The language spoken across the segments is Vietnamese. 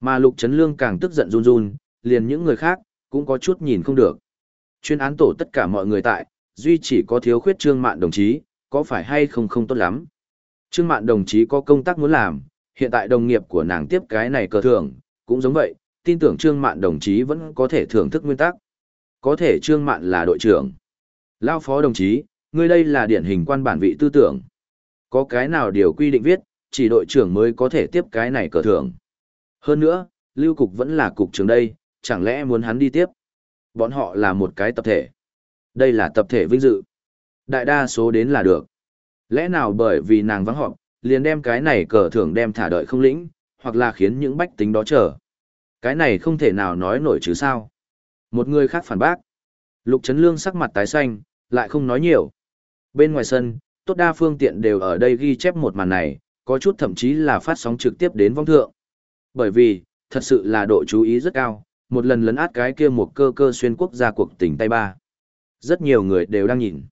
Mà Lục Trấn Lương càng tức giận run run, liền những người khác, cũng có chút nhìn không được. Chuyên án tổ tất cả mọi người tại, duy chỉ có thiếu khuyết trương mạn đồng chí, có phải hay không không tốt lắm. Trương mạn đồng chí có công tác muốn làm, hiện tại đồng nghiệp của nàng tiếp cái này cờ thưởng, cũng giống vậy, tin tưởng trương mạn đồng chí vẫn có thể thưởng thức nguyên tắc. Có thể trương mạn là đội trưởng. Lao phó đồng chí, ngươi đây là điển hình quan bản vị tư tưởng. Có cái nào điều quy định viết, chỉ đội trưởng mới có thể tiếp cái này cờ thưởng. Hơn nữa, lưu cục vẫn là cục trưởng đây, chẳng lẽ muốn hắn đi tiếp? Bọn họ là một cái tập thể. Đây là tập thể vinh dự. Đại đa số đến là được. Lẽ nào bởi vì nàng vắng họp, liền đem cái này cờ thưởng đem thả đợi không lĩnh, hoặc là khiến những bách tính đó chờ. Cái này không thể nào nói nổi chứ sao. Một người khác phản bác. Lục Trấn Lương sắc mặt tái xanh, lại không nói nhiều. Bên ngoài sân, tốt đa phương tiện đều ở đây ghi chép một màn này, có chút thậm chí là phát sóng trực tiếp đến vong thượng. Bởi vì, thật sự là độ chú ý rất cao, một lần lấn át cái kia một cơ cơ xuyên quốc gia cuộc tỉnh tay ba. Rất nhiều người đều đang nhìn.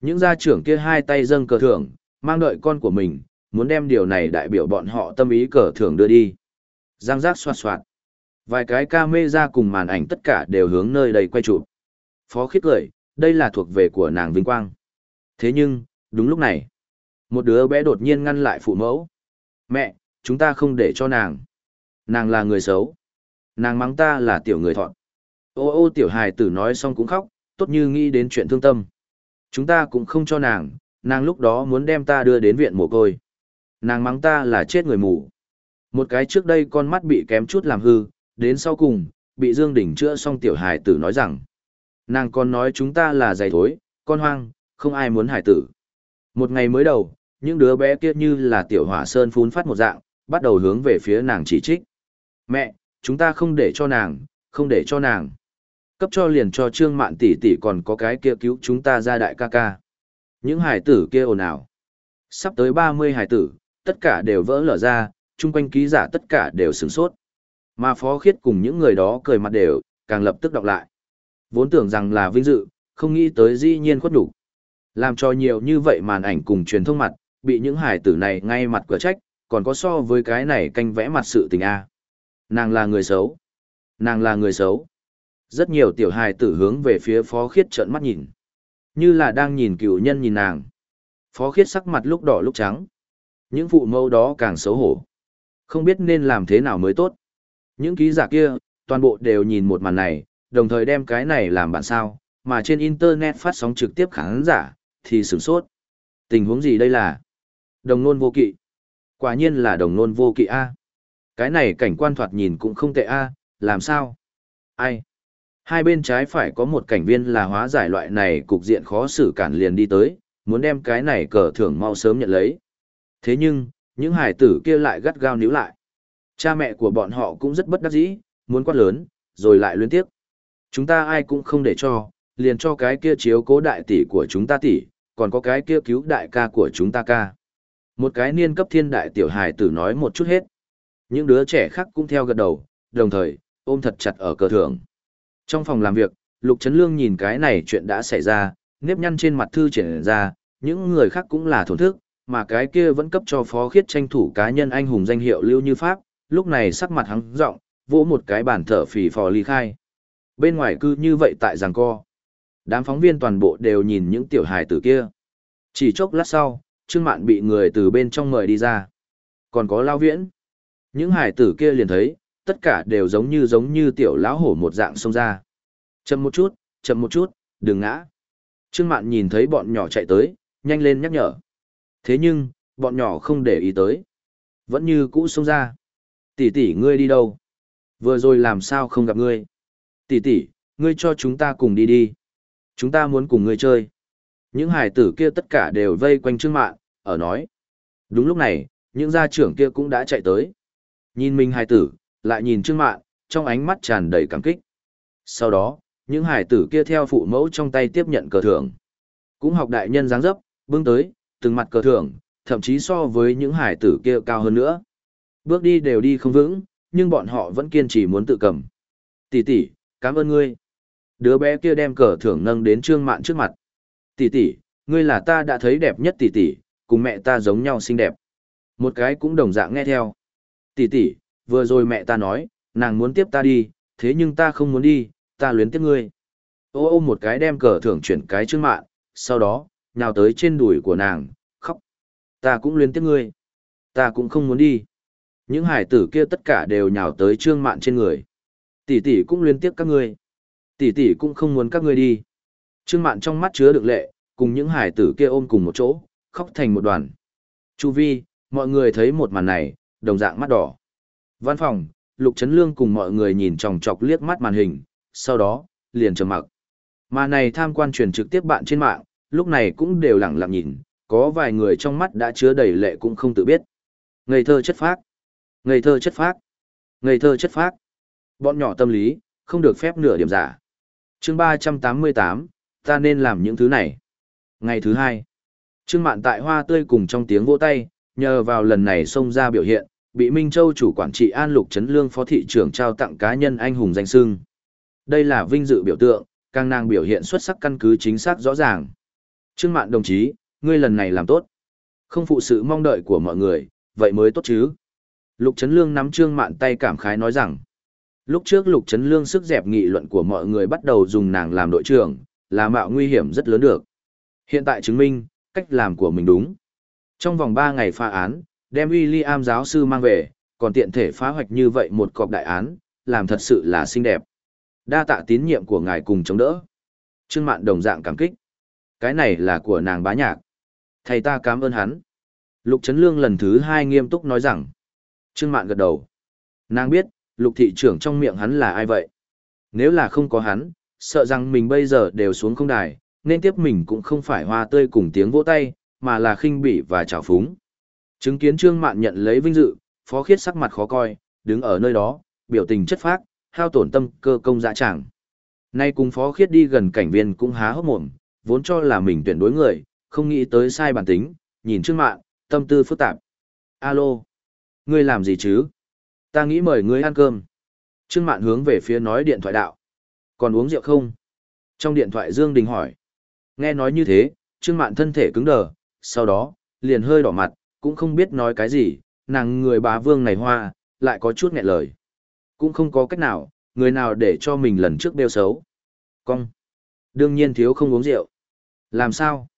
Những gia trưởng kia hai tay dâng cờ thưởng, mang đợi con của mình, muốn đem điều này đại biểu bọn họ tâm ý cờ thưởng đưa đi. Giang giác xoạt xoạt. Vài cái ca mê ra cùng màn ảnh tất cả đều hướng nơi đây quay chụp. Phó khít cười, đây là thuộc về của nàng vinh quang. Thế nhưng, đúng lúc này, một đứa bé đột nhiên ngăn lại phụ mẫu. Mẹ, chúng ta không để cho nàng. Nàng là người xấu. Nàng mắng ta là tiểu người thọn. Ô ô tiểu hài tử nói xong cũng khóc, tốt như nghĩ đến chuyện thương tâm. Chúng ta cũng không cho nàng, nàng lúc đó muốn đem ta đưa đến viện mồ côi. Nàng mắng ta là chết người mù. Một cái trước đây con mắt bị kém chút làm hư, đến sau cùng, bị Dương Đình chữa xong tiểu hài tử nói rằng. Nàng còn nói chúng ta là giày thối, con hoang, không ai muốn hài tử. Một ngày mới đầu, những đứa bé kia như là tiểu hỏa sơn phun phát một dạng, bắt đầu hướng về phía nàng chỉ trích. Mẹ, chúng ta không để cho nàng, không để cho nàng. Cấp cho liền cho trương mạn tỷ tỷ còn có cái kia cứu chúng ta ra đại ca ca. Những hải tử kia ồn ào. Sắp tới 30 hải tử, tất cả đều vỡ lở ra, chung quanh ký giả tất cả đều sửng sốt. Mà phó khiết cùng những người đó cười mặt đều, càng lập tức đọc lại. Vốn tưởng rằng là vinh dự, không nghĩ tới dĩ nhiên khuất đủ. Làm cho nhiều như vậy màn ảnh cùng truyền thông mặt, bị những hải tử này ngay mặt cửa trách, còn có so với cái này canh vẽ mặt sự tình A. Nàng là người xấu. Nàng là người xấu. Rất nhiều tiểu hài tử hướng về phía phó khiết trợn mắt nhìn. Như là đang nhìn cựu nhân nhìn nàng. Phó khiết sắc mặt lúc đỏ lúc trắng. Những phụ mẫu đó càng xấu hổ. Không biết nên làm thế nào mới tốt. Những ký giả kia, toàn bộ đều nhìn một màn này, đồng thời đem cái này làm bạn sao, mà trên Internet phát sóng trực tiếp khán giả, thì sửng sốt. Tình huống gì đây là? Đồng nôn vô kỵ. Quả nhiên là đồng nôn vô kỵ A. Cái này cảnh quan thoạt nhìn cũng không tệ A, à, làm sao? Ai? Hai bên trái phải có một cảnh viên là hóa giải loại này cục diện khó xử cản liền đi tới, muốn đem cái này cờ thưởng mau sớm nhận lấy. Thế nhưng, những hải tử kia lại gắt gao níu lại. Cha mẹ của bọn họ cũng rất bất đắc dĩ, muốn quát lớn, rồi lại luyến tiếp. Chúng ta ai cũng không để cho, liền cho cái kia chiếu cố đại tỷ của chúng ta tỷ, còn có cái kia cứu đại ca của chúng ta ca. Một cái niên cấp thiên đại tiểu hài tử nói một chút hết. Những đứa trẻ khác cũng theo gật đầu, đồng thời, ôm thật chặt ở cờ thưởng. Trong phòng làm việc, Lục Trấn Lương nhìn cái này chuyện đã xảy ra, nếp nhăn trên mặt thư triển ra, những người khác cũng là thổn thức, mà cái kia vẫn cấp cho phó khiết tranh thủ cá nhân anh hùng danh hiệu lưu như pháp, lúc này sắc mặt hắn rộng, vỗ một cái bàn thở phì phò ly khai. Bên ngoài cư như vậy tại giằng co. Đám phóng viên toàn bộ đều nhìn những tiểu hài tử kia. Chỉ chốc lát sau, Trương Mạn bị người từ bên trong mời đi ra. Còn có Lao Viễn. Những hài tử kia liền thấy, tất cả đều giống như giống như tiểu lão hổ một dạng xông ra. Chậm một chút, chậm một chút, đừng ngã. Trương Mạn nhìn thấy bọn nhỏ chạy tới, nhanh lên nhắc nhở. Thế nhưng, bọn nhỏ không để ý tới. Vẫn như cũ xông ra. Tỷ tỷ ngươi đi đâu? Vừa rồi làm sao không gặp ngươi? Tỷ tỷ, ngươi cho chúng ta cùng đi đi. Chúng ta muốn cùng ngươi chơi. Những hải tử kia tất cả đều vây quanh Trương Mạn, ở nói. Đúng lúc này, những gia trưởng kia cũng đã chạy tới. Nhìn mình hải tử, lại nhìn Trương Mạn, trong ánh mắt tràn đầy cảm kích. Sau đó, những hải tử kia theo phụ mẫu trong tay tiếp nhận cờ thưởng. Cũng học đại nhân dáng dấp, bưng tới, từng mặt cờ thưởng, thậm chí so với những hải tử kia cao hơn nữa. Bước đi đều đi không vững, nhưng bọn họ vẫn kiên trì muốn tự cầm. Tỷ tỷ, cảm ơn ngươi. Đứa bé kia đem cờ thưởng nâng đến trương mạn trước mặt. Tỷ tỷ, ngươi là ta đã thấy đẹp nhất tỷ tỷ, cùng mẹ ta giống nhau xinh đẹp. Một cái cũng đồng dạng nghe theo. Tỷ tỷ, vừa rồi mẹ ta nói, nàng muốn tiếp ta đi, thế nhưng ta không muốn đi, ta luyến tiếp ngươi. Ô ô một cái đem cờ thưởng chuyển cái trước mạng, sau đó, nhào tới trên đùi của nàng, khóc. Ta cũng luyến tiếp ngươi. Ta cũng không muốn đi. Những hải tử kia tất cả đều nhào tới trương mạn trên người. Tỷ tỷ cũng luyến tiếp các ngươi. Tỷ tỷ cũng không muốn các ngươi đi. Trương mạn trong mắt chứa được lệ, cùng những hải tử kia ôm cùng một chỗ, khóc thành một đoàn. Chu vi, mọi người thấy một màn này, đồng dạng mắt đỏ. Văn phòng, Lục Trấn Lương cùng mọi người nhìn chòng chọc liếc mắt màn hình, sau đó, liền trầm mặc. Mà này tham quan truyền trực tiếp bạn trên mạng, lúc này cũng đều lặng lặng nhìn, có vài người trong mắt đã chứa đầy lệ cũng không tự biết. Ngây thơ chất phác, ngây thơ chất phác, ngây thơ chất phác. Bọn nhỏ tâm lý, không được phép nửa điểm giả. chương 388, ta nên làm những thứ này. Ngày thứ hai, Trương Mạn tại hoa tươi cùng trong tiếng vỗ tay, nhờ vào lần này xông ra biểu hiện, bị Minh Châu chủ quản trị An Lục Trấn Lương phó thị trưởng trao tặng cá nhân anh hùng danh sưng. Đây là vinh dự biểu tượng, càng nàng biểu hiện xuất sắc căn cứ chính xác rõ ràng. Trương Mạn đồng chí, ngươi lần này làm tốt. Không phụ sự mong đợi của mọi người, vậy mới tốt chứ. Lục Trấn Lương nắm Trương Mạn tay cảm khái nói rằng, lúc trước Lục Trấn Lương sức dẹp nghị luận của mọi người bắt đầu dùng nàng làm đội trưởng, là mạo nguy hiểm rất lớn được. Hiện tại chứng minh, cách làm của mình đúng. Trong vòng 3 ngày pha án, đem William giáo sư mang về, còn tiện thể phá hoạch như vậy một cọc đại án, làm thật sự là xinh đẹp. Đa tạ tín nhiệm của ngài cùng chống đỡ. Trương Mạn đồng dạng cảm kích. Cái này là của nàng bá nhạc. Thầy ta cảm ơn hắn. Lục Trấn Lương lần thứ hai nghiêm túc nói rằng. Trương Mạn gật đầu. Nàng biết, lục thị trưởng trong miệng hắn là ai vậy? Nếu là không có hắn, sợ rằng mình bây giờ đều xuống không đài, nên tiếp mình cũng không phải hoa tươi cùng tiếng vỗ tay, mà là khinh bỉ và trào phúng. Chứng kiến Trương Mạn nhận lấy vinh dự, Phó Khiết sắc mặt khó coi, đứng ở nơi đó, biểu tình chất phác, hao tổn tâm cơ công dạ chẳng. Nay cùng Phó Khiết đi gần cảnh viên cũng há hốc mồm, vốn cho là mình tuyển đối người, không nghĩ tới sai bản tính, nhìn Trương Mạn, tâm tư phức tạp. Alo, ngươi làm gì chứ? Ta nghĩ mời ngươi ăn cơm. Trương Mạn hướng về phía nói điện thoại đạo. Còn uống rượu không? Trong điện thoại Dương Đình hỏi. Nghe nói như thế, Trương Mạn thân thể cứng đờ, sau đó, liền hơi đỏ mặt, cũng không biết nói cái gì, nàng người bá vương này hoa, lại có chút nghẹn lời. Cũng không có cách nào, người nào để cho mình lần trước đeo xấu. Cong. Đương nhiên thiếu không uống rượu. Làm sao?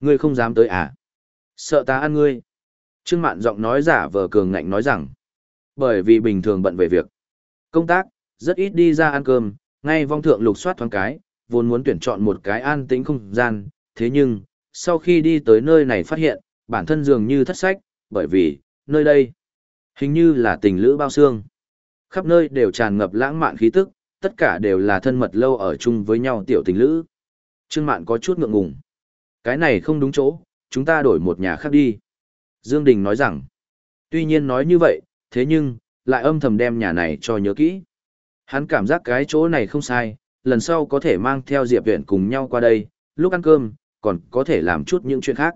Ngươi không dám tới à? Sợ ta ăn ngươi. Trương Mạn giọng nói giả vờ cường ngạnh nói rằng. Bởi vì bình thường bận về việc. Công tác, rất ít đi ra ăn cơm, ngay vong thượng lục soát thoáng cái, vốn muốn tuyển chọn một cái an tĩnh không gian, thế nhưng, sau khi đi tới nơi này phát hiện, bản thân dường như thất sách, bởi vì, nơi đây, hình như là tình lữ bao xương. Khắp nơi đều tràn ngập lãng mạn khí tức, tất cả đều là thân mật lâu ở chung với nhau tiểu tình lữ. Trương Mạn có chút ngượng ngùng. Cái này không đúng chỗ, chúng ta đổi một nhà khác đi. Dương Đình nói rằng, tuy nhiên nói như vậy, thế nhưng, lại âm thầm đem nhà này cho nhớ kỹ. Hắn cảm giác cái chỗ này không sai, lần sau có thể mang theo Diệp Viễn cùng nhau qua đây, lúc ăn cơm, còn có thể làm chút những chuyện khác.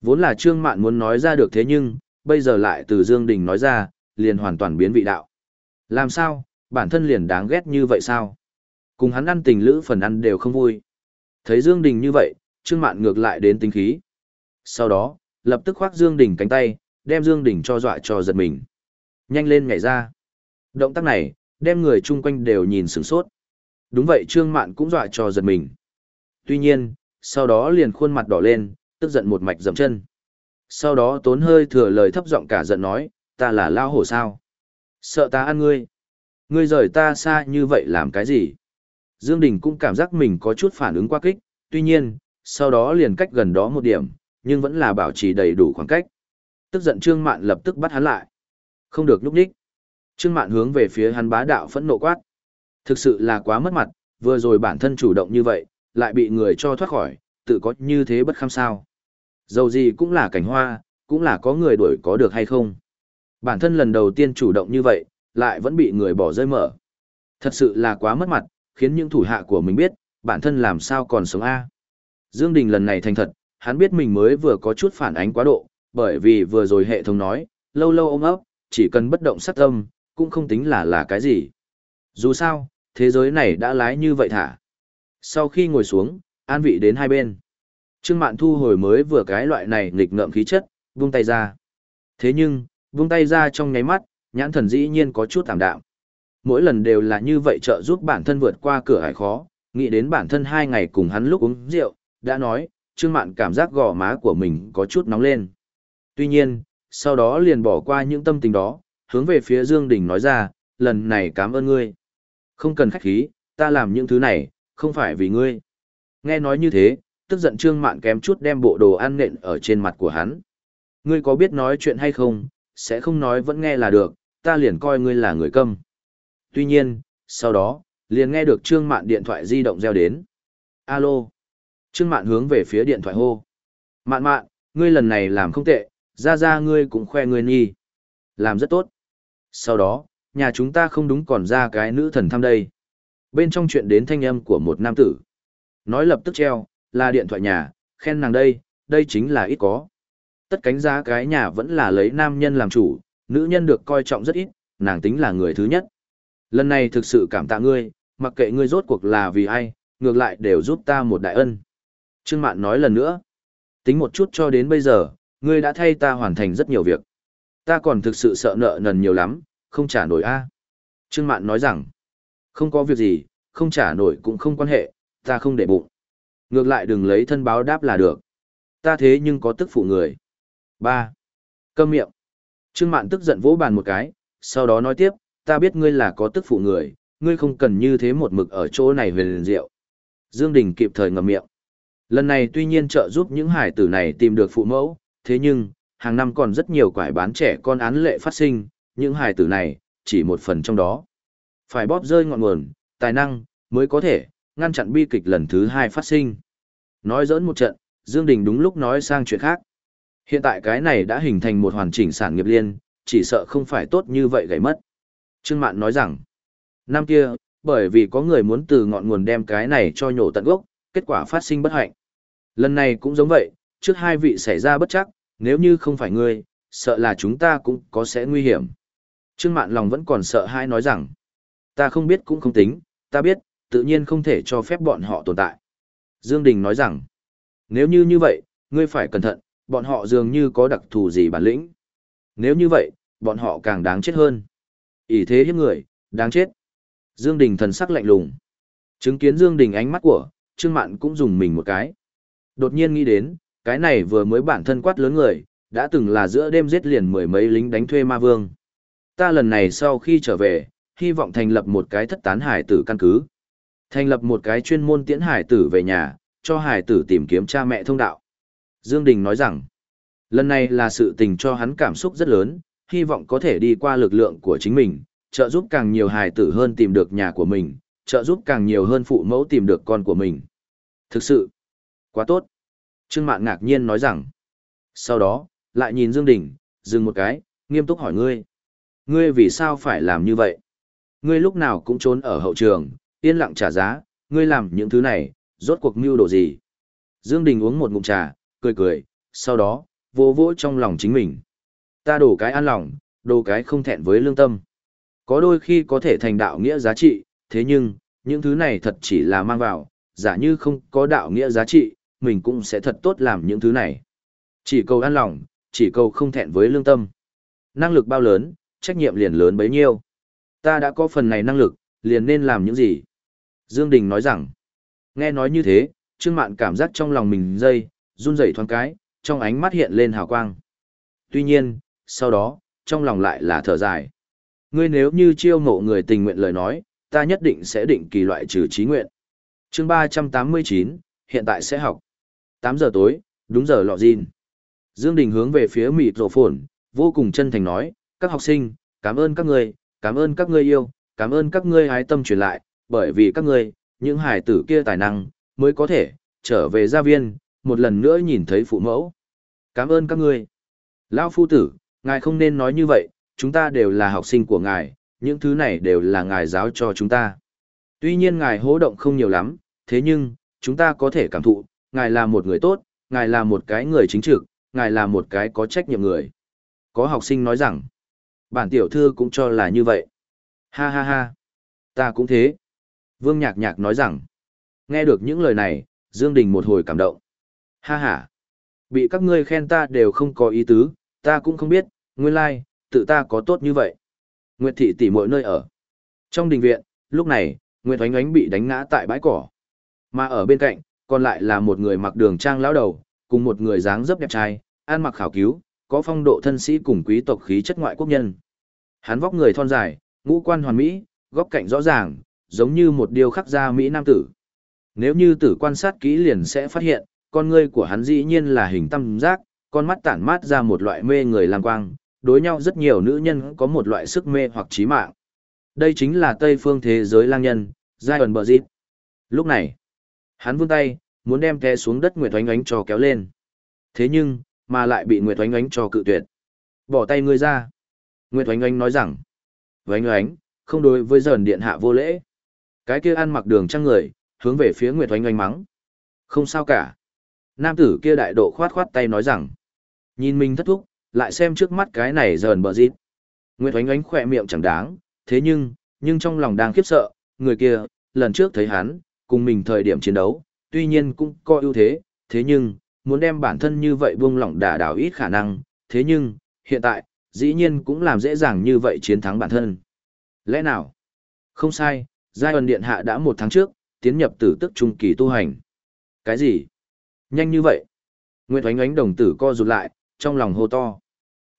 Vốn là Trương Mạn muốn nói ra được thế nhưng, bây giờ lại từ Dương Đình nói ra, liền hoàn toàn biến vị đạo. Làm sao, bản thân liền đáng ghét như vậy sao? Cùng hắn ăn tình lữ phần ăn đều không vui. Thấy Dương Đình như vậy, Trương Mạn ngược lại đến tính khí. Sau đó, lập tức khoác Dương Đình cánh tay, đem Dương Đình cho dọa cho giật mình. Nhanh lên nhảy ra. Động tác này, đem người chung quanh đều nhìn sửng sốt. Đúng vậy Trương Mạn cũng dọa cho giật mình. Tuy nhiên, sau đó liền khuôn mặt đỏ lên, tức giận một mạch dậm chân. Sau đó tốn hơi thừa lời thấp giọng cả giận nói, ta là lao hổ sao? Sợ ta ăn ngươi. Ngươi rời ta xa như vậy làm cái gì? Dương Đình cũng cảm giác mình có chút phản ứng quá kích, tuy nhiên, sau đó liền cách gần đó một điểm, nhưng vẫn là bảo trì đầy đủ khoảng cách. Tức giận Trương Mạn lập tức bắt hắn lại. Không được núp đích. Trương Mạn hướng về phía hắn bá đạo phẫn nộ quát. Thực sự là quá mất mặt, vừa rồi bản thân chủ động như vậy, lại bị người cho thoát khỏi, tự có như thế bất kham sao. Dầu gì cũng là cảnh hoa, cũng là có người đuổi có được hay không. Bản thân lần đầu tiên chủ động như vậy, lại vẫn bị người bỏ rơi mở. Thật sự là quá mất mặt, khiến những thủ hạ của mình biết, bản thân làm sao còn sống A. Dương Đình lần này thành thật, hắn biết mình mới vừa có chút phản ánh quá độ, bởi vì vừa rồi hệ thống nói, lâu lâu ôm ấp, chỉ cần bất động sát tâm, cũng không tính là là cái gì. Dù sao, thế giới này đã lái như vậy thả. Sau khi ngồi xuống, an vị đến hai bên. Trương Mạn thu hồi mới vừa cái loại này nghịch ngợm khí chất, vung tay ra. Thế nhưng, vung tay ra trong nháy mắt, nhãn thần dĩ nhiên có chút tạm đạm. Mỗi lần đều là như vậy trợ giúp bản thân vượt qua cửa hải khó, nghĩ đến bản thân hai ngày cùng hắn lúc uống rượu, đã nói, Trương Mạn cảm giác gò má của mình có chút nóng lên. Tuy nhiên, sau đó liền bỏ qua những tâm tình đó, hướng về phía Dương Đình nói ra, lần này cảm ơn ngươi. Không cần khách khí, ta làm những thứ này, không phải vì ngươi. Nghe nói như thế, tức giận Trương Mạn kém chút đem bộ đồ ăn nện ở trên mặt của hắn. Ngươi có biết nói chuyện hay không, sẽ không nói vẫn nghe là được, ta liền coi ngươi là người câm. Tuy nhiên, sau đó, liền nghe được Trương Mạn điện thoại di động reo đến. Alo. Trương Mạn hướng về phía điện thoại hô. Mạn mạn, ngươi lần này làm không tệ, ra ra ngươi cũng khoe ngươi nhi. Làm rất tốt. Sau đó, nhà chúng ta không đúng còn ra cái nữ thần thăm đây. Bên trong chuyện đến thanh âm của một nam tử. Nói lập tức treo, là điện thoại nhà, khen nàng đây, đây chính là ít có. Tất cánh giá cái nhà vẫn là lấy nam nhân làm chủ, nữ nhân được coi trọng rất ít, nàng tính là người thứ nhất. Lần này thực sự cảm tạ ngươi, mặc kệ ngươi rốt cuộc là vì ai, ngược lại đều giúp ta một đại ân. Trương Mạn nói lần nữa, tính một chút cho đến bây giờ, ngươi đã thay ta hoàn thành rất nhiều việc. Ta còn thực sự sợ nợ nần nhiều lắm, không trả nổi a. Trương Mạn nói rằng, không có việc gì, không trả nổi cũng không quan hệ, ta không để bụng. Ngược lại đừng lấy thân báo đáp là được. Ta thế nhưng có tức phụ người. ba Câm miệng. Trương Mạn tức giận vỗ bàn một cái, sau đó nói tiếp, ta biết ngươi là có tức phụ người, ngươi không cần như thế một mực ở chỗ này về liền rượu. Dương Đình kịp thời ngậm miệng. Lần này tuy nhiên trợ giúp những hải tử này tìm được phụ mẫu, thế nhưng, hàng năm còn rất nhiều quải bán trẻ con án lệ phát sinh, những hải tử này, chỉ một phần trong đó. Phải bóp rơi ngọn nguồn, tài năng, mới có thể, ngăn chặn bi kịch lần thứ hai phát sinh. Nói dỡn một trận, Dương Đình đúng lúc nói sang chuyện khác. Hiện tại cái này đã hình thành một hoàn chỉnh sản nghiệp liên, chỉ sợ không phải tốt như vậy gãy mất. Trương Mạn nói rằng, năm kia, bởi vì có người muốn từ ngọn nguồn đem cái này cho nhổ tận gốc, kết quả phát sinh bất hạnh. Lần này cũng giống vậy, trước hai vị xảy ra bất chắc, nếu như không phải ngươi, sợ là chúng ta cũng có sẽ nguy hiểm. Trương Mạn lòng vẫn còn sợ hai nói rằng, ta không biết cũng không tính, ta biết, tự nhiên không thể cho phép bọn họ tồn tại. Dương Đình nói rằng, nếu như như vậy, ngươi phải cẩn thận, bọn họ dường như có đặc thù gì bản lĩnh. Nếu như vậy, bọn họ càng đáng chết hơn. ỷ thế hiếp người, đáng chết. Dương Đình thần sắc lạnh lùng. Chứng kiến Dương Đình ánh mắt của, Trương Mạn cũng dùng mình một cái. Đột nhiên nghĩ đến, cái này vừa mới bản thân quát lớn người, đã từng là giữa đêm giết liền mười mấy lính đánh thuê ma vương. Ta lần này sau khi trở về, hy vọng thành lập một cái thất tán hải tử căn cứ. Thành lập một cái chuyên môn tiễn hải tử về nhà, cho hải tử tìm kiếm cha mẹ thông đạo. Dương Đình nói rằng, lần này là sự tình cho hắn cảm xúc rất lớn, hy vọng có thể đi qua lực lượng của chính mình, trợ giúp càng nhiều hải tử hơn tìm được nhà của mình, trợ giúp càng nhiều hơn phụ mẫu tìm được con của mình. Thực sự, quá tốt. Trương Mạn ngạc nhiên nói rằng, sau đó, lại nhìn Dương Đình, dừng một cái, nghiêm túc hỏi ngươi. Ngươi vì sao phải làm như vậy? Ngươi lúc nào cũng trốn ở hậu trường, yên lặng trả giá, ngươi làm những thứ này, rốt cuộc mưu đồ gì? Dương Đình uống một ngụm trà, cười cười, sau đó, vô vỗ trong lòng chính mình. Ta đổ cái an lòng, đổ cái không thẹn với lương tâm. Có đôi khi có thể thành đạo nghĩa giá trị, thế nhưng, những thứ này thật chỉ là mang vào, giả như không có đạo nghĩa giá trị, mình cũng sẽ thật tốt làm những thứ này. Chỉ cầu an lòng, chỉ cầu không thẹn với lương tâm. Năng lực bao lớn, trách nhiệm liền lớn bấy nhiêu. Ta đã có phần này năng lực, liền nên làm những gì? Dương Đình nói rằng, nghe nói như thế, Trương Mạn cảm giác trong lòng mình dây, run rẩy thoáng cái, trong ánh mắt hiện lên hào quang. Tuy nhiên, sau đó, trong lòng lại là thở dài. Ngươi nếu như chiêu mộ người tình nguyện lời nói, ta nhất định sẽ định kỳ loại trừ trí nguyện. Chương 389, hiện tại sẽ học. 8 giờ tối, đúng giờ lọ gin. Dương Đình hướng về phía mịt rổ phồn, vô cùng chân thành nói, các học sinh, cảm ơn các người cảm ơn các ngươi yêu, cảm ơn các ngươi hái tâm truyền lại, bởi vì các ngươi, những hải tử kia tài năng, mới có thể, trở về gia viên, một lần nữa nhìn thấy phụ mẫu. Cảm ơn các ngươi. Lão phu tử, ngài không nên nói như vậy, chúng ta đều là học sinh của ngài, những thứ này đều là ngài giáo cho chúng ta. Tuy nhiên ngài hố động không nhiều lắm, thế nhưng, chúng ta có thể cảm thụ, ngài là một người tốt, ngài là một cái người chính trực, ngài là một cái có trách nhiệm người. Có học sinh nói rằng, bản tiểu thư cũng cho là như vậy. Ha ha ha, ta cũng thế. Vương Nhạc Nhạc nói rằng, nghe được những lời này, Dương Đình một hồi cảm động. Ha ha, bị các ngươi khen ta đều không có ý tứ, ta cũng không biết, nguyên lai, like, tự ta có tốt như vậy. Nguyệt thị tỷ mỗi nơi ở. Trong đình viện, lúc này, Nguyệt Oánh Oánh bị đánh ngã tại bãi cỏ. Mà ở bên cạnh, còn lại là một người mặc đường trang lão đầu, cùng một người dáng dấp đẹp trai, ăn mặc khảo cứu, có phong độ thân sĩ cùng quý tộc khí chất ngoại quốc nhân. Hắn vóc người thon dài, ngũ quan hoàn mỹ, góc cạnh rõ ràng, giống như một điều khắc gia mỹ nam tử. Nếu như tử quan sát kỹ liền sẽ phát hiện, con ngươi của hắn dĩ nhiên là hình tam giác, con mắt tản mát ra một loại mê người lang quang, đối nhau rất nhiều nữ nhân có một loại sức mê hoặc trí mạng. Đây chính là Tây phương thế giới lang nhân, Zion Bờ Dịp. Lúc này, hắn vươn tay, muốn đem té xuống đất Nguyệt Oánh Oánh cho kéo lên. Thế nhưng, mà lại bị Nguyệt Oánh Oánh cho cự tuyệt. Bỏ tay ngươi ra. Nguyệt Oánh Oánh nói rằng, Oánh Oánh, không đối với dần điện hạ vô lễ. Cái kia ăn mặc đường trăng người, hướng về phía Nguyệt Oánh Oánh mắng. Không sao cả. Nam tử kia đại độ khoát khoát tay nói rằng, nhìn mình thất thúc, lại xem trước mắt cái này dần bờ dít. Nguyệt Oánh Oánh khỏe miệng chẳng đáng, thế nhưng, nhưng trong lòng đang khiếp sợ, người kia, lần trước thấy hắn, cùng mình thời điểm chiến đấu, tuy nhiên cũng có ưu thế, thế nhưng, muốn đem bản thân như vậy buông lỏng đả đảo ít khả năng, thế nhưng, hiện tại, dĩ nhiên cũng làm dễ dàng như vậy chiến thắng bản thân. Lẽ nào? Không sai, giai ẩn điện hạ đã một tháng trước, tiến nhập tử tức trung kỳ tu hành. Cái gì? Nhanh như vậy? Nguyệt oánh oánh đồng tử co rụt lại, trong lòng hô to.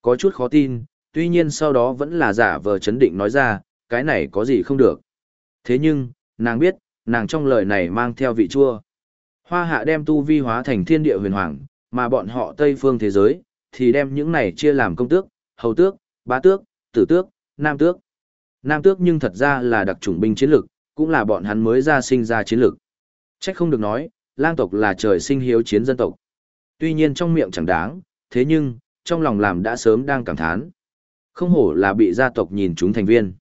Có chút khó tin, tuy nhiên sau đó vẫn là giả vờ chấn định nói ra, cái này có gì không được. Thế nhưng, nàng biết, nàng trong lời này mang theo vị chua. Hoa hạ đem tu vi hóa thành thiên địa huyền hoàng, mà bọn họ Tây phương thế giới, thì đem những này chia làm công tước, hầu tước, bá tước, tử tước, nam tước. Nam tước nhưng thật ra là đặc chủng binh chiến lực, cũng là bọn hắn mới ra sinh ra chiến lực. Trách không được nói, lang tộc là trời sinh hiếu chiến dân tộc. Tuy nhiên trong miệng chẳng đáng, thế nhưng, trong lòng làm đã sớm đang cảm thán. Không hổ là bị gia tộc nhìn chúng thành viên.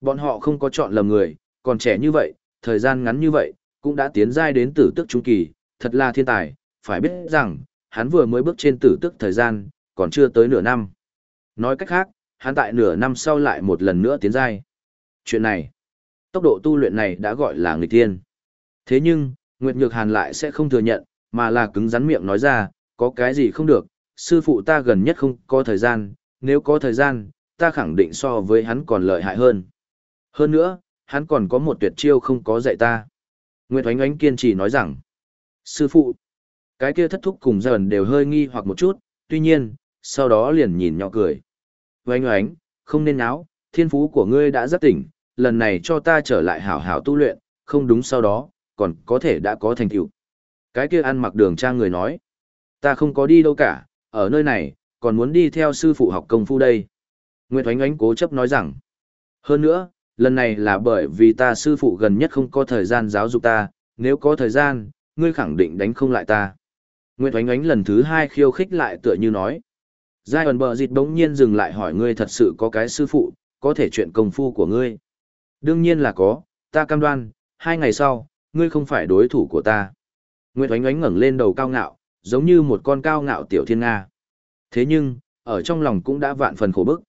Bọn họ không có chọn lầm người, còn trẻ như vậy, thời gian ngắn như vậy, cũng đã tiến giai đến tử tức trung kỳ, thật là thiên tài, phải biết rằng, hắn vừa mới bước trên tử tức thời gian, còn chưa tới nửa năm. Nói cách khác, hắn tại nửa năm sau lại một lần nữa tiến giai. Chuyện này, tốc độ tu luyện này đã gọi là nghịch tiên. Thế nhưng, Nguyệt Nhược Hàn lại sẽ không thừa nhận, mà là cứng rắn miệng nói ra, có cái gì không được, sư phụ ta gần nhất không có thời gian, nếu có thời gian, ta khẳng định so với hắn còn lợi hại hơn. Hơn nữa, hắn còn có một tuyệt chiêu không có dạy ta. Nguyệt Oánh Oánh kiên trì nói rằng, sư phụ, cái kia thất thúc cùng dần đều hơi nghi hoặc một chút, tuy nhiên, sau đó liền nhìn nhỏ cười. Oánh Oánh, không nên áo. thiên phú của ngươi đã rất tỉnh, lần này cho ta trở lại hảo hảo tu luyện, không đúng sau đó, còn có thể đã có thành tựu. Cái kia ăn mặc đường trang người nói, ta không có đi đâu cả, ở nơi này, còn muốn đi theo sư phụ học công phu đây. Nguyệt Oánh Oánh cố chấp nói rằng, hơn nữa, lần này là bởi vì ta sư phụ gần nhất không có thời gian giáo dục ta, nếu có thời gian, ngươi khẳng định đánh không lại ta. Nguyệt Oánh Oánh lần thứ hai khiêu khích lại tựa như nói. Giai ẩn bờ dịt bỗng nhiên dừng lại hỏi ngươi thật sự có cái sư phụ, có thể chuyện công phu của ngươi. Đương nhiên là có, ta cam đoan, hai ngày sau, ngươi không phải đối thủ của ta. Nguyệt Oánh Oánh ngẩng lên đầu cao ngạo, giống như một con cao ngạo tiểu thiên nga. Thế nhưng, ở trong lòng cũng đã vạn phần khổ bức.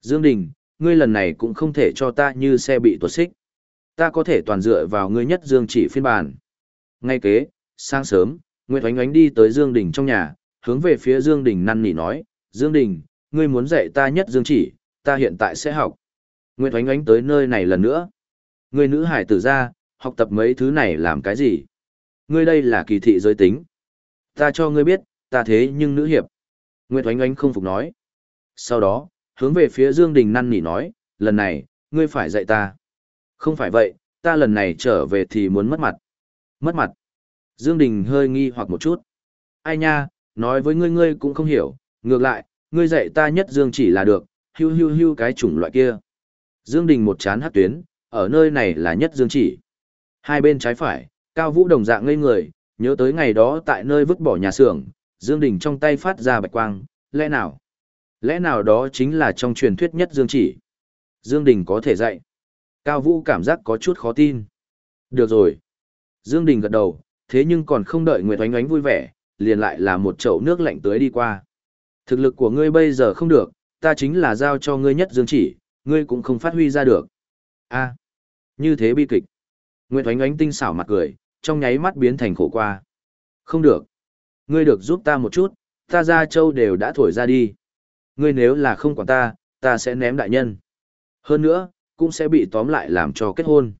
Dương Đình, ngươi lần này cũng không thể cho ta như xe bị tuột xích. Ta có thể toàn dựa vào ngươi nhất Dương chỉ phiên bản. Ngay kế, sáng sớm, Nguyệt Oánh Oánh đi tới Dương Đình trong nhà, hướng về phía Dương Đình năn nỉ nói, Dương Đình, ngươi muốn dạy ta nhất Dương chỉ, ta hiện tại sẽ học. Nguyệt Oánh Oánh tới nơi này lần nữa. Ngươi nữ hải tử ra, học tập mấy thứ này làm cái gì? Ngươi đây là kỳ thị giới tính. Ta cho ngươi biết, ta thế nhưng nữ hiệp. Nguyệt Oánh Oánh không phục nói. Sau đó, hướng về phía Dương Đình năn nỉ nói, lần này, ngươi phải dạy ta. Không phải vậy, ta lần này trở về thì muốn mất mặt. Mất mặt. Dương Đình hơi nghi hoặc một chút. Ai nha, nói với ngươi ngươi cũng không hiểu, ngược lại, ngươi dạy ta nhất Dương chỉ là được, hưu hưu hưu cái chủng loại kia. Dương Đình một chán hát tuyến, ở nơi này là nhất Dương chỉ. Hai bên trái phải, Cao Vũ đồng dạng ngây người, nhớ tới ngày đó tại nơi vứt bỏ nhà xưởng, Dương Đình trong tay phát ra bạch quang, lẽ nào? Lẽ nào đó chính là trong truyền thuyết nhất Dương chỉ? Dương Đình có thể dạy. Cao Vũ cảm giác có chút khó tin. Được rồi. Dương Đình gật đầu, thế nhưng còn không đợi Nguyệt Oánh Oánh vui vẻ, liền lại là một chậu nước lạnh tới đi qua. Thực lực của ngươi bây giờ không được, ta chính là giao cho ngươi nhất Dương chỉ, ngươi cũng không phát huy ra được. A, như thế bi kịch. Nguyệt Oánh Oánh tinh xảo mặt cười, trong nháy mắt biến thành khổ qua. Không được. Ngươi được giúp ta một chút, ta ra châu đều đã thổi ra đi. Ngươi nếu là không quản ta, ta sẽ ném đại nhân. Hơn nữa, cũng sẽ bị tóm lại làm cho kết hôn.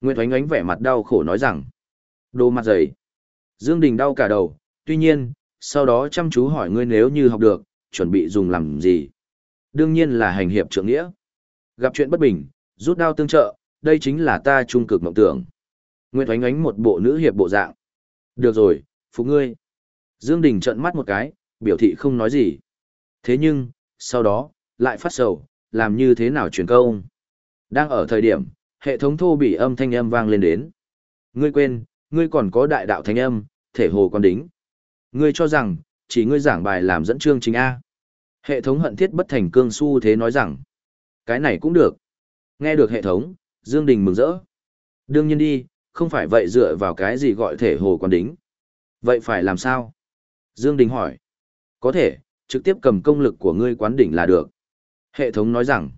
Nguyệt Oánh Oánh vẻ mặt đau khổ nói rằng, đồ mặt dày. Dương Đình đau cả đầu, tuy nhiên, sau đó chăm chú hỏi ngươi nếu như học được, chuẩn bị dùng làm gì. Đương nhiên là hành hiệp trưởng nghĩa. Gặp chuyện bất bình, rút đao tương trợ, đây chính là ta trung cực mộng tưởng. Nguyệt Oánh Oánh một bộ nữ hiệp bộ dạng. Được rồi, phụ ngươi. Dương Đình trợn mắt một cái, biểu thị không nói gì. Thế nhưng, sau đó, lại phát sầu, làm như thế nào truyền câu. Đang ở thời điểm, hệ thống thô bị âm thanh âm vang lên đến. Ngươi quên, ngươi còn có đại đạo thanh âm, thể hồ quan đính. Ngươi cho rằng, chỉ ngươi giảng bài làm dẫn chương chính A. Hệ thống hận thiết bất thành cương su thế nói rằng, cái này cũng được. Nghe được hệ thống, Dương Đình mừng rỡ. Đương nhiên đi, không phải vậy dựa vào cái gì gọi thể hồ quan đính. Vậy phải làm sao? Dương Đình hỏi. Có thể, trực tiếp cầm công lực của ngươi quán đỉnh là được. Hệ thống nói rằng,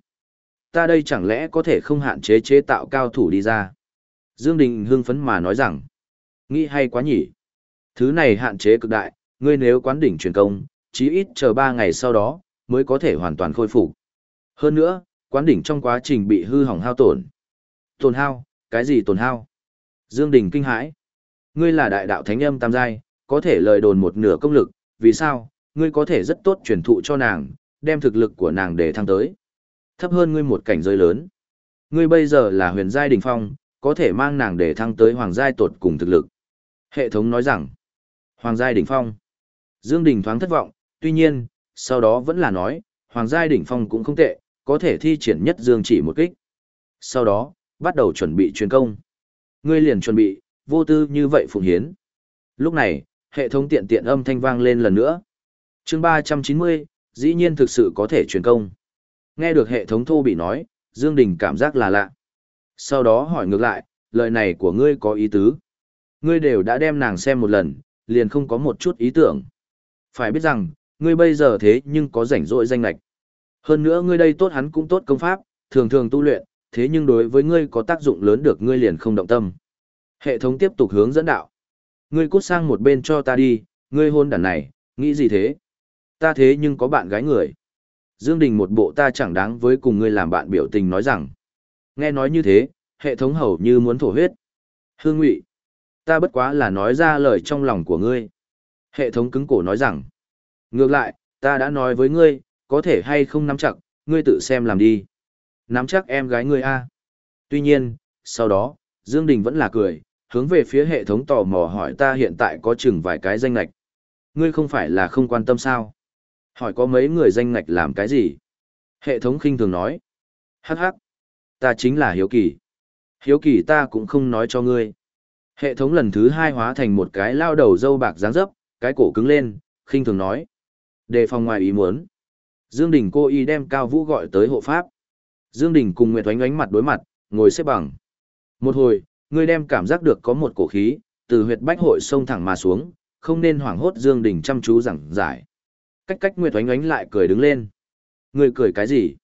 ta đây chẳng lẽ có thể không hạn chế chế tạo cao thủ đi ra. Dương Đình hưng phấn mà nói rằng, nghĩ hay quá nhỉ. Thứ này hạn chế cực đại, ngươi nếu quán đỉnh truyền công, chí ít chờ 3 ngày sau đó, mới có thể hoàn toàn khôi phục. Hơn nữa, quán đỉnh trong quá trình bị hư hỏng hao tổn. Tổn hao, cái gì tổn hao? Dương Đình kinh hãi. Ngươi là đại đạo thánh âm tam giai, có thể lời đồn một nửa công lực, vì sao? Ngươi có thể rất tốt truyền thụ cho nàng, đem thực lực của nàng để thăng tới. Thấp hơn ngươi một cảnh giới lớn. Ngươi bây giờ là huyền giai đỉnh phong, có thể mang nàng để thăng tới hoàng giai tột cùng thực lực. Hệ thống nói rằng, hoàng giai đỉnh phong. Dương Đình thoáng thất vọng, tuy nhiên, sau đó vẫn là nói, hoàng giai đỉnh phong cũng không tệ, có thể thi triển nhất dương chỉ một kích. Sau đó, bắt đầu chuẩn bị truyền công. Ngươi liền chuẩn bị, vô tư như vậy phụng hiến. Lúc này, hệ thống tiện tiện âm thanh vang lên lần nữa. Chương 390, dĩ nhiên thực sự có thể truyền công. Nghe được hệ thống thô bị nói, Dương Đình cảm giác là lạ. Sau đó hỏi ngược lại, lời này của ngươi có ý tứ. Ngươi đều đã đem nàng xem một lần, liền không có một chút ý tưởng. Phải biết rằng, ngươi bây giờ thế nhưng có rảnh rỗi danh lạch. Hơn nữa ngươi đây tốt hắn cũng tốt công pháp, thường thường tu luyện, thế nhưng đối với ngươi có tác dụng lớn được ngươi liền không động tâm. Hệ thống tiếp tục hướng dẫn đạo. Ngươi cút sang một bên cho ta đi, ngươi hôn đàn này, nghĩ gì thế? Ta thế nhưng có bạn gái người. Dương Đình một bộ ta chẳng đáng với cùng ngươi làm bạn biểu tình nói rằng. Nghe nói như thế, hệ thống hầu như muốn thổ huyết. Hương Ngụy, ta bất quá là nói ra lời trong lòng của ngươi. Hệ thống cứng cổ nói rằng. Ngược lại, ta đã nói với ngươi, có thể hay không nắm chặt, ngươi tự xem làm đi. Nắm chắc em gái ngươi a. Tuy nhiên, sau đó, Dương Đình vẫn là cười, hướng về phía hệ thống tò mò hỏi ta hiện tại có chừng vài cái danh lạch. Ngươi không phải là không quan tâm sao? Hỏi có mấy người danh ngạch làm cái gì? Hệ thống khinh thường nói. Hắc hắc. Ta chính là hiếu kỳ. Hiếu kỳ ta cũng không nói cho ngươi. Hệ thống lần thứ hai hóa thành một cái lao đầu dâu bạc dáng dấp, cái cổ cứng lên, khinh thường nói. Đề phòng ngoài ý muốn. Dương Đình cô y đem Cao Vũ gọi tới hộ pháp. Dương Đình cùng Nguyệt Oánh Oánh mặt đối mặt, ngồi xếp bằng. Một hồi, ngươi đem cảm giác được có một cổ khí, từ huyệt bách hội sông thẳng mà xuống, không nên hoảng hốt Dương Đình chăm chú giảng giải. Cách cách Nguyệt Oánh Oánh lại cười đứng lên. Ngươi cười cái gì?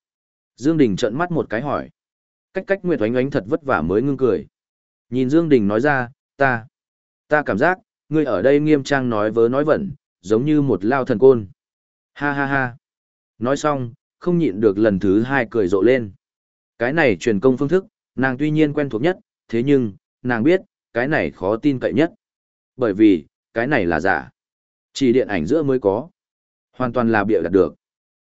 Dương Đình trợn mắt một cái hỏi. Cách cách Nguyệt Oánh Oánh thật vất vả mới ngưng cười. Nhìn Dương Đình nói ra, ta, ta cảm giác, ngươi ở đây nghiêm trang nói vớ nói vẩn, giống như một lao thần côn. Ha ha ha. Nói xong, không nhịn được lần thứ hai cười rộ lên. Cái này truyền công phương thức, nàng tuy nhiên quen thuộc nhất, thế nhưng, nàng biết, cái này khó tin cậy nhất. Bởi vì, cái này là giả. Chỉ điện ảnh giữa mới có. Hoàn toàn là bịa đặt được.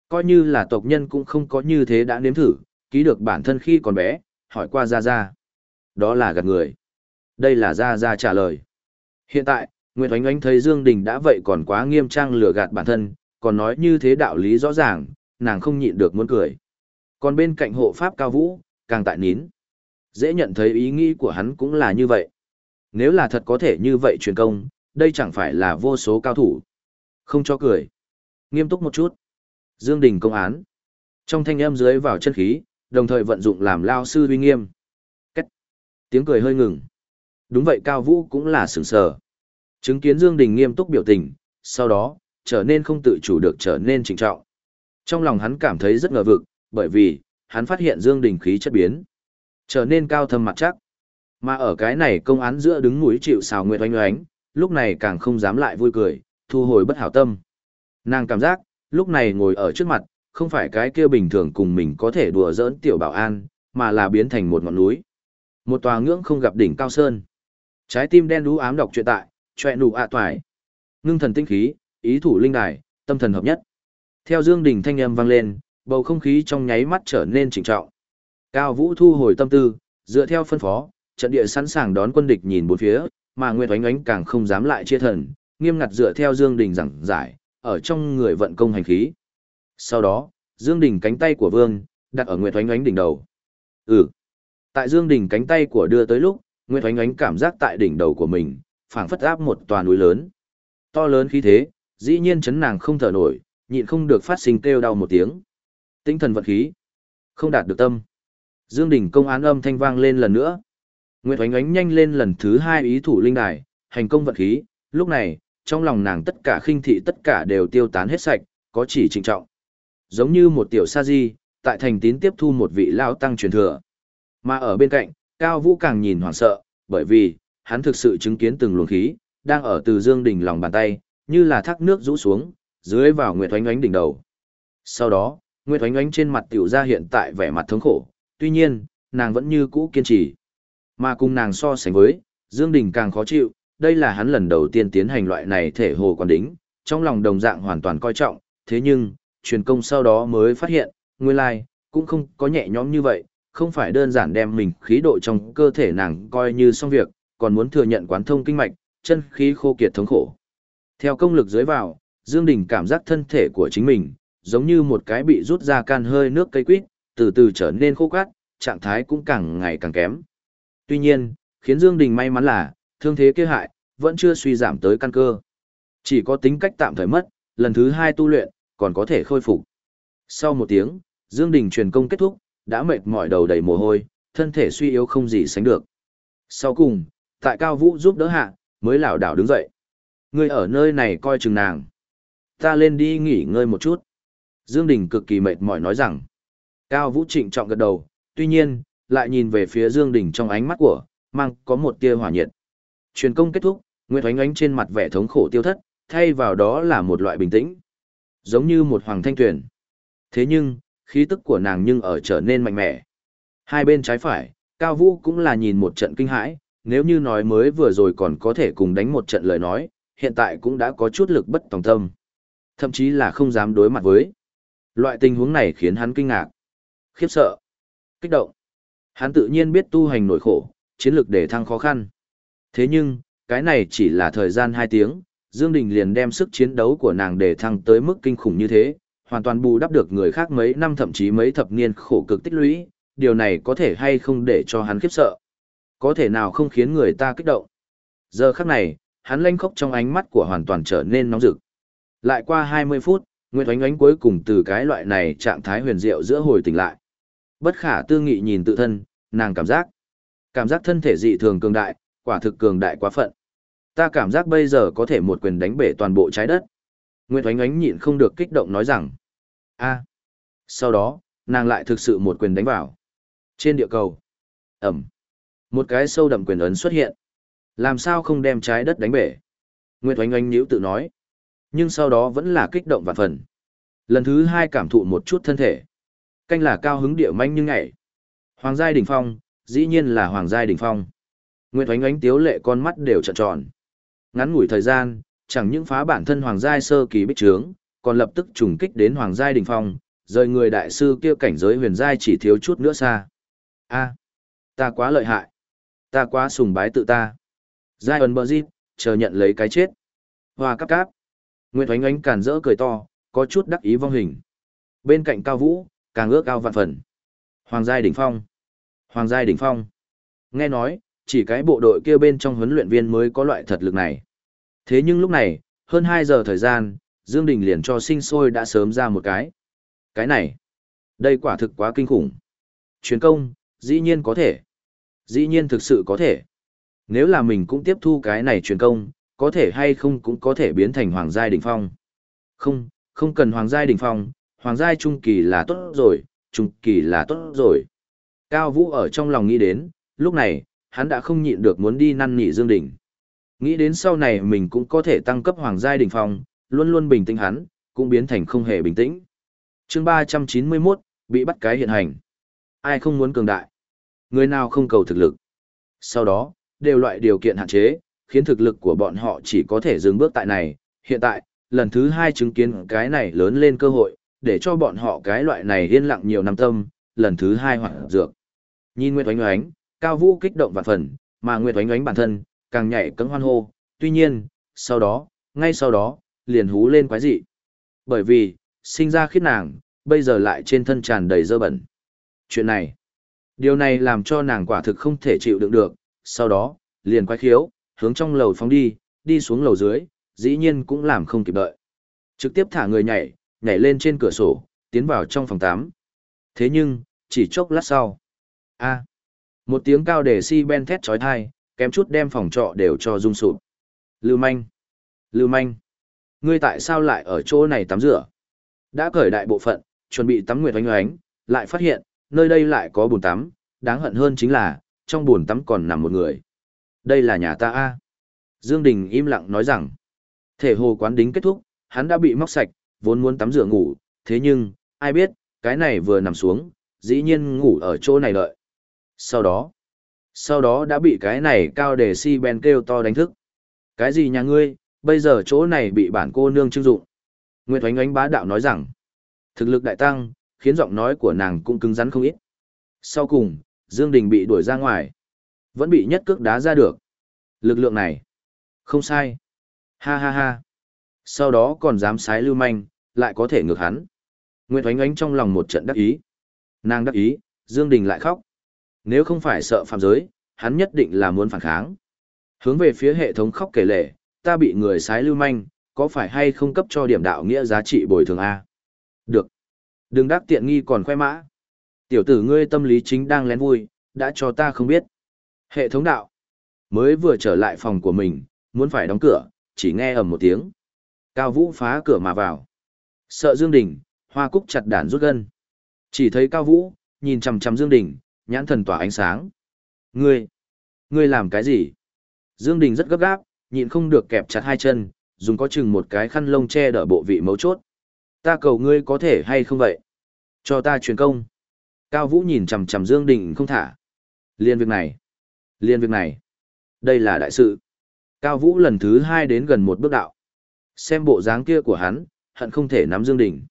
Coi như là tộc nhân cũng không có như thế đã nếm thử, ký được bản thân khi còn bé, hỏi qua Gia Gia. Đó là gạt người. Đây là Gia Gia trả lời. Hiện tại, Nguyệt Oánh Oánh thấy Dương Đình đã vậy còn quá nghiêm trang lừa gạt bản thân, còn nói như thế đạo lý rõ ràng, nàng không nhịn được muốn cười. Còn bên cạnh hộ pháp cao vũ, càng tại nín. Dễ nhận thấy ý nghĩ của hắn cũng là như vậy. Nếu là thật có thể như vậy truyền công, đây chẳng phải là vô số cao thủ. Không cho cười. Nghiêm túc một chút. Dương Đình công án. Trong thanh âm dưới vào chân khí, đồng thời vận dụng làm lao sư uy nghiêm. Cách. Tiếng cười hơi ngừng. Đúng vậy Cao Vũ cũng là sửng sờ. Chứng kiến Dương Đình nghiêm túc biểu tình, sau đó, trở nên không tự chủ được trở nên trịnh trọng. Trong lòng hắn cảm thấy rất ngờ vực, bởi vì, hắn phát hiện Dương Đình khí chất biến. Trở nên cao thâm mặt chắc. Mà ở cái này công án giữa đứng mũi chịu xào nguyệt oanh oánh, lúc này càng không dám lại vui cười, thu hồi bất hảo tâm. Nàng cảm giác, lúc này ngồi ở trước mặt, không phải cái kia bình thường cùng mình có thể đùa giỡn tiểu bảo an, mà là biến thành một ngọn núi. Một tòa ngưỡng không gặp đỉnh cao sơn. Trái tim đen đú ám đọc truyện tại, choẹ nụ ạ toài. Ngưng thần tinh khí, ý thủ linh đài, tâm thần hợp nhất. Theo Dương Đình thanh âm vang lên, bầu không khí trong nháy mắt trở nên trịnh trọng. Cao Vũ thu hồi tâm tư, dựa theo phân phó, trận địa sẵn sàng đón quân địch nhìn bốn phía, mà Nguyệt Oánh Oánh càng không dám lại chia thần, nghiêm ngặt dựa theo Dương Đình giảng giải, ở trong người vận công hành khí. Sau đó, Dương Đình cánh tay của Vương đặt ở Nguyệt Oánh Oánh đỉnh đầu. Ừ. Tại Dương Đình cánh tay của đưa tới lúc, Nguyệt Oánh Oánh cảm giác tại đỉnh đầu của mình, phảng phất áp một tòa núi lớn. To lớn khí thế, dĩ nhiên chấn nàng không thở nổi, nhịn không được phát sinh kêu đau một tiếng. Tinh thần vận khí, không đạt được tâm. Dương Đình công án âm thanh vang lên lần nữa. Nguyệt Oánh Oánh nhanh lên lần thứ hai ý thủ linh đài, hành công vận khí, lúc này, trong lòng nàng tất cả khinh thị tất cả đều tiêu tán hết sạch, có chỉ trịnh trọng. Giống như một tiểu sa di, tại thành tín tiếp thu một vị lão tăng truyền thừa. Mà ở bên cạnh, Cao Vũ càng nhìn hoảng sợ, bởi vì, hắn thực sự chứng kiến từng luồng khí, đang ở từ Dương đỉnh lòng bàn tay, như là thác nước rũ xuống, dưới vào Nguyệt Oánh Oánh đỉnh đầu. Sau đó, Nguyệt Oánh Oánh trên mặt tiểu ra hiện tại vẻ mặt thống khổ, tuy nhiên, nàng vẫn như cũ kiên trì. Mà cùng nàng so sánh với, Dương Đình càng khó chịu, đây là hắn lần đầu tiên tiến hành loại này thể hồ quan đính, trong lòng đồng dạng hoàn toàn coi trọng, thế nhưng, truyền công sau đó mới phát hiện, nguyên lai, cũng không có nhẹ nhõm như vậy, không phải đơn giản đem mình khí độ trong cơ thể nàng coi như xong việc, còn muốn thừa nhận quán thông kinh mạch, chân khí khô kiệt thống khổ. Theo công lực dưới vào, Dương Đình cảm giác thân thể của chính mình, giống như một cái bị rút ra can hơi nước cây quýt, từ từ trở nên khô cát, trạng thái cũng càng ngày càng kém. Tuy nhiên, khiến Dương Đình may mắn là, thương thế kia hại, vẫn chưa suy giảm tới căn cơ. Chỉ có tính cách tạm thời mất, lần thứ hai tu luyện, còn có thể khôi phục. Sau một tiếng, Dương Đình truyền công kết thúc, đã mệt mỏi đầu đầy mồ hôi, thân thể suy yếu không gì sánh được. Sau cùng, tại Cao Vũ giúp đỡ hạ, mới lảo đảo đứng dậy. Ngươi ở nơi này coi chừng nàng. Ta lên đi nghỉ ngơi một chút. Dương Đình cực kỳ mệt mỏi nói rằng. Cao Vũ trịnh trọng gật đầu, tuy nhiên, lại nhìn về phía Dương Đình trong ánh mắt của, mang có một tia hỏa nhiệt. Truyền công kết thúc, Nguyệt Oánh Oánh trên mặt vẻ thống khổ tiêu thất, thay vào đó là một loại bình tĩnh. Giống như một hoàng thanh tuyển. Thế nhưng, khí tức của nàng nhưng ở trở nên mạnh mẽ. Hai bên trái phải, Cao Vũ cũng là nhìn một trận kinh hãi, nếu như nói mới vừa rồi còn có thể cùng đánh một trận lời nói, hiện tại cũng đã có chút lực bất tòng tâm. Thậm chí là không dám đối mặt với. Loại tình huống này khiến hắn kinh ngạc, khiếp sợ, kích động. Hắn tự nhiên biết tu hành nổi khổ, chiến lược để thăng khó khăn. Thế nhưng, cái này chỉ là thời gian 2 tiếng, Dương Đình liền đem sức chiến đấu của nàng để thăng tới mức kinh khủng như thế, hoàn toàn bù đắp được người khác mấy năm thậm chí mấy thập niên khổ cực tích lũy, điều này có thể hay không để cho hắn khiếp sợ. Có thể nào không khiến người ta kích động. Giờ khắc này, hắn lanh khóc trong ánh mắt của hoàn toàn trở nên nóng rực. Lại qua 20 phút, Nguyệt Oánh Oánh cuối cùng từ cái loại này trạng thái huyền diệu giữa hồi tỉnh lại. Bất khả tư nghị nhìn tự thân, nàng cảm giác. Cảm giác thân thể dị thường cường đại, quả thực cường đại quá phận. Ta cảm giác bây giờ có thể một quyền đánh bể toàn bộ trái đất. Nguyệt Oánh Oánh nhịn không được kích động nói rằng. a Sau đó, nàng lại thực sự một quyền đánh vào. Trên địa cầu. Ẩm. Một cái sâu đậm quyền ấn xuất hiện. Làm sao không đem trái đất đánh bể? Nguyệt Oánh Oánh nhíu tự nói. Nhưng sau đó vẫn là kích động vạn phần. Lần thứ hai cảm thụ một chút thân thể. Canh là cao hứng địa manh như ngày. Hoàng giai đỉnh phong, dĩ nhiên là hoàng giai đỉnh phong. Nguyệt Oánh Oánh tiếu lệ con mắt đều trợn tròn. Ngắn ngủi thời gian, chẳng những phá bản thân hoàng giai sơ kỳ bích trướng, còn lập tức trùng kích đến hoàng giai đỉnh phong, rời người đại sư kia cảnh giới huyền giai chỉ thiếu chút nữa xa. A, ta quá lợi hại. Ta quá sùng bái tự ta. Giai ẩn bờ dịp, chờ nhận lấy cái chết. Hoa cắp cáp. Nguyệt Oánh Oánh càn rỡ cười to, có chút đắc ý vong hình. Bên cạnh Cao Vũ, càng ước cao vạn phần. Hoàng giai đỉnh phong. Hoàng giai đỉnh phong. Nghe nói, chỉ cái bộ đội kia bên trong huấn luyện viên mới có loại thật lực này. Thế nhưng lúc này, hơn 2 giờ thời gian, Dương Đình liền cho sinh sôi đã sớm ra một cái. Cái này, đây quả thực quá kinh khủng. Truyền công, dĩ nhiên có thể. Dĩ nhiên thực sự có thể. Nếu là mình cũng tiếp thu cái này truyền công, có thể hay không cũng có thể biến thành hoàng giai đỉnh phong. Không, không cần hoàng giai đỉnh phong, hoàng giai trung kỳ là tốt rồi, trung kỳ là tốt rồi. Cao Vũ ở trong lòng nghĩ đến, lúc này, hắn đã không nhịn được muốn đi năn nỉ Dương Đình. Nghĩ đến sau này mình cũng có thể tăng cấp hoàng giai đỉnh phong, luôn luôn bình tĩnh hắn, cũng biến thành không hề bình tĩnh. chương 391, bị bắt cái hiện hành. Ai không muốn cường đại? Người nào không cầu thực lực? Sau đó, đều loại điều kiện hạn chế, khiến thực lực của bọn họ chỉ có thể dừng bước tại này. Hiện tại, lần thứ hai chứng kiến cái này lớn lên cơ hội, để cho bọn họ cái loại này yên lặng nhiều năm tâm, lần thứ hai hoảng dược. Nhìn Nguyệt Oánh Oánh, Cao Vũ kích động vạn phần, mà Nguyệt Oánh Oánh bản thân, càng nhảy cẫng hoan hô, tuy nhiên, sau đó, ngay sau đó, liền hú lên quái dị. Bởi vì, sinh ra khiết nàng, bây giờ lại trên thân tràn đầy dơ bẩn. Chuyện này, điều này làm cho nàng quả thực không thể chịu đựng được, sau đó, liền quái khiếu, hướng trong lầu phóng đi, đi xuống lầu dưới, dĩ nhiên cũng làm không kịp đợi. Trực tiếp thả người nhảy, nhảy lên trên cửa sổ, tiến vào trong phòng 8. Thế nhưng, chỉ chốc lát sau. a một tiếng cao để si ben thét trói thai, kém chút đem phòng trọ đều cho rung sụp. Lưu manh! Lưu manh! Ngươi tại sao lại ở chỗ này tắm rửa? Đã cởi đại bộ phận, chuẩn bị tắm nguyệt oanh oánh, lại phát hiện, nơi đây lại có bồn tắm, đáng hận hơn chính là, trong bồn tắm còn nằm một người. Đây là nhà ta a Dương Đình im lặng nói rằng, thể hồ quán đính kết thúc, hắn đã bị móc sạch, vốn muốn tắm rửa ngủ, thế nhưng, ai biết, cái này vừa nằm xuống, dĩ nhiên ngủ ở chỗ này đợi. Sau đó, sau đó đã bị cái này cao để si ben kêu to đánh thức. Cái gì nhà ngươi, bây giờ chỗ này bị bản cô nương trưng dụng. Nguyệt Oánh Oánh bá đạo nói rằng, thực lực đại tăng, khiến giọng nói của nàng cũng cứng rắn không ít. Sau cùng, Dương Đình bị đuổi ra ngoài. Vẫn bị nhất cước đá ra được. Lực lượng này. Không sai. Ha ha ha. Sau đó còn dám sái lưu manh, lại có thể ngược hắn. Nguyệt Oánh Oánh trong lòng một trận đắc ý. Nàng đắc ý, Dương Đình lại khóc. Nếu không phải sợ phạm giới, hắn nhất định là muốn phản kháng. Hướng về phía hệ thống khóc kể lệ, ta bị người sái lưu manh, có phải hay không cấp cho điểm đạo nghĩa giá trị bồi thường A? Được. Đừng đắc tiện nghi còn khoe mã. Tiểu tử ngươi tâm lý chính đang lén vui, đã cho ta không biết. Hệ thống đạo. Mới vừa trở lại phòng của mình, muốn phải đóng cửa, chỉ nghe ầm một tiếng. Cao Vũ phá cửa mà vào. Sợ Dương Đình, hoa cúc chặt đàn rút gân. Chỉ thấy Cao Vũ, nhìn chằm chằm Dương Đình, nhãn thần tỏa ánh sáng. Ngươi, ngươi làm cái gì? Dương Đình rất gấp gáp, nhịn không được kẹp chặt hai chân, dùng có chừng một cái khăn lông che đỡ bộ vị mấu chốt. Ta cầu ngươi có thể hay không vậy? Cho ta truyền công. Cao Vũ nhìn chằm chằm Dương Đình không thả. Liên việc này. Liên việc này. Đây là đại sự. Cao Vũ lần thứ hai đến gần một bước đạo. Xem bộ dáng kia của hắn, hận không thể nắm Dương Đình.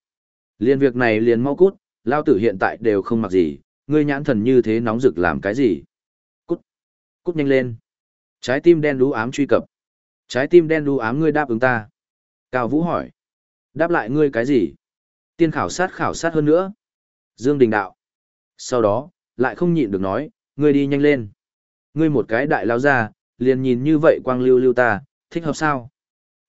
Liên việc này liền mau cút, lao tử hiện tại đều không mặc gì, ngươi nhãn thần như thế nóng rực làm cái gì? Cút. Cút nhanh lên. Trái tim đen đú ám truy cập. Trái tim đen đú ám ngươi đáp ứng ta. Cao Vũ hỏi. Đáp lại ngươi cái gì? Tiên khảo sát khảo sát hơn nữa. Dương Đình đạo. Sau đó, lại không nhịn được nói, ngươi đi nhanh lên. Ngươi một cái đại lao ra, liền nhìn như vậy quang lưu lưu ta, thích hợp sao?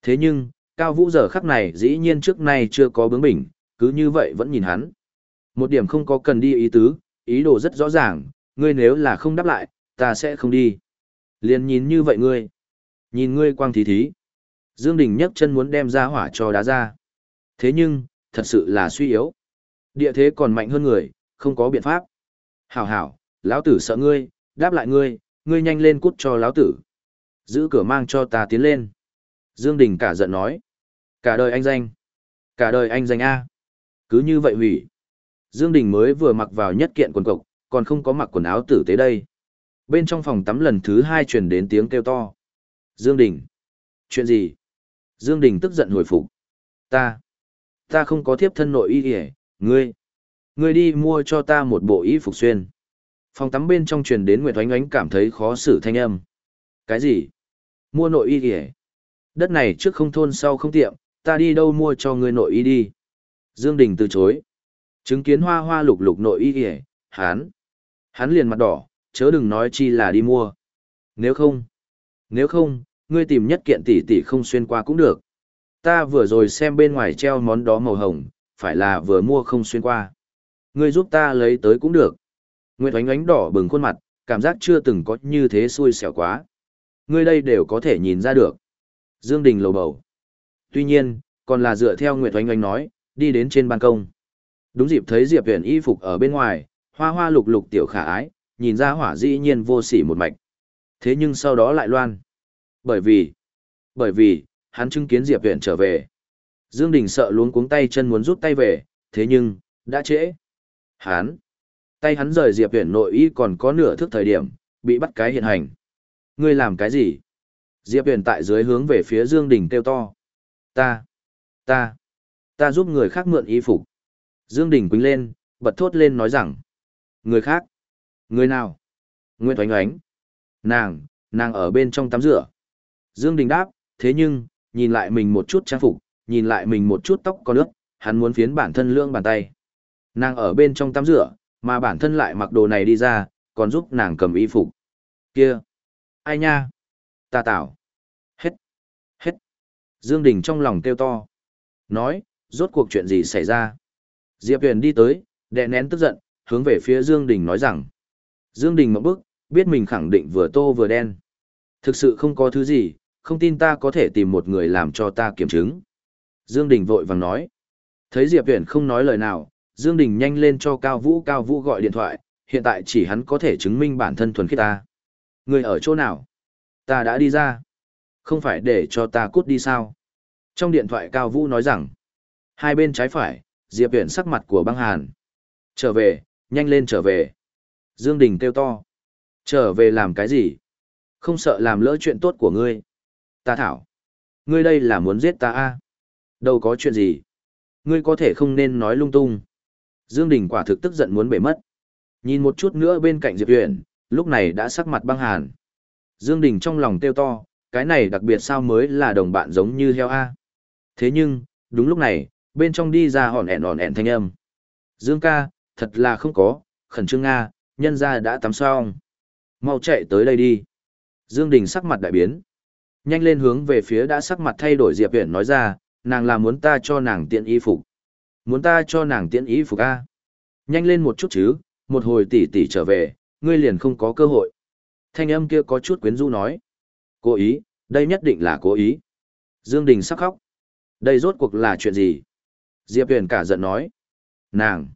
Thế nhưng, Cao Vũ giờ khắc này dĩ nhiên trước nay chưa có bướng bỉnh, cứ như vậy vẫn nhìn hắn. Một điểm không có cần đi ý tứ, ý đồ rất rõ ràng, ngươi nếu là không đáp lại, ta sẽ không đi. Liền nhìn như vậy ngươi. Nhìn ngươi quang thí thí. Dương Đình nhấc chân muốn đem ra hỏa cho đá ra. Thế nhưng, thật sự là suy yếu. Địa thế còn mạnh hơn người, không có biện pháp. Hảo hảo, lão tử sợ ngươi, đáp lại ngươi, ngươi nhanh lên cút cho lão tử. Giữ cửa mang cho ta tiến lên. Dương Đình cả giận nói. Cả đời anh danh. Cả đời anh danh A. Cứ như vậy hủy. Dương Đình mới vừa mặc vào nhất kiện quần cộc, còn không có mặc quần áo tử tế đây. Bên trong phòng tắm lần thứ hai truyền đến tiếng kêu to. Dương Đình. Chuyện gì? Dương Đình tức giận hồi phục. Ta. Ta không có thiếp thân nội y kìa, ngươi. Ngươi đi mua cho ta một bộ y phục xuyên. Phòng tắm bên trong truyền đến Nguyệt Oánh Oánh cảm thấy khó xử thanh âm. Cái gì? Mua nội y kìa. Đất này trước không thôn sau không tiệm, ta đi đâu mua cho ngươi nội y đi. Dương Đình từ chối. Chứng kiến hoa hoa lục lục nội y kìa, hắn. Hắn liền mặt đỏ, chớ đừng nói chi là đi mua. Nếu không, nếu không, ngươi tìm nhất kiện tỷ tỷ không xuyên qua cũng được. Ta vừa rồi xem bên ngoài treo món đó màu hồng, phải là vừa mua không xuyên qua. Ngươi giúp ta lấy tới cũng được. Nguyệt oánh oánh đỏ bừng khuôn mặt, cảm giác chưa từng có như thế xui xẻo quá. Ngươi đây đều có thể nhìn ra được. Dương Đình lầu bầu. Tuy nhiên, còn là dựa theo Nguyệt oánh oánh nói, đi đến trên ban công. Đúng dịp thấy Diệp Huyền y phục ở bên ngoài, hoa hoa lục lục tiểu khả ái, nhìn ra hỏa dĩ nhiên vô sỉ một mạch. Thế nhưng sau đó lại loan. Bởi vì, bởi vì, hắn chứng kiến Diệp Huyền trở về. Dương Đình sợ luống cuống tay chân muốn rút tay về, thế nhưng, đã trễ. hắn Tay hắn rời Diệp Huyền nội y còn có nửa thước thời điểm, bị bắt cái hiện hành. Ngươi làm cái gì? Diệp Huyền tại dưới hướng về phía Dương Đình kêu to. Ta, ta, ta giúp người khác mượn y phục. Dương Đình quýnh lên, bật thốt lên nói rằng. Người khác? Người nào? Nguyễn Thoánh Oánh. Nàng, nàng ở bên trong tắm rửa. Dương Đình đáp, thế nhưng, nhìn lại mình một chút trang phục, nhìn lại mình một chút tóc có nước, hắn muốn phiến bản thân lương bàn tay. Nàng ở bên trong tắm rửa, mà bản thân lại mặc đồ này đi ra, còn giúp nàng cầm y phục. Kia! Ai nha? Ta tạo! Hết! Hết! Dương Đình trong lòng kêu to. Nói, rốt cuộc chuyện gì xảy ra? Diệp Huyền đi tới, đè nén tức giận, hướng về phía Dương Đình nói rằng. Dương Đình một bước, biết mình khẳng định vừa tô vừa đen. Thực sự không có thứ gì, không tin ta có thể tìm một người làm cho ta kiểm chứng. Dương Đình vội vàng nói. Thấy Diệp Huyền không nói lời nào, Dương Đình nhanh lên cho Cao Vũ Cao Vũ gọi điện thoại, hiện tại chỉ hắn có thể chứng minh bản thân thuần khiết ta. Người ở chỗ nào? Ta đã đi ra. Không phải để cho ta cút đi sao? Trong điện thoại Cao Vũ nói rằng, hai bên trái phải, Diệp Huyền sắc mặt của băng hàn. Trở về, nhanh lên trở về. Dương Đình kêu to. Trở về làm cái gì? Không sợ làm lỡ chuyện tốt của ngươi. Ta thảo. Ngươi đây là muốn giết ta à? Đâu có chuyện gì. Ngươi có thể không nên nói lung tung. Dương Đình quả thực tức giận muốn bể mất. Nhìn một chút nữa bên cạnh Diệp Huyền, lúc này đã sắc mặt băng hàn. Dương Đình trong lòng tiêu to, cái này đặc biệt sao mới là đồng bạn giống như heo A. Thế nhưng, đúng lúc này, bên trong đi ra hòn ẻn hòn ẻn thanh âm. Dương ca, thật là không có, khẩn trương Nga, nhân ra đã tắm xong. Mau chạy tới đây đi. Dương Đình sắc mặt đại biến. Nhanh lên hướng về phía đã sắc mặt thay đổi Diệp Huyền nói ra, nàng là muốn ta cho nàng tiện y phục. Muốn ta cho nàng tiện y phục A. Nhanh lên một chút chứ, một hồi tỷ tỷ trở về, ngươi liền không có cơ hội. Thanh âm kia có chút quyến rũ nói. Cố ý, đây nhất định là cố ý. Dương Đình sắc khóc. Đây rốt cuộc là chuyện gì? Diệp Huyền cả giận nói. Nàng.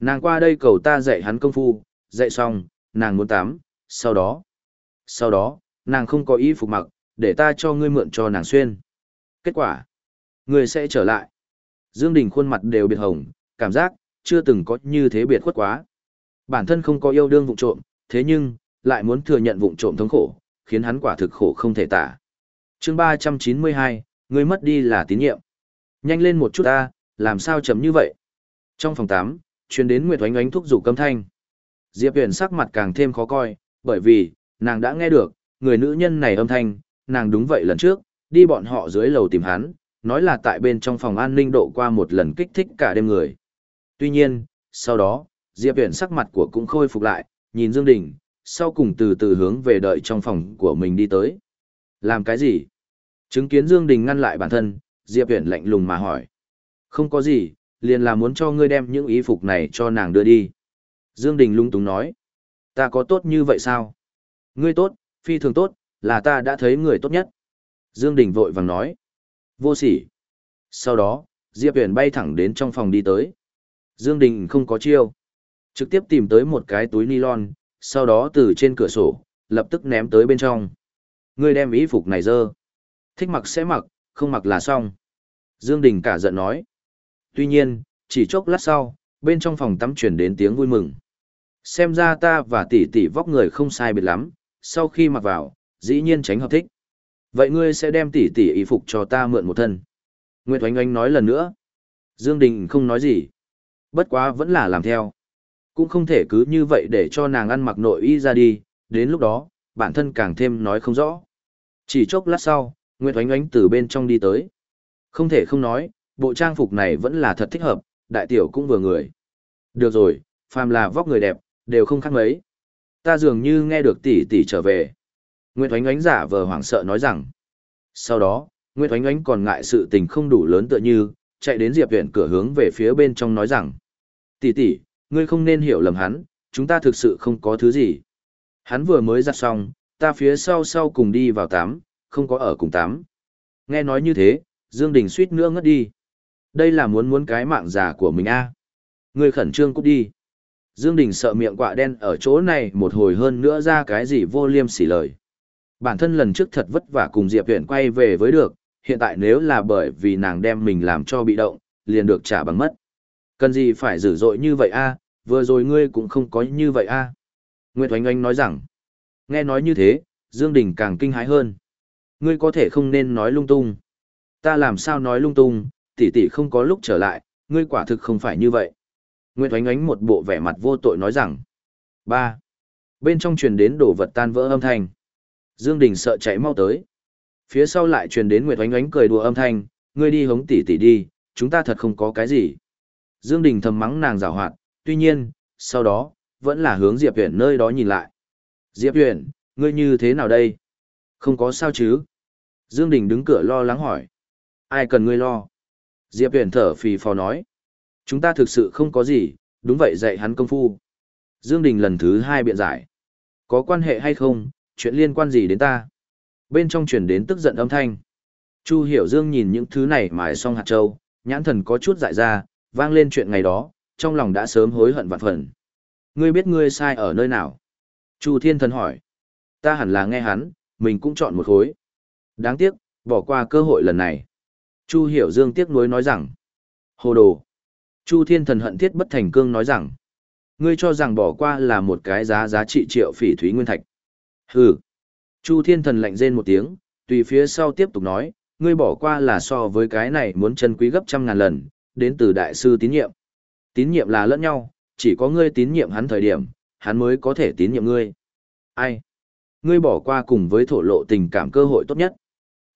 Nàng qua đây cầu ta dạy hắn công phu, dạy xong, nàng muốn tắm, sau đó. Sau đó, nàng không có ý phục mặc, để ta cho ngươi mượn cho nàng xuyên. Kết quả. Ngươi sẽ trở lại. Dương Đình khuôn mặt đều biệt hồng, cảm giác, chưa từng có như thế biệt khuất quá. Bản thân không có yêu đương vụng trộm, thế nhưng, lại muốn thừa nhận vụng trộm thống khổ, khiến hắn quả thực khổ không thể tả. Chương 392, ngươi mất đi là tín nhiệm. Nhanh lên một chút ta, làm sao chấm như vậy? Trong phòng tám, truyền đến Nguyệt Oánh Oánh thúc giục câm thanh. Diệp Huyền sắc mặt càng thêm khó coi, bởi vì, nàng đã nghe được, người nữ nhân này âm thanh, nàng đúng vậy lần trước, đi bọn họ dưới lầu tìm hắn, nói là tại bên trong phòng an ninh độ qua một lần kích thích cả đêm người. Tuy nhiên, sau đó, Diệp Huyền sắc mặt của cũng khôi phục lại, nhìn Dương Đình, sau cùng từ từ hướng về đợi trong phòng của mình đi tới. Làm cái gì? Chứng kiến Dương Đình ngăn lại bản thân, Diệp Huyền lạnh lùng mà hỏi. Không có gì, liền là muốn cho ngươi đem những ý phục này cho nàng đưa đi. Dương Đình lung túng nói. Ta có tốt như vậy sao? Ngươi tốt, phi thường tốt, là ta đã thấy người tốt nhất. Dương Đình vội vàng nói. Vô sỉ. Sau đó, Diệp Huyền bay thẳng đến trong phòng đi tới. Dương Đình không có chiêu. Trực tiếp tìm tới một cái túi nylon, sau đó từ trên cửa sổ, lập tức ném tới bên trong. Ngươi đem ý phục này dơ. Thích mặc sẽ mặc, không mặc là xong. Dương Đình cả giận nói. Tuy nhiên, chỉ chốc lát sau, bên trong phòng tắm truyền đến tiếng vui mừng. Xem ra ta và tỷ tỷ vóc người không sai biệt lắm, sau khi mặc vào, dĩ nhiên tránh hợp thích. Vậy ngươi sẽ đem tỷ tỷ y phục cho ta mượn một thân. Nguyệt Oanh Oanh nói lần nữa. Dương Đình không nói gì. Bất quá vẫn là làm theo. Cũng không thể cứ như vậy để cho nàng ăn mặc nội y ra đi, đến lúc đó, bản thân càng thêm nói không rõ. Chỉ chốc lát sau, Nguyệt Oanh Oanh từ bên trong đi tới. Không thể không nói, bộ trang phục này vẫn là thật thích hợp, đại tiểu cũng vừa người. Được rồi, phàm là vóc người đẹp, đều không khác mấy. Ta dường như nghe được tỷ tỷ trở về. Nguyệt Thoánh Oánh giả vờ hoảng sợ nói rằng. Sau đó, Nguyệt Thoánh Oánh còn ngại sự tình không đủ lớn tựa như, chạy đến Diệp Viện cửa hướng về phía bên trong nói rằng. Tỷ tỷ, ngươi không nên hiểu lầm hắn, chúng ta thực sự không có thứ gì. Hắn vừa mới giặt xong, ta phía sau sau cùng đi vào tắm, không có ở cùng tắm. Nghe nói như thế, Dương Đình suýt nữa ngất đi. Đây là muốn muốn cái mạng già của mình a. À. Ngươi khẩn trương cút đi. Dương Đình sợ miệng quạ đen ở chỗ này một hồi hơn nữa ra cái gì vô liêm sỉ lời. Bản thân lần trước thật vất vả cùng Diệp Viện quay về với được, hiện tại nếu là bởi vì nàng đem mình làm cho bị động, liền được trả bằng mất. Cần gì phải dữ dội như vậy a? vừa rồi ngươi cũng không có như vậy a. Nguyệt Oanh Oanh nói rằng, nghe nói như thế, Dương Đình càng kinh hãi hơn. Ngươi có thể không nên nói lung tung. Ta làm sao nói lung tung, tỷ tỷ không có lúc trở lại, ngươi quả thực không phải như vậy. Nguyệt Oánh Oánh một bộ vẻ mặt vô tội nói rằng. ba Bên trong truyền đến đổ vật tan vỡ âm thanh. Dương Đình sợ chạy mau tới. Phía sau lại truyền đến Nguyệt Oánh Oánh cười đùa âm thanh, ngươi đi hống tỷ tỷ đi, chúng ta thật không có cái gì. Dương Đình thầm mắng nàng rào hoạt, tuy nhiên, sau đó, vẫn là hướng Diệp Huyền nơi đó nhìn lại. Diệp Huyền, ngươi như thế nào đây? Không có sao chứ? Dương Đình đứng cửa lo lắng hỏi. Ai cần ngươi lo? Diệp Huyền thở phì phò nói. Chúng ta thực sự không có gì, đúng vậy dạy hắn công phu. Dương Đình lần thứ hai biện giải. Có quan hệ hay không, chuyện liên quan gì đến ta? Bên trong truyền đến tức giận âm thanh. Chu Hiểu Dương nhìn những thứ này mài xong hạt châu, nhãn thần có chút dại ra, vang lên chuyện ngày đó, trong lòng đã sớm hối hận vạn phần. Ngươi biết ngươi sai ở nơi nào? Chu Thiên Thần hỏi. Ta hẳn là nghe hắn, mình cũng chọn một khối. Đáng tiếc, bỏ qua cơ hội lần này. Chu Hiểu Dương tiếc nuối nói rằng. Hồ đồ. Chu Thiên Thần hận thiết bất thành cương nói rằng. Ngươi cho rằng bỏ qua là một cái giá giá trị triệu phỉ thúy nguyên thạch. Hừ. Chu Thiên Thần lạnh rên một tiếng, tùy phía sau tiếp tục nói, ngươi bỏ qua là so với cái này muốn chân quý gấp trăm ngàn lần, đến từ đại sư tín nhiệm. Tín nhiệm là lẫn nhau, chỉ có ngươi tín nhiệm hắn thời điểm, hắn mới có thể tín nhiệm ngươi. Ai? Ngươi bỏ qua cùng với thổ lộ tình cảm cơ hội tốt nhất.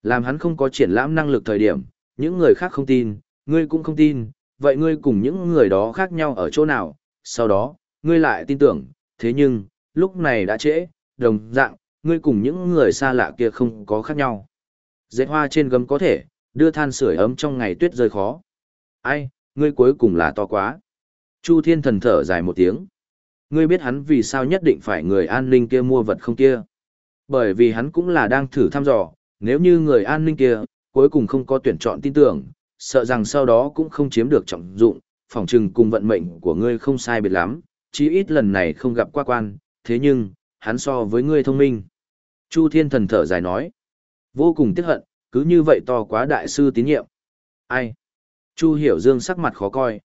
Làm hắn không có triển lãm năng lực thời điểm, những người khác không tin, ngươi cũng không tin, vậy ngươi cùng những người đó khác nhau ở chỗ nào, sau đó, ngươi lại tin tưởng, thế nhưng, lúc này đã trễ, đồng dạng, ngươi cùng những người xa lạ kia không có khác nhau. Dệt hoa trên gấm có thể, đưa than sưởi ấm trong ngày tuyết rơi khó. Ai, ngươi cuối cùng là to quá. Chu Thiên thần thở dài một tiếng. Ngươi biết hắn vì sao nhất định phải người an ninh kia mua vật không kia? Bởi vì hắn cũng là đang thử thăm dò, nếu như người an ninh kia, cuối cùng không có tuyển chọn tin tưởng, sợ rằng sau đó cũng không chiếm được trọng dụng, phỏng chừng cùng vận mệnh của ngươi không sai biệt lắm, chí ít lần này không gặp qua quan, thế nhưng, hắn so với ngươi thông minh. Chu Thiên Thần thở dài nói, vô cùng tiếc hận, cứ như vậy to quá đại sư tín nhiệm. Ai? Chu Hiểu Dương sắc mặt khó coi.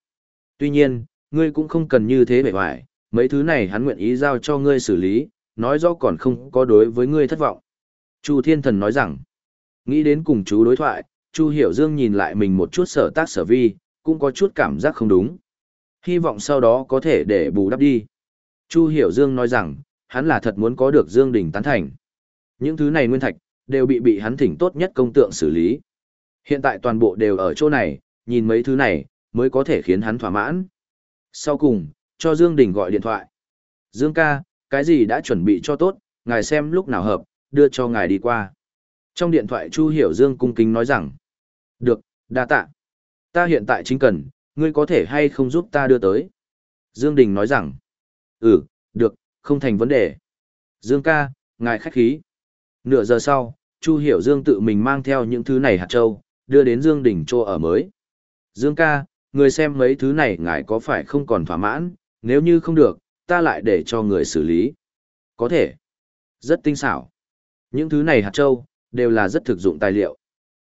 Tuy nhiên, ngươi cũng không cần như thế bề hoài, mấy thứ này hắn nguyện ý giao cho ngươi xử lý, nói rõ còn không có đối với ngươi thất vọng. Chu Thiên Thần nói rằng, nghĩ đến cùng chú đối thoại, Chu Hiểu Dương nhìn lại mình một chút sở tác sở vi, cũng có chút cảm giác không đúng. Hy vọng sau đó có thể để bù đắp đi. Chu Hiểu Dương nói rằng, hắn là thật muốn có được Dương Đình tán thành. Những thứ này nguyên thạch, đều bị bị hắn thỉnh tốt nhất công tượng xử lý. Hiện tại toàn bộ đều ở chỗ này, nhìn mấy thứ này, mới có thể khiến hắn thỏa mãn. Sau cùng, cho Dương Đình gọi điện thoại. Dương ca, cái gì đã chuẩn bị cho tốt, ngài xem lúc nào hợp, đưa cho ngài đi qua. Trong điện thoại Chu Hiểu Dương cung kính nói rằng, được, đa tạ. Ta hiện tại chính cần, ngươi có thể hay không giúp ta đưa tới. Dương Đình nói rằng, ừ, được, không thành vấn đề. Dương ca, ngài khách khí. Nửa giờ sau, Chu Hiểu Dương tự mình mang theo những thứ này hạt châu, đưa đến Dương Đình chỗ ở mới. Dương ca, người xem mấy thứ này ngài có phải không còn thỏa mãn, nếu như không được, ta lại để cho người xử lý. Có thể. Rất tinh xảo. Những thứ này hạt châu, đều là rất thực dụng tài liệu.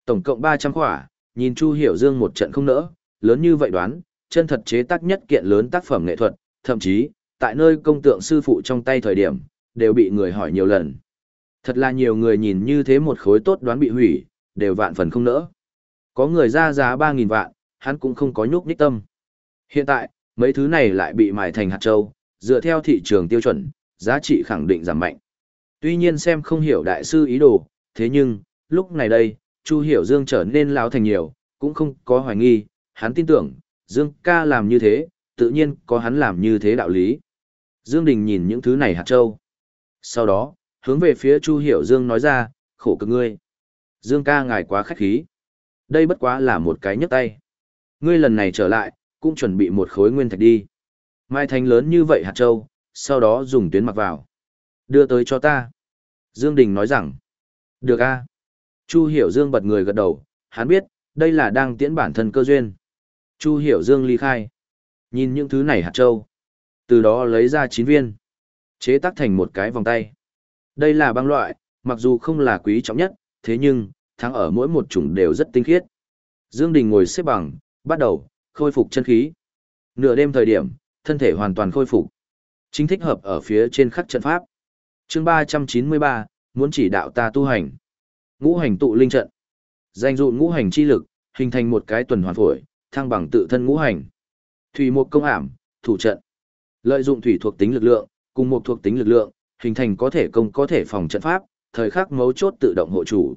Tổng cộng 300 khỏa, nhìn Chu Hiểu Dương một trận không nỡ, lớn như vậy đoán, chân thật chế tác nhất kiện lớn tác phẩm nghệ thuật, thậm chí, tại nơi công tượng sư phụ trong tay thời điểm, đều bị người hỏi nhiều lần. Thật là nhiều người nhìn như thế một khối tốt đoán bị hủy, đều vạn phần không nỡ. Có người ra giá 3.000 vạn, hắn cũng không có nhúc nhích tâm. Hiện tại, mấy thứ này lại bị mài thành hạt châu, dựa theo thị trường tiêu chuẩn, giá trị khẳng định giảm mạnh. Tuy nhiên xem không hiểu đại sư ý đồ, thế nhưng, lúc này đây, Chu Hiểu Dương trở nên lão thành nhiều, cũng không có hoài nghi, hắn tin tưởng, Dương ca làm như thế, tự nhiên có hắn làm như thế đạo lý. Dương Đình nhìn những thứ này hạt châu. Sau đó, hướng về phía Chu Hiểu Dương nói ra, khổ cực ngươi. Dương ca ngài quá khách khí. Đây bất quá là một cái nhấc tay. Ngươi lần này trở lại, cũng chuẩn bị một khối nguyên thạch đi. Mai thành lớn như vậy hạt châu, sau đó dùng tuyến mặc vào. Đưa tới cho ta. Dương Đình nói rằng, được a. Chu Hiểu Dương bật người gật đầu, hắn biết, đây là đang tiễn bản thân cơ duyên. Chu Hiểu Dương ly khai. Nhìn những thứ này hạt châu. Từ đó lấy ra 9 viên. Chế tác thành một cái vòng tay. Đây là băng loại, mặc dù không là quý trọng nhất, thế nhưng, thắng ở mỗi một chủng đều rất tinh khiết. Dương Đình ngồi xếp bằng, bắt đầu, khôi phục chân khí. Nửa đêm thời điểm, thân thể hoàn toàn khôi phục. Chính thích hợp ở phía trên khắc trận pháp. Chương 393, muốn chỉ đạo ta tu hành. Ngũ hành tụ linh trận. Danh dụ ngũ hành chi lực, hình thành một cái tuần hoàn phổi, thăng bằng tự thân ngũ hành. Thủy một công ảm, thủ trận. Lợi dụng thủy thuộc tính lực lượng, cùng một thuộc tính lực lượng, hình thành có thể công có thể phòng trận pháp, thời khắc mấu chốt tự động hộ chủ.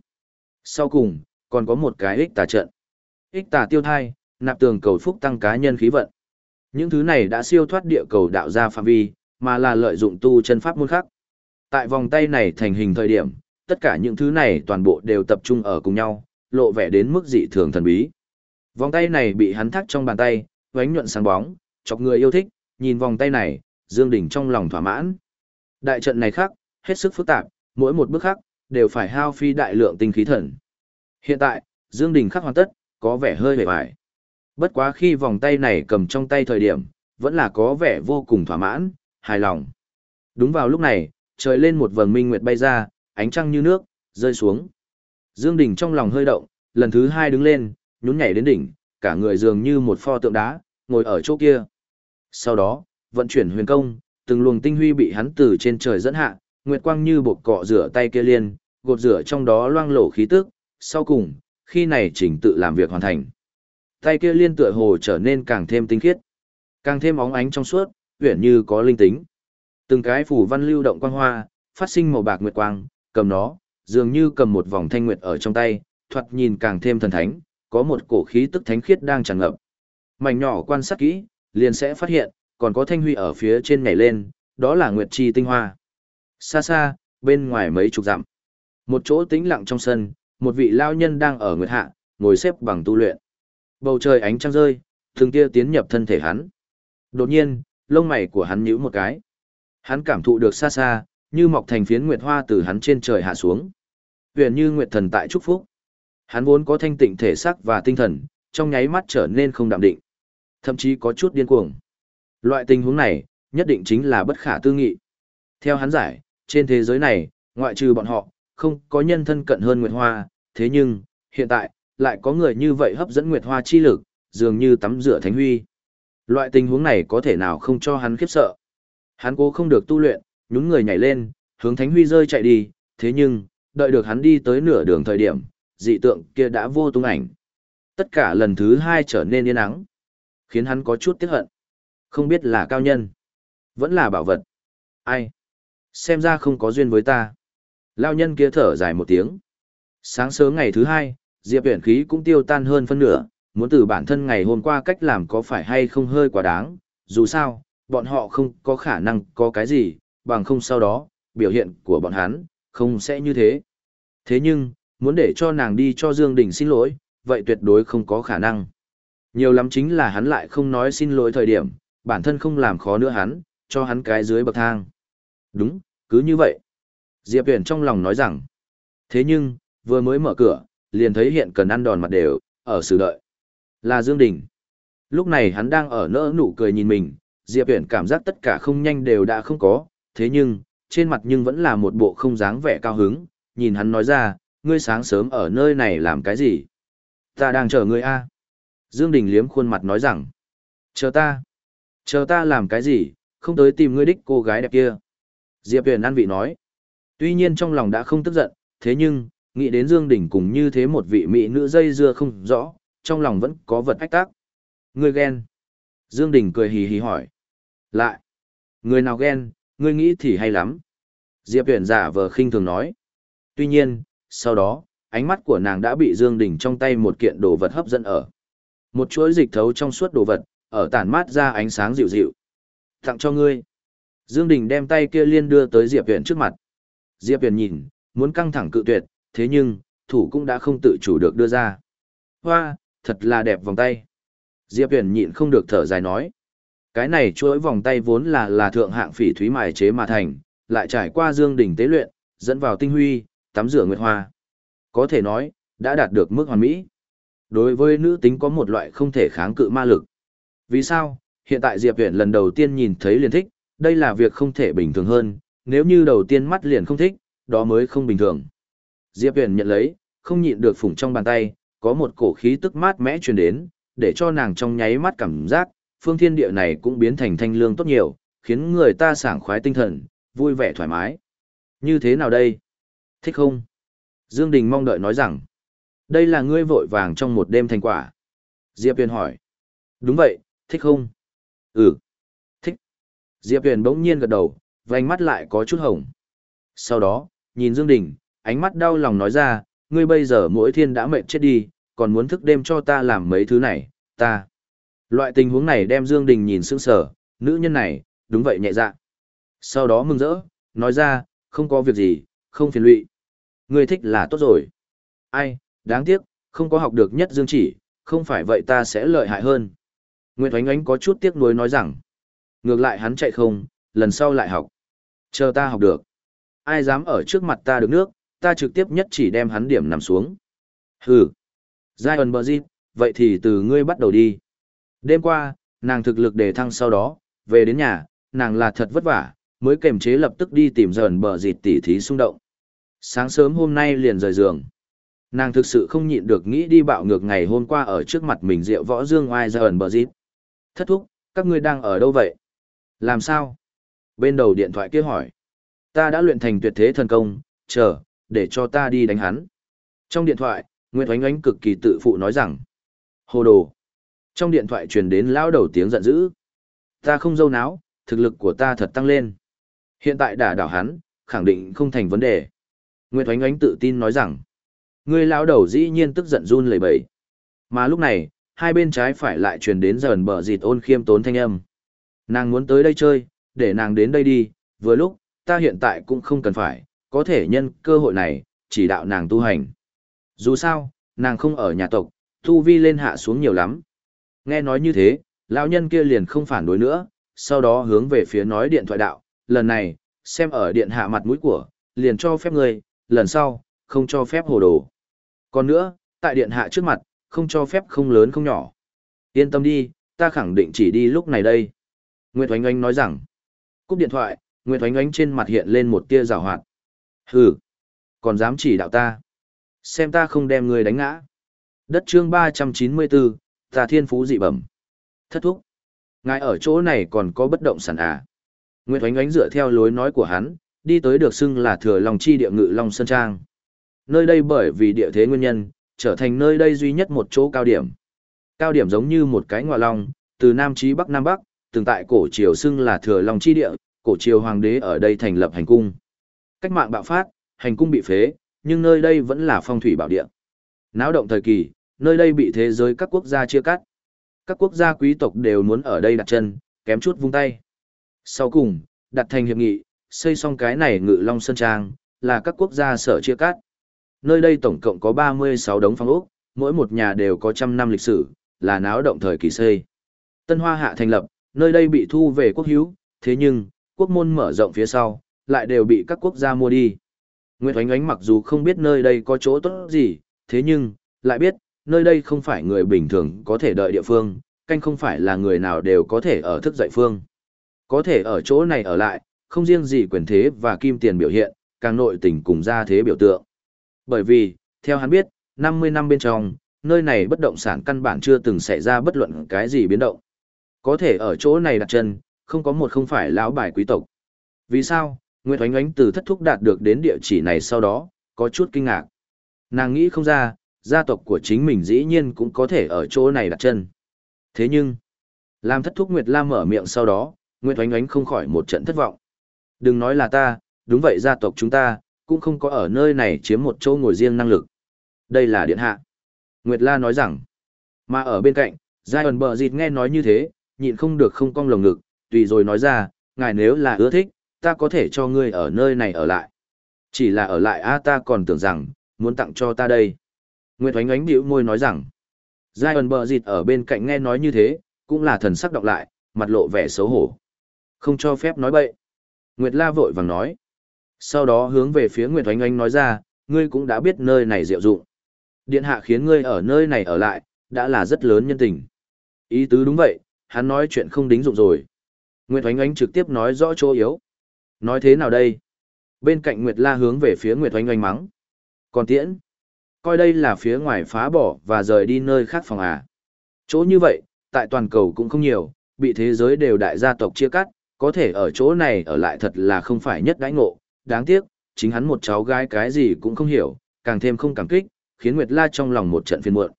Sau cùng, còn có một cái ích tà trận. Ích tà tiêu thai, nạp tường cầu phúc tăng cá nhân khí vận. Những thứ này đã siêu thoát địa cầu đạo ra phạm vi, mà là lợi dụng tu chân pháp môn khác. Tại vòng tay này thành hình thời điểm, tất cả những thứ này toàn bộ đều tập trung ở cùng nhau, lộ vẻ đến mức dị thường thần bí. Vòng tay này bị hắn thắt trong bàn tay, vánh nhuận sáng bóng, chọc người yêu thích, nhìn vòng tay này, Dương Đình trong lòng thỏa mãn. Đại trận này khác, hết sức phức tạp, mỗi một bước khác, đều phải hao phi đại lượng tinh khí thần. Hiện tại, Dương Đình khắc hoàn tất, có vẻ hơi vẻ vải. Bất quá khi vòng tay này cầm trong tay thời điểm, vẫn là có vẻ vô cùng thỏa mãn, hài lòng. Đúng vào lúc này, trời lên một vầng minh nguyệt bay ra, ánh trăng như nước, rơi xuống. Dương Đình trong lòng hơi động, lần thứ hai đứng lên, nhún nhảy đến đỉnh, cả người dường như một pho tượng đá, ngồi ở chỗ kia. Sau đó, vận chuyển huyền công, từng luồng tinh huy bị hắn từ trên trời dẫn hạ, nguyệt quang như bột cọ rửa tay kia liên, gột rửa trong đó loang lổ khí tức, sau cùng, khi này chỉnh tự làm việc hoàn thành. Tay kia liên tựa hồ trở nên càng thêm tinh khiết, càng thêm óng ánh trong suốt, uyển như có linh tính. Từng cái phủ văn lưu động quang hoa, phát sinh màu bạc nguyệt quang, cầm nó, dường như cầm một vòng thanh nguyệt ở trong tay, thoạt nhìn càng thêm thần thánh, có một cổ khí tức thánh khiết đang tràn ngập. Mảnh nhỏ quan sát kỹ, liền sẽ phát hiện, còn có thanh huy ở phía trên nhảy lên, đó là nguyệt chi tinh hoa. Xa xa, bên ngoài mấy chục dặm, một chỗ tĩnh lặng trong sân, một vị lao nhân đang ở nguyệt hạ, ngồi xếp bằng tu luyện. Bầu trời ánh trăng rơi, thường tia tiến nhập thân thể hắn. Đột nhiên, lông mày của hắn nhíu một cái. Hắn cảm thụ được xa xa, như mọc thành phiến nguyệt hoa từ hắn trên trời hạ xuống. Huyền như nguyệt thần tại chúc phúc. Hắn vốn có thanh tịnh thể xác và tinh thần, trong nháy mắt trở nên không đạm định, thậm chí có chút điên cuồng. Loại tình huống này, nhất định chính là bất khả tư nghị. Theo hắn giải, trên thế giới này, ngoại trừ bọn họ, không có nhân thân cận hơn Nguyệt Hoa, thế nhưng, hiện tại, lại có người như vậy hấp dẫn Nguyệt Hoa chi lực, dường như tắm rửa thánh huy. Loại tình huống này có thể nào không cho hắn khiếp sợ. Hắn cố không được tu luyện, nhún người nhảy lên, hướng thánh huy rơi chạy đi, thế nhưng, đợi được hắn đi tới nửa đường thời điểm, dị tượng kia đã vô tung ảnh. Tất cả lần thứ hai trở nên yên ắng, khiến hắn có chút tiếc hận. Không biết là cao nhân, vẫn là bảo vật. Ai? Xem ra không có duyên với ta. Lao nhân kia thở dài một tiếng. Sáng sớm ngày thứ hai, Diệp Uyển khí cũng tiêu tan hơn phân nửa, muốn từ bản thân ngày hôm qua cách làm có phải hay không hơi quá đáng, dù sao, bọn họ không có khả năng có cái gì, bằng không sau đó, biểu hiện của bọn hắn, không sẽ như thế. Thế nhưng, muốn để cho nàng đi cho Dương Đình xin lỗi, vậy tuyệt đối không có khả năng. Nhiều lắm chính là hắn lại không nói xin lỗi thời điểm, bản thân không làm khó nữa hắn, cho hắn cái dưới bậc thang. Đúng, cứ như vậy. Diệp Huyền trong lòng nói rằng, thế nhưng, vừa mới mở cửa, liền thấy hiện cần ăn đòn mặt đều, ở xử đợi. Là Dương Đình. Lúc này hắn đang ở nỡ nụ cười nhìn mình, Diệp Huyền cảm giác tất cả không nhanh đều đã không có, thế nhưng, trên mặt nhưng vẫn là một bộ không dáng vẻ cao hứng, nhìn hắn nói ra, ngươi sáng sớm ở nơi này làm cái gì? Ta đang chờ ngươi a. Dương Đình liếm khuôn mặt nói rằng, chờ ta. Chờ ta làm cái gì, không tới tìm ngươi đích cô gái đẹp kia. Diệp Huyền an vị nói. Tuy nhiên trong lòng đã không tức giận, thế nhưng, nghĩ đến Dương Đình cùng như thế một vị mỹ nữ dây dưa không rõ, trong lòng vẫn có vật ách tác. Ngươi ghen. Dương Đình cười hì hì hỏi. Lại. Người nào ghen, ngươi nghĩ thì hay lắm. Diệp Huyền giả vờ khinh thường nói. Tuy nhiên, sau đó, ánh mắt của nàng đã bị Dương Đình trong tay một kiện đồ vật hấp dẫn ở. Một chuỗi dịch thấu trong suốt đồ vật, ở tản mát ra ánh sáng dịu dịu. Tặng cho ngươi. Dương Đình đem tay kia liên đưa tới Diệp Huyền trước mặt. Diệp Huyền nhìn, muốn căng thẳng cự tuyệt, thế nhưng, thủ cũng đã không tự chủ được đưa ra. Hoa, thật là đẹp vòng tay. Diệp Huyền nhịn không được thở dài nói. Cái này chuỗi vòng tay vốn là là thượng hạng phỉ thúy mài chế mà thành, lại trải qua Dương đỉnh tế luyện, dẫn vào tinh huy, tắm rửa nguyệt hoa. Có thể nói, đã đạt được mức hoàn mỹ. Đối với nữ tính có một loại không thể kháng cự ma lực. Vì sao? Hiện tại Diệp Viễn lần đầu tiên nhìn thấy liền thích, đây là việc không thể bình thường hơn, nếu như đầu tiên mắt liền không thích, đó mới không bình thường. Diệp Viễn nhận lấy, không nhịn được phủng trong bàn tay, có một cổ khí tức mát mẽ truyền đến, để cho nàng trong nháy mắt cảm giác, phương thiên địa này cũng biến thành thanh lương tốt nhiều, khiến người ta sảng khoái tinh thần, vui vẻ thoải mái. Như thế nào đây? Thích không? Dương Đình mong đợi nói rằng, đây là ngươi vội vàng trong một đêm thành quả. Diệp Huyền hỏi, đúng vậy, thích không? Ừ, thích. Diệp Huyền bỗng nhiên gật đầu, vành mắt lại có chút hồng. Sau đó, nhìn Dương Đình, ánh mắt đau lòng nói ra, ngươi bây giờ mỗi thiên đã mệt chết đi, còn muốn thức đêm cho ta làm mấy thứ này, ta. Loại tình huống này đem Dương Đình nhìn sững sờ, nữ nhân này, đúng vậy nhẹ dạ. Sau đó mừng rỡ, nói ra, không có việc gì, không phiền lụy. Ngươi thích là tốt rồi. Ai, đáng tiếc, không có học được nhất Dương chỉ, không phải vậy ta sẽ lợi hại hơn. Nguyệt Oánh Oánh có chút tiếc nuối nói rằng, ngược lại hắn chạy không, lần sau lại học. Chờ ta học được. Ai dám ở trước mặt ta được nước, ta trực tiếp nhất chỉ đem hắn điểm nằm xuống. Hừ. Zion Brzit, vậy thì từ ngươi bắt đầu đi. Đêm qua, nàng thực lực đề thăng sau đó, về đến nhà, nàng là thật vất vả, mới kềm chế lập tức đi tìm dần bờ dịt tỉ thí xung động. Sáng sớm hôm nay liền rời giường. Nàng thực sự không nhịn được nghĩ đi bạo ngược ngày hôm qua ở trước mặt mình rượu võ dương oai dần bờ dịt. Thất thúc, các ngươi đang ở đâu vậy? Làm sao? Bên đầu điện thoại kia hỏi. Ta đã luyện thành tuyệt thế thần công, chờ, để cho ta đi đánh hắn. Trong điện thoại, Nguyệt Oánh Oánh cực kỳ tự phụ nói rằng. Hồ đồ. Trong điện thoại truyền đến lão đầu tiếng giận dữ. Ta không dâu náo, thực lực của ta thật tăng lên. Hiện tại đả đảo hắn, khẳng định không thành vấn đề. Nguyệt Oánh Oánh tự tin nói rằng. Người lão đầu dĩ nhiên tức giận run lẩy bẩy. Mà lúc này, hai bên trái phải lại truyền đến dần bờ dịt ôn khiêm tốn thanh âm. Nàng muốn tới đây chơi, để nàng đến đây đi, vừa lúc, ta hiện tại cũng không cần phải, có thể nhân cơ hội này, chỉ đạo nàng tu hành. Dù sao, nàng không ở nhà tộc, tu vi lên hạ xuống nhiều lắm. Nghe nói như thế, lão nhân kia liền không phản đối nữa, sau đó hướng về phía nói điện thoại đạo, lần này, xem ở điện hạ mặt mũi của, liền cho phép ngươi, lần sau, không cho phép hồ đồ. Còn nữa, tại điện hạ trước mặt, không cho phép không lớn không nhỏ. Yên tâm đi, ta khẳng định chỉ đi lúc này đây. Nguyệt Oánh Oánh nói rằng, cúp điện thoại, Nguyệt Oánh Oánh trên mặt hiện lên một tia rào hoạt. Hừ, còn dám chỉ đạo ta. Xem ta không đem người đánh ngã. Đất chương 394, ta thiên phú dị bẩm. Thất thúc. Ngài ở chỗ này còn có bất động sản à. Nguyệt Oánh Oánh dựa theo lối nói của hắn, đi tới được xưng là thừa lòng chi địa ngự Long Sơn Trang. Nơi đây bởi vì địa thế nguyên nhân, trở thành nơi đây duy nhất một chỗ cao điểm. Cao điểm giống như một cái ngọa long, từ Nam chí Bắc Nam Bắc, từng tại cổ triều xưng là thừa Long chi địa, cổ triều hoàng đế ở đây thành lập hành cung. Cách mạng bạo phát, hành cung bị phế, nhưng nơi đây vẫn là phong thủy bảo địa. Náo động thời kỳ, nơi đây bị thế giới các quốc gia chia cắt. Các quốc gia quý tộc đều muốn ở đây đặt chân, kém chút vung tay. Sau cùng, đặt thành hiệp nghị, xây xong cái này ngự long sơn trang, là các quốc gia sở chia cắt. Nơi đây tổng cộng có 36 đống phong ốc, mỗi một nhà đều có trăm năm lịch sử, là náo động thời kỳ xây. Tân Hoa Hạ thành lập, nơi đây bị thu về quốc hữu, thế nhưng, quốc môn mở rộng phía sau, lại đều bị các quốc gia mua đi. Nguyệt Oánh Oánh mặc dù không biết nơi đây có chỗ tốt gì, thế nhưng, lại biết, nơi đây không phải người bình thường có thể đợi địa phương, canh không phải là người nào đều có thể ở thức dậy phương. Có thể ở chỗ này ở lại, không riêng gì quyền thế và kim tiền biểu hiện, càng nội tình cùng gia thế biểu tượng. Bởi vì, theo hắn biết, 50 năm bên trong, nơi này bất động sản căn bản chưa từng xảy ra bất luận cái gì biến động. Có thể ở chỗ này đặt chân, không có một không phải lão bài quý tộc. Vì sao, Nguyệt Oánh Oánh từ thất thúc đạt được đến địa chỉ này sau đó, có chút kinh ngạc. Nàng nghĩ không ra, gia tộc của chính mình dĩ nhiên cũng có thể ở chỗ này đặt chân. Thế nhưng, làm thất thúc Nguyệt Lam mở miệng sau đó, Nguyệt Oánh Oánh không khỏi một trận thất vọng. Đừng nói là ta, đúng vậy gia tộc chúng ta, cũng không có ở nơi này chiếm một chỗ ngồi riêng năng lực. Đây là điện hạ. Nguyệt La nói rằng, mà ở bên cạnh, Giai ẩn bờ dịt nghe nói như thế, nhịn không được không cong lồng ngực, tùy rồi nói ra, ngài nếu là ưa thích, ta có thể cho ngươi ở nơi này ở lại. Chỉ là ở lại a ta còn tưởng rằng, muốn tặng cho ta đây. Nguyệt Oánh Oánh bĩu môi nói rằng, Giai ẩn bờ dịt ở bên cạnh nghe nói như thế, cũng là thần sắc đọc lại, mặt lộ vẻ xấu hổ. Không cho phép nói bậy. Nguyệt La vội vàng nói. Sau đó hướng về phía Nguyệt Oánh Oánh nói ra, ngươi cũng đã biết nơi này diệu dụng. Điện hạ khiến ngươi ở nơi này ở lại, đã là rất lớn nhân tình. Ý tứ đúng vậy, hắn nói chuyện không đính dụng rồi. Nguyệt Oánh Oánh trực tiếp nói rõ chỗ yếu. Nói thế nào đây? Bên cạnh Nguyệt La hướng về phía Nguyệt Oánh Oánh mắng. Còn tiễn. Coi đây là phía ngoài phá bỏ và rời đi nơi khác phòng à. Chỗ như vậy, tại toàn cầu cũng không nhiều, bị thế giới đều đại gia tộc chia cắt, có thể ở chỗ này ở lại thật là không phải nhất đãi ngộ, đáng tiếc, chính hắn một cháu gái cái gì cũng không hiểu, càng thêm không cảm kích, khiến Nguyệt La trong lòng một trận phiền muộn.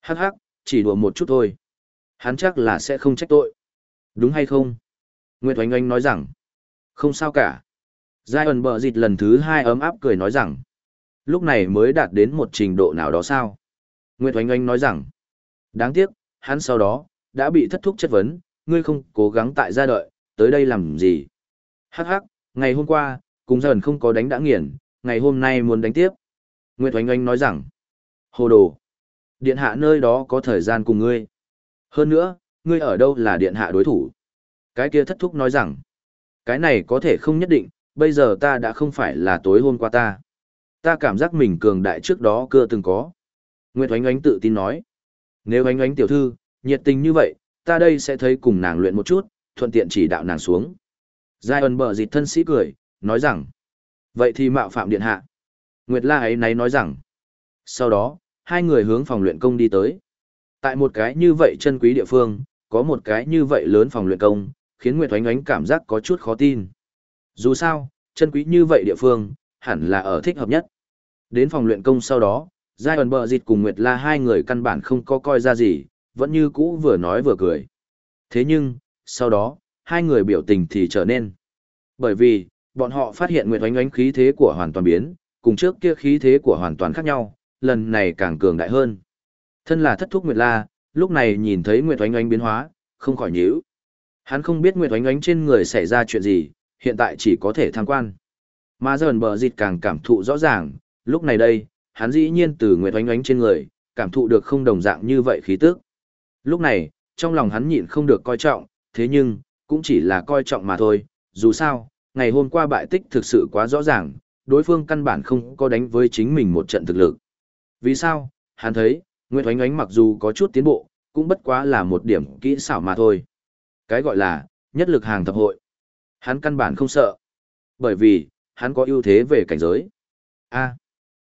Hắc hắc, chỉ đùa một chút thôi. Hắn chắc là sẽ không trách tội. Đúng hay không? Nguyệt Oanh Oanh nói rằng, không sao cả. Giai ẩn bờ dịt lần thứ hai ấm áp cười nói rằng, lúc này mới đạt đến một trình độ nào đó sao? Nguyệt Oanh Oanh nói rằng, đáng tiếc, hắn sau đó, đã bị thất thúc chất vấn, ngươi không cố gắng tại gia đợi, tới đây làm gì? Hắc hắc, ngày hôm qua, cùng dần không có đánh đã nghiền, ngày hôm nay muốn đánh tiếp. Nguyệt Oanh Oanh nói rằng, hồ đồ, điện hạ nơi đó có thời gian cùng ngươi. Hơn nữa, ngươi ở đâu là điện hạ đối thủ? Cái kia thất thúc nói rằng, cái này có thể không nhất định, bây giờ ta đã không phải là tối hôm qua ta. Ta cảm giác mình cường đại trước đó cưa từng có. Nguyệt Oánh Oánh tự tin nói, nếu Oánh Oánh tiểu thư, nhiệt tình như vậy, ta đây sẽ thấy cùng nàng luyện một chút, thuận tiện chỉ đạo nàng xuống. Giai ẩn bờ dịt thân sĩ cười, nói rằng, vậy thì mạo phạm điện hạ. Nguyệt La ấy nấy nói rằng, sau đó, hai người hướng phòng luyện công đi tới. Tại một cái như vậy chân quý địa phương, có một cái như vậy lớn phòng luyện công, khiến Nguyệt Oánh Oánh cảm giác có chút khó tin. Dù sao, chân quý như vậy địa phương, hẳn là ở thích hợp nhất. Đến phòng luyện công sau đó, Giai ẩn bờ dịt cùng Nguyệt La hai người căn bản không có coi ra gì, vẫn như cũ vừa nói vừa cười. Thế nhưng, sau đó, hai người biểu tình thì trở nên. Bởi vì, bọn họ phát hiện Nguyệt Oánh Oánh khí thế của hoàn toàn biến, cùng trước kia khí thế của hoàn toàn khác nhau, lần này càng cường đại hơn. Thân là thất thúc Nguyệt La, lúc này nhìn thấy Nguyệt Oánh Oánh biến hóa, không khỏi nhíu. Hắn không biết Nguyệt Oánh Oánh trên người xảy ra chuyện gì, hiện tại chỉ có thể tham quan. Mà dần bờ dịt càng cảm thụ rõ ràng, lúc này đây, hắn dĩ nhiên từ Nguyệt Oánh Oánh trên người, cảm thụ được không đồng dạng như vậy khí tức. Lúc này, trong lòng hắn nhịn không được coi trọng, thế nhưng, cũng chỉ là coi trọng mà thôi, dù sao, ngày hôm qua bại tích thực sự quá rõ ràng, đối phương căn bản không có đánh với chính mình một trận thực lực. Vì sao? Hắn thấy, Nguyệt Oánh Oánh mặc dù có chút tiến bộ, cũng bất quá là một điểm kỹ xảo mà thôi. Cái gọi là, nhất lực hàng thập hội. Hắn căn bản không sợ. Bởi vì, hắn có ưu thế về cảnh giới. a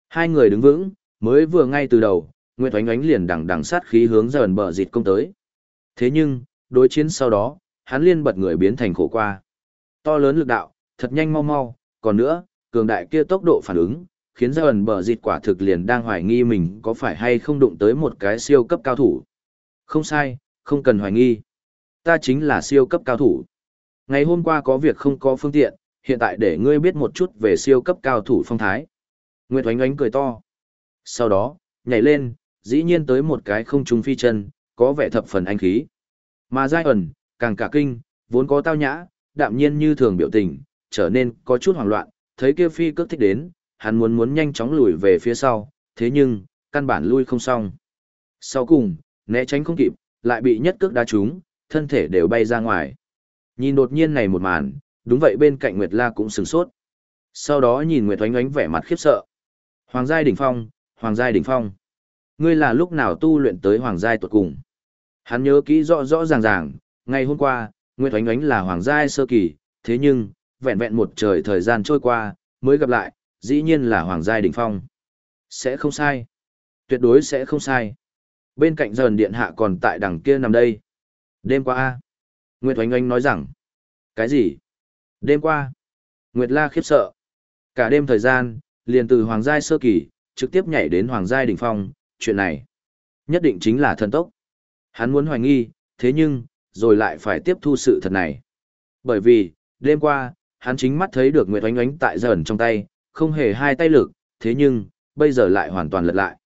hai người đứng vững, mới vừa ngay từ đầu, Nguyệt Oánh Oánh liền đằng đằng sát khí hướng dần bờ dịt công tới. Thế nhưng, đối chiến sau đó, hắn liên bật người biến thành khổ qua. To lớn lực đạo, thật nhanh mau mau, còn nữa, cường đại kia tốc độ phản ứng, khiến dần bờ dịt quả thực liền đang hoài nghi mình có phải hay không đụng tới một cái siêu cấp cao thủ. Không sai, không cần hoài nghi. Ta chính là siêu cấp cao thủ. Ngày hôm qua có việc không có phương tiện, hiện tại để ngươi biết một chút về siêu cấp cao thủ phong thái. Nguyệt oánh oánh cười to. Sau đó, nhảy lên, dĩ nhiên tới một cái không trung phi chân, có vẻ thập phần anh khí. Mà giai ẩn, càng cả kinh, vốn có tao nhã, đạm nhiên như thường biểu tình, trở nên có chút hoảng loạn, thấy kia phi cước thích đến, hắn muốn muốn nhanh chóng lùi về phía sau, thế nhưng, căn bản lui không xong. Sau cùng, né tránh không kịp, lại bị nhất cước đá trúng, thân thể đều bay ra ngoài. Nhìn đột nhiên này một màn, đúng vậy bên cạnh Nguyệt La cũng sửng sốt. Sau đó nhìn Nguyệt Oánh Oánh vẻ mặt khiếp sợ. Hoàng giai đỉnh phong, Hoàng giai đỉnh phong. Ngươi là lúc nào tu luyện tới Hoàng giai tuột cùng? Hắn nhớ kỹ rõ rõ ràng ràng, ngày hôm qua, Nguyệt Oánh Oánh là Hoàng giai sơ kỳ, thế nhưng, vẹn vẹn một trời thời gian trôi qua, mới gặp lại, dĩ nhiên là Hoàng giai đỉnh phong. Sẽ không sai. Tuyệt đối sẽ không sai. Bên cạnh dần điện hạ còn tại đằng kia nằm đây. Đêm qua a Nguyệt Oánh Oánh nói rằng. Cái gì? Đêm qua. Nguyệt La khiếp sợ. Cả đêm thời gian, liền từ Hoàng Giai sơ kỳ, trực tiếp nhảy đến Hoàng Giai đỉnh phong, chuyện này. Nhất định chính là thần tốc. Hắn muốn hoài nghi, thế nhưng, rồi lại phải tiếp thu sự thật này. Bởi vì, đêm qua, hắn chính mắt thấy được Nguyệt Oánh Oánh tại dần trong tay, không hề hai tay lực, thế nhưng, bây giờ lại hoàn toàn lật lại.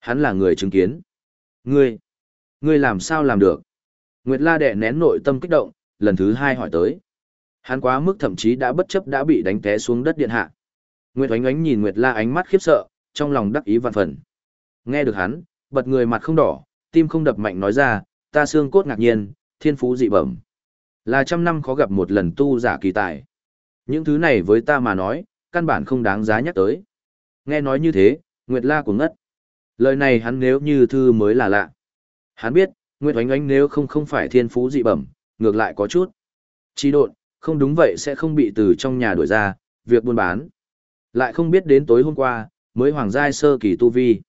Hắn là người chứng kiến. Ngươi, ngươi làm sao làm được? Nguyệt La đè nén nội tâm kích động, lần thứ hai hỏi tới. Hắn quá mức thậm chí đã bất chấp đã bị đánh té xuống đất điện hạ. Nguyệt Oánh Oánh nhìn Nguyệt La ánh mắt khiếp sợ, trong lòng đắc ý vạn phần. Nghe được hắn, bật người mặt không đỏ, tim không đập mạnh nói ra, ta xương cốt ngạc nhiên, thiên phú dị bẩm. Là trăm năm khó gặp một lần tu giả kỳ tài. Những thứ này với ta mà nói, căn bản không đáng giá nhắc tới. Nghe nói như thế, Nguyệt La cũng ngất. Lời này hắn nếu như thư mới là lạ. Hắn biết, Nguyệt Oánh Oánh nếu không không phải thiên phú dị bẩm, ngược lại có chút. Chi độn, không đúng vậy sẽ không bị từ trong nhà đuổi ra, việc buôn bán. Lại không biết đến tối hôm qua, mới hoàng giai sơ kỳ tu vi.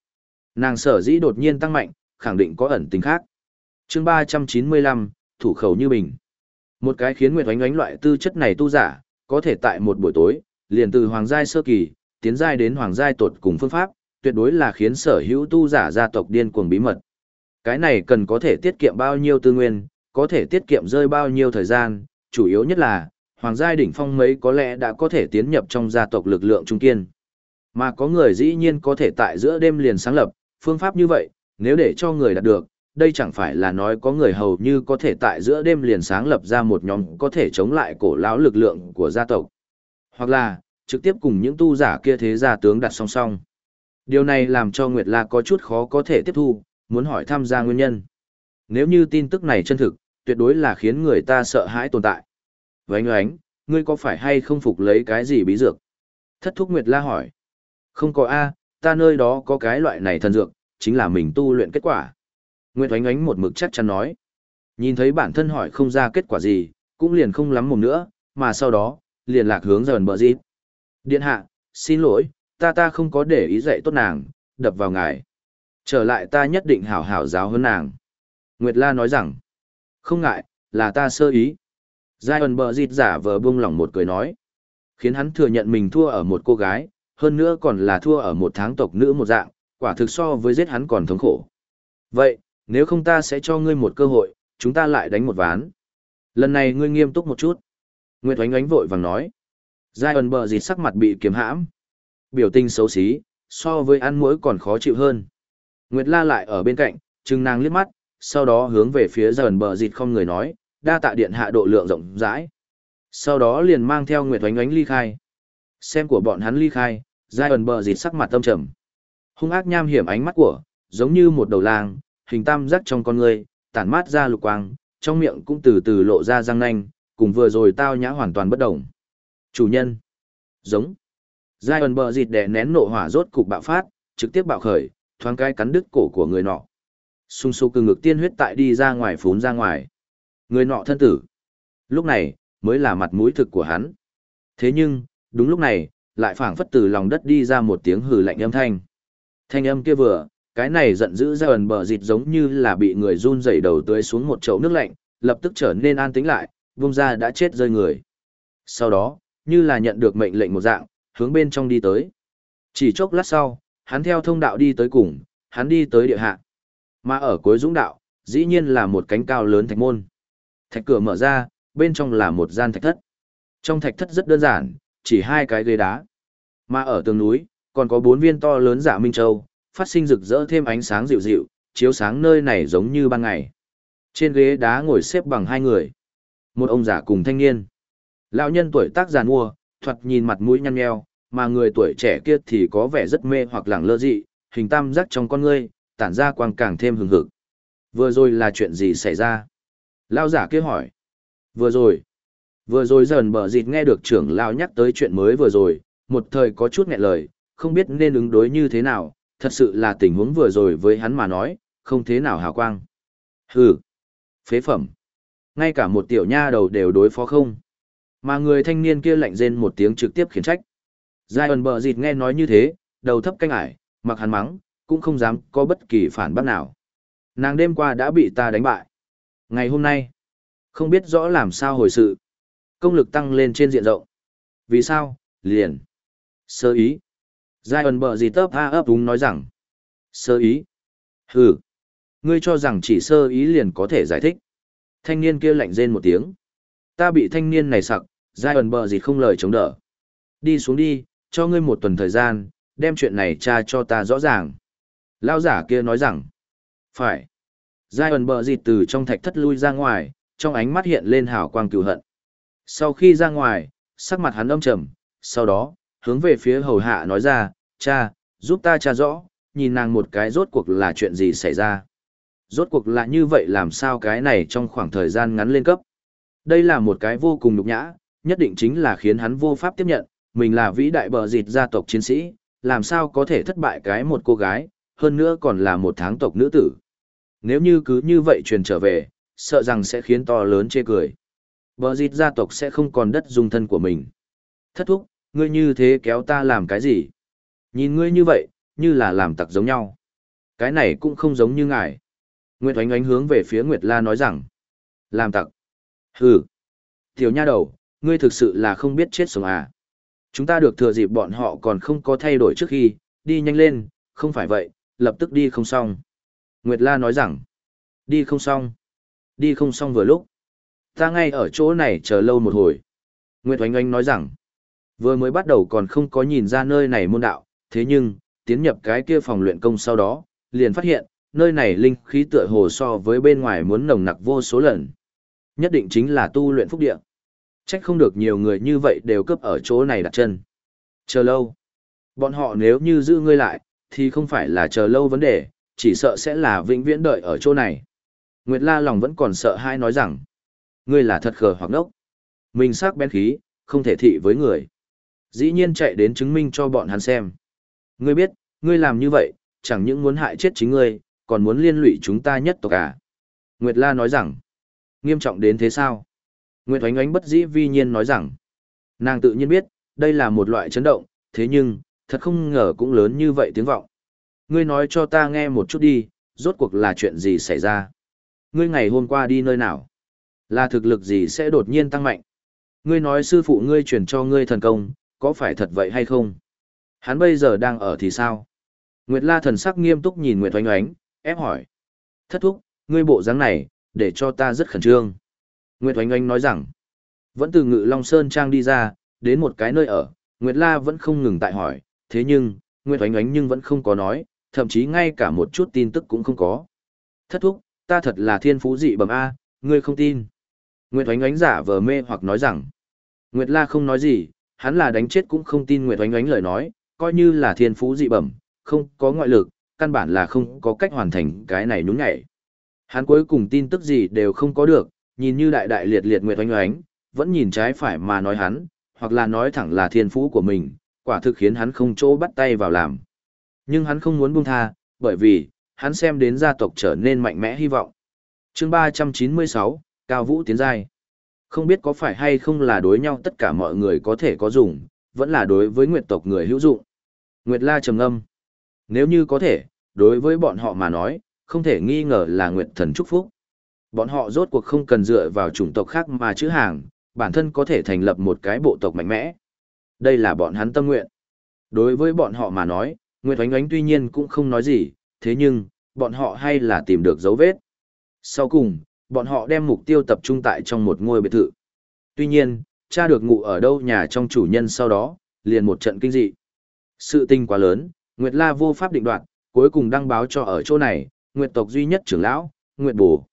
Nàng sở dĩ đột nhiên tăng mạnh, khẳng định có ẩn tình khác. chương 395, thủ khẩu như bình. Một cái khiến Nguyệt Oánh Oánh loại tư chất này tu giả, có thể tại một buổi tối, liền từ hoàng giai sơ kỳ, tiến giai đến hoàng giai tột cùng phương pháp, tuyệt đối là khiến sở hữu tu giả gia tộc điên cuồng bí mật. Cái này cần có thể tiết kiệm bao nhiêu tư nguyên, có thể tiết kiệm rơi bao nhiêu thời gian, chủ yếu nhất là, hoàng giai đỉnh phong mấy có lẽ đã có thể tiến nhập trong gia tộc lực lượng trung kiên. Mà có người dĩ nhiên có thể tại giữa đêm liền sáng lập, phương pháp như vậy, nếu để cho người đạt được, đây chẳng phải là nói có người hầu như có thể tại giữa đêm liền sáng lập ra một nhóm có thể chống lại cổ lão lực lượng của gia tộc. Hoặc là, trực tiếp cùng những tu giả kia thế gia tướng đặt song song. Điều này làm cho Nguyệt La có chút khó có thể tiếp thu, muốn hỏi tham gia nguyên nhân. Nếu như tin tức này chân thực, tuyệt đối là khiến người ta sợ hãi tồn tại. Vánh oánh, ngươi có phải hay không phục lấy cái gì bí dược? Thất thúc Nguyệt La hỏi. Không có A, ta nơi đó có cái loại này thần dược, chính là mình tu luyện kết quả. Nguyệt oánh oánh một mực chắc chắn nói. Nhìn thấy bản thân hỏi không ra kết quả gì, cũng liền không lắm mồm nữa, mà sau đó, liền lạc hướng dần bờ dít. Điện hạ, xin lỗi, ta ta không có để ý dạy tốt nàng, đập vào ngài. Trở lại ta nhất định hảo hảo giáo hơn nàng. Nguyệt La nói rằng, không ngại, là ta sơ ý. Giai ẩn bờ dịt giả vờ buông lỏng một cười nói. Khiến hắn thừa nhận mình thua ở một cô gái, hơn nữa còn là thua ở một tháng tộc nữ một dạng, quả thực so với giết hắn còn thống khổ. Vậy, nếu không ta sẽ cho ngươi một cơ hội, chúng ta lại đánh một ván. Lần này ngươi nghiêm túc một chút. Nguyệt oánh oánh vội vàng nói. Giai ẩn bờ dịt sắc mặt bị kiếm hãm. Biểu tình xấu xí, so với ăn mũi còn khó chịu hơn. Nguyệt la lại ở bên cạnh, trừng nàng liếc mắt, sau đó hướng về phía dần bờ dịt không người nói, đa tạ điện hạ độ lượng rộng rãi. Sau đó liền mang theo Nguyệt oánh oánh ly khai. Xem của bọn hắn ly khai, giai ẩn bờ dịt sắc mặt tâm trầm. Hung ác nham hiểm ánh mắt của, giống như một đầu lang, hình tam giác trong con người, tản mát ra lục quang, trong miệng cũng từ từ lộ ra răng nanh, cùng vừa rồi tao nhã hoàn toàn bất động. Chủ nhân. Giống. Giai ẩn bờ dịt đè nén nộ hỏa rốt cục bạo phát, trực tiếp bạo khởi, thoáng cái cắn đứt cổ của người nọ. Sung sục cưng ngực tiên huyết tại đi ra ngoài phún ra ngoài. Người nọ thân tử. Lúc này, mới là mặt mũi thực của hắn. Thế nhưng, đúng lúc này, lại phảng phất từ lòng đất đi ra một tiếng hừ lạnh âm thanh. Thanh âm kia vừa, cái này giận dữ ra ẩn bờ dịt giống như là bị người run rẩy đầu tưới xuống một chậu nước lạnh, lập tức trở nên an tĩnh lại, vung ra đã chết rơi người. Sau đó, như là nhận được mệnh lệnh một dạng, hướng bên trong đi tới. Chỉ chốc lát sau, hắn theo thông đạo đi tới cùng, hắn đi tới địa hạ. Mà ở cuối dũng đạo, dĩ nhiên là một cánh cao lớn thạch môn. Thạch cửa mở ra, bên trong là một gian thạch thất. Trong thạch thất rất đơn giản, chỉ hai cái ghế đá. Mà ở tường núi, còn có bốn viên to lớn dạ minh châu, phát sinh rực rỡ thêm ánh sáng dịu dịu, chiếu sáng nơi này giống như ban ngày. Trên ghế đá ngồi xếp bằng hai người. Một ông già cùng thanh niên. Lão nhân tuổi tác giàn mua, thoạt nhìn mặt mũi nhăn nheo, mà người tuổi trẻ kia thì có vẻ rất mê hoặc lẳng lơ dị, hình tam giác trong con ngươi, tản ra quang càng thêm hừng hực. Vừa rồi là chuyện gì xảy ra? Lao giả kia hỏi. Vừa rồi. Vừa rồi dần bờ dịt nghe được trưởng lao nhắc tới chuyện mới vừa rồi, một thời có chút nghẹn lời, không biết nên ứng đối như thế nào, thật sự là tình huống vừa rồi với hắn mà nói, không thế nào hào quang. Hừ. Phế phẩm. Ngay cả một tiểu nha đầu đều đối phó không. Mà người thanh niên kia lạnh rên một tiếng trực tiếp khiển trách. Giai ẩn bờ dịt nghe nói như thế, đầu thấp canh ải, mặc hắn mắng, cũng không dám có bất kỳ phản bác nào. Nàng đêm qua đã bị ta đánh bại. Ngày hôm nay, không biết rõ làm sao hồi sự. Công lực tăng lên trên diện rộng. Vì sao? Liền. Sơ ý. Giai ẩn bờ gì tớp a ấp đúng nói rằng. Sơ ý. Hừ. Ngươi cho rằng chỉ sơ ý liền có thể giải thích. Thanh niên kia lạnh rên một tiếng. Ta bị thanh niên này sặc, giai ẩn bờ gì không lời chống đỡ. Đi xuống đi, cho ngươi một tuần thời gian, đem chuyện này tra cho ta rõ ràng. Lao giả kia nói rằng. Phải. Giai ẩn bờ dịt từ trong thạch thất lui ra ngoài, trong ánh mắt hiện lên hào quang cừu hận. Sau khi ra ngoài, sắc mặt hắn âm trầm, sau đó, hướng về phía hầu hạ nói ra, cha, giúp ta cha rõ, nhìn nàng một cái rốt cuộc là chuyện gì xảy ra. Rốt cuộc là như vậy làm sao cái này trong khoảng thời gian ngắn lên cấp. Đây là một cái vô cùng nhục nhã, nhất định chính là khiến hắn vô pháp tiếp nhận, mình là vĩ đại bờ dịt gia tộc chiến sĩ, làm sao có thể thất bại cái một cô gái, hơn nữa còn là một tháng tộc nữ tử. Nếu như cứ như vậy truyền trở về, sợ rằng sẽ khiến to lớn chê cười. Bờ dịt gia tộc sẽ không còn đất dung thân của mình. Thất thúc, ngươi như thế kéo ta làm cái gì? Nhìn ngươi như vậy, như là làm tặc giống nhau. Cái này cũng không giống như ngài. Nguyệt oánh oánh hướng về phía Nguyệt La nói rằng, Làm tặc. Hừ. Tiểu nha đầu, ngươi thực sự là không biết chết sống à. Chúng ta được thừa dịp bọn họ còn không có thay đổi trước khi, đi nhanh lên, không phải vậy, lập tức đi không xong. Nguyệt La nói rằng, đi không xong. Đi không xong vừa lúc. Ta ngay ở chỗ này chờ lâu một hồi. Nguyệt Oanh Oanh nói rằng, vừa mới bắt đầu còn không có nhìn ra nơi này môn đạo, thế nhưng, tiến nhập cái kia phòng luyện công sau đó, liền phát hiện, nơi này linh khí tựa hồ so với bên ngoài muốn nồng nặc vô số lần. Nhất định chính là tu luyện phúc địa. Trách không được nhiều người như vậy đều cấp ở chỗ này đặt chân. Chờ lâu. Bọn họ nếu như giữ ngươi lại, thì không phải là chờ lâu vấn đề, chỉ sợ sẽ là vĩnh viễn đợi ở chỗ này. Nguyệt La lòng vẫn còn sợ hai nói rằng, ngươi là thật khờ hoặc ngốc. Mình sắc bén khí, không thể thị với người. Dĩ nhiên chạy đến chứng minh cho bọn hắn xem. Ngươi biết, ngươi làm như vậy, chẳng những muốn hại chết chính ngươi, còn muốn liên lụy chúng ta nhất tộc à. Nguyệt La nói rằng, nghiêm trọng đến thế sao? Nguyệt Oánh Oánh bất dĩ vi nhiên nói rằng, nàng tự nhiên biết, đây là một loại chấn động, thế nhưng, thật không ngờ cũng lớn như vậy tiếng vọng. Ngươi nói cho ta nghe một chút đi, rốt cuộc là chuyện gì xảy ra? Ngươi ngày hôm qua đi nơi nào? Là thực lực gì sẽ đột nhiên tăng mạnh? Ngươi nói sư phụ ngươi truyền cho ngươi thần công, có phải thật vậy hay không? Hắn bây giờ đang ở thì sao? Nguyệt La thần sắc nghiêm túc nhìn Nguyệt Oánh Oánh, ép hỏi. Thất thúc, ngươi bộ dáng này, để cho ta rất khẩn trương. Nguyệt Oánh Oánh nói rằng, vẫn từ Ngự Long Sơn Trang đi ra, đến một cái nơi ở, Nguyệt La vẫn không ngừng tại hỏi, thế nhưng, Nguyệt Oánh Oánh nhưng vẫn không có nói, thậm chí ngay cả một chút tin tức cũng không có. Thất thúc, ta thật là thiên phú dị bẩm A, ngươi không tin. Nguyệt Oánh Oánh giả vờ mê hoặc nói rằng, Nguyệt La không nói gì, hắn là đánh chết cũng không tin Nguyệt Oánh Oánh lời nói, coi như là thiên phú dị bẩm, không có ngoại lực, căn bản là không có cách hoàn thành cái này nhún nhảy. Hắn cuối cùng tin tức gì đều không có được, nhìn như đại đại liệt liệt Nguyệt Oánh Oánh, vẫn nhìn trái phải mà nói hắn, hoặc là nói thẳng là thiên phú của mình, quả thực khiến hắn không chỗ bắt tay vào làm. Nhưng hắn không muốn buông tha, bởi vì, hắn xem đến gia tộc trở nên mạnh mẽ hy vọng. chương 396, Cao Vũ tiến giai. Không biết có phải hay không là đối nhau tất cả mọi người có thể có dùng, vẫn là đối với nguyệt tộc người hữu dụng. Nguyệt La trầm âm. Nếu như có thể, đối với bọn họ mà nói, không thể nghi ngờ là nguyệt thần chúc phúc. Bọn họ rốt cuộc không cần dựa vào chủng tộc khác mà chữ hàng, bản thân có thể thành lập một cái bộ tộc mạnh mẽ. Đây là bọn hắn tâm nguyện. Đối với bọn họ mà nói, Nguyệt Oánh Oánh tuy nhiên cũng không nói gì, thế nhưng, bọn họ hay là tìm được dấu vết. Sau cùng, bọn họ đem mục tiêu tập trung tại trong một ngôi biệt thự. Tuy nhiên, cha được ngủ ở đâu nhà trong chủ nhân sau đó, liền một trận kinh dị. Sự tình quá lớn, Nguyệt La vô pháp định đoạt, cuối cùng đăng báo cho ở chỗ này, Nguyệt tộc duy nhất trưởng lão, Nguyệt Bù.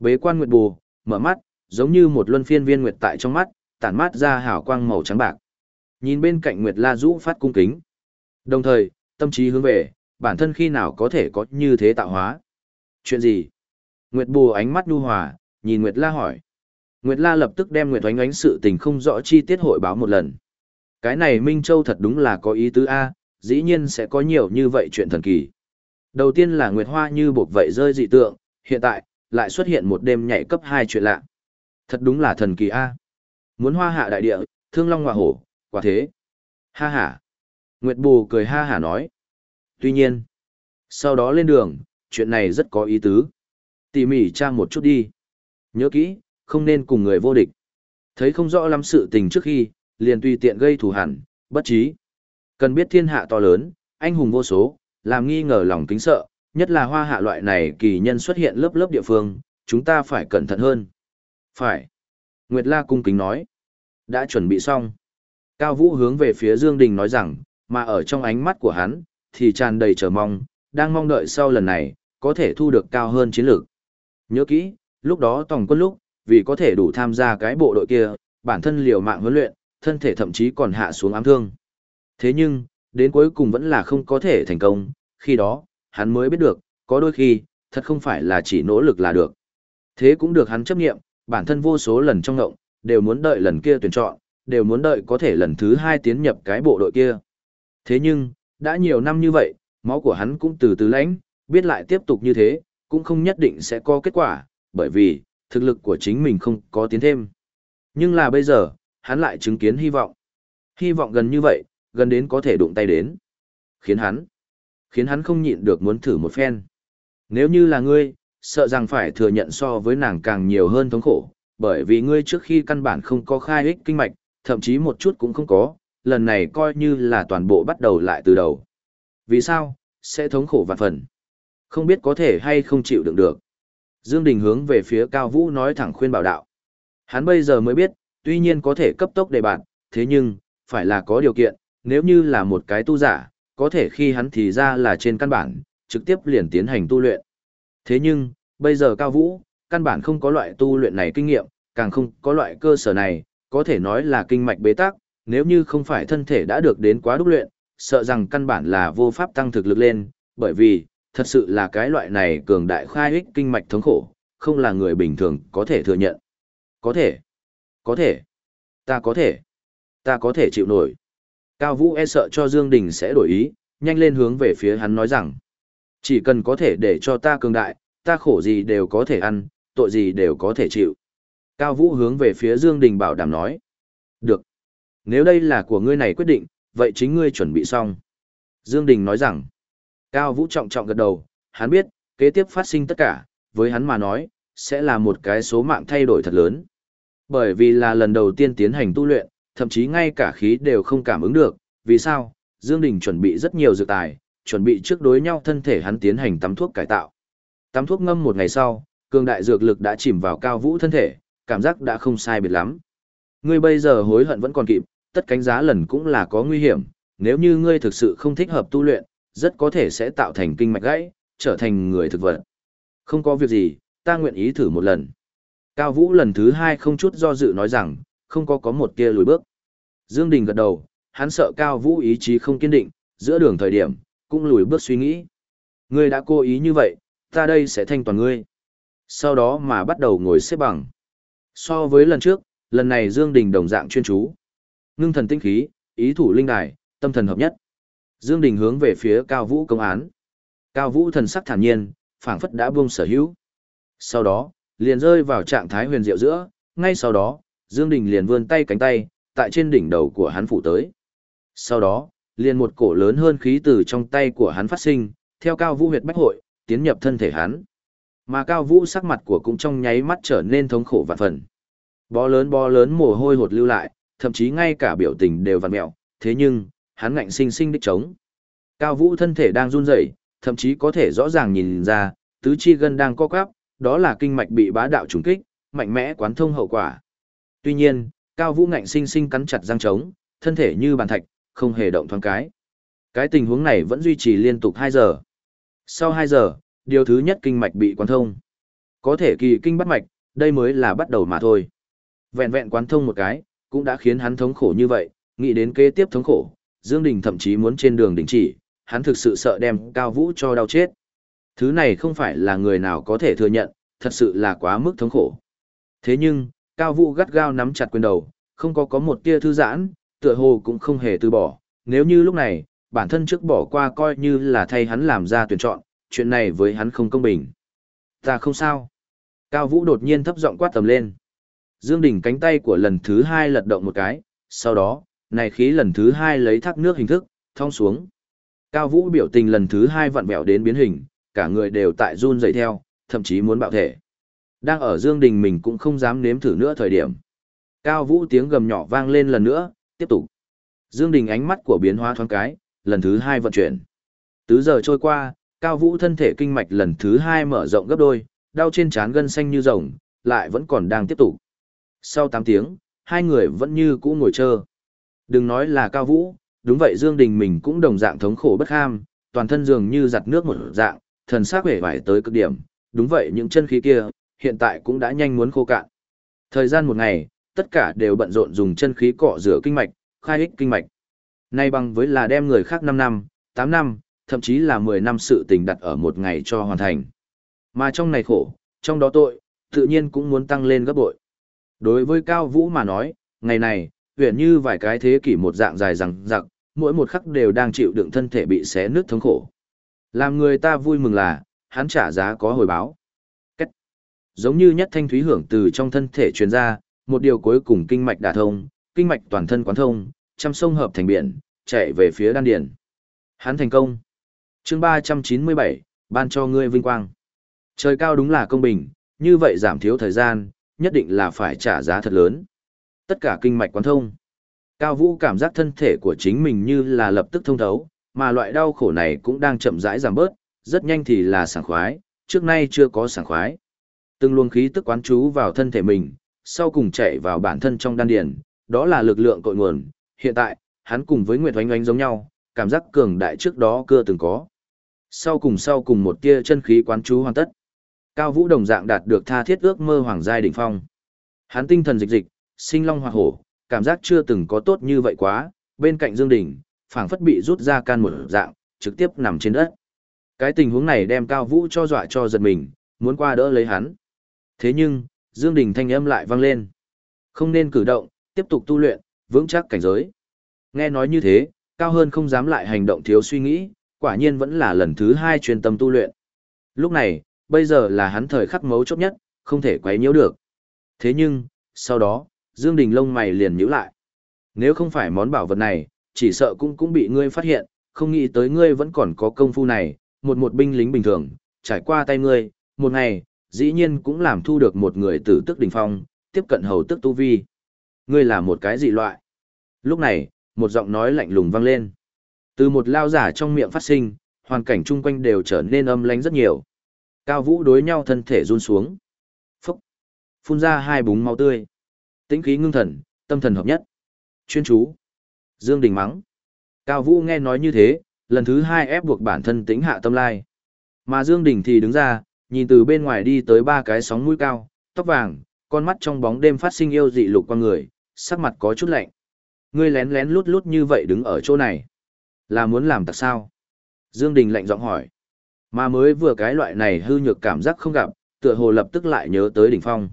Bế quan Nguyệt Bù, mở mắt, giống như một luân phiên viên nguyệt tại trong mắt, tản mát ra hào quang màu trắng bạc. Nhìn bên cạnh Nguyệt La Dũ phát cung kính. Đồng thời, tâm trí hướng về, bản thân khi nào có thể có như thế tạo hóa. Chuyện gì? Nguyệt Bù ánh mắt nhu hòa, nhìn Nguyệt La hỏi. Nguyệt La lập tức đem Nguyệt Oánh Oánh sự tình không rõ chi tiết hội báo một lần. Cái này Minh Châu thật đúng là có ý tứ A, dĩ nhiên sẽ có nhiều như vậy chuyện thần kỳ. Đầu tiên là Nguyệt Hoa như buộc vậy rơi dị tượng, hiện tại, lại xuất hiện một đêm nhảy cấp 2 chuyện lạ. Thật đúng là thần kỳ A. Muốn hoa hạ đại địa, thương long hòa hổ, quả thế. Ha ha. Nguyệt Bù cười ha ha nói. Tuy nhiên, sau đó lên đường, chuyện này rất có ý tứ. Tỉ mỉ tra một chút đi. Nhớ kỹ, không nên cùng người vô địch. Thấy không rõ lắm sự tình trước khi, liền tùy tiện gây thù hẳn, bất trí. Cần biết thiên hạ to lớn, anh hùng vô số, làm nghi ngờ lòng kính sợ, nhất là hoa hạ loại này kỳ nhân xuất hiện lớp lớp địa phương, chúng ta phải cẩn thận hơn. Phải. Nguyệt La cung kính nói. Đã chuẩn bị xong. Cao Vũ hướng về phía Dương Đình nói rằng, mà ở trong ánh mắt của hắn, thì tràn đầy chờ mong, đang mong đợi sau lần này, có thể thu được cao hơn chiến lược. Nhớ kỹ, lúc đó tổng quân lúc, vì có thể đủ tham gia cái bộ đội kia, bản thân liều mạng huấn luyện, thân thể thậm chí còn hạ xuống ám thương. Thế nhưng, đến cuối cùng vẫn là không có thể thành công, khi đó, hắn mới biết được, có đôi khi, thật không phải là chỉ nỗ lực là được. Thế cũng được hắn chấp nghiệm, bản thân vô số lần trong ngộng, đều muốn đợi lần kia tuyển chọn, đều muốn đợi có thể lần thứ hai tiến nhập cái bộ đội kia. Thế nhưng, đã nhiều năm như vậy, máu của hắn cũng từ từ lãnh, biết lại tiếp tục như thế, cũng không nhất định sẽ có kết quả, bởi vì, thực lực của chính mình không có tiến thêm. Nhưng là bây giờ, hắn lại chứng kiến hy vọng. Hy vọng gần như vậy, gần đến có thể đụng tay đến. Khiến hắn, khiến hắn không nhịn được muốn thử một phen. Nếu như là ngươi, sợ rằng phải thừa nhận so với nàng càng nhiều hơn thống khổ, bởi vì ngươi trước khi căn bản không có khai ích kinh mạch, thậm chí một chút cũng không có, lần này coi như là toàn bộ bắt đầu lại từ đầu. Vì sao? Sẽ thống khổ vạn phần. Không biết có thể hay không chịu đựng được. Dương Đình hướng về phía Cao Vũ nói thẳng khuyên bảo đạo. Hắn bây giờ mới biết, tuy nhiên có thể cấp tốc đề bạn, thế nhưng, phải là có điều kiện, nếu như là một cái tu giả, có thể khi hắn thì ra là trên căn bản, trực tiếp liền tiến hành tu luyện. Thế nhưng, bây giờ Cao Vũ, căn bản không có loại tu luyện này kinh nghiệm, càng không có loại cơ sở này, có thể nói là kinh mạch bế tắc, nếu như không phải thân thể đã được đến quá đúc luyện, sợ rằng căn bản là vô pháp tăng thực lực lên, bởi vì, thật sự là cái loại này cường đại khai ích kinh mạch thống khổ, không là người bình thường có thể thừa nhận. Có thể, có thể, ta có thể, ta có thể chịu nổi. Cao Vũ e sợ cho Dương Đình sẽ đổi ý, nhanh lên hướng về phía hắn nói rằng, chỉ cần có thể để cho ta cường đại, ta khổ gì đều có thể ăn, tội gì đều có thể chịu. Cao Vũ hướng về phía Dương Đình bảo đảm nói, được. Nếu đây là của ngươi này quyết định, vậy chính ngươi chuẩn bị xong. Dương Đình nói rằng, Cao Vũ trọng trọng gật đầu, hắn biết, kế tiếp phát sinh tất cả, với hắn mà nói, sẽ là một cái số mạng thay đổi thật lớn. Bởi vì là lần đầu tiên tiến hành tu luyện, thậm chí ngay cả khí đều không cảm ứng được, vì sao? Dương Đình chuẩn bị rất nhiều dược tài, chuẩn bị trước đối nhau thân thể hắn tiến hành tắm thuốc cải tạo. Tắm thuốc ngâm một ngày sau, cường đại dược lực đã chìm vào Cao Vũ thân thể, cảm giác đã không sai biệt lắm. Ngươi bây giờ hối hận vẫn còn kịp, tất cánh giá lần cũng là có nguy hiểm, nếu như ngươi thực sự không thích hợp tu luyện, rất có thể sẽ tạo thành kinh mạch gãy, trở thành người thực vật. Không có việc gì, ta nguyện ý thử một lần. Cao Vũ lần thứ hai không chút do dự nói rằng, không có có một tia lùi bước. Dương Đình gật đầu, hắn sợ Cao Vũ ý chí không kiên định, giữa đường thời điểm, cũng lùi bước suy nghĩ. Ngươi đã cố ý như vậy, ta đây sẽ thanh toàn ngươi. Sau đó mà bắt đầu ngồi xếp bằng. So với lần trước, lần này Dương Đình đồng dạng chuyên chú. Ngưng thần tinh khí, ý thủ linh đài, tâm thần hợp nhất. Dương Đình hướng về phía Cao Vũ công án. Cao Vũ thần sắc thản nhiên, phảng phất đã buông sở hữu. Sau đó, liền rơi vào trạng thái huyền diệu giữa, ngay sau đó, Dương Đình liền vươn tay cánh tay, tại trên đỉnh đầu của hắn phủ tới. Sau đó, liền một cổ lớn hơn khí từ trong tay của hắn phát sinh, theo Cao Vũ huyệt bách hội, tiến nhập thân thể hắn. Mà Cao Vũ sắc mặt của cũng trong nháy mắt trở nên thống khổ vạn phần. Bó lớn bó lớn mồ hôi hột lưu lại, thậm chí ngay cả biểu tình đều vặn mẹo, thế nhưng, hắn ngạnh sinh sinh đích chống. Cao Vũ thân thể đang run rẩy, thậm chí có thể rõ ràng nhìn ra, tứ chi gân đang co quắp, đó là kinh mạch bị bá đạo trùng kích, mạnh mẽ quán thông hậu quả. Tuy nhiên, Cao Vũ ngạnh sinh sinh cắn chặt răng trống, thân thể như bàn thạch, không hề động thoáng cái. Cái tình huống này vẫn duy trì liên tục 2 giờ. Sau 2 giờ, điều thứ nhất kinh mạch bị quán thông. Có thể kỳ kinh bắt mạch, đây mới là bắt đầu mà thôi. Vẹn vẹn quán thông một cái, cũng đã khiến hắn thống khổ như vậy, nghĩ đến kế tiếp thống khổ, Dương Đình thậm chí muốn trên đường đình chỉ, hắn thực sự sợ đem Cao Vũ cho đau chết. Thứ này không phải là người nào có thể thừa nhận, thật sự là quá mức thống khổ. Thế nhưng, Cao Vũ gắt gao nắm chặt quyền đầu, không có có một tia thư giãn, tựa hồ cũng không hề từ bỏ. Nếu như lúc này, bản thân trước bỏ qua coi như là thay hắn làm ra tuyển chọn, chuyện này với hắn không công bình. Ta không sao. Cao Vũ đột nhiên thấp giọng quát tầm lên. Dương Đình cánh tay của lần thứ hai lật động một cái, sau đó, này khí lần thứ hai lấy thác nước hình thức, thong xuống. Cao Vũ biểu tình lần thứ hai vặn vẹo đến biến hình, cả người đều tại run dậy theo, thậm chí muốn bạo thể. Đang ở Dương Đình mình cũng không dám nếm thử nữa thời điểm. Cao Vũ tiếng gầm nhỏ vang lên lần nữa, tiếp tục. Dương Đình ánh mắt của biến hóa thoáng cái, lần thứ hai vận chuyển. Tứ giờ trôi qua, Cao Vũ thân thể kinh mạch lần thứ hai mở rộng gấp đôi, đau trên trán gân xanh như rồng, lại vẫn còn đang tiếp tục. Sau 8 tiếng, hai người vẫn như cũ ngồi chờ. Đừng nói là Cao Vũ, đúng vậy Dương Đình mình cũng đồng dạng thống khổ bất ham, toàn thân dường như giặt nước một dạng, thần sắc vẻ vải tới cực điểm, đúng vậy những chân khí kia, hiện tại cũng đã nhanh muốn khô cạn. Thời gian một ngày, tất cả đều bận rộn dùng chân khí cọ rửa kinh mạch, khai ích kinh mạch. Nay bằng với là đem người khác 5 năm, 8 năm, thậm chí là 10 năm sự tình đặt ở một ngày cho hoàn thành. Mà trong này khổ, trong đó tội, tự nhiên cũng muốn tăng lên gấp bội. Đối với Cao Vũ mà nói, ngày này, huyền như vài cái thế kỷ một dạng dài rằng rằng, mỗi một khắc đều đang chịu đựng thân thể bị xé nứt thống khổ. Làm người ta vui mừng là, hắn trả giá có hồi báo. Cách. Giống như nhất thanh thúy hưởng từ trong thân thể truyền ra, một điều cuối cùng kinh mạch đả thông, kinh mạch toàn thân quán thông, trăm sông hợp thành biển, chạy về phía đan điền. Hắn thành công. Chương 397, ban cho ngươi vinh quang. Trời cao đúng là công bình, như vậy giảm thiếu thời gian, nhất định là phải trả giá thật lớn. Tất cả kinh mạch quán thông. Cao Vũ cảm giác thân thể của chính mình như là lập tức thông thấu, mà loại đau khổ này cũng đang chậm rãi giảm bớt, rất nhanh thì là sảng khoái, trước nay chưa có sảng khoái. Từng luồng khí tức quán chú vào thân thể mình, sau cùng chạy vào bản thân trong đan điền, đó là lực lượng cội nguồn. Hiện tại, hắn cùng với Nguyệt oanh oanh giống nhau, cảm giác cường đại trước đó chưa từng có. Sau cùng sau cùng một tia chân khí quán chú hoàn tất. Cao Vũ đồng dạng đạt được tha thiết ước mơ hoàng giai đỉnh phong. Hắn tinh thần dịch dịch, sinh long hoạt hổ, cảm giác chưa từng có tốt như vậy quá, bên cạnh Dương Đình, phảng phất bị rút ra can một dạng, trực tiếp nằm trên đất. Cái tình huống này đem Cao Vũ cho dọa cho giật mình, muốn qua đỡ lấy hắn. Thế nhưng, Dương Đình thanh âm lại vang lên. Không nên cử động, tiếp tục tu luyện, vững chắc cảnh giới. Nghe nói như thế, Cao hơn không dám lại hành động thiếu suy nghĩ, quả nhiên vẫn là lần thứ hai chuyên tâm tu luyện. Lúc này, bây giờ là hắn thời khắc mấu chốt nhất, không thể quấy nhiễu được. Thế nhưng, sau đó, Dương Đình lông mày liền nhíu lại. Nếu không phải món bảo vật này, chỉ sợ cũng cũng bị ngươi phát hiện, không nghĩ tới ngươi vẫn còn có công phu này, một một binh lính bình thường, trải qua tay ngươi, một ngày, dĩ nhiên cũng làm thu được một người tử tức đỉnh phong, tiếp cận hầu tức tu vi. Ngươi là một cái gì loại? Lúc này, một giọng nói lạnh lùng vang lên. Từ một lao giả trong miệng phát sinh, hoàn cảnh chung quanh đều trở nên âm lãnh rất nhiều. Cao Vũ đối nhau thân thể run xuống. Phúc! Phun ra hai búng máu tươi. Tĩnh khí ngưng thần, tâm thần hợp nhất. Chuyên chú. Dương Đình mắng. Cao Vũ nghe nói như thế, lần thứ hai ép buộc bản thân tĩnh hạ tâm lai. Mà Dương Đình thì đứng ra, nhìn từ bên ngoài đi tới ba cái sóng mũi cao, tóc vàng, con mắt trong bóng đêm phát sinh yêu dị lục qua người, sắc mặt có chút lạnh. Ngươi lén lén lút lút như vậy đứng ở chỗ này. Là muốn làm tặc sao? Dương Đình lạnh giọng hỏi. Mà mới vừa cái loại này hư nhược cảm giác không gặp, tựa hồ lập tức lại nhớ tới đỉnh phong.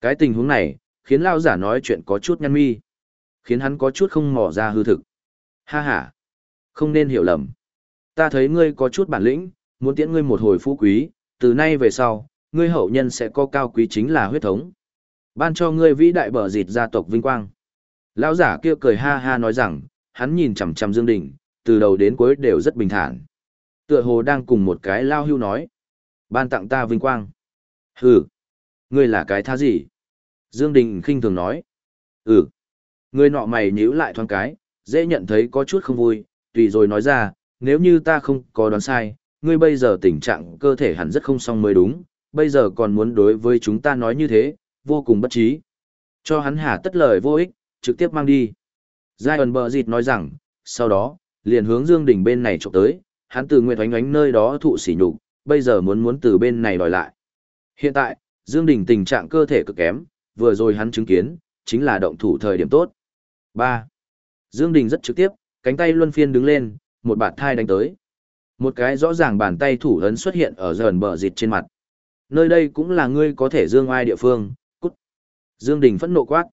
Cái tình huống này, khiến lao giả nói chuyện có chút nhăn mi. Khiến hắn có chút không mò ra hư thực. Ha ha. Không nên hiểu lầm. Ta thấy ngươi có chút bản lĩnh, muốn tiễn ngươi một hồi phú quý, từ nay về sau, ngươi hậu nhân sẽ có cao quý chính là huyết thống. Ban cho ngươi vĩ đại bờ dịt gia tộc vinh quang. Lão giả kia cười ha ha nói rằng, hắn nhìn chằm chằm Dương Đình, từ đầu đến cuối đều rất bình thản. Tựa hồ đang cùng một cái lao hưu nói. Ban tặng ta vinh quang. Hừ. Ngươi là cái tha gì? Dương Đình khinh thường nói. Ừ. Ngươi nọ mày nhíu lại thoáng cái, dễ nhận thấy có chút không vui, tùy rồi nói ra, nếu như ta không có đoán sai, ngươi bây giờ tình trạng cơ thể hẳn rất không song mới đúng, bây giờ còn muốn đối với chúng ta nói như thế, vô cùng bất trí. Cho hắn hà tất lời vô ích, trực tiếp mang đi. Giai ẩn bờ dịt nói rằng, sau đó, liền hướng Dương Đình bên này trộm tới, hắn từ Nguyệt Oánh Oánh nơi đó thụ sỉ nhục, bây giờ muốn muốn từ bên này đòi lại. Hiện tại, Dương Đình tình trạng cơ thể cực kém, vừa rồi hắn chứng kiến, chính là động thủ thời điểm tốt. 3. Dương Đình rất trực tiếp, cánh tay luân phiên đứng lên, một bạt thai đánh tới. Một cái rõ ràng bàn tay thủ ấn xuất hiện ở dần bờ dịt trên mặt. Nơi đây cũng là ngươi có thể dương ai địa phương, cút. Dương Đình phẫn nộ quát.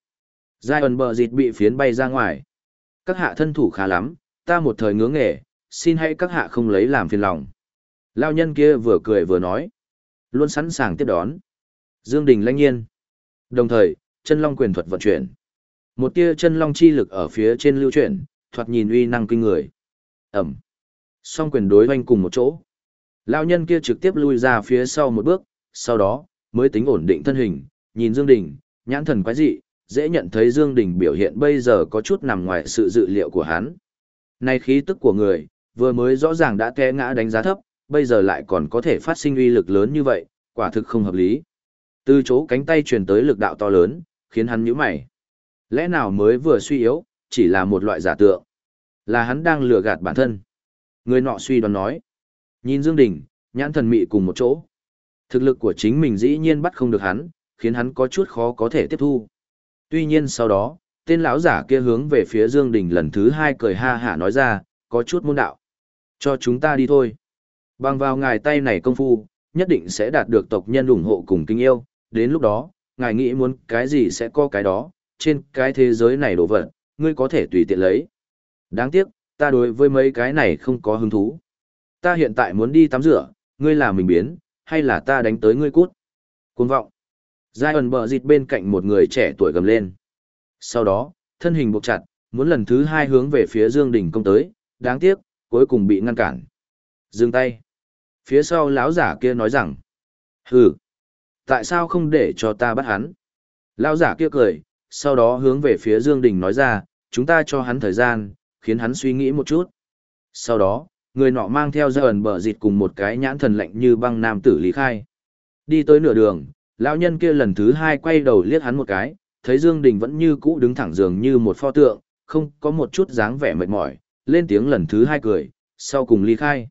Giai ẩn bờ dịt bị phiến bay ra ngoài. Các hạ thân thủ khá lắm, ta một thời ngưỡng nghề, xin hãy các hạ không lấy làm phiền lòng. Lao nhân kia vừa cười vừa nói. Luôn sẵn sàng tiếp đón. Dương Đình lãnh nhiên. Đồng thời, chân long quyền thuật vận chuyển. Một tia chân long chi lực ở phía trên lưu chuyển, thoạt nhìn uy năng kinh người. Ẩm. Song quyền đối hoanh cùng một chỗ. Lao nhân kia trực tiếp lui ra phía sau một bước, sau đó, mới tính ổn định thân hình, nhìn Dương Đình, nhãn thần quái dị, dễ nhận thấy Dương Đình biểu hiện bây giờ có chút nằm ngoài sự dự liệu của hắn nay khí tức của người, vừa mới rõ ràng đã té ngã đánh giá thấp, bây giờ lại còn có thể phát sinh uy lực lớn như vậy, quả thực không hợp lý. Từ chỗ cánh tay truyền tới lực đạo to lớn, khiến hắn nhíu mày. Lẽ nào mới vừa suy yếu, chỉ là một loại giả tượng. Là hắn đang lừa gạt bản thân. Người nọ suy đoán nói. Nhìn Dương Đình, nhãn thần mị cùng một chỗ. Thực lực của chính mình dĩ nhiên bắt không được hắn, khiến hắn có chút khó có thể tiếp thu. Tuy nhiên sau đó, tên lão giả kia hướng về phía Dương Đình lần thứ hai cười ha hả nói ra, có chút môn đạo. Cho chúng ta đi thôi. Bằng vào ngài tay này công phu, nhất định sẽ đạt được tộc nhân ủng hộ cùng kinh yêu. Đến lúc đó, ngài nghĩ muốn cái gì sẽ có cái đó, trên cái thế giới này đổ vật, ngươi có thể tùy tiện lấy. Đáng tiếc, ta đối với mấy cái này không có hứng thú. Ta hiện tại muốn đi tắm rửa, ngươi là mình biến, hay là ta đánh tới ngươi cút. Cuồng vọng. Giai ẩn bờ dịt bên cạnh một người trẻ tuổi gầm lên. Sau đó, thân hình buộc chặt, muốn lần thứ hai hướng về phía Dương Đình công tới, đáng tiếc, cuối cùng bị ngăn cản. Dừng tay. Phía sau lão giả kia nói rằng, Hừ, tại sao không để cho ta bắt hắn? lão giả kia cười, sau đó hướng về phía Dương Đình nói ra, chúng ta cho hắn thời gian, khiến hắn suy nghĩ một chút. Sau đó, người nọ mang theo ra ẩn bờ dịt cùng một cái nhãn thần lạnh như băng nam tử lý khai. Đi tới nửa đường, lão nhân kia lần thứ hai quay đầu liếc hắn một cái, thấy Dương Đình vẫn như cũ đứng thẳng giường như một pho tượng, không có một chút dáng vẻ mệt mỏi, lên tiếng lần thứ hai cười, sau cùng ly khai.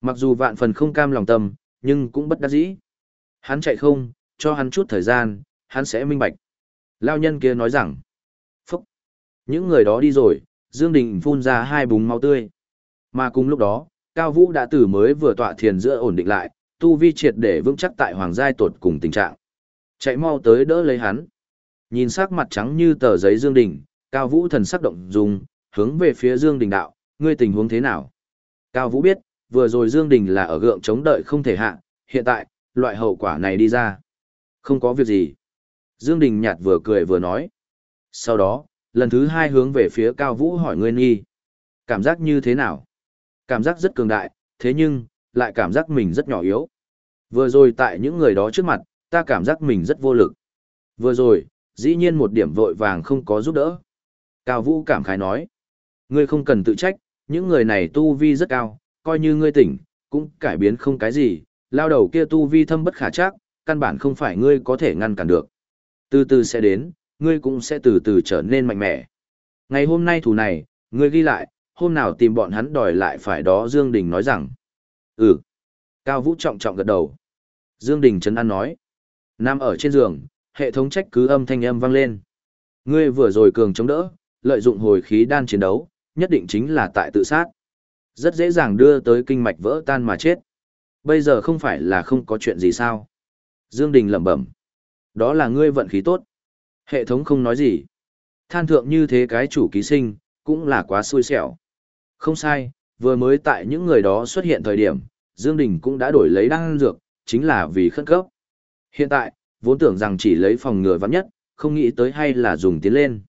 Mặc dù vạn phần không cam lòng tâm, nhưng cũng bất đắc dĩ. Hắn chạy không, cho hắn chút thời gian, hắn sẽ minh bạch. Lao nhân kia nói rằng, phúc, những người đó đi rồi, Dương Đình phun ra hai búng máu tươi. Mà cùng lúc đó, Cao Vũ đã từ mới vừa tọa thiền giữa ổn định lại, tu vi triệt để vững chắc tại hoàng giai tột cùng tình trạng. Chạy mau tới đỡ lấy hắn. Nhìn sắc mặt trắng như tờ giấy Dương Đình, Cao Vũ thần sắc động dung, hướng về phía Dương Đình đạo, ngươi tình huống thế nào? Cao Vũ biết, vừa rồi Dương Đình là ở gượng chống đợi không thể hạ, hiện tại, loại hậu quả này đi ra. Không có việc gì. Dương Đình nhạt vừa cười vừa nói. Sau đó, lần thứ hai hướng về phía Cao Vũ hỏi ngươi nghi. Cảm giác như thế nào? Cảm giác rất cường đại, thế nhưng, lại cảm giác mình rất nhỏ yếu. Vừa rồi tại những người đó trước mặt, ta cảm giác mình rất vô lực. Vừa rồi, dĩ nhiên một điểm vội vàng không có giúp đỡ. Cao Vũ cảm khái nói. Ngươi không cần tự trách, những người này tu vi rất cao, coi như ngươi tỉnh, cũng cải biến không cái gì, lao đầu kia tu vi thâm bất khả chắc, căn bản không phải ngươi có thể ngăn cản được. Từ từ sẽ đến, ngươi cũng sẽ từ từ trở nên mạnh mẽ. Ngày hôm nay thủ này, ngươi ghi lại, hôm nào tìm bọn hắn đòi lại phải đó Dương Đình nói rằng. Ừ. Cao Vũ trọng trọng gật đầu. Dương Đình chấn an nói. nam ở trên giường, hệ thống trách cứ âm thanh âm vang lên. Ngươi vừa rồi cường chống đỡ, lợi dụng hồi khí đan chiến đấu, nhất định chính là tại tự sát. Rất dễ dàng đưa tới kinh mạch vỡ tan mà chết. Bây giờ không phải là không có chuyện gì sao. Dương Đình lẩm bẩm. Đó là ngươi vận khí tốt. Hệ thống không nói gì. Than thượng như thế cái chủ ký sinh, cũng là quá xui xẻo. Không sai, vừa mới tại những người đó xuất hiện thời điểm, Dương Đình cũng đã đổi lấy đan dược, chính là vì khẩn cấp. Hiện tại, vốn tưởng rằng chỉ lấy phòng ngừa vắn nhất, không nghĩ tới hay là dùng tiến lên.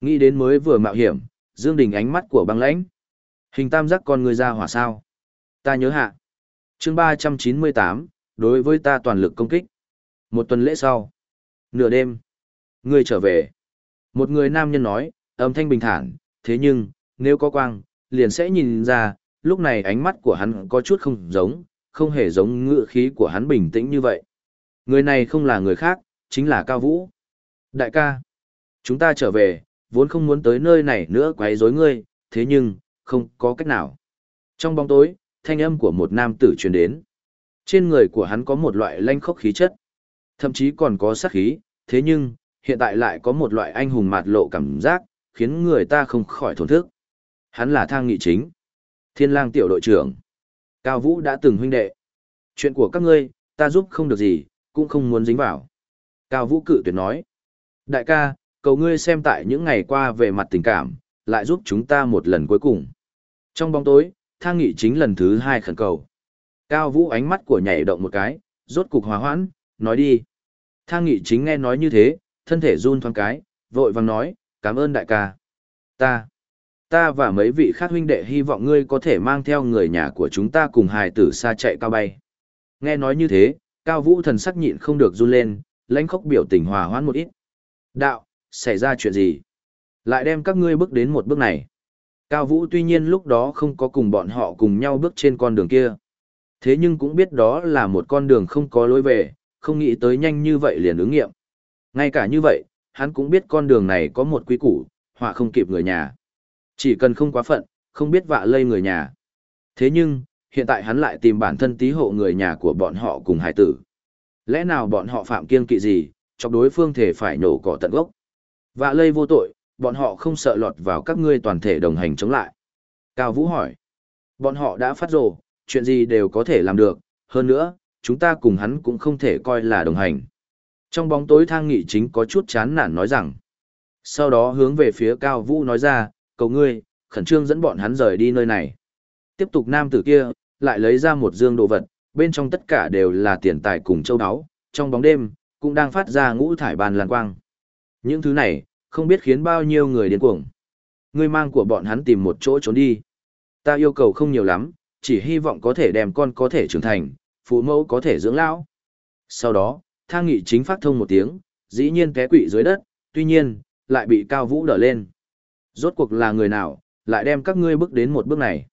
Nghĩ đến mới vừa mạo hiểm, Dương Đình ánh mắt của băng lãnh. Hình tam giác con người ra hỏa sao. Ta nhớ hạ. Chương 398, đối với ta toàn lực công kích. Một tuần lễ sau. Nửa đêm. Người trở về. Một người nam nhân nói, âm thanh bình thản, thế nhưng, nếu có quang, liền sẽ nhìn ra, lúc này ánh mắt của hắn có chút không giống, không hề giống ngựa khí của hắn bình tĩnh như vậy. Người này không là người khác, chính là Cao Vũ. Đại ca, chúng ta trở về, vốn không muốn tới nơi này nữa quấy rối ngươi, thế nhưng, không có cách nào. Trong bóng tối, thanh âm của một nam tử truyền đến. Trên người của hắn có một loại lanh khốc khí chất, thậm chí còn có sát khí, thế nhưng, hiện tại lại có một loại anh hùng mạt lộ cảm giác, khiến người ta không khỏi thổn thức. Hắn là thang nghị chính, thiên lang tiểu đội trưởng. Cao Vũ đã từng huynh đệ. Chuyện của các ngươi, ta giúp không được gì, cũng không muốn dính vào. Cao Vũ cự tuyệt nói. Đại ca, cầu ngươi xem tại những ngày qua về mặt tình cảm, lại giúp chúng ta một lần cuối cùng. Trong bóng tối, thang nghị chính lần thứ hai khẩn cầu. Cao Vũ ánh mắt của nhảy động một cái, rốt cục hòa hoãn, nói đi. Thang nghị chính nghe nói như thế, thân thể run thoáng cái, vội vàng nói, cảm ơn đại ca. Ta, ta và mấy vị khác huynh đệ hy vọng ngươi có thể mang theo người nhà của chúng ta cùng hài tử xa chạy cao bay. Nghe nói như thế, Cao Vũ thần sắc nhịn không được run lên, lãnh khốc biểu tình hòa hoãn một ít. Đạo, xảy ra chuyện gì? Lại đem các ngươi bước đến một bước này. Cao Vũ tuy nhiên lúc đó không có cùng bọn họ cùng nhau bước trên con đường kia. Thế nhưng cũng biết đó là một con đường không có lối về, không nghĩ tới nhanh như vậy liền ứng nghiệm. Ngay cả như vậy, hắn cũng biết con đường này có một quý củ, họa không kịp người nhà. Chỉ cần không quá phận, không biết vạ lây người nhà. Thế nhưng, hiện tại hắn lại tìm bản thân tí hộ người nhà của bọn họ cùng hải tử. Lẽ nào bọn họ phạm kiêng kỵ gì, chọc đối phương thể phải nổ cỏ tận gốc. Vạ lây vô tội, bọn họ không sợ lọt vào các ngươi toàn thể đồng hành chống lại. Cao Vũ hỏi. Bọn họ đã phát rồ, chuyện gì đều có thể làm được, hơn nữa, chúng ta cùng hắn cũng không thể coi là đồng hành. Trong bóng tối thang nghị chính có chút chán nản nói rằng. Sau đó hướng về phía Cao Vũ nói ra, cầu ngươi, khẩn trương dẫn bọn hắn rời đi nơi này. Tiếp tục nam tử kia, lại lấy ra một dương đồ vật, bên trong tất cả đều là tiền tài cùng châu áo, trong bóng đêm, cũng đang phát ra ngũ thải bàn lan quang. Những thứ này, không biết khiến bao nhiêu người điên cuồng. Ngươi mang của bọn hắn tìm một chỗ trốn đi. Ta yêu cầu không nhiều lắm, chỉ hy vọng có thể đem con có thể trưởng thành, phụ mẫu có thể dưỡng lão. Sau đó, thang nghị chính phát thông một tiếng, dĩ nhiên té quỵ dưới đất, tuy nhiên, lại bị Cao Vũ đỡ lên. Rốt cuộc là người nào, lại đem các ngươi bước đến một bước này.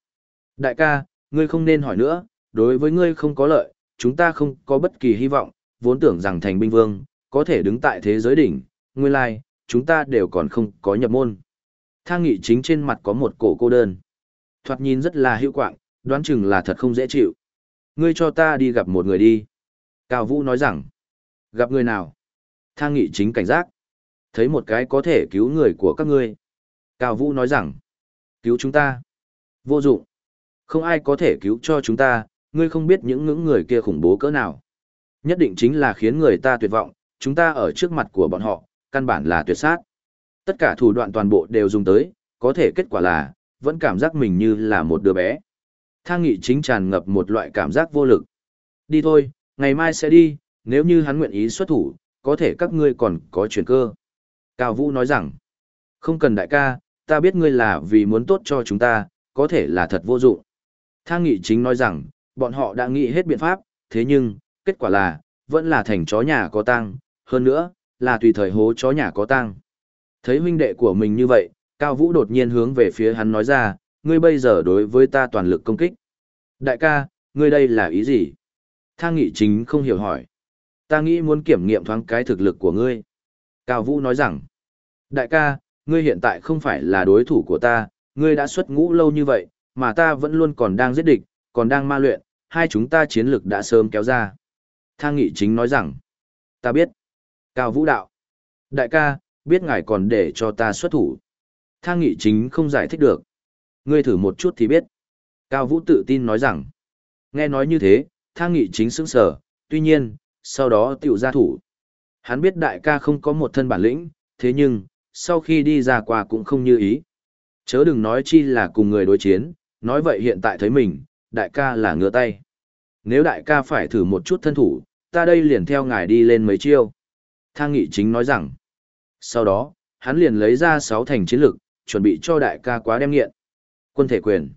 Đại ca, ngươi không nên hỏi nữa, đối với ngươi không có lợi, chúng ta không có bất kỳ hy vọng, vốn tưởng rằng thành binh vương, có thể đứng tại thế giới đỉnh, nguyên lai, chúng ta đều còn không có nhập môn. Thang nghị chính trên mặt có một cổ cô đơn. Thoạt nhìn rất là hữu quạng, đoán chừng là thật không dễ chịu. Ngươi cho ta đi gặp một người đi. Cao Vũ nói rằng, gặp người nào? Thang nghị chính cảnh giác. Thấy một cái có thể cứu người của các ngươi. Cao Vũ nói rằng, cứu chúng ta. Vô dụng. Không ai có thể cứu cho chúng ta, ngươi không biết những ngưỡng người kia khủng bố cỡ nào. Nhất định chính là khiến người ta tuyệt vọng, chúng ta ở trước mặt của bọn họ, căn bản là tuyệt sát. Tất cả thủ đoạn toàn bộ đều dùng tới, có thể kết quả là, vẫn cảm giác mình như là một đứa bé. Thang nghị chính tràn ngập một loại cảm giác vô lực. Đi thôi, ngày mai sẽ đi, nếu như hắn nguyện ý xuất thủ, có thể các ngươi còn có chuyển cơ. Cao Vũ nói rằng, không cần đại ca, ta biết ngươi là vì muốn tốt cho chúng ta, có thể là thật vô dụng. Thang nghị chính nói rằng, bọn họ đã nghĩ hết biện pháp, thế nhưng, kết quả là, vẫn là thành chó nhà có tăng, hơn nữa, là tùy thời hố chó nhà có tăng. Thấy huynh đệ của mình như vậy, Cao Vũ đột nhiên hướng về phía hắn nói ra, ngươi bây giờ đối với ta toàn lực công kích. Đại ca, ngươi đây là ý gì? Thang nghị chính không hiểu hỏi. Ta nghĩ muốn kiểm nghiệm thoáng cái thực lực của ngươi. Cao Vũ nói rằng, đại ca, ngươi hiện tại không phải là đối thủ của ta, ngươi đã xuất ngũ lâu như vậy, mà ta vẫn luôn còn đang giết địch, còn đang ma luyện, hai chúng ta chiến lực đã sớm kéo ra. Thang nghị chính nói rằng, ta biết. Cao Vũ đạo, đại ca, biết ngài còn để cho ta xuất thủ. Thang nghị chính không giải thích được. Ngươi thử một chút thì biết. Cao Vũ tự tin nói rằng, nghe nói như thế, thang nghị chính sững sờ. tuy nhiên, sau đó tiểu ra thủ. Hắn biết đại ca không có một thân bản lĩnh, thế nhưng, sau khi đi ra qua cũng không như ý. Chớ đừng nói chi là cùng người đối chiến, nói vậy hiện tại thấy mình, đại ca là ngựa tay. Nếu đại ca phải thử một chút thân thủ, ta đây liền theo ngài đi lên mấy chiêu. Thang nghị chính nói rằng, sau đó, hắn liền lấy ra sáu thành chiến lực, chuẩn bị cho đại ca quá đem nghiện. Quân thể quyền.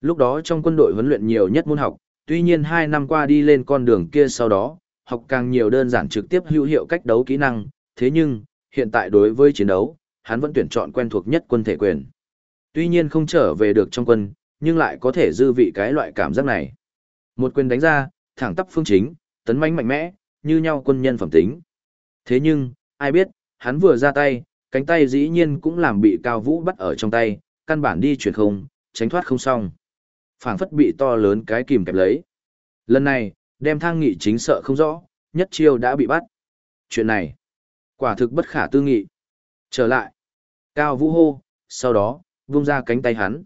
Lúc đó trong quân đội huấn luyện nhiều nhất môn học, tuy nhiên hai năm qua đi lên con đường kia sau đó, học càng nhiều đơn giản trực tiếp hữu hiệu cách đấu kỹ năng, thế nhưng, hiện tại đối với chiến đấu, hắn vẫn tuyển chọn quen thuộc nhất quân thể quyền. Tuy nhiên không trở về được trong quân, nhưng lại có thể dư vị cái loại cảm giác này. Một quyền đánh ra, thẳng tắp phương chính, tấn mãnh mạnh mẽ, như nhau quân nhân phẩm tính. Thế nhưng, ai biết, hắn vừa ra tay, cánh tay dĩ nhiên cũng làm bị Cao Vũ bắt ở trong tay, căn bản đi chuyển không, tránh thoát không xong. phảng phất bị to lớn cái kìm kẹp lấy. Lần này, đem thang nghị chính sợ không rõ, nhất chiêu đã bị bắt. Chuyện này, quả thực bất khả tư nghị. Trở lại. Cao Vũ hô, sau đó, vung ra cánh tay hắn.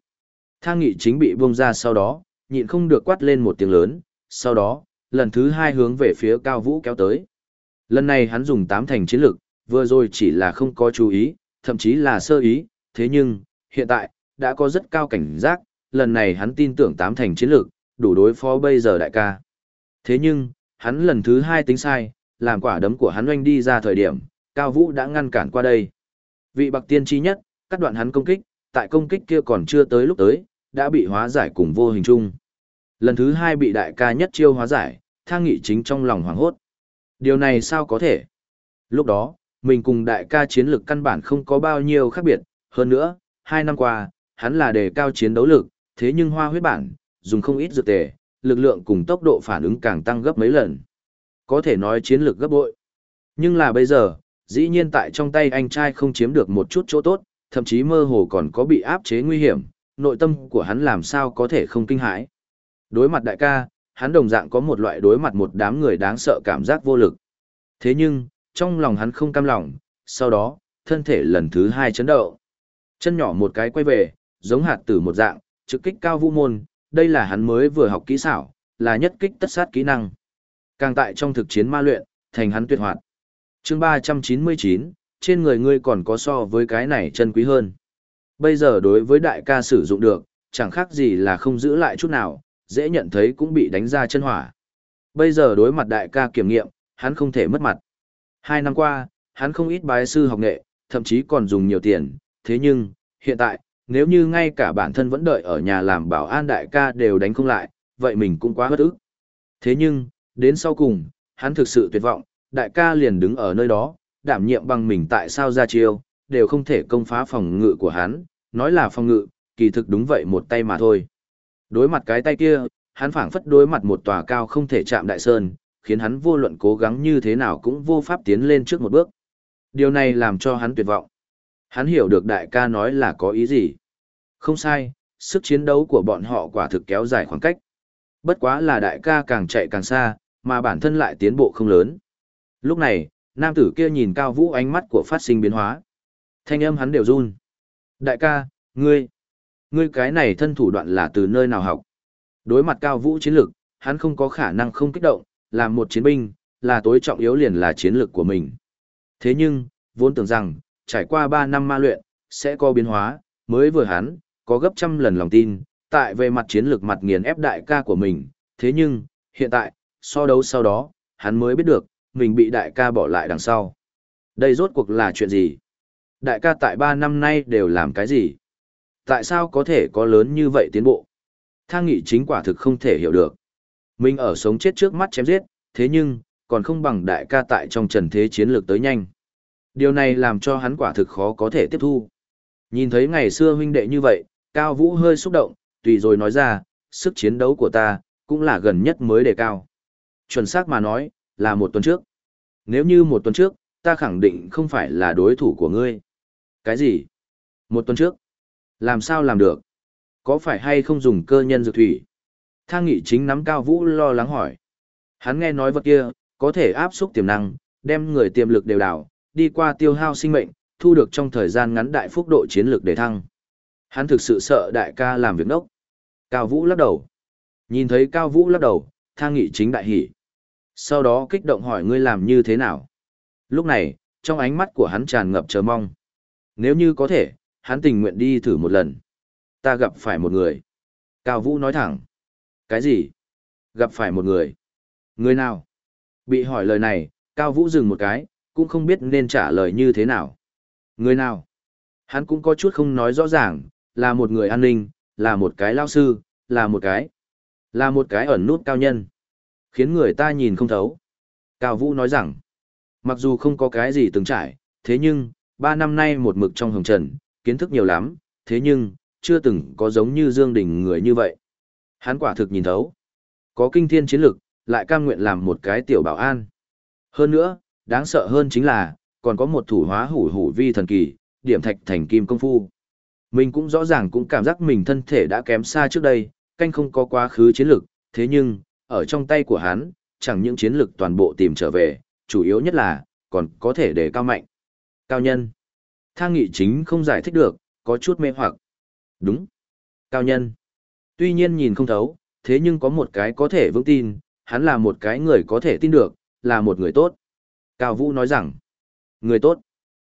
Thang nghị chính bị buông ra sau đó, nhịn không được quát lên một tiếng lớn, sau đó, lần thứ hai hướng về phía Cao Vũ kéo tới. Lần này hắn dùng tám thành chiến lực, vừa rồi chỉ là không có chú ý, thậm chí là sơ ý, thế nhưng, hiện tại, đã có rất cao cảnh giác, lần này hắn tin tưởng tám thành chiến lược đủ đối phó bây giờ đại ca. Thế nhưng, hắn lần thứ hai tính sai, làm quả đấm của hắn oanh đi ra thời điểm, Cao Vũ đã ngăn cản qua đây. Vị bạc tiên tri nhất, cắt đoạn hắn công kích, tại công kích kia còn chưa tới lúc tới, đã bị hóa giải cùng vô hình chung. Lần thứ hai bị đại ca nhất chiêu hóa giải, thang nghị chính trong lòng hoảng hốt. Điều này sao có thể? Lúc đó, mình cùng đại ca chiến lực căn bản không có bao nhiêu khác biệt, hơn nữa, hai năm qua, hắn là đề cao chiến đấu lực, thế nhưng hoa huyết bản, dùng không ít dược tề, lực lượng cùng tốc độ phản ứng càng tăng gấp mấy lần. Có thể nói chiến lược gấp bội. Nhưng là bây giờ, dĩ nhiên tại trong tay anh trai không chiếm được một chút chỗ tốt, thậm chí mơ hồ còn có bị áp chế nguy hiểm, nội tâm của hắn làm sao có thể không kinh hãi. Đối mặt đại ca, hắn đồng dạng có một loại đối mặt một đám người đáng sợ cảm giác vô lực. Thế nhưng, trong lòng hắn không cam lòng, sau đó, thân thể lần thứ hai chấn động. Chân nhỏ một cái quay về, giống hạt tử một dạng, trực kích cao vũ môn, đây là hắn mới vừa học kỹ xảo, là nhất kích tất sát kỹ năng. Càng tại trong thực chiến ma luyện, thành hắn tuyệt hoạt. chương 399, trên người ngươi còn có so với cái này chân quý hơn. Bây giờ đối với đại ca sử dụng được, chẳng khác gì là không giữ lại chút nào, dễ nhận thấy cũng bị đánh ra chân hỏa. Bây giờ đối mặt đại ca kiểm nghiệm, hắn không thể mất mặt. Hai năm qua, hắn không ít bái sư học nghệ, thậm chí còn dùng nhiều tiền, thế nhưng, hiện tại, nếu như ngay cả bản thân vẫn đợi ở nhà làm bảo an đại ca đều đánh không lại, vậy mình cũng quá bất ức. Thế nhưng, đến sau cùng, hắn thực sự tuyệt vọng, đại ca liền đứng ở nơi đó, đảm nhiệm bằng mình tại sao ra chiêu, đều không thể công phá phòng ngự của hắn, nói là phòng ngự, kỳ thực đúng vậy một tay mà thôi. Đối mặt cái tay kia, hắn phảng phất đối mặt một tòa cao không thể chạm đại sơn, khiến hắn vô luận cố gắng như thế nào cũng vô pháp tiến lên trước một bước. Điều này làm cho hắn tuyệt vọng. Hắn hiểu được đại ca nói là có ý gì. Không sai, sức chiến đấu của bọn họ quả thực kéo dài khoảng cách. Bất quá là đại ca càng chạy càng xa, mà bản thân lại tiến bộ không lớn. Lúc này, nam tử kia nhìn Cao Vũ ánh mắt của phát sinh biến hóa. Thanh âm hắn đều run. Đại ca, ngươi, ngươi cái này thân thủ đoạn là từ nơi nào học? Đối mặt Cao Vũ chiến lược, hắn không có khả năng không kích động, làm một chiến binh, là tối trọng yếu liền là chiến lược của mình. Thế nhưng, vốn tưởng rằng, trải qua 3 năm ma luyện, sẽ có biến hóa, mới vừa hắn, có gấp trăm lần lòng tin, tại về mặt chiến lược mặt nghiền ép đại ca của mình, thế nhưng, hiện tại, so đấu sau đó, hắn mới biết được, mình bị đại ca bỏ lại đằng sau. Đây rốt cuộc là chuyện gì? Đại ca tại ba năm nay đều làm cái gì? Tại sao có thể có lớn như vậy tiến bộ? Thang nghị chính quả thực không thể hiểu được. Mình ở sống chết trước mắt chém giết, thế nhưng, còn không bằng đại ca tại trong trần thế chiến lược tới nhanh. Điều này làm cho hắn quả thực khó có thể tiếp thu. Nhìn thấy ngày xưa huynh đệ như vậy, Cao Vũ hơi xúc động, tùy rồi nói ra, sức chiến đấu của ta, cũng là gần nhất mới đề cao. Chuẩn xác mà nói, là một tuần trước. Nếu như một tuần trước, ta khẳng định không phải là đối thủ của ngươi. Cái gì? Một tuần trước? Làm sao làm được? Có phải hay không dùng cơ nhân dược thủy? Thang nghị chính nắm Cao Vũ lo lắng hỏi. Hắn nghe nói vật kia, có thể áp xúc tiềm năng, đem người tiềm lực đều đảo, đi qua tiêu hao sinh mệnh, thu được trong thời gian ngắn đại phúc độ chiến lược để thăng. Hắn thực sự sợ đại ca làm việc nốc. Cao Vũ lắc đầu. Nhìn thấy Cao Vũ lắc đầu, thang nghị chính đại hỉ. Sau đó kích động hỏi ngươi làm như thế nào. Lúc này, trong ánh mắt của hắn tràn ngập chờ mong. Nếu như có thể, hắn tình nguyện đi thử một lần. Ta gặp phải một người. Cao Vũ nói thẳng. Cái gì? Gặp phải một người. Người nào? Bị hỏi lời này, Cao Vũ dừng một cái, cũng không biết nên trả lời như thế nào. Người nào? Hắn cũng có chút không nói rõ ràng, là một người an ninh, là một cái lao sư, là một cái, là một cái ẩn nút cao nhân. Khiến người ta nhìn không thấu. Cao Vũ nói rằng, mặc dù không có cái gì từng trải, thế nhưng, ba năm nay một mực trong hồng trần, kiến thức nhiều lắm, thế nhưng, chưa từng có giống như Dương Đình người như vậy. Hắn quả thực nhìn thấu. Có kinh thiên chiến lực, lại cam nguyện làm một cái tiểu bảo an. Hơn nữa, đáng sợ hơn chính là, còn có một thủ hóa hủ hủ vi thần kỳ, điểm thạch thành kim công phu. Mình cũng rõ ràng cũng cảm giác mình thân thể đã kém xa trước đây, canh không có quá khứ chiến lực, thế nhưng, ở trong tay của hắn, chẳng những chiến lực toàn bộ tìm trở về, chủ yếu nhất là, còn có thể để cao mạnh. Cao nhân. Thang nghị chính không giải thích được, có chút mê hoặc. Đúng. Cao nhân. Tuy nhiên nhìn không thấu, thế nhưng có một cái có thể vững tin, hắn là một cái người có thể tin được, là một người tốt. Cao Vũ nói rằng, người tốt.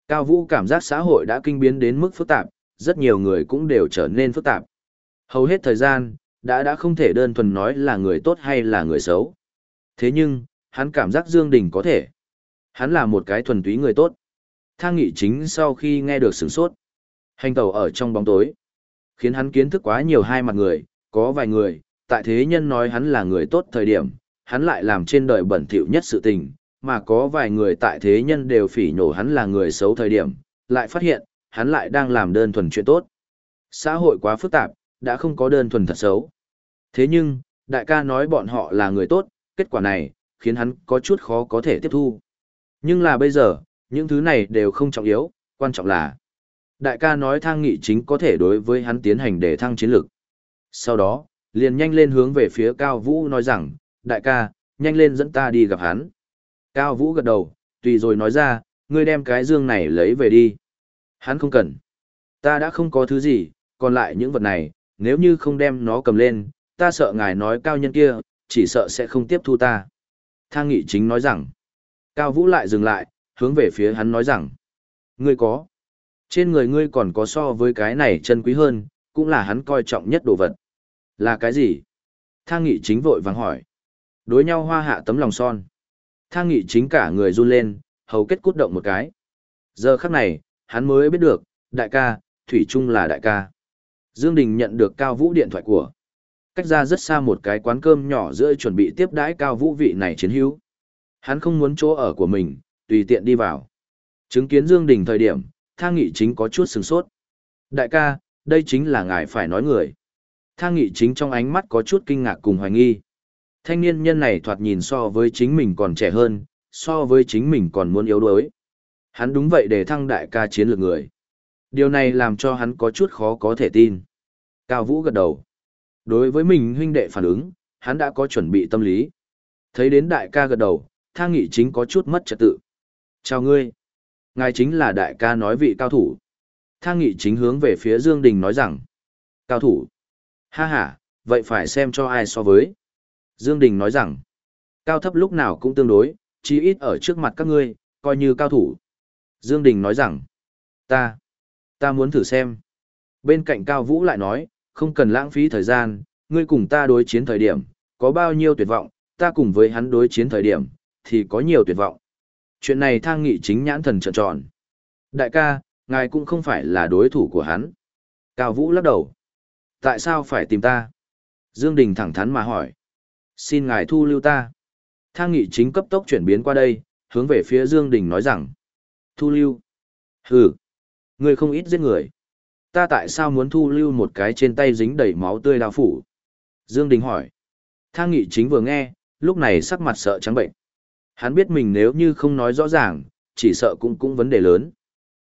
Cao Vũ cảm giác xã hội đã kinh biến đến mức phức tạp, rất nhiều người cũng đều trở nên phức tạp. Hầu hết thời gian, đã đã không thể đơn thuần nói là người tốt hay là người xấu. Thế nhưng, hắn cảm giác Dương Đình có thể. Hắn là một cái thuần túy người tốt. Thang nghị chính sau khi nghe được sửng sốt. Hành tàu ở trong bóng tối. Khiến hắn kiến thức quá nhiều hai mặt người, có vài người, tại thế nhân nói hắn là người tốt thời điểm, hắn lại làm trên đời bẩn thỉu nhất sự tình, mà có vài người tại thế nhân đều phỉ nhổ hắn là người xấu thời điểm, lại phát hiện, hắn lại đang làm đơn thuần chuyện tốt. Xã hội quá phức tạp, đã không có đơn thuần thật xấu. Thế nhưng, đại ca nói bọn họ là người tốt, kết quả này, khiến hắn có chút khó có thể tiếp thu. Nhưng là bây giờ, những thứ này đều không trọng yếu, quan trọng là đại ca nói thang nghị chính có thể đối với hắn tiến hành để thăng chiến lược. Sau đó, liền nhanh lên hướng về phía Cao Vũ nói rằng, đại ca, nhanh lên dẫn ta đi gặp hắn. Cao Vũ gật đầu, tùy rồi nói ra, ngươi đem cái dương này lấy về đi. Hắn không cần. Ta đã không có thứ gì, còn lại những vật này, nếu như không đem nó cầm lên, ta sợ ngài nói cao nhân kia, chỉ sợ sẽ không tiếp thu ta. Thang nghị chính nói rằng, Cao Vũ lại dừng lại, hướng về phía hắn nói rằng, ngươi có. Trên người ngươi còn có so với cái này chân quý hơn, cũng là hắn coi trọng nhất đồ vật. Là cái gì? Thang nghị chính vội vàng hỏi. Đối nhau hoa hạ tấm lòng son. Thang nghị chính cả người run lên, hầu kết cút động một cái. Giờ khắc này, hắn mới biết được, đại ca, Thủy Trung là đại ca. Dương Đình nhận được Cao Vũ điện thoại của. Cách ra rất xa một cái quán cơm nhỏ giữa chuẩn bị tiếp đãi Cao Vũ vị này chiến hữu. Hắn không muốn chỗ ở của mình, tùy tiện đi vào. Chứng kiến Dương Đình thời điểm, thang nghị chính có chút sừng sốt. Đại ca, đây chính là ngài phải nói người. Thang nghị chính trong ánh mắt có chút kinh ngạc cùng hoài nghi. Thanh niên nhân này thoạt nhìn so với chính mình còn trẻ hơn, so với chính mình còn muốn yếu đuối. Hắn đúng vậy để thăng đại ca chiến lược người. Điều này làm cho hắn có chút khó có thể tin. Cao Vũ gật đầu. Đối với mình huynh đệ phản ứng, hắn đã có chuẩn bị tâm lý. Thấy đến đại ca gật đầu, thang nghị chính có chút mất trật tự. Chào ngươi. Ngài chính là đại ca nói vị cao thủ. Thang nghị chính hướng về phía Dương Đình nói rằng. Cao thủ. Ha ha, vậy phải xem cho ai so với. Dương Đình nói rằng. Cao thấp lúc nào cũng tương đối, chí ít ở trước mặt các ngươi, coi như cao thủ. Dương Đình nói rằng. Ta. Ta muốn thử xem. Bên cạnh Cao Vũ lại nói, không cần lãng phí thời gian, ngươi cùng ta đối chiến thời điểm, có bao nhiêu tuyệt vọng, ta cùng với hắn đối chiến thời điểm, thì có nhiều tuyệt vọng. Chuyện này thang nghị chính nhãn thần trợn tròn. Đại ca, ngài cũng không phải là đối thủ của hắn. Cao Vũ lắc đầu. Tại sao phải tìm ta? Dương Đình thẳng thắn mà hỏi. Xin ngài thu lưu ta. Thang nghị chính cấp tốc chuyển biến qua đây, hướng về phía Dương Đình nói rằng. Thu lưu. Hừ. Ngươi không ít giết người. Ta tại sao muốn thu lưu một cái trên tay dính đầy máu tươi đao phủ? Dương Đình hỏi. Thang nghị chính vừa nghe, lúc này sắc mặt sợ trắng bệnh. Hắn biết mình nếu như không nói rõ ràng, chỉ sợ cũng cũng vấn đề lớn.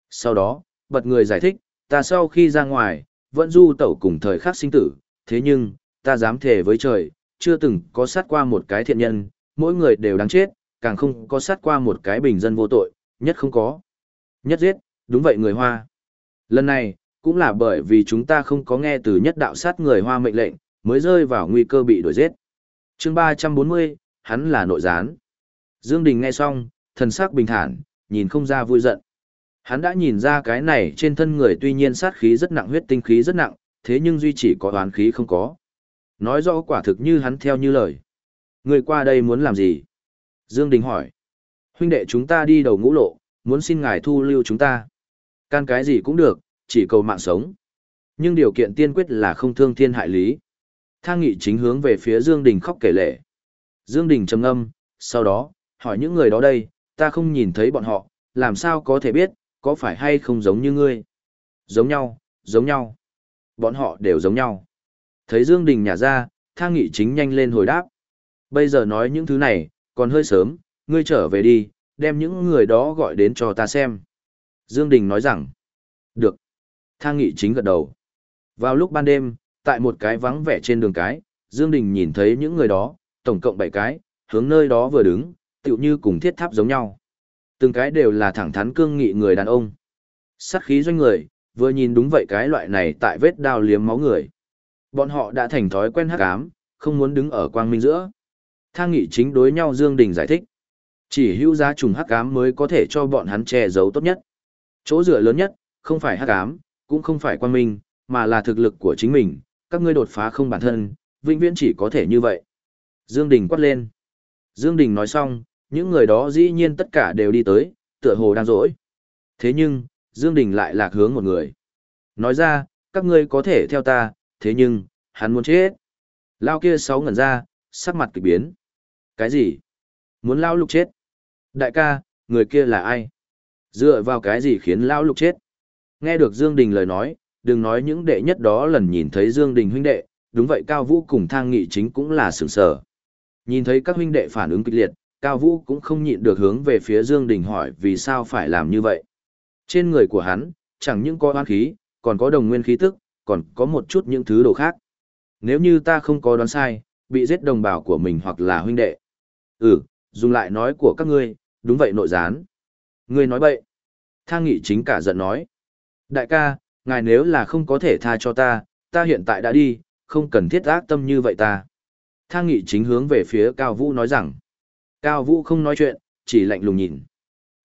Sau đó, bật người giải thích, ta sau khi ra ngoài, vẫn du tẩu cùng thời khắc sinh tử, thế nhưng, ta dám thề với trời, chưa từng có sát qua một cái thiện nhân, mỗi người đều đáng chết, càng không có sát qua một cái bình dân vô tội, nhất không có. Nhất giết, đúng vậy người Hoa. Lần này, cũng là bởi vì chúng ta không có nghe từ nhất đạo sát người Hoa mệnh lệnh, mới rơi vào nguy cơ bị đuổi giết. chương 340, hắn là nội gián. Dương Đình nghe xong, thần sắc bình thản, nhìn không ra vui giận. Hắn đã nhìn ra cái này trên thân người tuy nhiên sát khí rất nặng huyết tinh khí rất nặng, thế nhưng duy chỉ có oán khí không có. Nói rõ quả thực như hắn theo như lời. Người qua đây muốn làm gì? Dương Đình hỏi. Huynh đệ chúng ta đi đầu ngũ lộ, muốn xin ngài thu lưu chúng ta. Can cái gì cũng được, chỉ cầu mạng sống. Nhưng điều kiện tiên quyết là không thương thiên hại lý. Thang nghị chính hướng về phía Dương Đình khóc kể lệ. Dương Đình trầm ngâm, sau đó, hỏi những người đó đây, ta không nhìn thấy bọn họ, làm sao có thể biết, có phải hay không giống như ngươi? Giống nhau, giống nhau. Bọn họ đều giống nhau. Thấy Dương Đình nhả ra, thang nghị chính nhanh lên hồi đáp. Bây giờ nói những thứ này, còn hơi sớm, ngươi trở về đi, đem những người đó gọi đến cho ta xem. Dương Đình nói rằng, được. Thang nghị chính gật đầu. Vào lúc ban đêm, tại một cái vắng vẻ trên đường cái, Dương Đình nhìn thấy những người đó, tổng cộng 7 cái, hướng nơi đó vừa đứng, tựu như cùng thiết tháp giống nhau. Từng cái đều là thẳng thắn cương nghị người đàn ông. Sát khí doanh người, vừa nhìn đúng vậy cái loại này tại vết đao liếm máu người. Bọn họ đã thành thói quen hắc ám, không muốn đứng ở quang minh giữa. Thang nghị chính đối nhau Dương Đình giải thích. Chỉ hữu giá trùng hắc ám mới có thể cho bọn hắn che giấu tốt nhất. Chỗ dựa lớn nhất, không phải hắc ám, cũng không phải quang minh, mà là thực lực của chính mình, các ngươi đột phá không bản thân, vĩnh viễn chỉ có thể như vậy. Dương Đình quát lên. Dương Đình nói xong, những người đó dĩ nhiên tất cả đều đi tới, tựa hồ đang rỗi. Thế nhưng, Dương Đình lại lạc hướng một người. Nói ra, các ngươi có thể theo ta, thế nhưng, hắn muốn chết. Lao kia sáu ngẩn ra, sắc mặt kỳ biến. Cái gì? Muốn Lao lục chết? Đại ca, người kia là ai? Dựa vào cái gì khiến Lao lục chết? Nghe được Dương Đình lời nói, đừng nói những đệ nhất đó lần nhìn thấy Dương Đình huynh đệ, đúng vậy Cao Vũ cùng thang nghị chính cũng là sửng sở. Nhìn thấy các huynh đệ phản ứng kịch liệt, Cao Vũ cũng không nhịn được hướng về phía Dương Đình hỏi vì sao phải làm như vậy. Trên người của hắn, chẳng những có oan khí, còn có đồng nguyên khí tức, còn có một chút những thứ đồ khác. Nếu như ta không có đoán sai, bị giết đồng bào của mình hoặc là huynh đệ. Ừ, dùng lại nói của các ngươi, đúng vậy nội gián. Ngươi nói bậy. Thang nghị chính cả giận nói. Đại ca, ngài nếu là không có thể tha cho ta, ta hiện tại đã đi, không cần thiết ác tâm như vậy ta. Thang nghị chính hướng về phía Cao Vũ nói rằng. Cao Vũ không nói chuyện, chỉ lạnh lùng nhìn.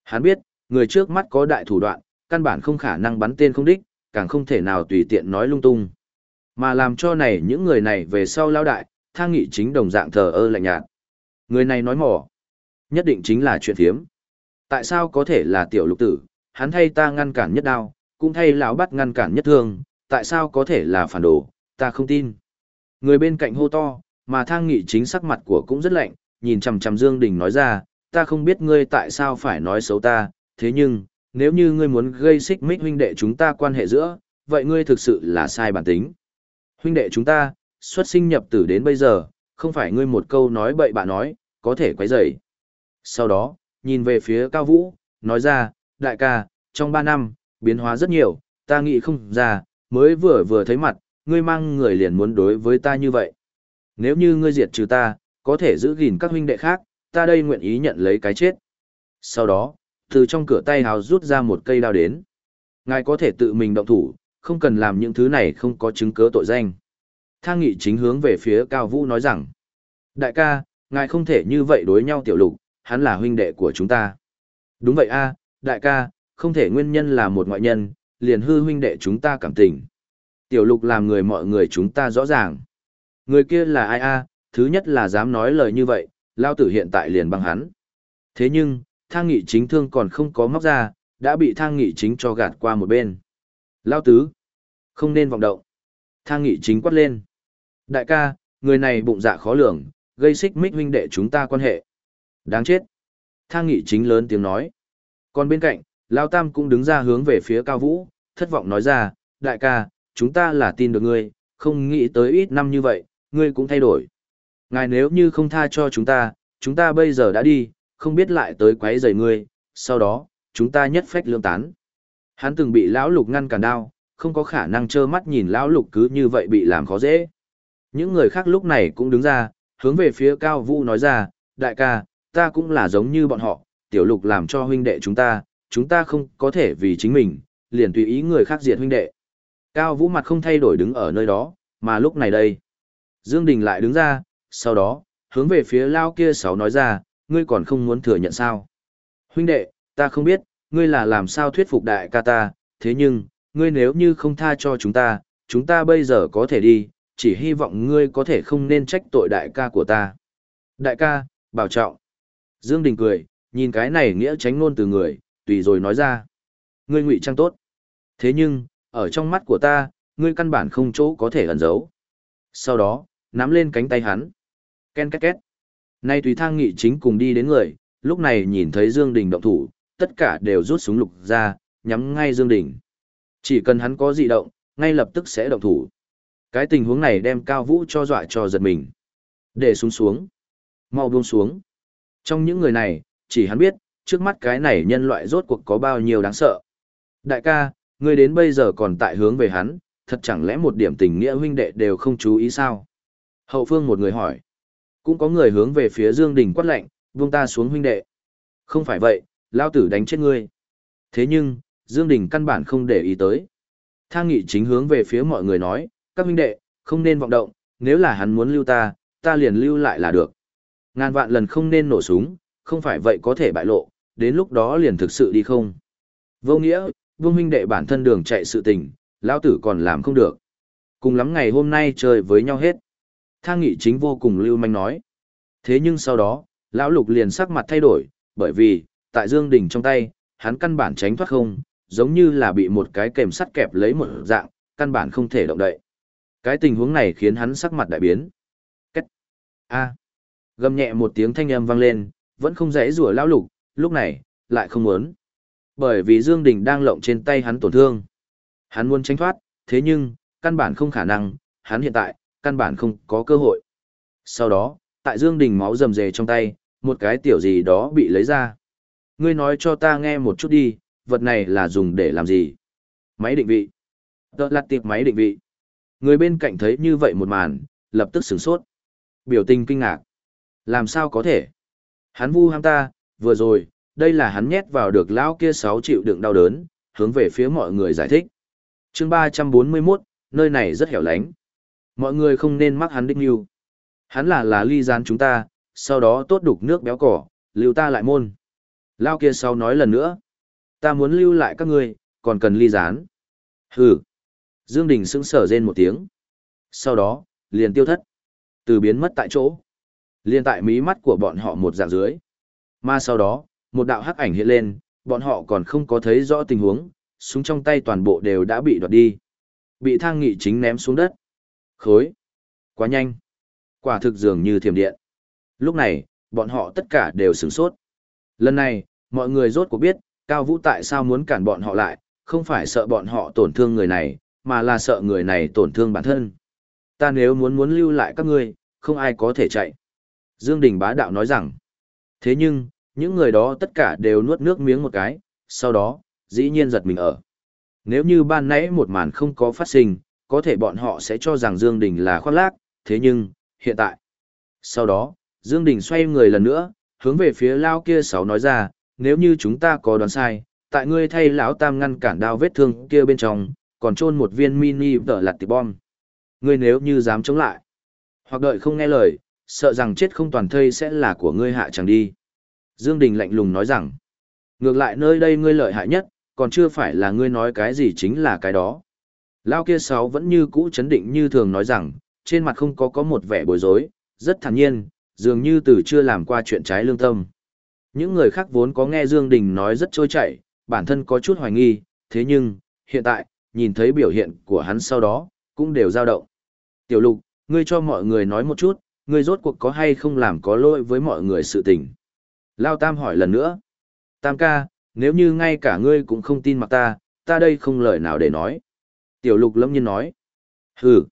Hắn biết, người trước mắt có đại thủ đoạn, căn bản không khả năng bắn tên không đích, càng không thể nào tùy tiện nói lung tung. Mà làm cho này những người này về sau lao đại, thang nghị chính đồng dạng thờ ơ lạnh nhạt. Người này nói mỏ, nhất định chính là chuyện phiếm. Tại sao có thể là tiểu lục tử, hắn thay ta ngăn cản nhất đao, cũng thay lão bắt ngăn cản nhất thương, tại sao có thể là phản đồ, ta không tin. Người bên cạnh hô to, mà thang nghị chính sắc mặt của cũng rất lạnh, nhìn chằm chằm Dương Đình nói ra, ta không biết ngươi tại sao phải nói xấu ta, thế nhưng, nếu như ngươi muốn gây xích mích huynh đệ chúng ta quan hệ giữa, vậy ngươi thực sự là sai bản tính. Huynh đệ chúng ta, xuất sinh nhập tử đến bây giờ, không phải ngươi một câu nói bậy bạ nói, có thể quấy rầy. Sau đó, nhìn về phía Cao Vũ, nói ra, đại ca, trong ba năm, biến hóa rất nhiều, ta nghĩ không ra, mới vừa vừa thấy mặt, ngươi mang người liền muốn đối với ta như vậy. Nếu như ngươi diệt trừ ta, có thể giữ gìn các huynh đệ khác, ta đây nguyện ý nhận lấy cái chết. Sau đó, từ trong cửa tay hào rút ra một cây đao đến. Ngài có thể tự mình động thủ, không cần làm những thứ này không có chứng cứ tội danh. Thang nghị chính hướng về phía Cao Vũ nói rằng, đại ca, ngài không thể như vậy đối nhau tiểu lục, hắn là huynh đệ của chúng ta. Đúng vậy a, đại ca, không thể nguyên nhân là một ngoại nhân, liền hư huynh đệ chúng ta cảm tình. Tiểu lục làm người mọi người chúng ta rõ ràng. Người kia là ai a? Thứ nhất là dám nói lời như vậy, lao tử hiện tại liền băng hắn. Thế nhưng, thang nghị chính thương còn không có móc ra, đã bị thang nghị chính cho gạt qua một bên. Lao tứ, không nên vọng động. Thang nghị chính quát lên. Đại ca, người này bụng dạ khó lường, gây xích mích huynh đệ chúng ta quan hệ. Đáng chết. Thang nghị chính lớn tiếng nói. Còn bên cạnh, Lao Tam cũng đứng ra hướng về phía Cao Vũ, thất vọng nói ra, đại ca, chúng ta là tin được ngươi, không nghĩ tới ít năm như vậy, ngươi cũng thay đổi. Ngài nếu như không tha cho chúng ta, chúng ta bây giờ đã đi, không biết lại tới quấy rầy ngươi, sau đó, chúng ta nhất phách lương tán. Hắn từng bị lão lục ngăn cản đao, không có khả năng trơ mắt nhìn lão lục cứ như vậy bị làm khó dễ. Những người khác lúc này cũng đứng ra, hướng về phía Cao Vũ nói ra, đại ca, ta cũng là giống như bọn họ, tiểu lục làm cho huynh đệ chúng ta, chúng ta không có thể vì chính mình, liền tùy ý người khác diệt huynh đệ. Cao Vũ mặt không thay đổi đứng ở nơi đó, mà lúc này đây. Dương Đình lại đứng ra, sau đó, hướng về phía lao kia sáu nói ra, ngươi còn không muốn thừa nhận sao. Huynh đệ, ta không biết, ngươi là làm sao thuyết phục đại ca ta, thế nhưng, ngươi nếu như không tha cho chúng ta, chúng ta bây giờ có thể đi, chỉ hy vọng ngươi có thể không nên trách tội đại ca của ta. Đại ca, bảo trọng. Dương Đình cười, nhìn cái này nghĩa tránh ngôn từ người, tùy rồi nói ra. Ngươi ngụy trang tốt. Thế nhưng, ở trong mắt của ta, ngươi căn bản không chỗ có thể ẩn giấu. Sau đó, nắm lên cánh tay hắn. Ken két két. Nay tùy thang nghị chính cùng đi đến người, lúc này nhìn thấy Dương Đình động thủ, tất cả đều rút súng lục ra, nhắm ngay Dương Đình. Chỉ cần hắn có dị động, ngay lập tức sẽ động thủ. Cái tình huống này đem Cao Vũ cho dọa cho giật mình. Để xuống xuống. Mau buông xuống. Trong những người này, chỉ hắn biết, trước mắt cái này nhân loại rốt cuộc có bao nhiêu đáng sợ. Đại ca, ngươi đến bây giờ còn tại hướng về hắn, thật chẳng lẽ một điểm tình nghĩa huynh đệ đều không chú ý sao? Hậu phương một người hỏi. Cũng có người hướng về phía Dương Đình quát lệnh, buông ta xuống huynh đệ. Không phải vậy, lao tử đánh chết ngươi. Thế nhưng, Dương Đình căn bản không để ý tới. Thang nghị chính hướng về phía mọi người nói, các huynh đệ, không nên vọng động, nếu là hắn muốn lưu ta, ta liền lưu lại là được. Ngàn vạn lần không nên nổ súng, không phải vậy có thể bại lộ, đến lúc đó liền thực sự đi không. Vô nghĩa, vương huynh đệ bản thân đường chạy sự tình, lão tử còn làm không được. Cùng lắm ngày hôm nay chơi với nhau hết. Thang nghị chính vô cùng lưu manh nói. Thế nhưng sau đó, lão lục liền sắc mặt thay đổi, bởi vì, tại Dương Đình trong tay, hắn căn bản tránh thoát không, giống như là bị một cái kềm sắt kẹp lấy một dạng, căn bản không thể động đậy. Cái tình huống này khiến hắn sắc mặt đại biến. Cách. A. Gầm nhẹ một tiếng thanh âm vang lên, vẫn không dễ rủa lão lục, lúc này, lại không muốn. Bởi vì Dương Đình đang lộng trên tay hắn tổn thương. Hắn muốn tránh thoát, thế nhưng, căn bản không khả năng, hắn hiện tại, căn bản không có cơ hội. Sau đó, tại Dương Đình máu rầm rề trong tay, một cái tiểu gì đó bị lấy ra. Ngươi nói cho ta nghe một chút đi, vật này là dùng để làm gì? Máy định vị. Đó là tiệp máy định vị. Người bên cạnh thấy như vậy một màn, lập tức sửng sốt. Biểu tình kinh ngạc. Làm sao có thể? Hắn vu ham ta, vừa rồi, đây là hắn nhét vào được lão kia 6 triệu đựng đau đớn, hướng về phía mọi người giải thích. chương 341, nơi này rất hẻo lánh. Mọi người không nên mắc hắn đích lưu. Hắn là là ly gián chúng ta, sau đó tốt đục nước béo cỏ, lưu ta lại môn. Lao kia sau nói lần nữa. Ta muốn lưu lại các ngươi, còn cần ly gián. Hừ. Dương Đình sững sờ rên một tiếng. Sau đó, liền tiêu thất. Từ biến mất tại chỗ. Liên tại mí mắt của bọn họ một dạng dưới. Mà sau đó, một đạo hắc ảnh hiện lên, bọn họ còn không có thấy rõ tình huống, súng trong tay toàn bộ đều đã bị đoạt đi. Bị thang nghị chính ném xuống đất. Khối. Quá nhanh. Quả thực dường như thiểm điện. Lúc này, bọn họ tất cả đều sửng sốt. Lần này, mọi người rốt cuộc biết, Cao Vũ tại sao muốn cản bọn họ lại, không phải sợ bọn họ tổn thương người này, mà là sợ người này tổn thương bản thân. Ta nếu muốn muốn lưu lại các ngươi, không ai có thể chạy. Dương Đình bá đạo nói rằng, thế nhưng, những người đó tất cả đều nuốt nước miếng một cái, sau đó, dĩ nhiên giật mình ở. Nếu như ban nãy một màn không có phát sinh, có thể bọn họ sẽ cho rằng Dương Đình là khoác lác, thế nhưng, hiện tại. Sau đó, Dương Đình xoay người lần nữa, hướng về phía lao kia sáu nói ra, nếu như chúng ta có đoán sai, tại ngươi thay lão tam ngăn cản đao vết thương kia bên trong, còn trôn một viên mini tờ lạt tịp bom. Ngươi nếu như dám chống lại, hoặc đợi không nghe lời, sợ rằng chết không toàn thây sẽ là của ngươi hạ chẳng đi. Dương Đình lạnh lùng nói rằng, ngược lại nơi đây ngươi lợi hại nhất, còn chưa phải là ngươi nói cái gì chính là cái đó. Lao kia sáu vẫn như cũ chấn định như thường nói rằng, trên mặt không có có một vẻ bối rối, rất thản nhiên, dường như từ chưa làm qua chuyện trái lương tâm. Những người khác vốn có nghe Dương Đình nói rất trôi chảy, bản thân có chút hoài nghi, thế nhưng, hiện tại, nhìn thấy biểu hiện của hắn sau đó, cũng đều dao động. Tiểu lục, ngươi cho mọi người nói một chút, ngươi rốt cuộc có hay không làm có lỗi với mọi người sự tình. Lao Tam hỏi lần nữa. Tam ca, nếu như ngay cả ngươi cũng không tin mặc ta, ta đây không lời nào để nói. Tiểu lục lâm nhiên nói. Hừ.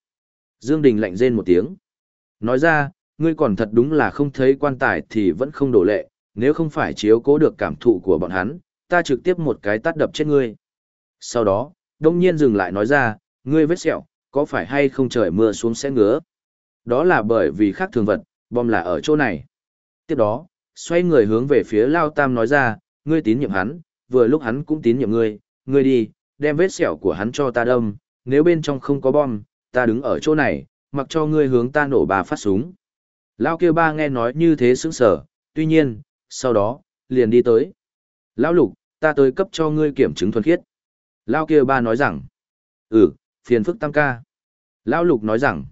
Dương Đình lạnh rên một tiếng. Nói ra, ngươi còn thật đúng là không thấy quan tài thì vẫn không đổ lệ, nếu không phải chiếu cố được cảm thụ của bọn hắn, ta trực tiếp một cái tát đập chết ngươi. Sau đó, đông nhiên dừng lại nói ra, ngươi vết sẹo, có phải hay không trời mưa xuống sẽ ngứa? Đó là bởi vì khác thường vật, bom là ở chỗ này. Tiếp đó, xoay người hướng về phía Lao Tam nói ra, ngươi tín nhiệm hắn, vừa lúc hắn cũng tín nhiệm ngươi, ngươi đi, đem vết sẹo của hắn cho ta đâm, nếu bên trong không có bom, ta đứng ở chỗ này, mặc cho ngươi hướng ta nổ bà phát súng. Lao kia ba nghe nói như thế sững sở, tuy nhiên, sau đó, liền đi tới. Lão lục, ta tới cấp cho ngươi kiểm chứng thuần khiết. Lao kia ba nói rằng, ừ, phiền phức tam ca. Lão lục nói rằng,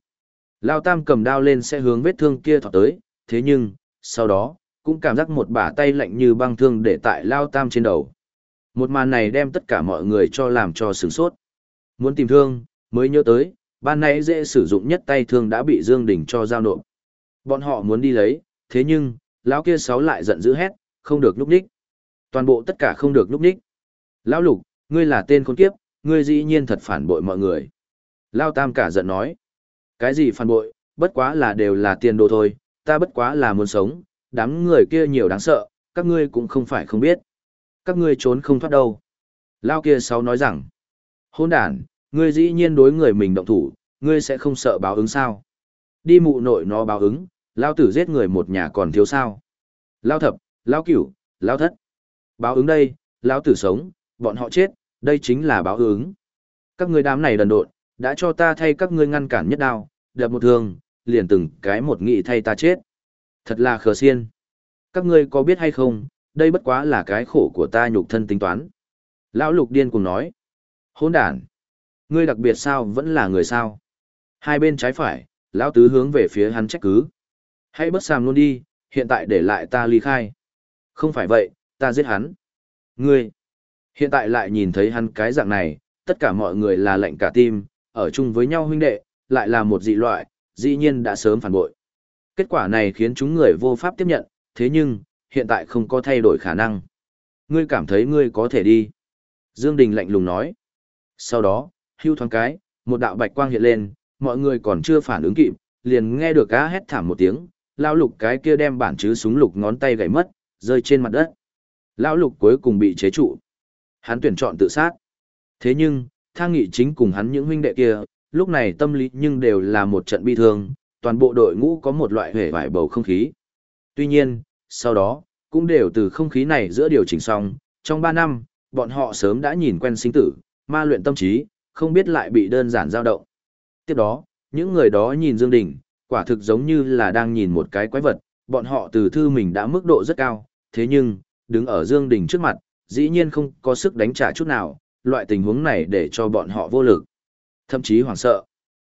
Lao tam cầm đao lên sẽ hướng vết thương kia thọt tới, thế nhưng, sau đó, cũng cảm giác một bả tay lạnh như băng thương để tại Lao tam trên đầu. Một màn này đem tất cả mọi người cho làm cho sửng sốt. Muốn tìm thương, mới nhớ tới, ban nãy dễ sử dụng nhất tay thương đã bị Dương Đình cho giao nộp. Bọn họ muốn đi lấy, thế nhưng, lão kia sáu lại giận dữ hét, không được núp đích. Toàn bộ tất cả không được núp đích. Lão lục, ngươi là tên con kiếp, ngươi dĩ nhiên thật phản bội mọi người. Lão tam cả giận nói. Cái gì phản bội, bất quá là đều là tiền đồ thôi, ta bất quá là muốn sống, đám người kia nhiều đáng sợ, các ngươi cũng không phải không biết. Các ngươi trốn không thoát đâu. Lão kia sáu nói rằng, hôn đàn, ngươi dĩ nhiên đối người mình động thủ, ngươi sẽ không sợ báo ứng sao. Đi mụ nội nó báo ứng, lao tử giết người một nhà còn thiếu sao. Lao thập, lao cửu, lao thất. Báo ứng đây, lao tử sống, bọn họ chết, đây chính là báo ứng. Các ngươi đám này đần độn, đã cho ta thay các ngươi ngăn cản nhất đao, đập một thương, liền từng cái một nghị thay ta chết. Thật là khờ xiên. Các ngươi có biết hay không, đây bất quá là cái khổ của ta nhục thân tính toán. Lão lục điên cùng nói. Hôn đàn. Ngươi đặc biệt sao vẫn là người sao. Hai bên trái phải, lão tứ hướng về phía hắn trách cứ. Hãy bất sàm luôn đi, hiện tại để lại ta ly khai. Không phải vậy, ta giết hắn. Ngươi, hiện tại lại nhìn thấy hắn cái dạng này, tất cả mọi người là lệnh cả tim, ở chung với nhau huynh đệ, lại là một dị loại, dĩ nhiên đã sớm phản bội. Kết quả này khiến chúng người vô pháp tiếp nhận, thế nhưng, hiện tại không có thay đổi khả năng. Ngươi cảm thấy ngươi có thể đi. Dương Đình lạnh lùng nói. Sau đó, hưu thoáng cái, một đạo bạch quang hiện lên, mọi người còn chưa phản ứng kịp, liền nghe được cá hét thảm một tiếng, lão lục cái kia đem bản chứ súng lục ngón tay gãy mất, rơi trên mặt đất. Lão lục cuối cùng bị chế trụ. Hắn tuyển chọn tự sát. Thế nhưng, thang nghị chính cùng hắn những huynh đệ kia, lúc này tâm lý nhưng đều là một trận bi thương, toàn bộ đội ngũ có một loại hề vải bầu không khí. Tuy nhiên, sau đó, cũng đều từ không khí này giữa điều chỉnh xong, trong 3 năm, bọn họ sớm đã nhìn quen sinh tử, ma luyện tâm trí, không biết lại bị đơn giản dao động. Tiếp đó, những người đó nhìn Dương Đình, quả thực giống như là đang nhìn một cái quái vật, bọn họ từ thư mình đã mức độ rất cao, thế nhưng, đứng ở Dương Đình trước mặt, dĩ nhiên không có sức đánh trả chút nào, loại tình huống này để cho bọn họ vô lực, thậm chí hoảng sợ.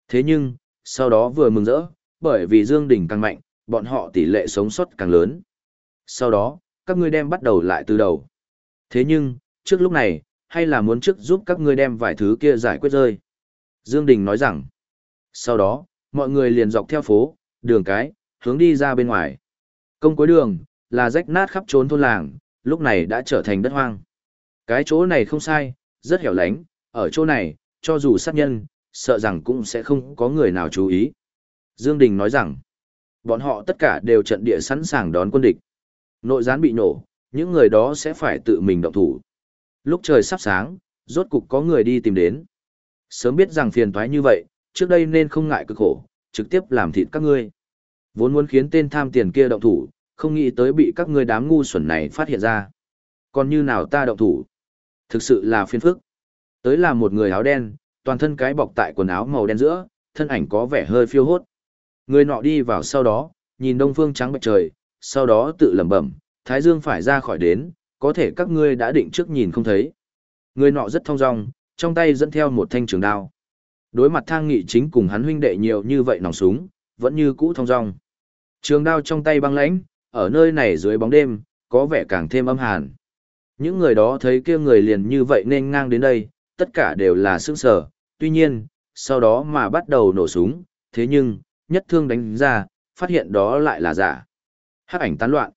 Thế nhưng, sau đó vừa mừng rỡ, bởi vì Dương Đình càng mạnh, bọn họ tỷ lệ sống sót càng lớn. Sau đó, các ngươi đem bắt đầu lại từ đầu. Thế nhưng, trước lúc này, hay là muốn trước giúp các ngươi đem vài thứ kia giải quyết rơi. Dương Đình nói rằng, sau đó, mọi người liền dọc theo phố, đường cái, hướng đi ra bên ngoài. Công cuối đường, là rách nát khắp trốn thôn làng, lúc này đã trở thành đất hoang. Cái chỗ này không sai, rất hẻo lánh, ở chỗ này, cho dù sát nhân, sợ rằng cũng sẽ không có người nào chú ý. Dương Đình nói rằng, bọn họ tất cả đều trận địa sẵn sàng đón quân địch. Nội gián bị nổ, những người đó sẽ phải tự mình động thủ. Lúc trời sắp sáng, rốt cục có người đi tìm đến. Sớm biết rằng phiền toái như vậy, trước đây nên không ngại cực khổ, trực tiếp làm thịt các ngươi. Vốn muốn khiến tên tham tiền kia động thủ, không nghĩ tới bị các ngươi đám ngu xuẩn này phát hiện ra. Còn như nào ta động thủ? Thực sự là phiền phức. Tới là một người áo đen, toàn thân cái bọc tại quần áo màu đen giữa, thân ảnh có vẻ hơi phiêu hốt. Người nọ đi vào sau đó, nhìn đông phương trắng bạch trời, sau đó tự lẩm bẩm, Thái Dương phải ra khỏi đến, có thể các ngươi đã định trước nhìn không thấy. Người nọ rất thong dong, trong tay dẫn theo một thanh trường đao. Đối mặt thang nghị chính cùng hắn huynh đệ nhiều như vậy nòng súng, vẫn như cũ thong dong. Trường đao trong tay băng lãnh, ở nơi này dưới bóng đêm, có vẻ càng thêm âm hàn. Những người đó thấy kia người liền như vậy nên ngang đến đây, tất cả đều là sững sờ, tuy nhiên, sau đó mà bắt đầu nổ súng, thế nhưng, nhất thương đánh ra, phát hiện đó lại là giả. Hắc ảnh tán loạn.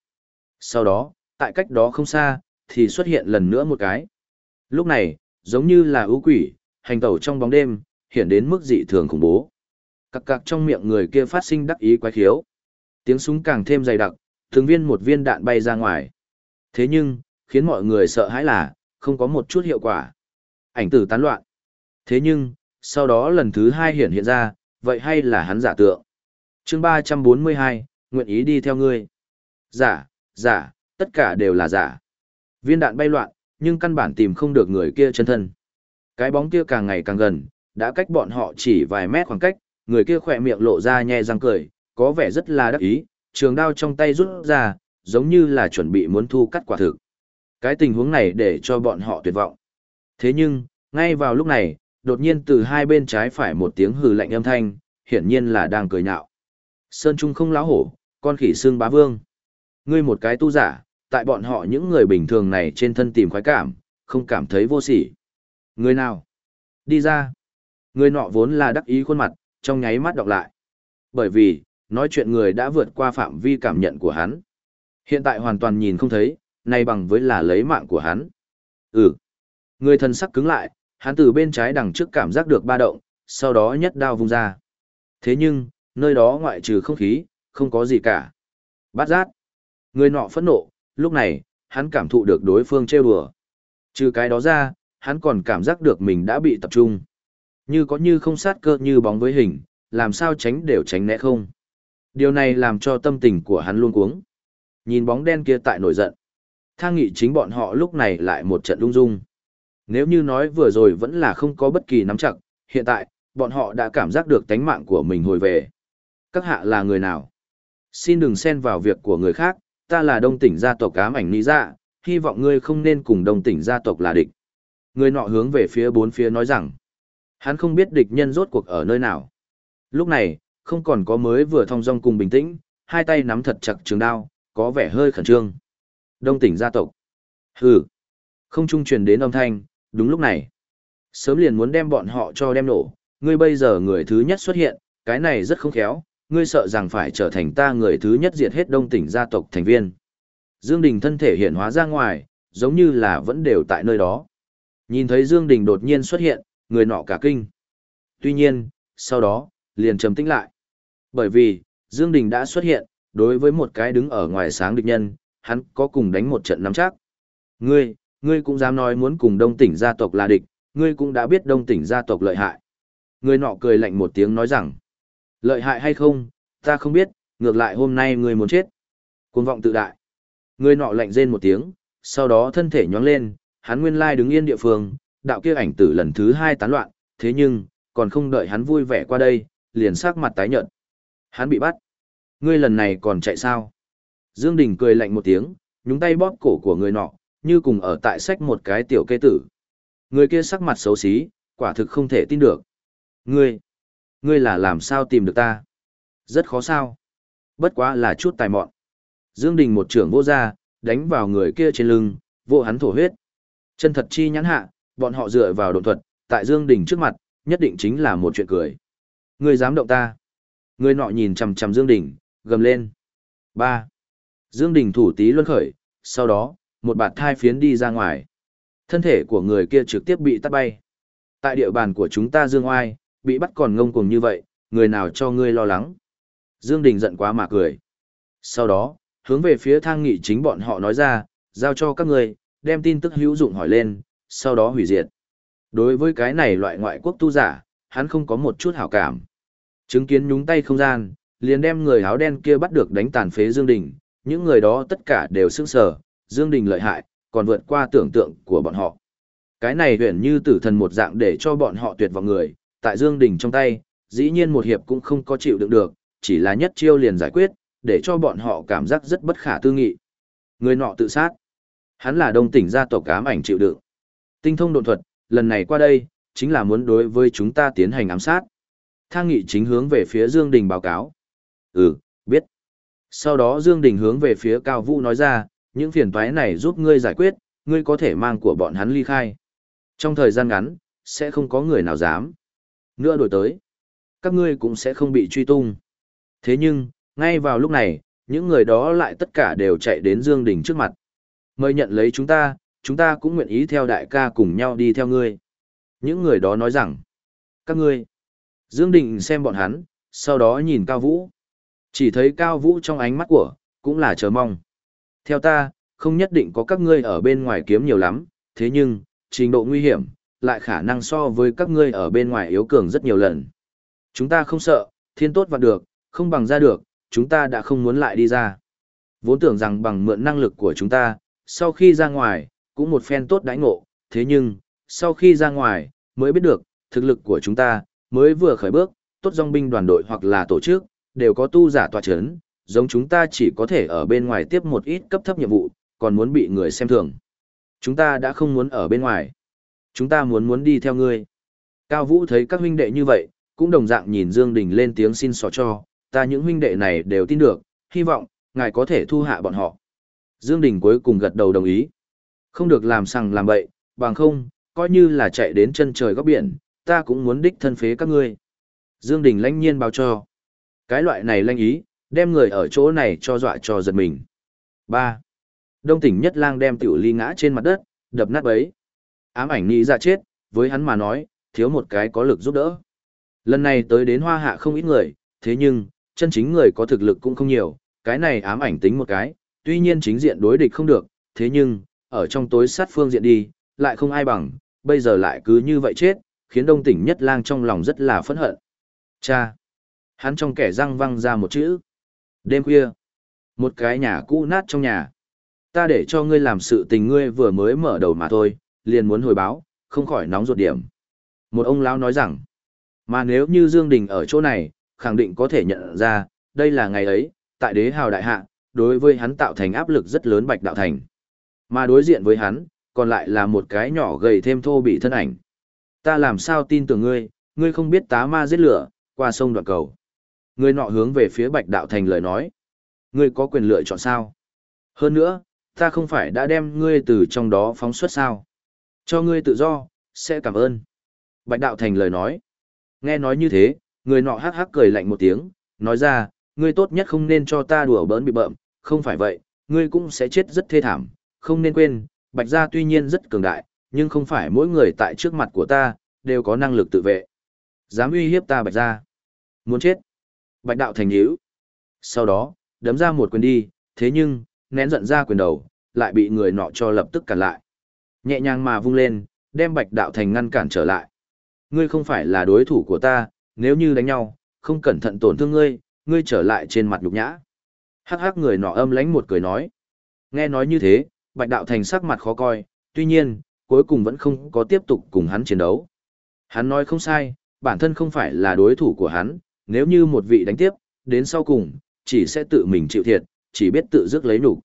Sau đó, tại cách đó không xa, thì xuất hiện lần nữa một cái. Lúc này, giống như là ưu quỷ, hành tẩu trong bóng đêm, hiện đến mức dị thường khủng bố. Cặc cặc trong miệng người kia phát sinh đắc ý quái khiếu. Tiếng súng càng thêm dày đặc, thường viên một viên đạn bay ra ngoài. Thế nhưng, khiến mọi người sợ hãi là, không có một chút hiệu quả. Ảnh tử tán loạn. Thế nhưng, sau đó lần thứ hai hiện hiện ra, vậy hay là hắn giả tượng? chương 342, nguyện ý đi theo ngươi. Giả, giả, tất cả đều là giả. Viên đạn bay loạn, nhưng căn bản tìm không được người kia chân thân. Cái bóng kia càng ngày càng gần, đã cách bọn họ chỉ vài mét khoảng cách, người kia khỏe miệng lộ ra nhe răng cười, có vẻ rất là đắc ý, trường đao trong tay rút ra, giống như là chuẩn bị muốn thu cắt quả thực. Cái tình huống này để cho bọn họ tuyệt vọng. Thế nhưng, ngay vào lúc này, đột nhiên từ hai bên trái phải một tiếng hừ lạnh âm thanh, hiển nhiên là đang cười nhạo. Sơn Trung không láo hổ, con khỉ xương bá vương. Ngươi một cái tu giả, tại bọn họ những người bình thường này trên thân tìm khoái cảm, không cảm thấy vô sỉ. Người nào? Đi ra. Người nọ vốn là đắc ý khuôn mặt, trong nháy mắt đọc lại. Bởi vì, nói chuyện người đã vượt qua phạm vi cảm nhận của hắn. Hiện tại hoàn toàn nhìn không thấy, nay bằng với là lấy mạng của hắn. Ừ. Người thần sắc cứng lại, hắn từ bên trái đằng trước cảm giác được ba động, sau đó nhất đao vung ra. Thế nhưng, nơi đó ngoại trừ không khí, không có gì cả. Bát giác. Người nọ phẫn nộ, lúc này, hắn cảm thụ được đối phương trêu đùa. Trừ cái đó ra, hắn còn cảm giác được mình đã bị tập trung. Như có như không sát cơ như bóng với hình, làm sao tránh đều tránh né không. Điều này làm cho tâm tình của hắn luôn cuống. Nhìn bóng đen kia tại nổi giận. Thang nghị chính bọn họ lúc này lại một trận lung dung. Nếu như nói vừa rồi vẫn là không có bất kỳ nắm chặt, hiện tại, bọn họ đã cảm giác được tánh mạng của mình hồi về. Các hạ là người nào? Xin đừng xen vào việc của người khác, ta là đông tỉnh gia tộc ám ảnh lý dạ, hy vọng ngươi không nên cùng đông tỉnh gia tộc là địch. Người nọ hướng về phía bốn phía nói rằng, hắn không biết địch nhân rốt cuộc ở nơi nào. Lúc này, không còn có mới vừa thong dong cùng bình tĩnh, hai tay nắm thật chặt trường đao, có vẻ hơi khẩn trương. Đông tỉnh gia tộc. Hừ. Không trung truyền đến âm thanh, đúng lúc này. Sớm liền muốn đem bọn họ cho đem nổ, ngươi bây giờ người thứ nhất xuất hiện, cái này rất không khéo, ngươi sợ rằng phải trở thành ta người thứ nhất diệt hết đông tỉnh gia tộc thành viên. Dương Đình thân thể hiện hóa ra ngoài, giống như là vẫn đều tại nơi đó. Nhìn thấy Dương Đình đột nhiên xuất hiện, người nọ cả kinh. Tuy nhiên, sau đó, liền trầm tĩnh lại. Bởi vì, Dương Đình đã xuất hiện, đối với một cái đứng ở ngoài sáng địch nhân, hắn có cùng đánh một trận nắm chắc. Ngươi, ngươi cũng dám nói muốn cùng đông tỉnh gia tộc là địch, ngươi cũng đã biết đông tỉnh gia tộc lợi hại. Người nọ cười lạnh một tiếng nói rằng, lợi hại hay không, ta không biết, ngược lại hôm nay ngươi muốn chết. Cuồng vọng tự đại. Người nọ lạnh rên một tiếng, sau đó thân thể nhoáng lên, hắn nguyên lai đứng yên địa phương, đạo kia ảnh tử lần thứ hai tán loạn, thế nhưng, còn không đợi hắn vui vẻ qua đây, liền sắc mặt tái nhợt. Hắn bị bắt. Ngươi lần này còn chạy sao? Dương Đình cười lạnh một tiếng, nhúng tay bóp cổ của người nọ, như cùng ở tại sách một cái tiểu kê tử. Người kia sắc mặt xấu xí, quả thực không thể tin được. Ngươi, ngươi là làm sao tìm được ta? Rất khó sao? Bất quá là chút tài mọn. Dương Đình một trưởng vô ra, đánh vào người kia trên lưng, vô hắn thổ huyết. Chân thật chi nhãn hạ, bọn họ dựa vào đồn thuật, tại Dương Đình trước mặt, nhất định chính là một chuyện cười. Ngươi dám động ta? Người nọ nhìn chằm chằm Dương Đình, gầm lên. Ba. Dương Đình thủ tí luân khởi, sau đó, một bạt thai phiến đi ra ngoài. Thân thể của người kia trực tiếp bị tắt bay. Tại địa bàn của chúng ta Dương Oai, bị bắt còn ngông cuồng như vậy, người nào cho ngươi lo lắng. Dương Đình giận quá mà cười. Sau đó, hướng về phía thang nghị chính bọn họ nói ra, giao cho các ngươi, đem tin tức hữu dụng hỏi lên, sau đó hủy diệt. Đối với cái này loại ngoại quốc tu giả, hắn không có một chút hảo cảm. Chứng kiến nhúng tay không gian, liền đem người áo đen kia bắt được đánh tàn phế Dương Đình, những người đó tất cả đều sững sờ, Dương Đình lợi hại, còn vượt qua tưởng tượng của bọn họ. Cái này huyền như tử thần một dạng để cho bọn họ tuyệt vọng người, tại Dương Đình trong tay, dĩ nhiên một hiệp cũng không có chịu đựng được, chỉ là nhất chiêu liền giải quyết, để cho bọn họ cảm giác rất bất khả tư nghị. Người nọ tự sát. Hắn là đông tỉnh gia tộc ám ảnh chịu đựng. Tinh thông độn thuật, lần này qua đây, chính là muốn đối với chúng ta tiến hành ám sát. Thang nghị chính hướng về phía Dương Đình báo cáo. Ừ, biết. Sau đó Dương Đình hướng về phía Cao Vũ nói ra, những phiền toái này giúp ngươi giải quyết, ngươi có thể mang của bọn hắn ly khai. Trong thời gian ngắn, sẽ không có người nào dám. Nữa đổi tới, các ngươi cũng sẽ không bị truy tung. Thế nhưng, ngay vào lúc này, những người đó lại tất cả đều chạy đến Dương Đình trước mặt. Mời nhận lấy chúng ta, chúng ta cũng nguyện ý theo đại ca cùng nhau đi theo ngươi. Những người đó nói rằng, các ngươi. Dương Đình xem bọn hắn, sau đó nhìn Cao Vũ. Chỉ thấy Cao Vũ trong ánh mắt của, cũng là chờ mong. Theo ta, không nhất định có các ngươi ở bên ngoài kiếm nhiều lắm, thế nhưng, trình độ nguy hiểm, lại khả năng so với các ngươi ở bên ngoài yếu cường rất nhiều lần. Chúng ta không sợ, thiên tốt và được, không bằng ra được, chúng ta đã không muốn lại đi ra. Vốn tưởng rằng bằng mượn năng lực của chúng ta, sau khi ra ngoài, cũng một phen tốt đãi ngộ, thế nhưng, sau khi ra ngoài, mới biết được, thực lực của chúng ta, mới vừa khởi bước, tốt dòng binh đoàn đội hoặc là tổ chức, đều có tu giả tòa chấn, giống chúng ta chỉ có thể ở bên ngoài tiếp một ít cấp thấp nhiệm vụ, còn muốn bị người xem thường. Chúng ta đã không muốn ở bên ngoài. Chúng ta muốn muốn đi theo ngươi. Cao Vũ thấy các huynh đệ như vậy, cũng đồng dạng nhìn Dương Đình lên tiếng xin xỏ cho, ta những huynh đệ này đều tin được, hy vọng, ngài có thể thu hạ bọn họ. Dương Đình cuối cùng gật đầu đồng ý. Không được làm sằng làm bậy, bằng không, coi như là chạy đến chân trời góc biển, ta cũng muốn đích thân phế các ngươi. Dương Đình lãnh nhiên báo cho. Cái loại này lãnh ý, đem người ở chỗ này cho dọa cho giật mình. 3. Đông tỉnh nhất lang đem tiểu ly ngã trên mặt đất, đập nát bấy. Ám ảnh nghĩ ra chết, với hắn mà nói, thiếu một cái có lực giúp đỡ. Lần này tới đến hoa hạ không ít người, thế nhưng, chân chính người có thực lực cũng không nhiều, cái này ám ảnh tính một cái, tuy nhiên chính diện đối địch không được, thế nhưng, ở trong tối sát phương diện đi, lại không ai bằng, bây giờ lại cứ như vậy chết, khiến đông tỉnh nhất lang trong lòng rất là phẫn hận. Cha! Hắn trong kẻ răng văng ra một chữ. Đêm khuya, một cái nhà cũ nát trong nhà. Ta để cho ngươi làm sự tình ngươi vừa mới mở đầu mà thôi, liền muốn hồi báo, không khỏi nóng ruột điểm. Một ông lão nói rằng, mà nếu như Dương Đình ở chỗ này, khẳng định có thể nhận ra, đây là ngày ấy, tại đế hào đại hạ, đối với hắn tạo thành áp lực rất lớn bạch đạo thành. Mà đối diện với hắn, còn lại là một cái nhỏ gầy thêm thô bị thân ảnh. Ta làm sao tin tưởng ngươi, ngươi không biết tá ma giết lửa, qua sông đoạn cầu. Ngươi nọ hướng về phía bạch đạo thành lời nói. Ngươi có quyền lựa chọn sao? Hơn nữa, ta không phải đã đem ngươi từ trong đó phóng xuất sao? Cho ngươi tự do, sẽ cảm ơn. Bạch đạo thành lời nói. Nghe nói như thế, người nọ hắc hắc cười lạnh một tiếng, nói ra, ngươi tốt nhất không nên cho ta đùa bỡn bị bợm, không phải vậy, ngươi cũng sẽ chết rất thê thảm, không nên quên, bạch gia tuy nhiên rất cường đại, nhưng không phải mỗi người tại trước mặt của ta, đều có năng lực tự vệ. Dám uy hiếp ta bạch gia. Muốn chết. Bạch đạo thành nhíu. Sau đó, đấm ra một quyền đi, thế nhưng, nén giận ra quyền đầu, lại bị người nọ cho lập tức cản lại. Nhẹ nhàng mà vung lên, đem bạch đạo thành ngăn cản trở lại. Ngươi không phải là đối thủ của ta, nếu như đánh nhau, không cẩn thận tổn thương ngươi, ngươi trở lại trên mặt nhục nhã. Hắc hắc người nọ âm lánh một cười nói. Nghe nói như thế, bạch đạo thành sắc mặt khó coi, tuy nhiên, cuối cùng vẫn không có tiếp tục cùng hắn chiến đấu. Hắn nói không sai, bản thân không phải là đối thủ của hắn, nếu như một vị đánh tiếp, đến sau cùng, chỉ sẽ tự mình chịu thiệt, chỉ biết tự dứt lấy nụ.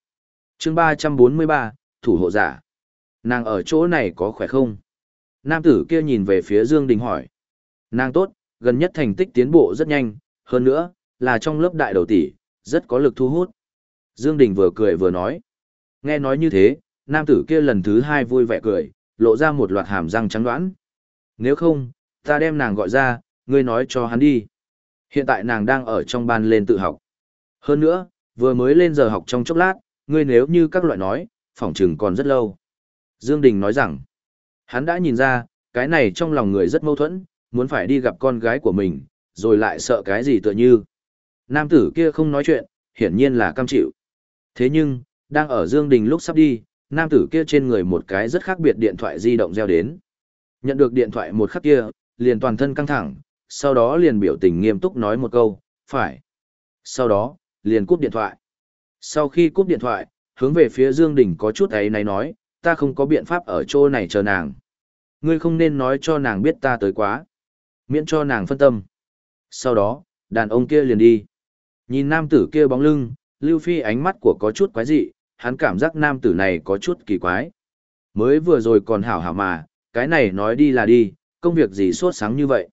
chương 343, Thủ hộ giả. Nàng ở chỗ này có khỏe không? Nam tử kia nhìn về phía Dương Đình hỏi. Nàng tốt, gần nhất thành tích tiến bộ rất nhanh, hơn nữa, là trong lớp đại đầu tỷ, rất có lực thu hút. Dương Đình vừa cười vừa nói. Nghe nói như thế, nam tử kia lần thứ hai vui vẻ cười, lộ ra một loạt hàm răng trắng đoán. Nếu không, ta đem nàng gọi ra, ngươi nói cho hắn đi. Hiện tại nàng đang ở trong ban lên tự học. Hơn nữa, vừa mới lên giờ học trong chốc lát, ngươi nếu như các loại nói, phỏng chừng còn rất lâu. Dương Đình nói rằng, hắn đã nhìn ra, cái này trong lòng người rất mâu thuẫn, muốn phải đi gặp con gái của mình, rồi lại sợ cái gì tựa như. Nam tử kia không nói chuyện, hiển nhiên là cam chịu. Thế nhưng, đang ở Dương Đình lúc sắp đi, nam tử kia trên người một cái rất khác biệt điện thoại di động reo đến. Nhận được điện thoại một khắc kia, liền toàn thân căng thẳng, sau đó liền biểu tình nghiêm túc nói một câu, phải. Sau đó, liền cúp điện thoại. Sau khi cúp điện thoại, hướng về phía Dương Đình có chút ấy này nói, ta không có biện pháp ở chỗ này chờ nàng. Ngươi không nên nói cho nàng biết ta tới quá. Miễn cho nàng phân tâm. Sau đó, đàn ông kia liền đi. Nhìn nam tử kia bóng lưng, Lưu Phi ánh mắt của có chút quái dị, hắn cảm giác nam tử này có chút kỳ quái. Mới vừa rồi còn hảo hảo mà, cái này nói đi là đi, công việc gì suốt sáng như vậy.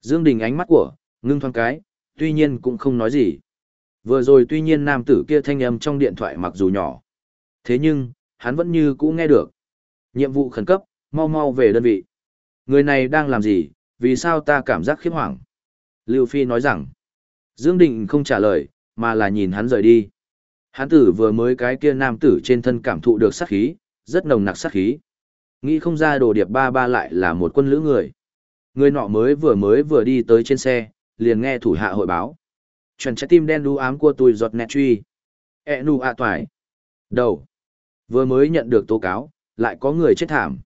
Dương Đình ánh mắt của, ngưng thoáng cái, tuy nhiên cũng không nói gì. Vừa rồi tuy nhiên nam tử kia thanh âm trong điện thoại mặc dù nhỏ. Thế nhưng, hắn vẫn như cũ nghe được. Nhiệm vụ khẩn cấp, mau mau về đơn vị. Người này đang làm gì, vì sao ta cảm giác khiếp hoảng? Lưu Phi nói rằng, Dương Đình không trả lời, mà là nhìn hắn rời đi. Hắn tử vừa mới cái kia nam tử trên thân cảm thụ được sát khí, rất nồng nặc sát khí. Nghĩ không ra đồ điệp ba ba lại là một quân lữ người. Người nọ mới vừa mới vừa đi tới trên xe, liền nghe thủ hạ hội báo. Chuẩn trái tim đen đu ám của tôi giọt nẹt truy. E nụ ạ toài. Đầu. Vừa mới nhận được tố cáo, lại có người chết thảm.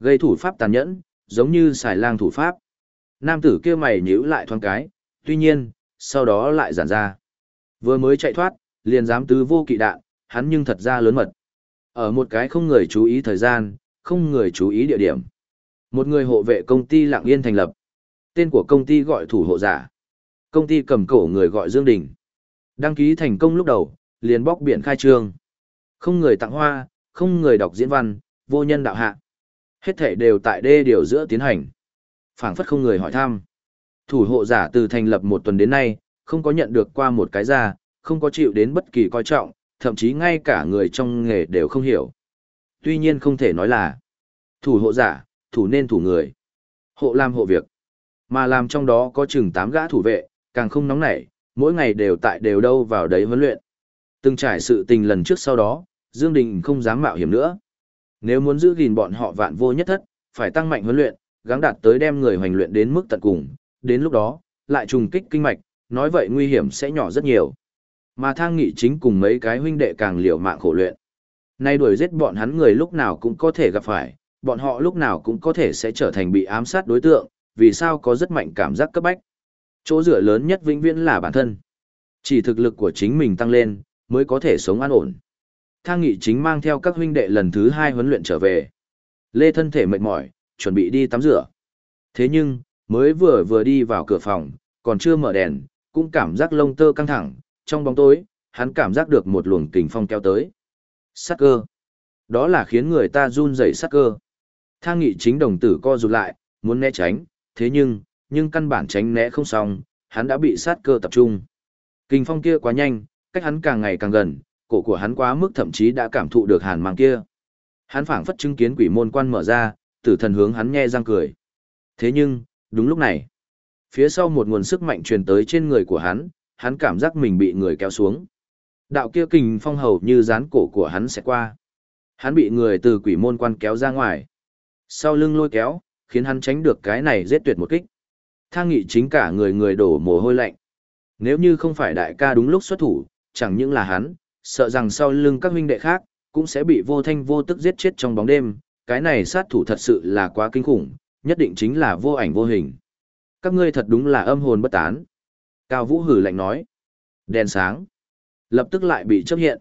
Gây thủ pháp tàn nhẫn, giống như xài lang thủ pháp. Nam tử kia mày nhíu lại thoáng cái, tuy nhiên, sau đó lại giản ra. Vừa mới chạy thoát, liền dám tứ vô kỵ đạn, hắn nhưng thật ra lớn mật. Ở một cái không người chú ý thời gian, không người chú ý địa điểm. Một người hộ vệ công ty lặng yên thành lập. Tên của công ty gọi thủ hộ giả. Công ty cầm cổ người gọi Dương Đình. Đăng ký thành công lúc đầu, liền bóc biển khai trương. Không người tặng hoa, không người đọc diễn văn, vô nhân đạo hạ. Hết thể đều tại đê điều giữa tiến hành. phảng phất không người hỏi thăm. Thủ hộ giả từ thành lập một tuần đến nay, không có nhận được qua một cái ra, không có chịu đến bất kỳ coi trọng, thậm chí ngay cả người trong nghề đều không hiểu. Tuy nhiên không thể nói là thủ hộ giả, thủ nên thủ người. Hộ làm hộ việc. Mà làm trong đó có chừng 8 gã thủ vệ, càng không nóng nảy, mỗi ngày đều tại đều đâu vào đấy huấn luyện. Từng trải sự tình lần trước sau đó, Dương Đình không dám mạo hiểm nữa. Nếu muốn giữ gìn bọn họ vạn vô nhất thất, phải tăng mạnh huấn luyện, gắng đạt tới đem người hoành luyện đến mức tận cùng, đến lúc đó, lại trùng kích kinh mạch, nói vậy nguy hiểm sẽ nhỏ rất nhiều. Mà thang nghị chính cùng mấy cái huynh đệ càng liều mạng khổ luyện. Nay đuổi giết bọn hắn người lúc nào cũng có thể gặp phải, bọn họ lúc nào cũng có thể sẽ trở thành bị ám sát đối tượng, vì sao có rất mạnh cảm giác cấp bách. Chỗ dựa lớn nhất vĩnh viễn là bản thân. Chỉ thực lực của chính mình tăng lên, mới có thể sống an ổn. Thang nghị chính mang theo các huynh đệ lần thứ hai huấn luyện trở về. Lê thân thể mệt mỏi, chuẩn bị đi tắm rửa. Thế nhưng, mới vừa vừa đi vào cửa phòng, còn chưa mở đèn, cũng cảm giác lông tơ căng thẳng, trong bóng tối, hắn cảm giác được một luồng kình phong kéo tới. Sắc cơ. Đó là khiến người ta run rẩy sắc cơ. Thang nghị chính đồng tử co rụt lại, muốn né tránh, thế nhưng, nhưng căn bản tránh né không xong, hắn đã bị sát cơ tập trung. Kình phong kia quá nhanh, cách hắn càng ngày càng gần, cổ của hắn quá mức thậm chí đã cảm thụ được hàn mang kia. Hắn phảng phất chứng kiến quỷ môn quan mở ra, tử thần hướng hắn nghe răng cười. Thế nhưng, đúng lúc này, phía sau một nguồn sức mạnh truyền tới trên người của hắn, hắn cảm giác mình bị người kéo xuống. Đạo kia kình phong hầu như dán cổ của hắn sẽ qua. Hắn bị người từ quỷ môn quan kéo ra ngoài. Sau lưng lôi kéo, khiến hắn tránh được cái này giết tuyệt một kích. Thang nghị chính cả người người đổ mồ hôi lạnh. Nếu như không phải đại ca đúng lúc xuất thủ, chẳng những là hắn, sợ rằng sau lưng các huynh đệ khác, cũng sẽ bị vô thanh vô tức giết chết trong bóng đêm. Cái này sát thủ thật sự là quá kinh khủng, nhất định chính là vô ảnh vô hình. Các ngươi thật đúng là âm hồn bất tán. Cao Vũ hử lạnh nói. Đèn sáng. Lập tức lại bị chấp hiện.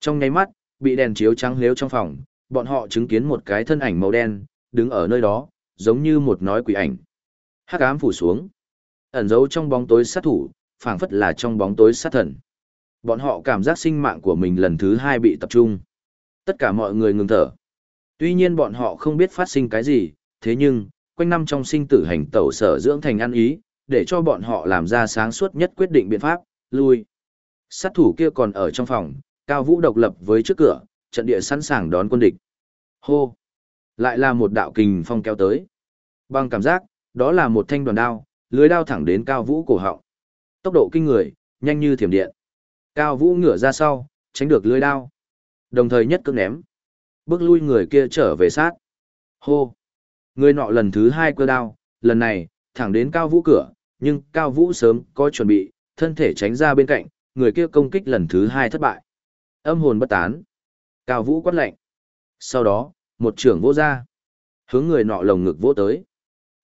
Trong nháy mắt, bị đèn chiếu trắng lếu trong phòng, bọn họ chứng kiến một cái thân ảnh màu đen, đứng ở nơi đó, giống như một nói quỷ ảnh. Hắc ám phủ xuống. Ẩn giấu trong bóng tối sát thủ, phảng phất là trong bóng tối sát thần. Bọn họ cảm giác sinh mạng của mình lần thứ hai bị tập trung. Tất cả mọi người ngừng thở. Tuy nhiên bọn họ không biết phát sinh cái gì, thế nhưng, quanh năm trong sinh tử hành tẩu sở dưỡng thành ăn ý, để cho bọn họ làm ra sáng suốt nhất quyết định biện pháp, lui. Sát thủ kia còn ở trong phòng, Cao Vũ độc lập với trước cửa, trận địa sẵn sàng đón quân địch. Hô! Lại là một đạo kình phong kéo tới. Bằng cảm giác, đó là một thanh đoàn đao, lưới đao thẳng đến Cao Vũ cổ họng. Tốc độ kinh người, nhanh như thiểm điện. Cao Vũ ngửa ra sau, tránh được lưới đao. Đồng thời nhất cước ném. Bước lui người kia trở về sát. Hô. Người nọ lần thứ hai cơ đao, lần này, thẳng đến Cao Vũ cửa, nhưng Cao Vũ sớm có chuẩn bị, thân thể tránh ra bên cạnh, người kia công kích lần thứ hai thất bại. Âm hồn bất tán. Cao Vũ quát lệnh. Sau đó, một trưởng vô ra. Hướng người nọ lồng ngực vỗ tới.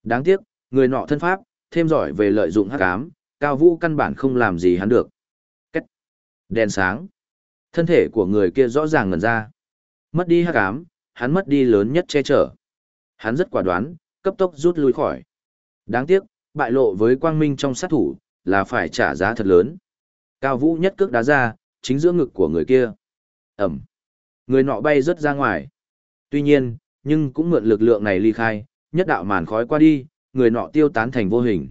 Đáng tiếc, người nọ thân pháp, thêm giỏi về lợi dụng hắc ám, Cao Vũ căn bản không làm gì hắn được. Đèn sáng. Thân thể của người kia rõ ràng ngần ra. Mất đi hắc ám, hắn mất đi lớn nhất che chở. Hắn rất quả đoán, cấp tốc rút lui khỏi. Đáng tiếc, bại lộ với quang minh trong sát thủ, là phải trả giá thật lớn. Cao Vũ nhất cước đá ra, chính giữa ngực của người kia. Ẩm. Người nọ bay rất ra ngoài. Tuy nhiên, nhưng cũng mượn lực lượng này ly khai, nhất đạo màn khói qua đi, người nọ tiêu tán thành vô hình.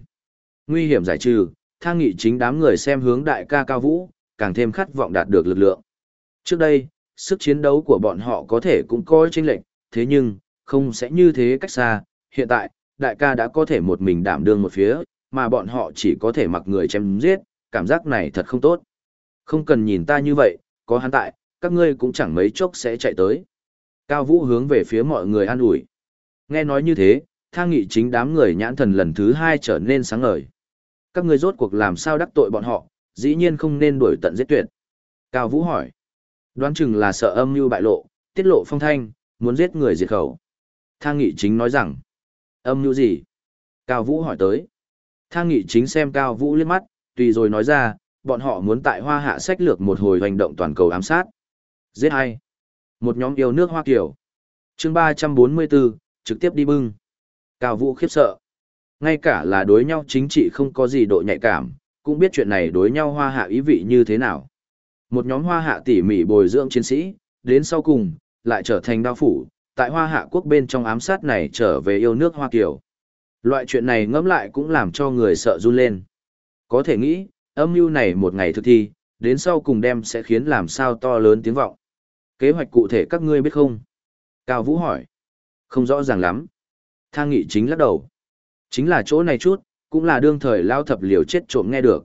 Nguy hiểm giải trừ, thang nghị chính đám người xem hướng đại ca Cao Vũ, càng thêm khát vọng đạt được lực lượng. Trước đây, sức chiến đấu của bọn họ có thể cũng coi chênh lệch, thế nhưng, không sẽ như thế cách xa, hiện tại, đại ca đã có thể một mình đảm đương một phía, mà bọn họ chỉ có thể mặc người chém giết, cảm giác này thật không tốt. Không cần nhìn ta như vậy, có hắn tại, các ngươi cũng chẳng mấy chốc sẽ chạy tới. Cao Vũ hướng về phía mọi người an ủi. Nghe nói như thế, thang nghị chính đám người nhãn thần lần thứ hai trở nên sáng ngời. Các ngươi rốt cuộc làm sao đắc tội bọn họ, dĩ nhiên không nên đuổi tận giết tuyệt. Cao Vũ hỏi. Đoán chừng là sợ âm mưu bại lộ, tiết lộ phong thanh, muốn giết người diệt khẩu. Thang nghị chính nói rằng. Âm mưu gì? Cao Vũ hỏi tới. Thang nghị chính xem Cao Vũ liếc mắt, tùy rồi nói ra, bọn họ muốn tại hoa hạ sách lược một hồi hành động toàn cầu ám sát. Giết ai? Một nhóm yêu nước Hoa Kiều. chương 344, trực tiếp đi bưng. Cao Vũ khiếp sợ. Ngay cả là đối nhau chính trị không có gì độ nhạy cảm, cũng biết chuyện này đối nhau hoa hạ ý vị như thế nào. Một nhóm hoa hạ tỉ mỉ bồi dưỡng chiến sĩ, đến sau cùng, lại trở thành đao phủ, tại hoa hạ quốc bên trong ám sát này trở về yêu nước Hoa Kiều. Loại chuyện này ngẫm lại cũng làm cho người sợ run lên. Có thể nghĩ, âm mưu này một ngày thực thi, đến sau cùng đem sẽ khiến làm sao to lớn tiếng vọng. Kế hoạch cụ thể các ngươi biết không? Cao Vũ hỏi. Không rõ ràng lắm. Thang nghị chính lắc đầu. Chính là chỗ này chút, cũng là đương thời lao thập liều chết trộm nghe được.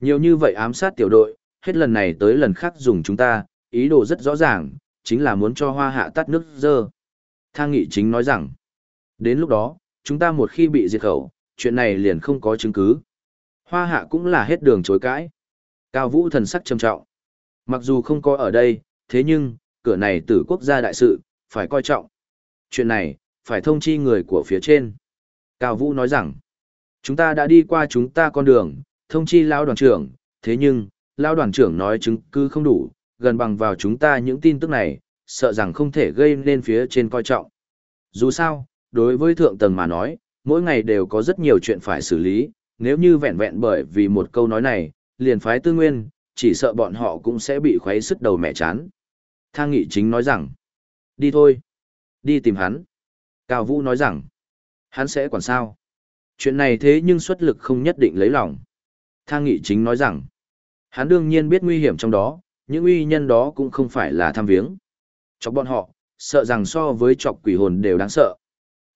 Nhiều như vậy ám sát tiểu đội, hết lần này tới lần khác dùng chúng ta, ý đồ rất rõ ràng, chính là muốn cho hoa hạ tắt nước dơ. Thang nghị chính nói rằng, đến lúc đó, chúng ta một khi bị diệt khẩu, chuyện này liền không có chứng cứ. Hoa hạ cũng là hết đường chối cãi. Cao Vũ thần sắc trầm trọng. Mặc dù không có ở đây, thế nhưng, cửa này tử quốc gia đại sự, phải coi trọng. Chuyện này, phải thông chi người của phía trên. Cao Vũ nói rằng, chúng ta đã đi qua chúng ta con đường, thông chi lao đoàn trưởng, thế nhưng, lao đoàn trưởng nói chứng cứ không đủ, gần bằng vào chúng ta những tin tức này, sợ rằng không thể gây nên phía trên coi trọng. Dù sao, đối với thượng tầng mà nói, mỗi ngày đều có rất nhiều chuyện phải xử lý, nếu như vẹn vẹn bởi vì một câu nói này, liền phái tư nguyên, chỉ sợ bọn họ cũng sẽ bị khuấy sức đầu mẹ chán. Thang nghị chính nói rằng, đi thôi, đi tìm hắn. Cao Vũ nói rằng, hắn sẽ quản sao. Chuyện này thế nhưng xuất lực không nhất định lấy lòng. Thang nghị chính nói rằng, hắn đương nhiên biết nguy hiểm trong đó, những uy nhân đó cũng không phải là tham viếng. Chọc bọn họ, sợ rằng so với chọc quỷ hồn đều đáng sợ.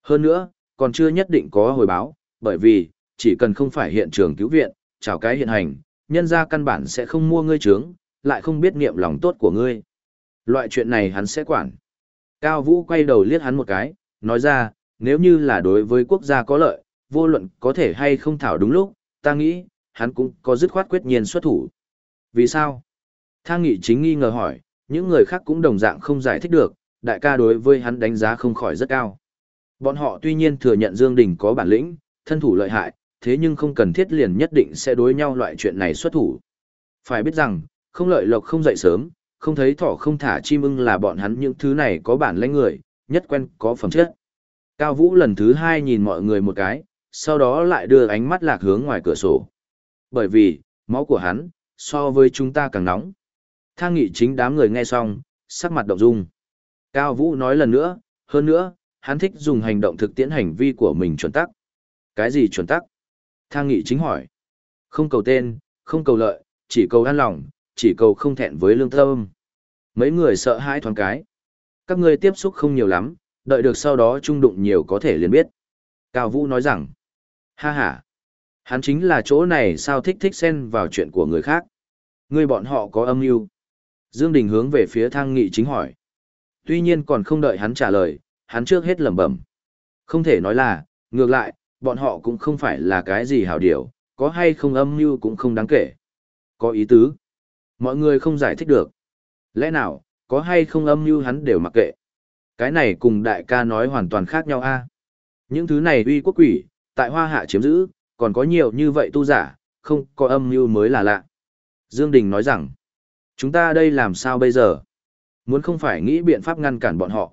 Hơn nữa, còn chưa nhất định có hồi báo, bởi vì, chỉ cần không phải hiện trường cứu viện, chào cái hiện hành, nhân ra căn bản sẽ không mua ngươi trướng, lại không biết niệm lòng tốt của ngươi. Loại chuyện này hắn sẽ quản. Cao Vũ quay đầu liếc hắn một cái, nói ra, nếu như là đối với quốc gia có lợi, vô luận có thể hay không thảo đúng lúc, ta nghĩ, hắn cũng có dứt khoát quyết nhiên xuất thủ. Vì sao? Thang nghị chính nghi ngờ hỏi, những người khác cũng đồng dạng không giải thích được, đại ca đối với hắn đánh giá không khỏi rất cao. Bọn họ tuy nhiên thừa nhận Dương Đình có bản lĩnh, thân thủ lợi hại, thế nhưng không cần thiết liền nhất định sẽ đối nhau loại chuyện này xuất thủ. Phải biết rằng, không lợi lộc không dậy sớm, không thấy thỏ không thả chim ưng là bọn hắn những thứ này có bản lãnh người, nhất quen có phẩm chất. Cao Vũ lần thứ hai nhìn mọi người một cái, sau đó lại đưa ánh mắt lạc hướng ngoài cửa sổ. Bởi vì, máu của hắn, so với chúng ta càng nóng. Thang nghị chính đám người nghe xong, sắc mặt động dung. Cao Vũ nói lần nữa, hơn nữa, hắn thích dùng hành động thực tiễn hành vi của mình chuẩn tắc. Cái gì chuẩn tắc? Thang nghị chính hỏi. Không cầu tên, không cầu lợi, chỉ cầu an lòng, chỉ cầu không thẹn với lương tâm. Mấy người sợ hãi thoáng cái. Các ngươi tiếp xúc không nhiều lắm, đợi được sau đó trung đụng nhiều có thể liền biết. Cao Vũ nói rằng, ha ha, hắn chính là chỗ này sao thích thích xen vào chuyện của người khác. Ngươi bọn họ có âm mưu Dương Đình hướng về phía thang nghị chính hỏi. Tuy nhiên còn không đợi hắn trả lời, hắn trước hết lẩm bẩm. Không thể nói là, ngược lại, bọn họ cũng không phải là cái gì hảo điều, có hay không âm mưu cũng không đáng kể. Có ý tứ. Mọi người không giải thích được. Lẽ nào, có hay không âm mưu hắn đều mặc kệ. Cái này cùng đại ca nói hoàn toàn khác nhau a. Những thứ này uy quốc quỷ, tại hoa hạ chiếm giữ, còn có nhiều như vậy tu giả, không có âm mưu mới là lạ. Dương Đình nói rằng, chúng ta đây làm sao bây giờ? Muốn không phải nghĩ biện pháp ngăn cản bọn họ.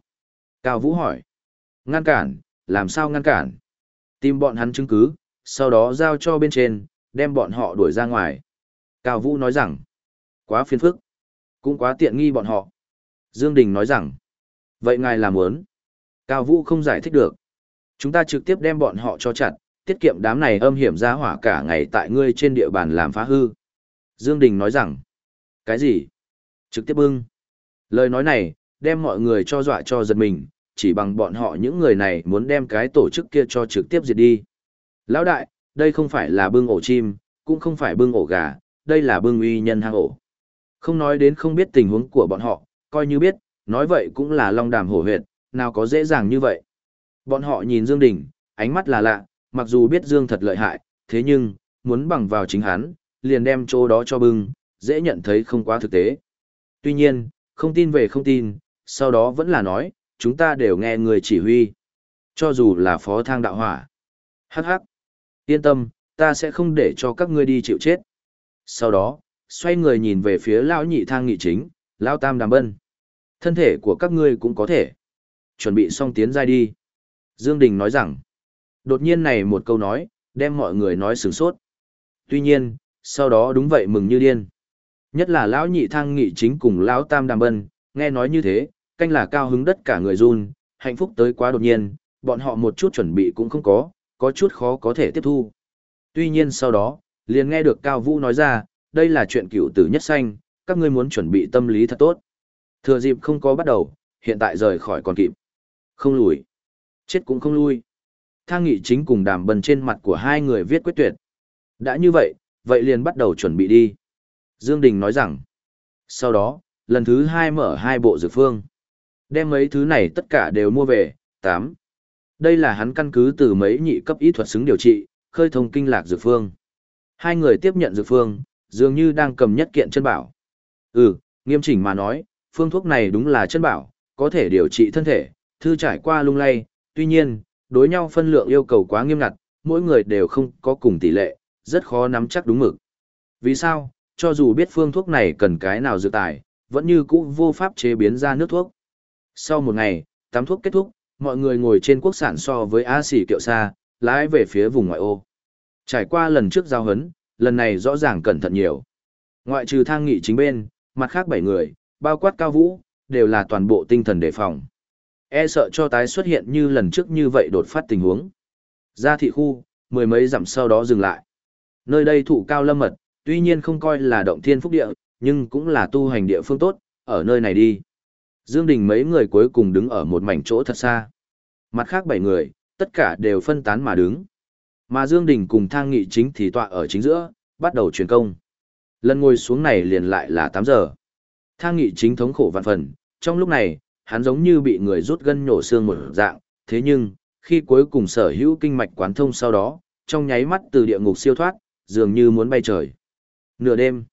Cao Vũ hỏi, ngăn cản, làm sao ngăn cản? Tìm bọn hắn chứng cứ, sau đó giao cho bên trên, đem bọn họ đuổi ra ngoài. Cao Vũ nói rằng, quá phiền phức, cũng quá tiện nghi bọn họ. Dương Đình nói rằng, vậy ngài làm muốn. Cao Vũ không giải thích được. Chúng ta trực tiếp đem bọn họ cho chặt, tiết kiệm đám này âm hiểm ra hỏa cả ngày tại ngươi trên địa bàn làm phá hư. Dương Đình nói rằng, cái gì? Trực tiếp bưng. Lời nói này, đem mọi người cho dọa cho giật mình, chỉ bằng bọn họ những người này muốn đem cái tổ chức kia cho trực tiếp diệt đi. Lão đại, đây không phải là bưng ổ chim, cũng không phải bưng ổ gà, đây là bưng uy nhân hang ổ. Không nói đến không biết tình huống của bọn họ, coi như biết, nói vậy cũng là long đàm hổ huyệt, nào có dễ dàng như vậy. Bọn họ nhìn Dương Đình, ánh mắt là lạ, mặc dù biết Dương thật lợi hại, thế nhưng, muốn bằng vào chính hắn, liền đem chỗ đó cho bưng, dễ nhận thấy không quá thực tế. Tuy nhiên, không tin về không tin, sau đó vẫn là nói, chúng ta đều nghe người chỉ huy. Cho dù là phó thang đạo hỏa. Hắc hắc. Yên tâm, ta sẽ không để cho các ngươi đi chịu chết. Sau đó, xoay người nhìn về phía lão nhị thang nghị chính, lão tam đàm bân. Thân thể của các ngươi cũng có thể. Chuẩn bị xong tiến giai đi. Dương Đình nói rằng, đột nhiên này một câu nói, đem mọi người nói sửng sốt. Tuy nhiên, sau đó đúng vậy mừng như điên. Nhất là lão nhị thang nghị chính cùng lão tam đàm bân, nghe nói như thế, canh là cao hứng đất cả người run, hạnh phúc tới quá đột nhiên, bọn họ một chút chuẩn bị cũng không có, có chút khó có thể tiếp thu. Tuy nhiên sau đó, liền nghe được Cao Vũ nói ra, đây là chuyện cựu tử nhất sanh, các ngươi muốn chuẩn bị tâm lý thật tốt. Thừa dịp không có bắt đầu, hiện tại rời khỏi còn kịp. Không lùi. Chết cũng không lui. Thang nghị chính cùng đàm bần trên mặt của hai người viết quyết tuyệt. Đã như vậy, vậy liền bắt đầu chuẩn bị đi. Dương Đình nói rằng, sau đó, lần thứ hai mở hai bộ dược phương. Đem mấy thứ này tất cả đều mua về, 8. Đây là hắn căn cứ từ mấy nhị cấp y thuật xứng điều trị, khơi thông kinh lạc dược phương. Hai người tiếp nhận dược phương, dường như đang cầm nhất kiện chân bảo. Ừ, nghiêm chỉnh mà nói, phương thuốc này đúng là chân bảo, có thể điều trị thân thể, thư trải qua lung lay, tuy nhiên, đối nhau phân lượng yêu cầu quá nghiêm ngặt, mỗi người đều không có cùng tỷ lệ, rất khó nắm chắc đúng mực. Vì sao, cho dù biết phương thuốc này cần cái nào dự tài, vẫn như cũ vô pháp chế biến ra nước thuốc. Sau một ngày, tắm thuốc kết thúc, mọi người ngồi trên quốc sản so với A xỉ kiệu xa, lái về phía vùng ngoại ô. Trải qua lần trước giao hấn, lần này rõ ràng cẩn thận nhiều. Ngoại trừ thang nghị chính bên, mặt khác bảy người, bao quát cao vũ, đều là toàn bộ tinh thần đề phòng. E sợ cho tái xuất hiện như lần trước như vậy đột phát tình huống. Ra thị khu, mười mấy dặm sau đó dừng lại. Nơi đây thụ cao lâm mật, tuy nhiên không coi là động thiên phúc địa, nhưng cũng là tu hành địa phương tốt, ở nơi này đi. Dương Đình mấy người cuối cùng đứng ở một mảnh chỗ thật xa. Mặt khác bảy người, tất cả đều phân tán mà đứng. Mà Dương Đình cùng Thang Nghị chính thì tọa ở chính giữa, bắt đầu truyền công. Lần ngồi xuống này liền lại là 8 giờ. Thang Nghị chính thống khổ vạn phần, trong lúc này, hắn giống như bị người rút gân nhổ xương một dạng, thế nhưng, khi cuối cùng sở hữu kinh mạch quán thông sau đó, trong nháy mắt từ địa ngục siêu thoát, dường như muốn bay trời. Nửa đêm,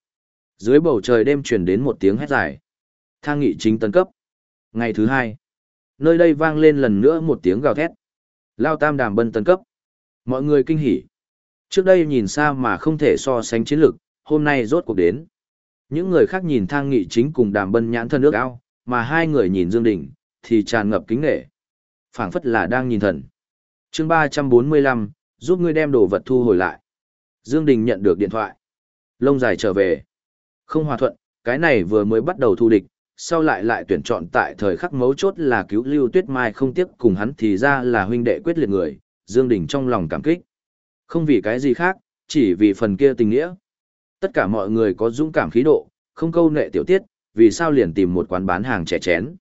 dưới bầu trời đêm truyền đến một tiếng hét dài. Thang Nghị chính tấn cấp. Ngày thứ hai, nơi đây vang lên lần nữa một tiếng gào thét. Lao Tam Đàm Bân tấn cấp. Mọi người kinh hỉ. Trước đây nhìn xa mà không thể so sánh chiến lực, hôm nay rốt cuộc đến. Những người khác nhìn thang nghị chính cùng đàm bân nhãn thân nước ao, mà hai người nhìn Dương Đình, thì tràn ngập kính nghệ. phảng phất là đang nhìn thần. chương 345, giúp ngươi đem đồ vật thu hồi lại. Dương Đình nhận được điện thoại. Lông dài trở về. Không hòa thuận, cái này vừa mới bắt đầu thu địch, sau lại lại tuyển chọn tại thời khắc mấu chốt là cứu Lưu Tuyết Mai không tiếp cùng hắn thì ra là huynh đệ quyết liệt người, Dương Đình trong lòng cảm kích. Không vì cái gì khác, chỉ vì phần kia tình nghĩa. Tất cả mọi người có dũng cảm khí độ, không câu nệ tiểu tiết, vì sao liền tìm một quán bán hàng trẻ chén.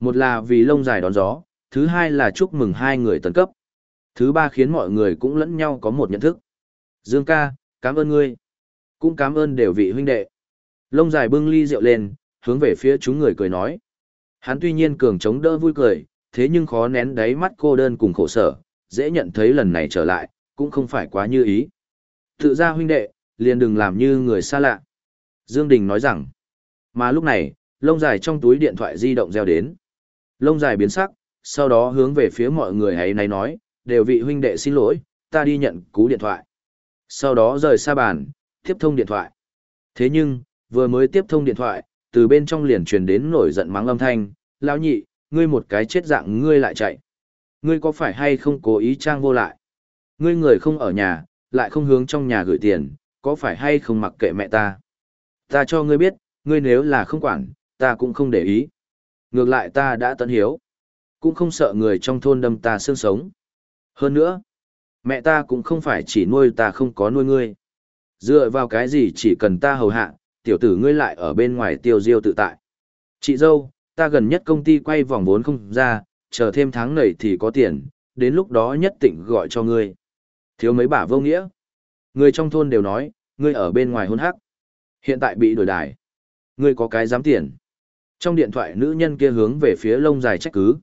Một là vì lông dài đón gió, thứ hai là chúc mừng hai người tấn cấp. Thứ ba khiến mọi người cũng lẫn nhau có một nhận thức. Dương ca, cảm ơn ngươi. Cũng cảm ơn đều vị huynh đệ. Lông dài bưng ly rượu lên, hướng về phía chúng người cười nói. Hắn tuy nhiên cường chống đỡ vui cười, thế nhưng khó nén đáy mắt cô đơn cùng khổ sở, dễ nhận thấy lần này trở lại, cũng không phải quá như ý. Tự ra huynh đệ, liền đừng làm như người xa lạ. Dương Đình nói rằng, mà lúc này, lông dài trong túi điện thoại di động reo đến. Lông dài biến sắc, sau đó hướng về phía mọi người hãy này nói, đều vị huynh đệ xin lỗi, ta đi nhận cú điện thoại. Sau đó rời xa bàn, tiếp thông điện thoại. Thế nhưng, vừa mới tiếp thông điện thoại, từ bên trong liền truyền đến nổi giận mắng âm thanh, lão nhị, ngươi một cái chết dạng ngươi lại chạy. Ngươi có phải hay không cố ý trang vô lại? Ngươi người không ở nhà, lại không hướng trong nhà gửi tiền, có phải hay không mặc kệ mẹ ta? Ta cho ngươi biết, ngươi nếu là không quản, ta cũng không để ý. Ngược lại ta đã tận hiếu. Cũng không sợ người trong thôn đâm ta xương sống. Hơn nữa, mẹ ta cũng không phải chỉ nuôi ta không có nuôi ngươi. Dựa vào cái gì chỉ cần ta hầu hạ, tiểu tử ngươi lại ở bên ngoài tiêu diêu tự tại. Chị dâu, ta gần nhất công ty quay vòng vốn không ra, chờ thêm tháng này thì có tiền, đến lúc đó nhất định gọi cho ngươi. Thiếu mấy bả vô nghĩa. Người trong thôn đều nói, ngươi ở bên ngoài hôn hắc. Hiện tại bị đổi đài. Ngươi có cái dám tiền. Trong điện thoại nữ nhân kia hướng về phía lông dài trách cứ.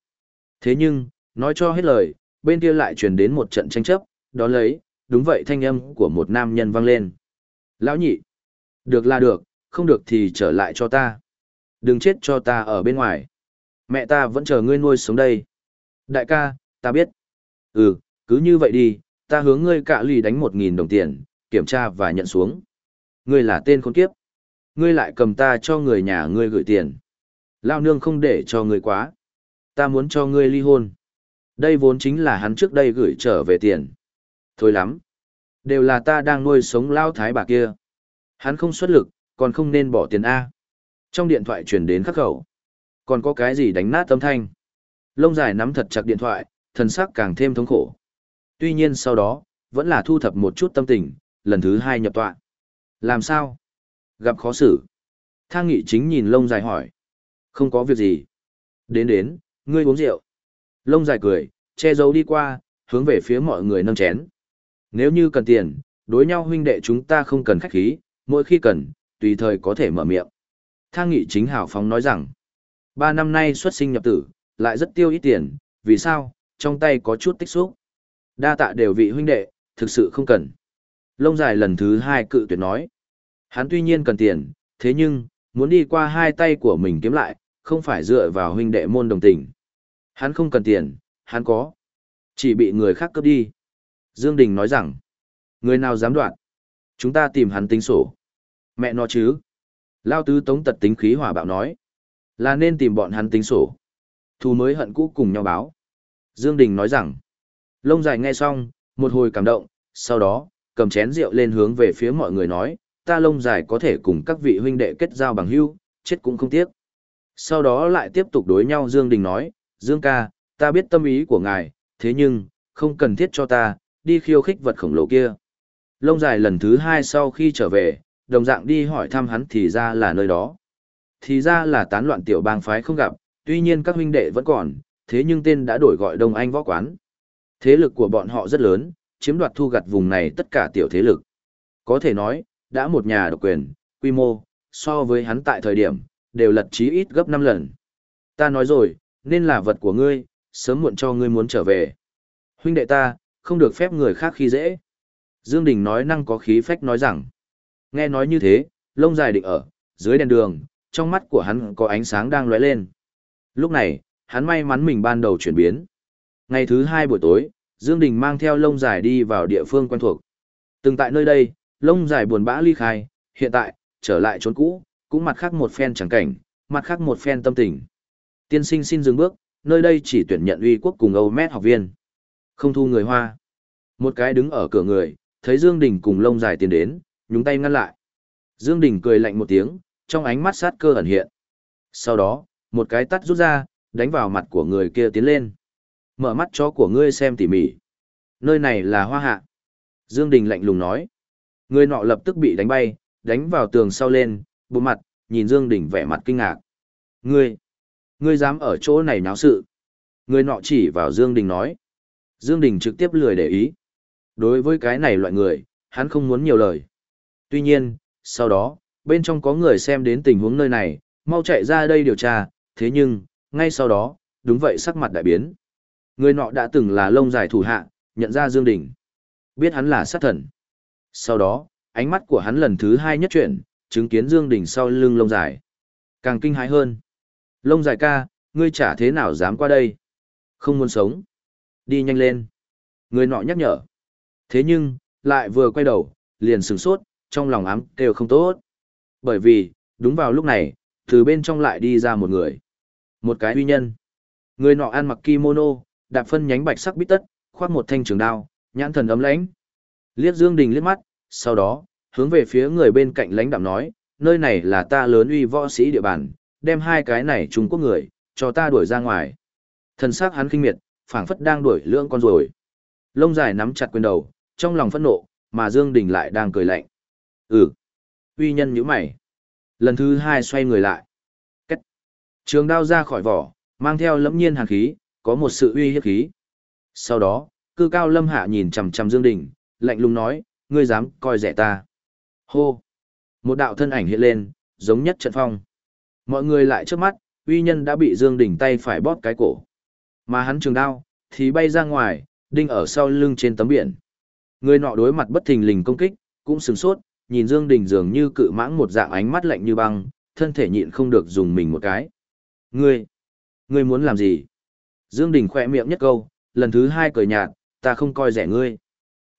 Thế nhưng, nói cho hết lời, bên kia lại truyền đến một trận tranh chấp, đó lấy, đúng vậy thanh âm của một nam nhân vang lên. Lão nhị, được là được, không được thì trở lại cho ta. Đừng chết cho ta ở bên ngoài. Mẹ ta vẫn chờ ngươi nuôi sống đây. Đại ca, ta biết. Ừ, cứ như vậy đi, ta hướng ngươi cạ lì đánh một nghìn đồng tiền, kiểm tra và nhận xuống. Ngươi là tên khốn kiếp. Ngươi lại cầm ta cho người nhà ngươi gửi tiền. Lao nương không để cho ngươi quá. Ta muốn cho ngươi ly hôn. Đây vốn chính là hắn trước đây gửi trở về tiền. Thôi lắm. Đều là ta đang nuôi sống lao thái bà kia. Hắn không xuất lực, còn không nên bỏ tiền A. Trong điện thoại truyền đến khắc khẩu. Còn có cái gì đánh nát tâm thanh. Lông dài nắm thật chặt điện thoại, thần sắc càng thêm thống khổ. Tuy nhiên sau đó, vẫn là thu thập một chút tâm tình, lần thứ hai nhập tọa. Làm sao? Gặp khó xử. Thang nghị chính nhìn lông dài hỏi. Không có việc gì. Đến đến, ngươi uống rượu. Lông dài cười, che giấu đi qua, hướng về phía mọi người nâng chén. Nếu như cần tiền, đối nhau huynh đệ chúng ta không cần khách khí, mỗi khi cần, tùy thời có thể mở miệng. Thang nghị chính hào phóng nói rằng, ba năm nay xuất sinh nhập tử, lại rất tiêu ít tiền, vì sao, trong tay có chút tích xúc. Đa tạ đều vị huynh đệ, thực sự không cần. Lông dài lần thứ hai cự tuyệt nói. Hắn tuy nhiên cần tiền, thế nhưng, muốn đi qua hai tay của mình kiếm lại, không phải dựa vào huynh đệ môn đồng tình. Hắn không cần tiền, hắn có. Chỉ bị người khác cướp đi. Dương Đình nói rằng, người nào dám đoạn, chúng ta tìm hắn tính sổ. Mẹ nó chứ. Lao tứ tống tật tính khí hỏa bạo nói, là nên tìm bọn hắn tính sổ. Thù mới hận cũ cùng nhau báo. Dương Đình nói rằng, lông dài nghe xong, một hồi cảm động, sau đó, cầm chén rượu lên hướng về phía mọi người nói, ta lông dài có thể cùng các vị huynh đệ kết giao bằng hữu, chết cũng không tiếc. Sau đó lại tiếp tục đối nhau Dương Đình nói, Dương ca, ta biết tâm ý của ngài, thế nhưng, không cần thiết cho ta, đi khiêu khích vật khổng lồ kia. Lông dài lần thứ hai sau khi trở về, đồng dạng đi hỏi thăm hắn thì ra là nơi đó. Thì ra là tán loạn tiểu bang phái không gặp, tuy nhiên các huynh đệ vẫn còn, thế nhưng tên đã đổi gọi Đông Anh võ quán. Thế lực của bọn họ rất lớn, chiếm đoạt thu gặt vùng này tất cả tiểu thế lực. Có thể nói, đã một nhà độc quyền, quy mô, so với hắn tại thời điểm, đều lật chí ít gấp 5 lần. Ta nói rồi, nên là vật của ngươi, sớm muộn cho ngươi muốn trở về. Huynh đệ ta, không được phép người khác khi dễ. Dương Đình nói năng có khí phách nói rằng, nghe nói như thế, lông dài định ở, dưới đèn đường, trong mắt của hắn có ánh sáng đang lóe lên. Lúc này, hắn may mắn mình ban đầu chuyển biến. Ngày thứ hai buổi tối, Dương Đình mang theo lông dài đi vào địa phương quen thuộc. Từng tại nơi đây, lông dài buồn bã ly khai, hiện tại, trở lại chốn cũ, cũng mặt khác một phen chẳng cảnh, mặt khác một phen tâm tình. Tiên sinh xin dừng bước, nơi đây chỉ tuyển nhận uy quốc cùng Âu Mét học viên. Không thu người Hoa. Một cái đứng ở cửa người, thấy Dương Đình cùng lông dài tiến đến, nhúng tay ngăn lại. Dương Đình cười lạnh một tiếng, trong ánh mắt sát cơ ẩn hiện. Sau đó, một cái tắt rút ra, đánh vào mặt của người kia tiến lên. Mở mắt chó của ngươi xem tỉ mỉ. Nơi này là hoa hạ. Dương Đình lạnh lùng nói. Người nọ lập tức bị đánh bay, đánh vào tường sau lên, bụng mặt, nhìn Dương Đình vẻ mặt kinh ngạc. Ngươi, ngươi dám ở chỗ này náo sự. Người nọ chỉ vào Dương Đình nói. Dương Đình trực tiếp lười để ý. Đối với cái này loại người, hắn không muốn nhiều lời. Tuy nhiên, sau đó, bên trong có người xem đến tình huống nơi này, mau chạy ra đây điều tra, thế nhưng, ngay sau đó, đúng vậy sắc mặt đại biến. Người nọ đã từng là lông dài thủ hạ, nhận ra Dương Đình. Biết hắn là sát thần. Sau đó, ánh mắt của hắn lần thứ hai nhất chuyển, chứng kiến Dương Đình sau lưng lông dài. Càng kinh hãi hơn. Lông dài ca, ngươi chả thế nào dám qua đây. Không muốn sống. Đi nhanh lên. Người nọ nhắc nhở. Thế nhưng, lại vừa quay đầu, liền sửng sốt, trong lòng ám kêu không tốt. Bởi vì, đúng vào lúc này, từ bên trong lại đi ra một người. Một cái uy nhân. Người nọ ăn mặc kimono, đạp phân nhánh bạch sắc bít tất, khoác một thanh trường đao, nhãn thần ấm lãnh. Liếc Dương Đình liếc mắt, sau đó, hướng về phía người bên cạnh lãnh đạm nói, nơi này là ta lớn uy võ sĩ địa bàn, đem hai cái này Trung Quốc người, cho ta đuổi ra ngoài. Thần sắc hắn kinh miệt, phảng phất đang đuổi lưỡng con rồi. Lông dài nắm chặt quyền đầu, trong lòng phẫn nộ, mà Dương Đình lại đang cười lạnh. Ừ. Uy nhân nhíu mày. Lần thứ hai xoay người lại. Cách. Trường đao ra khỏi vỏ, mang theo lẫm nhiên hàn khí, có một sự uy hiếp khí. Sau đó, cư cao lâm hạ nhìn chằm chằm Dương Đình, lạnh lùng nói, ngươi dám coi rẻ ta. Hô. Một đạo thân ảnh hiện lên, giống nhất trận phong. Mọi người lại trước mắt, uy nhân đã bị Dương Đình tay phải bóp cái cổ. Mà hắn trường đao, thì bay ra ngoài, đinh ở sau lưng trên tấm biển. Người nọ đối mặt bất thình lình công kích, cũng sừng sốt, nhìn Dương Đình dường như cự mãng một dạng ánh mắt lạnh như băng, thân thể nhịn không được dùng mình một cái. Ngươi, ngươi muốn làm gì? Dương Đình khỏe miệng nhất câu, lần thứ hai cười nhạt, ta không coi rẻ ngươi.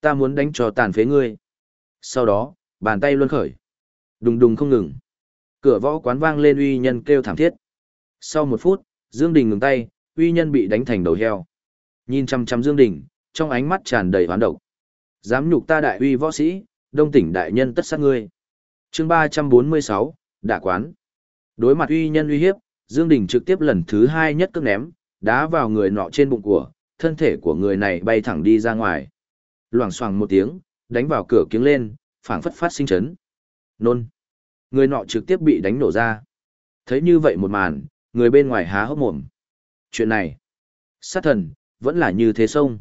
Ta muốn đánh cho tàn phế ngươi. Sau đó, bàn tay luân khởi. Đùng đùng không ngừng. Cửa võ quán vang lên uy nhân kêu thảm thiết. Sau một phút, Dương Đình ngừng tay, uy nhân bị đánh thành đầu heo. Nhìn chăm chăm Dương Đình, trong ánh mắt tràn đầy hoán độc. Dám nhục ta đại uy võ sĩ, đông tỉnh đại nhân tất sát ngươi. chương 346, đả quán. Đối mặt uy nhân uy hiếp, Dương Đình trực tiếp lần thứ hai nhất cước ném, đá vào người nọ trên bụng của, thân thể của người này bay thẳng đi ra ngoài. Loảng xoảng một tiếng, đánh vào cửa kiếng lên, phảng phất phát sinh chấn. Nôn. Người nọ trực tiếp bị đánh nổ ra. Thấy như vậy một màn, người bên ngoài há hốc mồm. Chuyện này, sát thần, vẫn là như thế sông.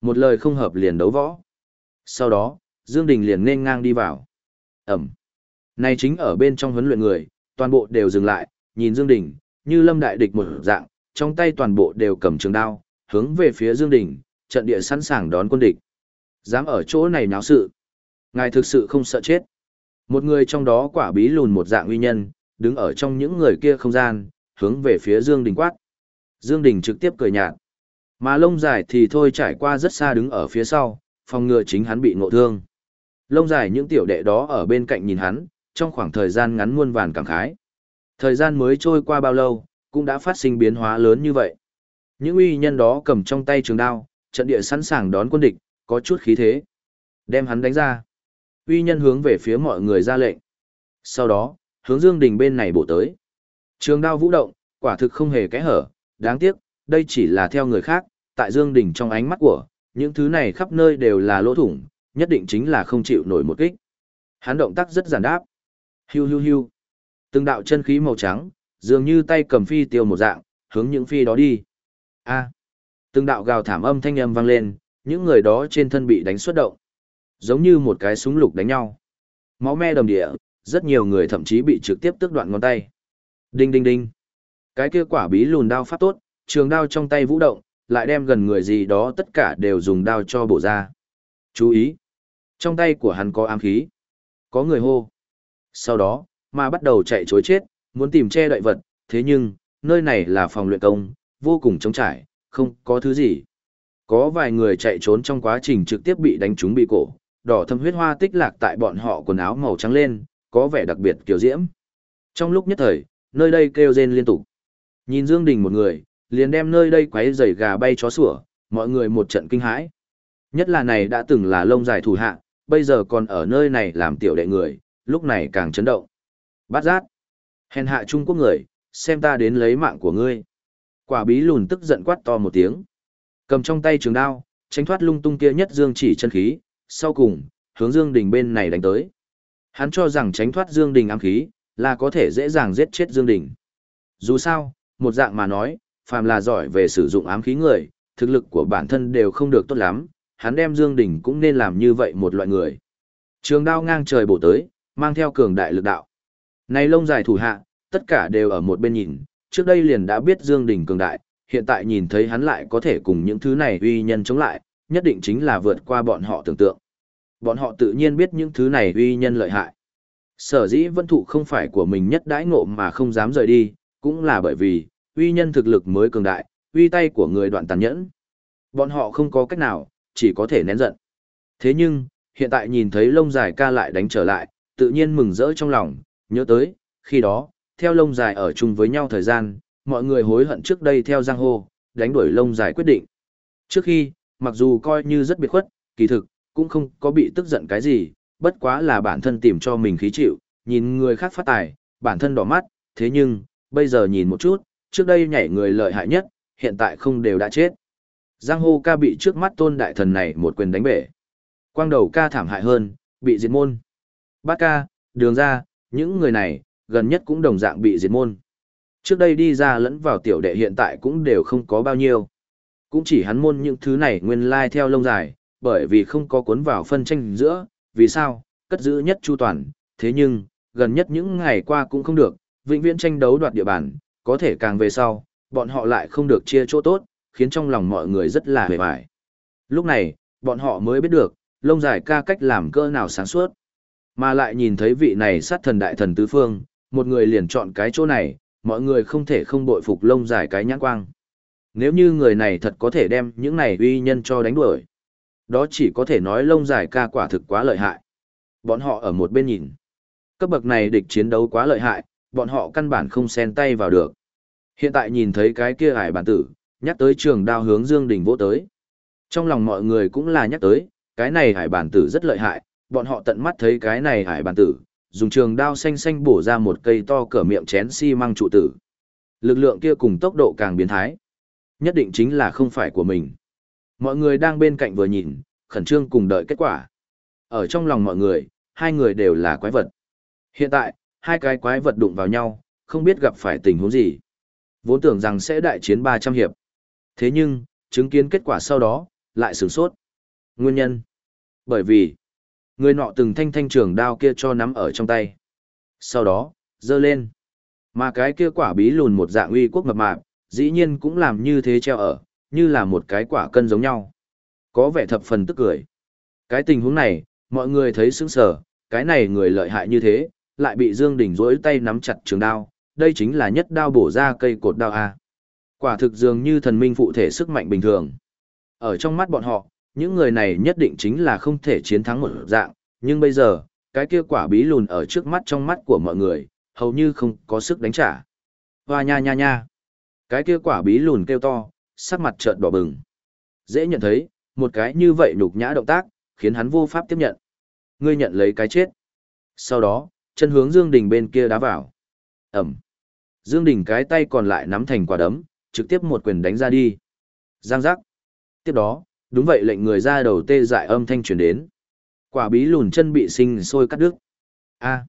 Một lời không hợp liền đấu võ. Sau đó, Dương Đình liền nên ngang đi vào. Ẩm. Này chính ở bên trong huấn luyện người, toàn bộ đều dừng lại, nhìn Dương Đình, như lâm đại địch một dạng, trong tay toàn bộ đều cầm trường đao, hướng về phía Dương Đình, trận địa sẵn sàng đón quân địch. Dám ở chỗ này náo sự. Ngài thực sự không sợ chết. Một người trong đó quả bí lùn một dạng uy nhân, đứng ở trong những người kia không gian, hướng về phía Dương Đình quát. Dương Đình trực tiếp cười nhạt. Mà lông dài thì thôi trải qua rất xa đứng ở phía sau, phòng ngừa chính hắn bị ngộ thương. Lông dài những tiểu đệ đó ở bên cạnh nhìn hắn, trong khoảng thời gian ngắn muôn vàn cảm khái. Thời gian mới trôi qua bao lâu, cũng đã phát sinh biến hóa lớn như vậy. Những uy nhân đó cầm trong tay trường đao, trận địa sẵn sàng đón quân địch, có chút khí thế. Đem hắn đánh ra. Uy nhân hướng về phía mọi người ra lệnh. Sau đó, hướng Dương Đình bên này bổ tới. Trường đao vũ động, quả thực không hề kẽ hở, đáng tiếc, đây chỉ là theo người khác, tại Dương Đình trong ánh mắt của, những thứ này khắp nơi đều là lỗ thủng, nhất định chính là không chịu nổi một kích. Hắn động tác rất giản đáp. Hiu hiu hiu. Từng đạo chân khí màu trắng, dường như tay cầm phi tiêu một dạng, hướng những phi đó đi. A. Từng đạo gào thảm âm thanh âm vang lên, những người đó trên thân bị đánh xuất động. Giống như một cái súng lục đánh nhau. Máu me đầm địa, rất nhiều người thậm chí bị trực tiếp tước đoạn ngón tay. Đinh đinh đinh. Cái kia quả bí lùn đao pháp tốt, trường đao trong tay vũ động, lại đem gần người gì đó tất cả đều dùng đao cho bổ ra. Chú ý! Trong tay của hắn có ám khí. Có người hô. Sau đó, mà bắt đầu chạy chối chết, muốn tìm che đậy vật, thế nhưng, nơi này là phòng luyện công, vô cùng trống trải, không có thứ gì. Có vài người chạy trốn trong quá trình trực tiếp bị đánh trúng bị cổ, đỏ thâm huyết hoa tích lạc tại bọn họ quần áo màu trắng lên, có vẻ đặc biệt kiểu diễm. Trong lúc nhất thời, nơi đây kêu rên liên tục. Nhìn Dương Đình một người, liền đem nơi đây quấy rầy gà bay chó sủa, mọi người một trận kinh hãi. Nhất là này đã từng là lông dài thủ hạ, bây giờ còn ở nơi này làm tiểu đệ người, lúc này càng chấn động. Bát giác. Hèn hạ Trung Quốc người, xem ta đến lấy mạng của ngươi. Quả bí lùn tức giận quát to một tiếng. Cầm trong tay trường đao, tránh thoát lung tung kia nhất dương chỉ chân khí, sau cùng, hướng Dương Đình bên này đánh tới. Hắn cho rằng tránh thoát Dương Đình ám khí, là có thể dễ dàng giết chết Dương Đình. Dù sao, một dạng mà nói, phàm là giỏi về sử dụng ám khí người, thực lực của bản thân đều không được tốt lắm, hắn đem Dương Đình cũng nên làm như vậy một loại người. Trường đao ngang trời bổ tới, mang theo cường đại lực đạo. Này lông dài thủ hạ, tất cả đều ở một bên nhìn, trước đây liền đã biết Dương Đình cường đại, hiện tại nhìn thấy hắn lại có thể cùng những thứ này uy nhân chống lại, nhất định chính là vượt qua bọn họ tưởng tượng. Bọn họ tự nhiên biết những thứ này uy nhân lợi hại. Sở dĩ vân thụ không phải của mình nhất đãi ngộ mà không dám rời đi, cũng là bởi vì, uy nhân thực lực mới cường đại, uy tay của người đoạn tàn nhẫn. Bọn họ không có cách nào, chỉ có thể nén giận. Thế nhưng, hiện tại nhìn thấy lông dài ca lại đánh trở lại, tự nhiên mừng rỡ trong lòng, nhớ tới, khi đó, theo lông dài ở chung với nhau thời gian, mọi người hối hận trước đây theo giang hồ, đánh đuổi lông dài quyết định. Trước khi, mặc dù coi như rất biệt khuất, kỳ thực, cũng không có bị tức giận cái gì, bất quá là bản thân tìm cho mình khí chịu, nhìn người khác phát tài, bản thân đỏ mắt, thế nhưng, bây giờ nhìn một chút, trước đây nhảy người lợi hại nhất, hiện tại không đều đã chết. Giang hồ ca bị trước mắt tôn đại thần này một quyền đánh bể. Quang đầu ca thảm hại hơn, bị diệt môn. Bát ca, đường ra, những người này, gần nhất cũng đồng dạng bị diệt môn. Trước đây đi ra lẫn vào tiểu đệ hiện tại cũng đều không có bao nhiêu. Cũng chỉ hắn môn những thứ này nguyên lai theo lông dài, bởi vì không có cuốn vào phân tranh giữa, vì sao, cất giữ nhất chu toàn, thế nhưng, gần nhất những ngày qua cũng không được, vĩnh viễn tranh đấu đoạt địa bàn, có thể càng về sau, bọn họ lại không được chia chỗ tốt, khiến trong lòng mọi người rất là hề bại. Lúc này, bọn họ mới biết được, lông dài ca cách làm cơ nào sáng suốt. Mà lại nhìn thấy vị này sát thần đại thần tứ phương, một người liền chọn cái chỗ này, mọi người không thể không bội phục lông dài cái nhãn quang. Nếu như người này thật có thể đem những này uy nhân cho đánh đuổi, đó chỉ có thể nói lông dài ca quả thực quá lợi hại. Bọn họ ở một bên nhìn. Cấp bậc này địch chiến đấu quá lợi hại, bọn họ căn bản không xen tay vào được. Hiện tại nhìn thấy cái kia hải bản tử, nhắc tới trường đao hướng Dương Đình vỗ tới. Trong lòng mọi người cũng là nhắc tới, cái này hải bản tử rất lợi hại, bọn họ tận mắt thấy cái này hải bản tử, dùng trường đao xanh xanh bổ ra một cây to cỡ miệng chén xi măng trụ tử. Lực lượng kia cùng tốc độ càng biến thái. Nhất định chính là không phải của mình. Mọi người đang bên cạnh vừa nhìn, khẩn trương cùng đợi kết quả. Ở trong lòng mọi người, hai người đều là quái vật. Hiện tại, hai cái quái vật đụng vào nhau, không biết gặp phải tình huống gì. Vốn tưởng rằng sẽ đại chiến 300 hiệp. Thế nhưng, chứng kiến kết quả sau đó, lại sửng sốt. Nguyên nhân. Bởi vì, người nọ từng thanh thanh trường đao kia cho nắm ở trong tay. Sau đó, dơ lên. Mà cái kia quả bí lùn một dạng uy quốc mập mạp, dĩ nhiên cũng làm như thế treo ở, như là một cái quả cân giống nhau. Có vẻ thập phần tức cười. Cái tình huống này, mọi người thấy sững sờ, cái này người lợi hại như thế, lại bị Dương Đình rỗi tay nắm chặt trường đao, đây chính là nhất đao bổ ra cây cột đao A. Quả thực dường như thần minh phụ thể sức mạnh bình thường. Ở trong mắt bọn họ, những người này nhất định chính là không thể chiến thắng một dạng, nhưng bây giờ, cái kia quả bí lùn ở trước mắt trong mắt của mọi người, hầu như không có sức đánh trả. Hoa nha nha nha. Cái kia quả bí lùn kêu to, sắc mặt trợn đỏ bừng. Dễ nhận thấy, một cái như vậy nhục nhã động tác, khiến hắn vô pháp tiếp nhận. Ngươi nhận lấy cái chết. Sau đó, chân hướng Dương Đình bên kia đá vào. Ẩm. Dương Đình cái tay còn lại nắm thành quả đấm, trực tiếp một quyền đánh ra đi. Giang giác. Tiếp đó, đúng vậy lệnh người ra đầu tê dại âm thanh truyền đến. Quả bí lùn chân bị sinh sôi cắt đứt. A.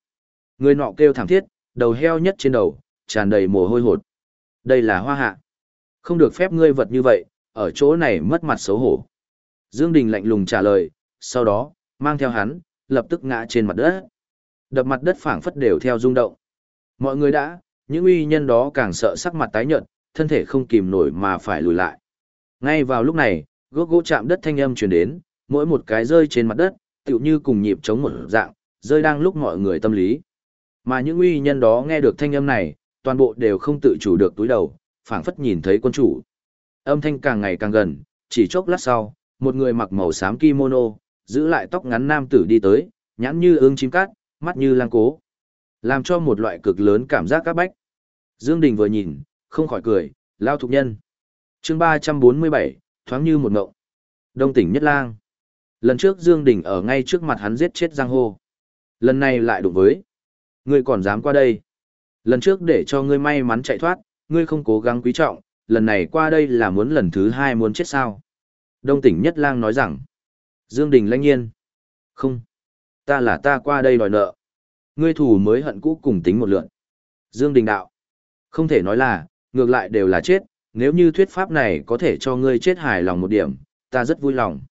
Người nọ kêu thảm thiết, đầu heo nhất trên đầu, tràn đầy mồ hôi hột. Đây là hoa hạ. Không được phép ngươi vật như vậy, ở chỗ này mất mặt xấu hổ. Dương Đình lạnh lùng trả lời, sau đó, mang theo hắn, lập tức ngã trên mặt đất. Đập mặt đất phảng phất đều theo rung động. Mọi người đã, những uy nhân đó càng sợ sắc mặt tái nhợt, thân thể không kìm nổi mà phải lùi lại. Ngay vào lúc này, gốc gỗ chạm đất thanh âm truyền đến, mỗi một cái rơi trên mặt đất, tựu như cùng nhịp chống một dạng, rơi đang lúc mọi người tâm lý. Mà những uy nhân đó nghe được thanh âm này, toàn bộ đều không tự chủ được túi đầu, phảng phất nhìn thấy quân chủ. Âm thanh càng ngày càng gần, chỉ chốc lát sau, một người mặc màu xám kimono, giữ lại tóc ngắn nam tử đi tới, nhãn như ương chim cát, mắt như lang cố. Làm cho một loại cực lớn cảm giác các bách. Dương Đình vừa nhìn, không khỏi cười, lao thục nhân. chương 347, thoáng như một ngộng. Đông tỉnh Nhất Lang. Lần trước Dương Đình ở ngay trước mặt hắn giết chết Giang Hồ, Lần này lại đụng với. Ngươi còn dám qua đây. Lần trước để cho ngươi may mắn chạy thoát, ngươi không cố gắng quý trọng, lần này qua đây là muốn lần thứ hai muốn chết sao. Đông tỉnh Nhất Lang nói rằng. Dương Đình lãnh nhiên. Không. Ta là ta qua đây đòi nợ. Ngươi thù mới hận cũ cùng tính một lượn. Dương Đình đạo. Không thể nói là, ngược lại đều là chết, nếu như thuyết pháp này có thể cho ngươi chết hài lòng một điểm, ta rất vui lòng.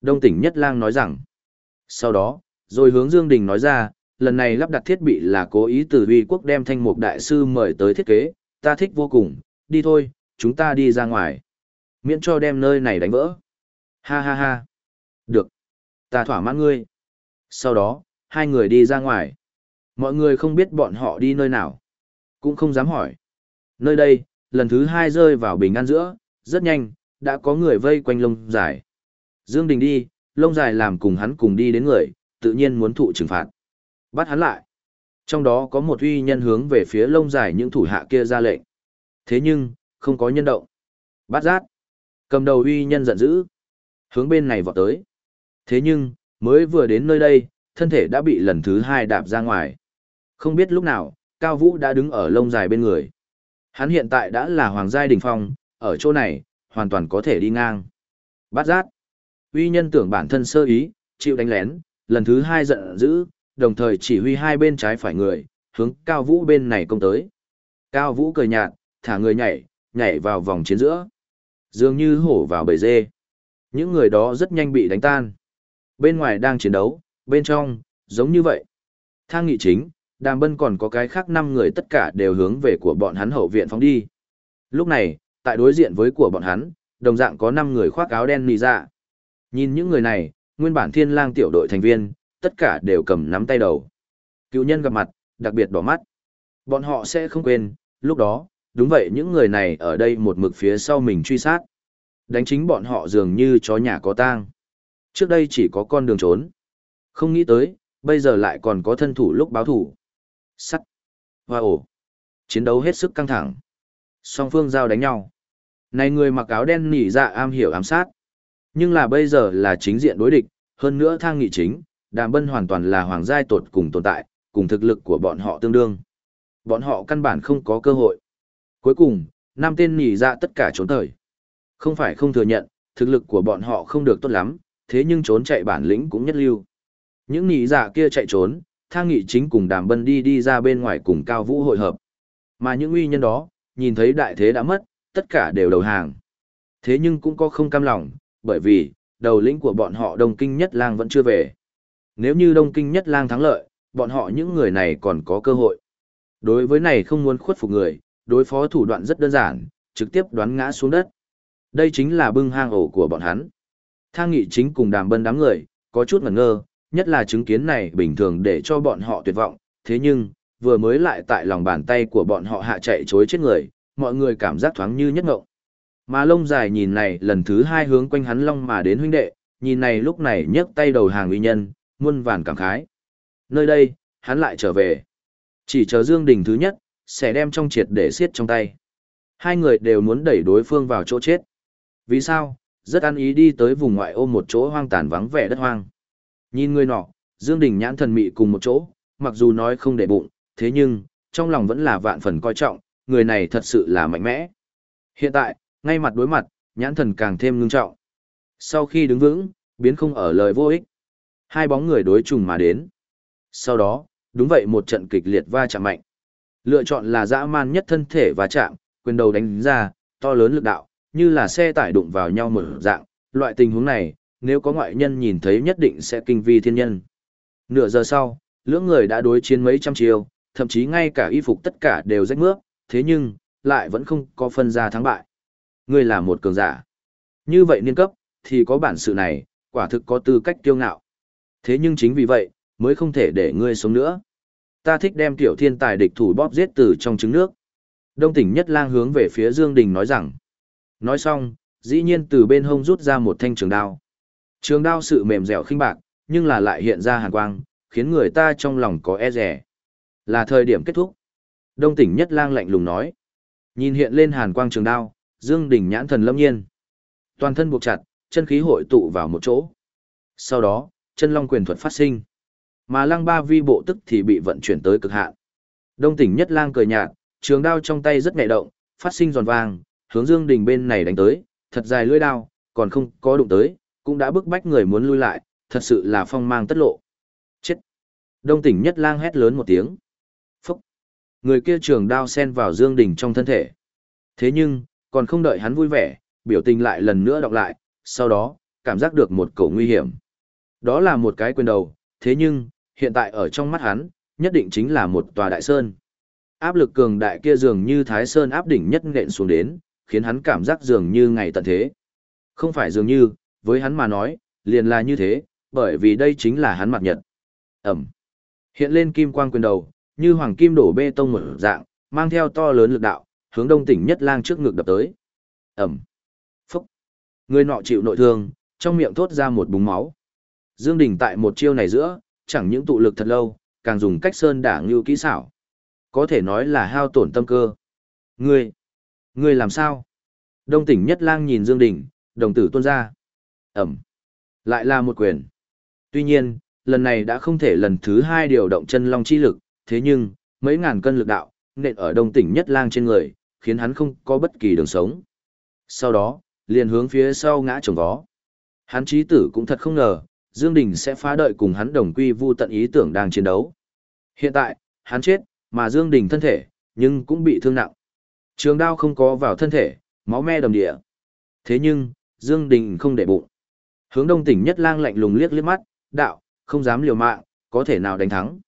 Đông tỉnh Nhất Lang nói rằng. Sau đó, rồi hướng Dương Đình nói ra, lần này lắp đặt thiết bị là cố ý từ uy quốc đem thanh mục đại sư mời tới thiết kế, ta thích vô cùng, đi thôi, chúng ta đi ra ngoài. Miễn cho đem nơi này đánh vỡ. Ha ha ha. Được. Ta thỏa mãn ngươi. Sau đó, hai người đi ra ngoài. Mọi người không biết bọn họ đi nơi nào. Cũng không dám hỏi. Nơi đây, lần thứ hai rơi vào bình an giữa, rất nhanh, đã có người vây quanh lông dài. Dương Đình đi, lông dài làm cùng hắn cùng đi đến người, tự nhiên muốn thụ trừng phạt. Bắt hắn lại. Trong đó có một uy nhân hướng về phía lông dài những thủ hạ kia ra lệnh. Thế nhưng, không có nhân động. Bắt giác. Cầm đầu uy nhân giận dữ. Hướng bên này vọt tới. Thế nhưng, mới vừa đến nơi đây, thân thể đã bị lần thứ hai đạp ra ngoài. Không biết lúc nào, Cao Vũ đã đứng ở lông dài bên người. Hắn hiện tại đã là hoàng giai đỉnh phong, ở chỗ này, hoàn toàn có thể đi ngang. bát giác. Uy nhân tưởng bản thân sơ ý, chịu đánh lén, lần thứ hai giận dữ, đồng thời chỉ huy hai bên trái phải người, hướng Cao Vũ bên này công tới. Cao Vũ cười nhạt, thả người nhảy, nhảy vào vòng chiến giữa. Dường như hổ vào bầy dê. Những người đó rất nhanh bị đánh tan. Bên ngoài đang chiến đấu, bên trong, giống như vậy. Thang nghị chính, đàm bân còn có cái khác năm người tất cả đều hướng về của bọn hắn hậu viện phóng đi. Lúc này, tại đối diện với của bọn hắn, đồng dạng có năm người khoác áo đen nì ra. Nhìn những người này, nguyên bản thiên lang tiểu đội thành viên, tất cả đều cầm nắm tay đầu. Cựu nhân gặp mặt, đặc biệt đỏ mắt. Bọn họ sẽ không quên, lúc đó, đúng vậy những người này ở đây một mực phía sau mình truy sát. Đánh chính bọn họ dường như chó nhà có tang. Trước đây chỉ có con đường trốn. Không nghĩ tới, bây giờ lại còn có thân thủ lúc báo thủ. Sắt. Hoa ổ. Chiến đấu hết sức căng thẳng. Song phương giao đánh nhau. Này người mặc áo đen nỉ dạ am hiểu ám sát. Nhưng là bây giờ là chính diện đối địch, hơn nữa thang nghị chính, đàm bân hoàn toàn là hoàng giai tột cùng tồn tại, cùng thực lực của bọn họ tương đương. Bọn họ căn bản không có cơ hội. Cuối cùng, năm tên nỉ dạ tất cả trốn thời. Không phải không thừa nhận, thực lực của bọn họ không được tốt lắm, thế nhưng trốn chạy bản lĩnh cũng nhất lưu. Những nỉ dạ kia chạy trốn, thang nghị chính cùng đàm bân đi đi ra bên ngoài cùng cao vũ hội hợp. Mà những uy nhân đó, nhìn thấy đại thế đã mất, tất cả đều đầu hàng. Thế nhưng cũng có không cam lòng, bởi vì, đầu lĩnh của bọn họ Đông Kinh Nhất Lang vẫn chưa về. Nếu như Đông Kinh Nhất Lang thắng lợi, bọn họ những người này còn có cơ hội. Đối với này không muốn khuất phục người, đối phó thủ đoạn rất đơn giản, trực tiếp đoán ngã xuống đất. Đây chính là bưng hang ổ của bọn hắn. Thang nghị chính cùng đàm bân đám người, có chút ngẩn ngơ, nhất là chứng kiến này bình thường để cho bọn họ tuyệt vọng, thế nhưng, vừa mới lại tại lòng bàn tay của bọn họ hạ chạy chối chết người, mọi người cảm giác thoáng như nhất ngộng. Mà lông dài nhìn này lần thứ hai hướng quanh hắn long mà đến huynh đệ, nhìn này lúc này nhấc tay đầu hàng uy nhân, muôn vàn cảm khái. Nơi đây, hắn lại trở về. Chỉ chờ Dương Đình thứ nhất, sẽ đem trong triệt để siết trong tay. Hai người đều muốn đẩy đối phương vào chỗ chết. Vì sao? Rất ăn ý đi tới vùng ngoại ô một chỗ hoang tàn vắng vẻ đất hoang. Nhìn người nọ, Dương Đình nhãn thần mị cùng một chỗ, mặc dù nói không để bụng, thế nhưng, trong lòng vẫn là vạn phần coi trọng, người này thật sự là mạnh mẽ. Hiện tại, ngay mặt đối mặt, nhãn thần càng thêm ngưng trọng. Sau khi đứng vững, biến không ở lời vô ích. Hai bóng người đối trùng mà đến. Sau đó, đúng vậy một trận kịch liệt va chạm mạnh. Lựa chọn là dã man nhất thân thể va chạm, quyền đầu đánh ra, to lớn lực đạo, như là xe tải đụng vào nhau một dạng. Loại tình huống này, nếu có ngoại nhân nhìn thấy nhất định sẽ kinh vi thiên nhân. Nửa giờ sau, lưỡng người đã đối chiến mấy trăm chiêu, thậm chí ngay cả y phục tất cả đều rách mướp, thế nhưng, lại vẫn không có phân ra thắng bại. Ngươi là một cường giả. Như vậy niên cấp, thì có bản sự này, quả thực có tư cách kiêu ngạo. Thế nhưng chính vì vậy, mới không thể để ngươi sống nữa. Ta thích đem tiểu thiên tài địch thủ bóp giết từ trong trứng nước. Đông tỉnh nhất lang hướng về phía Dương Đình nói rằng. Nói xong, dĩ nhiên từ bên hông rút ra một thanh trường đao. Trường đao sự mềm dẻo khinh bạc, nhưng là lại hiện ra hàn quang, khiến người ta trong lòng có e rẻ. Là thời điểm kết thúc. Đông tỉnh nhất lang lạnh lùng nói. Nhìn hiện lên hàn quang trường đao, Dương Đình nhãn thần lâm nhiên. Toàn thân buộc chặt, chân khí hội tụ vào một chỗ. Sau đó, chân long quyền thuật phát sinh. Mà lăng ba vi bộ tức thì bị vận chuyển tới cực hạn. Đông tỉnh nhất lang cười nhạt, trường đao trong tay rất nhẹ động, phát sinh giòn vàng, hướng Dương Đình bên này đánh tới, thật dài lưỡi đao, còn không có đụng tới, cũng đã bức bách người muốn lui lại, thật sự là phong mang tất lộ. Chết! Đông tỉnh nhất lang hét lớn một tiếng. Phúc! Người kia trường đao sen vào Dương Đình trong thân thể. Thế nhưng, còn không đợi hắn vui vẻ, biểu tình lại lần nữa đọc lại, sau đó, cảm giác được một cổ nguy hiểm. Đó là một cái quyền đầu, thế nhưng, hiện tại ở trong mắt hắn, nhất định chính là một tòa đại sơn. Áp lực cường đại kia dường như thái sơn áp đỉnh nhất nện xuống đến, khiến hắn cảm giác dường như ngày tận thế. Không phải dường như, với hắn mà nói, liền là như thế, bởi vì đây chính là hắn mặt nhật. Ẩm. Hiện lên kim quang quyền đầu, như hoàng kim đổ bê tông một dạng, mang theo to lớn lực đạo, hướng đông tỉnh nhất lang trước ngực đập tới. Ẩm. Phúc. Người nọ chịu nội thương, trong miệng thốt ra một búng máu. Dương Đình tại một chiêu này giữa, chẳng những tụ lực thật lâu, càng dùng cách sơn đả ngưu kỹ xảo. Có thể nói là hao tổn tâm cơ. Ngươi, ngươi làm sao? Đông tỉnh nhất lang nhìn Dương Đình, đồng tử tuôn ra. Ẩm. Lại là một quyền. Tuy nhiên, lần này đã không thể lần thứ hai điều động chân long chi lực, thế nhưng, mấy ngàn cân lực đạo, nện ở đông tỉnh nhất lang trên người, khiến hắn không có bất kỳ đường sống. Sau đó, liền hướng phía sau ngã trồng vó. Hắn trí tử cũng thật không ngờ, Dương Đình sẽ phá đợi cùng hắn đồng quy vu tận ý tưởng đang chiến đấu. Hiện tại, hắn chết, mà Dương Đình thân thể, nhưng cũng bị thương nặng. Trường đao không có vào thân thể, máu me đầm địa. Thế nhưng, Dương Đình không để bụng. Hướng đông tỉnh nhất lang lạnh lùng liếc liếc mắt, đạo, không dám liều mạng, có thể nào đánh thắng.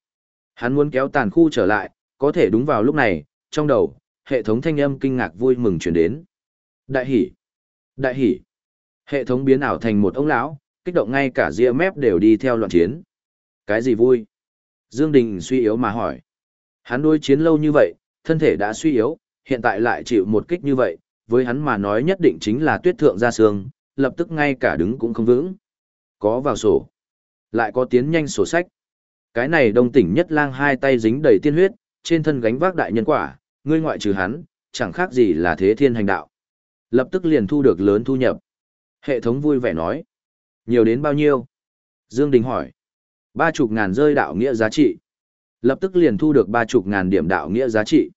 Hắn muốn kéo tàn khu trở lại, có thể đúng vào lúc này, trong đầu, hệ thống thanh âm kinh ngạc vui mừng truyền đến. Đại hỉ! Đại hỉ! Hệ thống biến ảo thành một ông lão, kích động ngay cả ria mép đều đi theo loạn chiến. Cái gì vui? Dương Đình suy yếu mà hỏi. Hắn đối chiến lâu như vậy, thân thể đã suy yếu, hiện tại lại chịu một kích như vậy, với hắn mà nói nhất định chính là tuyết thượng ra xương, lập tức ngay cả đứng cũng không vững. Có vào sổ. Lại có tiến nhanh sổ sách. Cái này đông tỉnh nhất lang hai tay dính đầy tiên huyết, trên thân gánh vác đại nhân quả, ngươi ngoại trừ hắn, chẳng khác gì là thế thiên hành đạo. Lập tức liền thu được lớn thu nhập. Hệ thống vui vẻ nói. Nhiều đến bao nhiêu? Dương Đình hỏi. Ba chục ngàn rơi đạo nghĩa giá trị. Lập tức liền thu được ba chục ngàn điểm đạo nghĩa giá trị.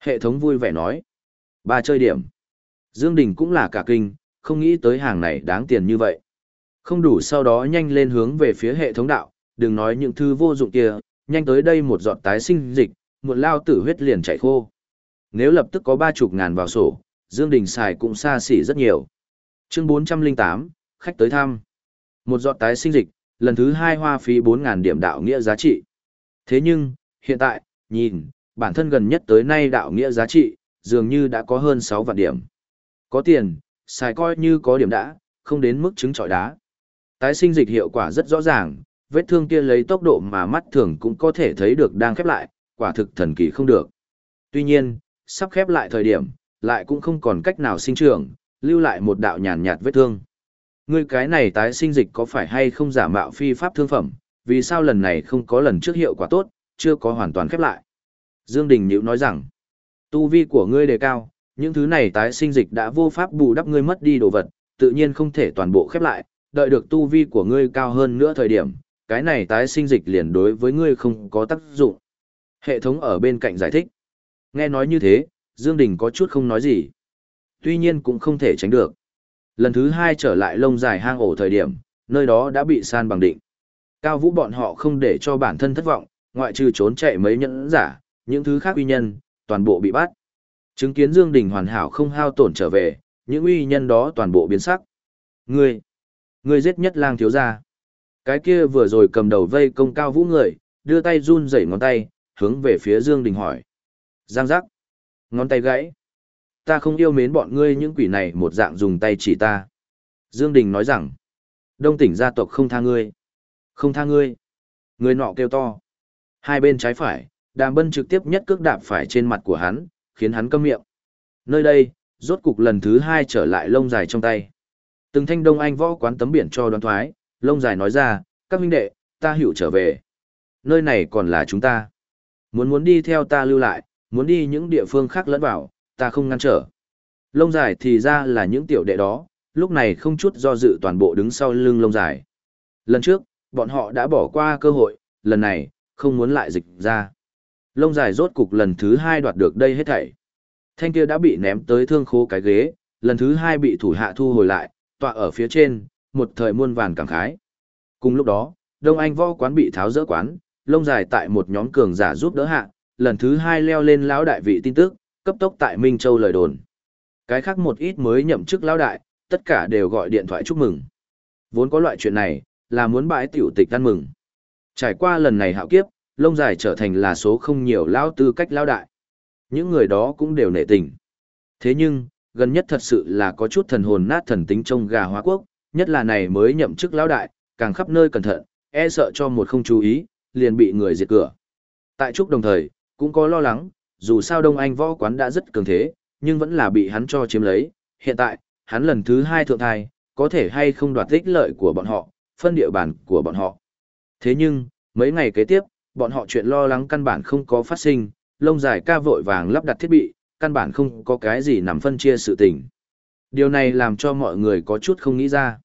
Hệ thống vui vẻ nói. Ba chơi điểm. Dương Đình cũng là cả kinh, không nghĩ tới hàng này đáng tiền như vậy. Không đủ sau đó nhanh lên hướng về phía hệ thống đạo, đừng nói những thứ vô dụng kia, nhanh tới đây một giọt tái sinh dịch, một lao tử huyết liền chảy khô. Nếu lập tức có ba chục ngàn vào sổ, Dương Đình xài cũng xa xỉ rất nhiều. Chương 408, khách tới thăm. Một giọt tái sinh dịch, lần thứ hai hoa phí 4.000 điểm đạo nghĩa giá trị. Thế nhưng, hiện tại, nhìn, bản thân gần nhất tới nay đạo nghĩa giá trị, dường như đã có hơn 6 vạn điểm. Có tiền, xài coi như có điểm đã, không đến mức trứng trọi đá. Tái sinh dịch hiệu quả rất rõ ràng, vết thương kia lấy tốc độ mà mắt thường cũng có thể thấy được đang khép lại, quả thực thần kỳ không được. Tuy nhiên, sắp khép lại thời điểm, lại cũng không còn cách nào sinh trưởng, lưu lại một đạo nhàn nhạt vết thương. Ngươi cái này tái sinh dịch có phải hay không giả mạo phi pháp thương phẩm, vì sao lần này không có lần trước hiệu quả tốt, chưa có hoàn toàn khép lại. Dương Đình Nhữ nói rằng, tu vi của ngươi đề cao, những thứ này tái sinh dịch đã vô pháp bù đắp ngươi mất đi đồ vật, tự nhiên không thể toàn bộ khép lại, đợi được tu vi của ngươi cao hơn nữa thời điểm, cái này tái sinh dịch liền đối với ngươi không có tác dụng. Hệ thống ở bên cạnh giải thích. Nghe nói như thế, Dương Đình có chút không nói gì. Tuy nhiên cũng không thể tránh được. Lần thứ hai trở lại lông dài hang ổ thời điểm, nơi đó đã bị san bằng định. Cao vũ bọn họ không để cho bản thân thất vọng, ngoại trừ trốn chạy mấy nhẫn giả, những thứ khác uy nhân, toàn bộ bị bắt. Chứng kiến Dương Đình hoàn hảo không hao tổn trở về, những uy nhân đó toàn bộ biến sắc. Ngươi, ngươi giết nhất lang thiếu gia. Cái kia vừa rồi cầm đầu vây công cao vũ người, đưa tay run rẩy ngón tay, hướng về phía Dương Đình hỏi. Giang giác. Ngón tay gãy. Ta không yêu mến bọn ngươi những quỷ này một dạng dùng tay chỉ ta. Dương Đình nói rằng. Đông tỉnh gia tộc không tha ngươi. Không tha ngươi. Người nọ kêu to. Hai bên trái phải, đàm bân trực tiếp nhất cước đạp phải trên mặt của hắn, khiến hắn câm miệng. Nơi đây, rốt cục lần thứ hai trở lại lông dài trong tay. Từng thanh đông anh võ quán tấm biển cho đoán thoái, lông dài nói ra, các huynh đệ, ta hiểu trở về. Nơi này còn là chúng ta. Muốn muốn đi theo ta lưu lại, muốn đi những địa phương khác lẫn vào, ta không ngăn trở. Lông dài thì ra là những tiểu đệ đó, lúc này không chút do dự toàn bộ đứng sau lưng lông dài. Lần trước, bọn họ đã bỏ qua cơ hội, lần này, không muốn lại dịch ra. Lông dài rốt cục lần thứ hai đoạt được đây hết thảy. Thanh kia đã bị ném tới thương khố cái ghế, lần thứ hai bị thủ hạ thu hồi lại, tọa ở phía trên, một thời muôn vàn cảm khái. Cùng lúc đó, Đông Anh võ quán bị tháo rỡ quán, lông dài tại một nhóm cường giả giúp đỡ hạ, lần thứ hai leo lên lão đại vị tin tức, cấp tốc tại Minh Châu lời đồn. Cái khác một ít mới nhậm chức lão đại, tất cả đều gọi điện thoại chúc mừng. Vốn có loại chuyện này, là muốn bãi tiểu tịch ăn mừng. Trải qua lần này hạo kiếp, lông dài trở thành là số không nhiều lão tư cách lão đại. Những người đó cũng đều nể tình. Thế nhưng, gần nhất thật sự là có chút thần hồn nát thần tính trong gà hóa quốc, nhất là này mới nhậm chức lão đại, càng khắp nơi cẩn thận, e sợ cho một không chú ý, liền bị người diệt cửa. Tại trúc đồng thời, cũng có lo lắng, dù sao Đông Anh võ quán đã rất cường thế, nhưng vẫn là bị hắn cho chiếm lấy. Hiện tại, hắn lần thứ hai thượng thai, có thể hay không đoạt ích lợi của bọn họ, phân địa bàn của bọn họ. Thế nhưng, mấy ngày kế tiếp, bọn họ chuyện lo lắng căn bản không có phát sinh, lông dài ca vội vàng lắp đặt thiết bị, căn bản không có cái gì nằm phân chia sự tình. Điều này làm cho mọi người có chút không nghĩ ra.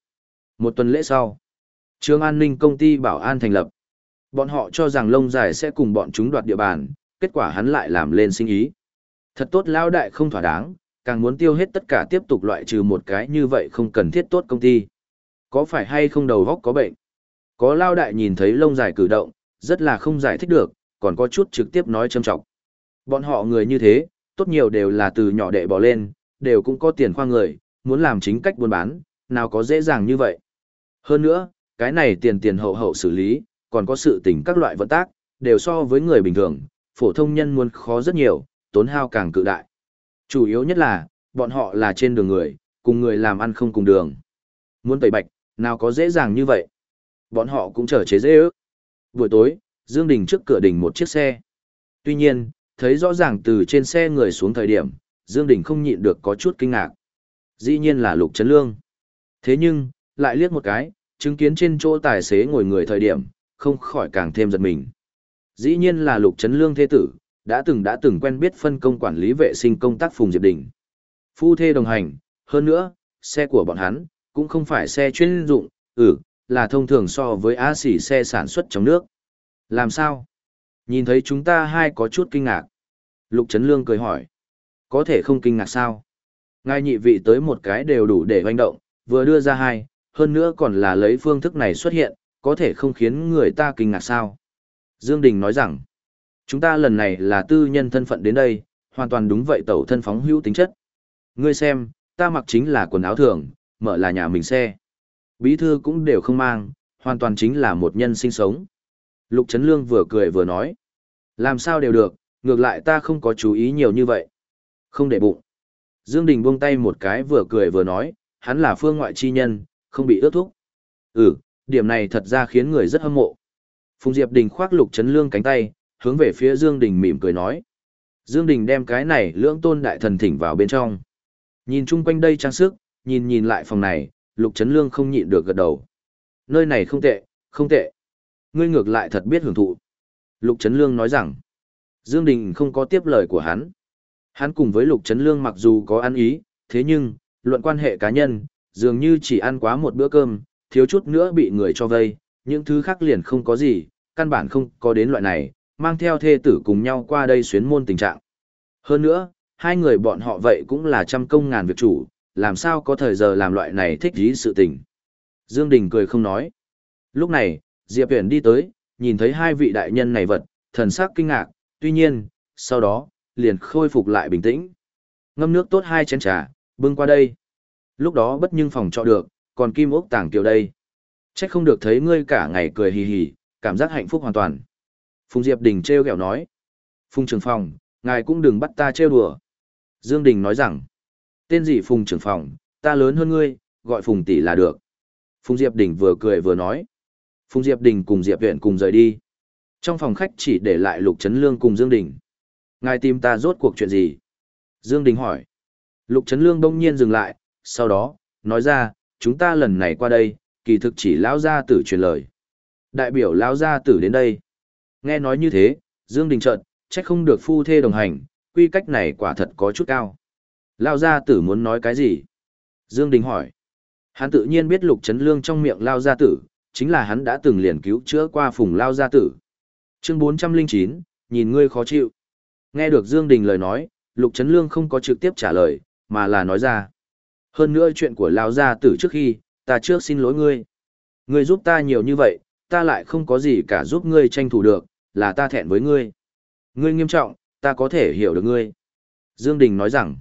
Một tuần lễ sau, trường an ninh công ty bảo an thành lập. Bọn họ cho rằng lông dài sẽ cùng bọn chúng đoạt địa bàn, kết quả hắn lại làm lên sinh ý. Thật tốt lao đại không thỏa đáng, càng muốn tiêu hết tất cả tiếp tục loại trừ một cái như vậy không cần thiết tốt công ty. Có phải hay không đầu góc có bệnh? Có lao đại nhìn thấy lông dài cử động, rất là không giải thích được, còn có chút trực tiếp nói châm trọng. Bọn họ người như thế, tốt nhiều đều là từ nhỏ đệ bỏ lên, đều cũng có tiền khoa người, muốn làm chính cách buôn bán, nào có dễ dàng như vậy. Hơn nữa, cái này tiền tiền hậu hậu xử lý, còn có sự tình các loại vận tác, đều so với người bình thường, phổ thông nhân muốn khó rất nhiều, tốn hao càng cự đại. Chủ yếu nhất là, bọn họ là trên đường người, cùng người làm ăn không cùng đường. Muốn tẩy bạch, nào có dễ dàng như vậy. Bọn họ cũng trở chế dễ ước. Buổi tối, Dương Đình trước cửa đình một chiếc xe. Tuy nhiên, thấy rõ ràng từ trên xe người xuống thời điểm, Dương Đình không nhịn được có chút kinh ngạc. Dĩ nhiên là Lục Trấn Lương. Thế nhưng, lại liếc một cái, chứng kiến trên chỗ tài xế ngồi người thời điểm, không khỏi càng thêm giật mình. Dĩ nhiên là Lục Trấn Lương thế tử, đã từng đã từng quen biết phân công quản lý vệ sinh công tác Phùng Diệp Đình. Phu thê đồng hành, hơn nữa, xe của bọn hắn, cũng không phải xe chuyên dụng, ừ, là thông thường so với á xỉ xe sản xuất trong nước. Làm sao? Nhìn thấy chúng ta hai có chút kinh ngạc. Lục Trấn Lương cười hỏi. Có thể không kinh ngạc sao? Ngay nhị vị tới một cái đều đủ để hoành động, vừa đưa ra hai, hơn nữa còn là lấy phương thức này xuất hiện, có thể không khiến người ta kinh ngạc sao? Dương Đình nói rằng, chúng ta lần này là tư nhân thân phận đến đây, hoàn toàn đúng vậy tẩu thân phóng hữu tính chất. Ngươi xem, ta mặc chính là quần áo thường, mở là nhà mình xe. Bí thư cũng đều không mang, hoàn toàn chính là một nhân sinh sống. Lục Trấn Lương vừa cười vừa nói. Làm sao đều được, ngược lại ta không có chú ý nhiều như vậy. Không để bụng. Dương Đình buông tay một cái vừa cười vừa nói, hắn là phương ngoại chi nhân, không bị ước thúc. Ừ, điểm này thật ra khiến người rất hâm mộ. Phùng Diệp Đình khoác Lục Trấn Lương cánh tay, hướng về phía Dương Đình mỉm cười nói. Dương Đình đem cái này lưỡng tôn đại thần thỉnh vào bên trong. Nhìn chung quanh đây trang sức, nhìn nhìn lại phòng này, Lục Trấn Lương không nhịn được gật đầu. Nơi này không tệ, không tệ. Ngươi ngược lại thật biết hưởng thụ. Lục Trấn Lương nói rằng, Dương Đình không có tiếp lời của hắn. Hắn cùng với Lục Trấn Lương mặc dù có ăn ý, thế nhưng, luận quan hệ cá nhân, dường như chỉ ăn quá một bữa cơm, thiếu chút nữa bị người cho vây, những thứ khác liền không có gì, căn bản không có đến loại này, mang theo thê tử cùng nhau qua đây xuyến môn tình trạng. Hơn nữa, hai người bọn họ vậy cũng là trăm công ngàn việc chủ, làm sao có thời giờ làm loại này thích dí sự tình. Dương Đình cười không nói. Lúc này, Diệp Huyền đi tới, nhìn thấy hai vị đại nhân này vật, thần sắc kinh ngạc, tuy nhiên, sau đó, liền khôi phục lại bình tĩnh. Ngâm nước tốt hai chén trà, bưng qua đây. Lúc đó bất nhưng phòng trọ được, còn kim ốc tàng Kiều đây. Chắc không được thấy ngươi cả ngày cười hì hì, cảm giác hạnh phúc hoàn toàn. Phùng Diệp Đình treo gẹo nói. Phùng trưởng phòng, ngài cũng đừng bắt ta trêu đùa. Dương Đình nói rằng, tên gì Phùng trưởng phòng, ta lớn hơn ngươi, gọi Phùng tỷ là được. Phùng Diệp Đình vừa cười vừa nói. Phùng Diệp Đình cùng Diệp Viện cùng rời đi. Trong phòng khách chỉ để lại Lục Trấn Lương cùng Dương Đình. Ngài tìm ta rốt cuộc chuyện gì? Dương Đình hỏi. Lục Trấn Lương đông nhiên dừng lại, sau đó, nói ra, chúng ta lần này qua đây, kỳ thực chỉ lão gia tử truyền lời. Đại biểu lão gia tử đến đây. Nghe nói như thế, Dương Đình trợn, trách không được phu thê đồng hành, quy cách này quả thật có chút cao. Lão gia tử muốn nói cái gì? Dương Đình hỏi. Hắn tự nhiên biết Lục Chấn Lương trong miệng Lão gia tử, chính là hắn đã từng liền cứu chữa qua phùng Lão gia tử. Chương 409, nhìn ngươi khó chịu. Nghe được Dương Đình lời nói, Lục Chấn Lương không có trực tiếp trả lời, mà là nói ra. Hơn nữa chuyện của Lão gia tử trước khi, ta trước xin lỗi ngươi. Ngươi giúp ta nhiều như vậy, ta lại không có gì cả giúp ngươi tranh thủ được, là ta thẹn với ngươi. Ngươi nghiêm trọng, ta có thể hiểu được ngươi. Dương Đình nói rằng.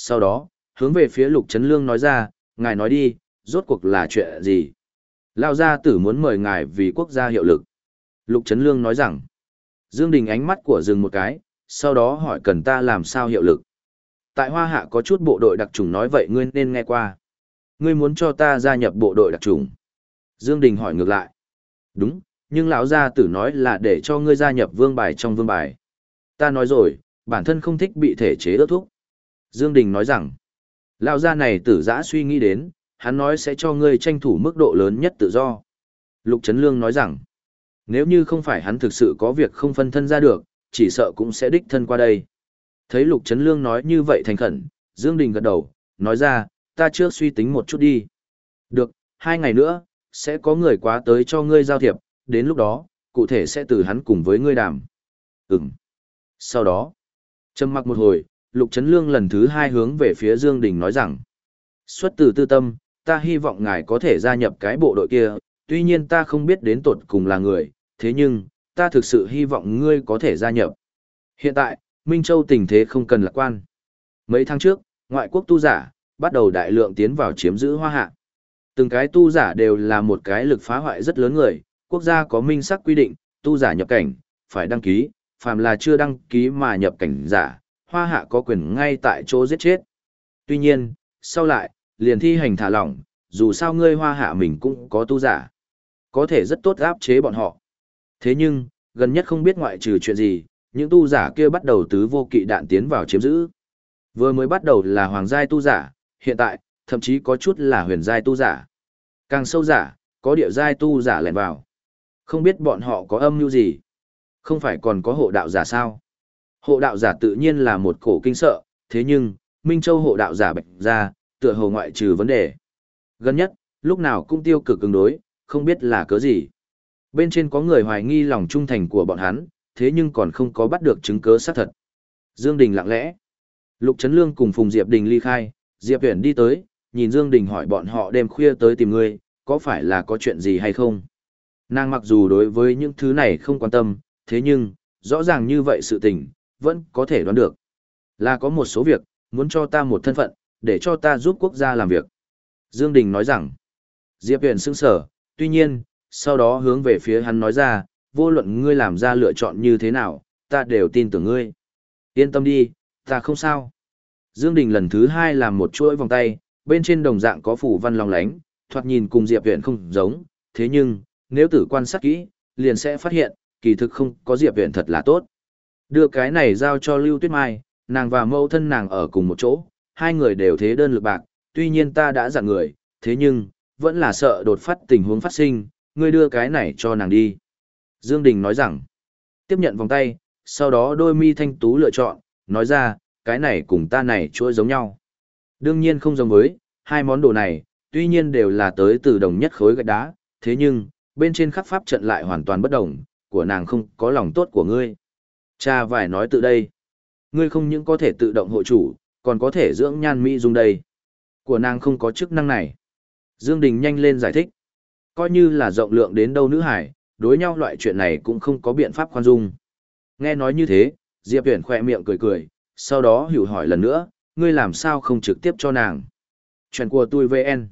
Sau đó, hướng về phía Lục Trấn Lương nói ra, ngài nói đi, rốt cuộc là chuyện gì? Lao gia tử muốn mời ngài vì quốc gia hiệu lực. Lục Trấn Lương nói rằng, Dương Đình ánh mắt của dừng một cái, sau đó hỏi cần ta làm sao hiệu lực. Tại Hoa Hạ có chút bộ đội đặc trùng nói vậy ngươi nên nghe qua. Ngươi muốn cho ta gia nhập bộ đội đặc trùng. Dương Đình hỏi ngược lại. Đúng, nhưng lão gia tử nói là để cho ngươi gia nhập vương bài trong vương bài. Ta nói rồi, bản thân không thích bị thể chế ước thúc. Dương Đình nói rằng, lão gia này tử giã suy nghĩ đến, hắn nói sẽ cho ngươi tranh thủ mức độ lớn nhất tự do. Lục Trấn Lương nói rằng, nếu như không phải hắn thực sự có việc không phân thân ra được, chỉ sợ cũng sẽ đích thân qua đây. Thấy Lục Trấn Lương nói như vậy thành khẩn, Dương Đình gật đầu, nói ra, ta trước suy tính một chút đi. Được, hai ngày nữa, sẽ có người quá tới cho ngươi giao thiệp, đến lúc đó, cụ thể sẽ từ hắn cùng với ngươi đàm. Ừm. Sau đó, trầm mặc một hồi, Lục Trấn Lương lần thứ hai hướng về phía Dương Đình nói rằng, xuất từ tư tâm, ta hy vọng ngài có thể gia nhập cái bộ đội kia, tuy nhiên ta không biết đến tột cùng là người, thế nhưng, ta thực sự hy vọng ngươi có thể gia nhập. Hiện tại, Minh Châu tình thế không cần lạc quan. Mấy tháng trước, ngoại quốc tu giả, bắt đầu đại lượng tiến vào chiếm giữ hoa hạ. Từng cái tu giả đều là một cái lực phá hoại rất lớn người, quốc gia có minh sắc quy định, tu giả nhập cảnh, phải đăng ký, phàm là chưa đăng ký mà nhập cảnh giả, hoa hạ có quyền ngay tại chỗ giết chết. Tuy nhiên, sau lại, liền thi hành thả lỏng, dù sao ngươi hoa hạ mình cũng có tu giả. Có thể rất tốt áp chế bọn họ. Thế nhưng, gần nhất không biết ngoại trừ chuyện gì, những tu giả kia bắt đầu tứ vô kỵ đạn tiến vào chiếm giữ. Vừa mới bắt đầu là hoàng giai tu giả, hiện tại, thậm chí có chút là huyền giai tu giả. Càng sâu giả, có địa giai tu giả lẻn vào. Không biết bọn họ có âm mưu gì. Không phải còn có hộ đạo giả sao? Hộ đạo giả tự nhiên là một cổ kinh sợ, thế nhưng, Minh Châu hộ đạo giả bạch ra, tựa hồ ngoại trừ vấn đề. Gần nhất, lúc nào cũng tiêu cực ứng đối, không biết là cớ gì. Bên trên có người hoài nghi lòng trung thành của bọn hắn, thế nhưng còn không có bắt được chứng cớ xác thật. Dương Đình lặng lẽ. Lục Trấn Lương cùng Phùng Diệp Đình ly khai, Diệp Viễn đi tới, nhìn Dương Đình hỏi bọn họ đêm khuya tới tìm ngươi, có phải là có chuyện gì hay không? Nàng mặc dù đối với những thứ này không quan tâm, thế nhưng, rõ ràng như vậy sự tình, vẫn có thể đoán được. Là có một số việc, muốn cho ta một thân phận, để cho ta giúp quốc gia làm việc. Dương Đình nói rằng, Diệp Huyền sững sờ, tuy nhiên, sau đó hướng về phía hắn nói ra, vô luận ngươi làm ra lựa chọn như thế nào, ta đều tin tưởng ngươi. Yên tâm đi, ta không sao. Dương Đình lần thứ hai làm một chuỗi vòng tay, bên trên đồng dạng có phủ văn long lánh, thoạt nhìn cùng Diệp Huyền không giống, thế nhưng, nếu tử quan sát kỹ, liền sẽ phát hiện, kỳ thực không có Diệp Huyền thật là tốt. Đưa cái này giao cho Lưu Tuyết Mai, nàng và mẫu thân nàng ở cùng một chỗ, hai người đều thế đơn lực bạc, tuy nhiên ta đã dặn người, thế nhưng, vẫn là sợ đột phát tình huống phát sinh, ngươi đưa cái này cho nàng đi. Dương Đình nói rằng, tiếp nhận vòng tay, sau đó đôi mi thanh tú lựa chọn, nói ra, cái này cùng ta này chuỗi giống nhau. Đương nhiên không giống với, hai món đồ này, tuy nhiên đều là tới từ đồng nhất khối gạch đá, thế nhưng, bên trên khắc pháp trận lại hoàn toàn bất đồng, của nàng không có lòng tốt của ngươi. Cha vải nói từ đây, ngươi không những có thể tự động hộ chủ, còn có thể dưỡng nhan mỹ dung đây. Của nàng không có chức năng này. Dương Đình nhanh lên giải thích. Coi như là rộng lượng đến đâu nữ hải, đối nhau loại chuyện này cũng không có biện pháp khoan dung. Nghe nói như thế, Diệp Huyền khỏe miệng cười cười, sau đó hiểu hỏi lần nữa, ngươi làm sao không trực tiếp cho nàng. Chuyện của tôi VN.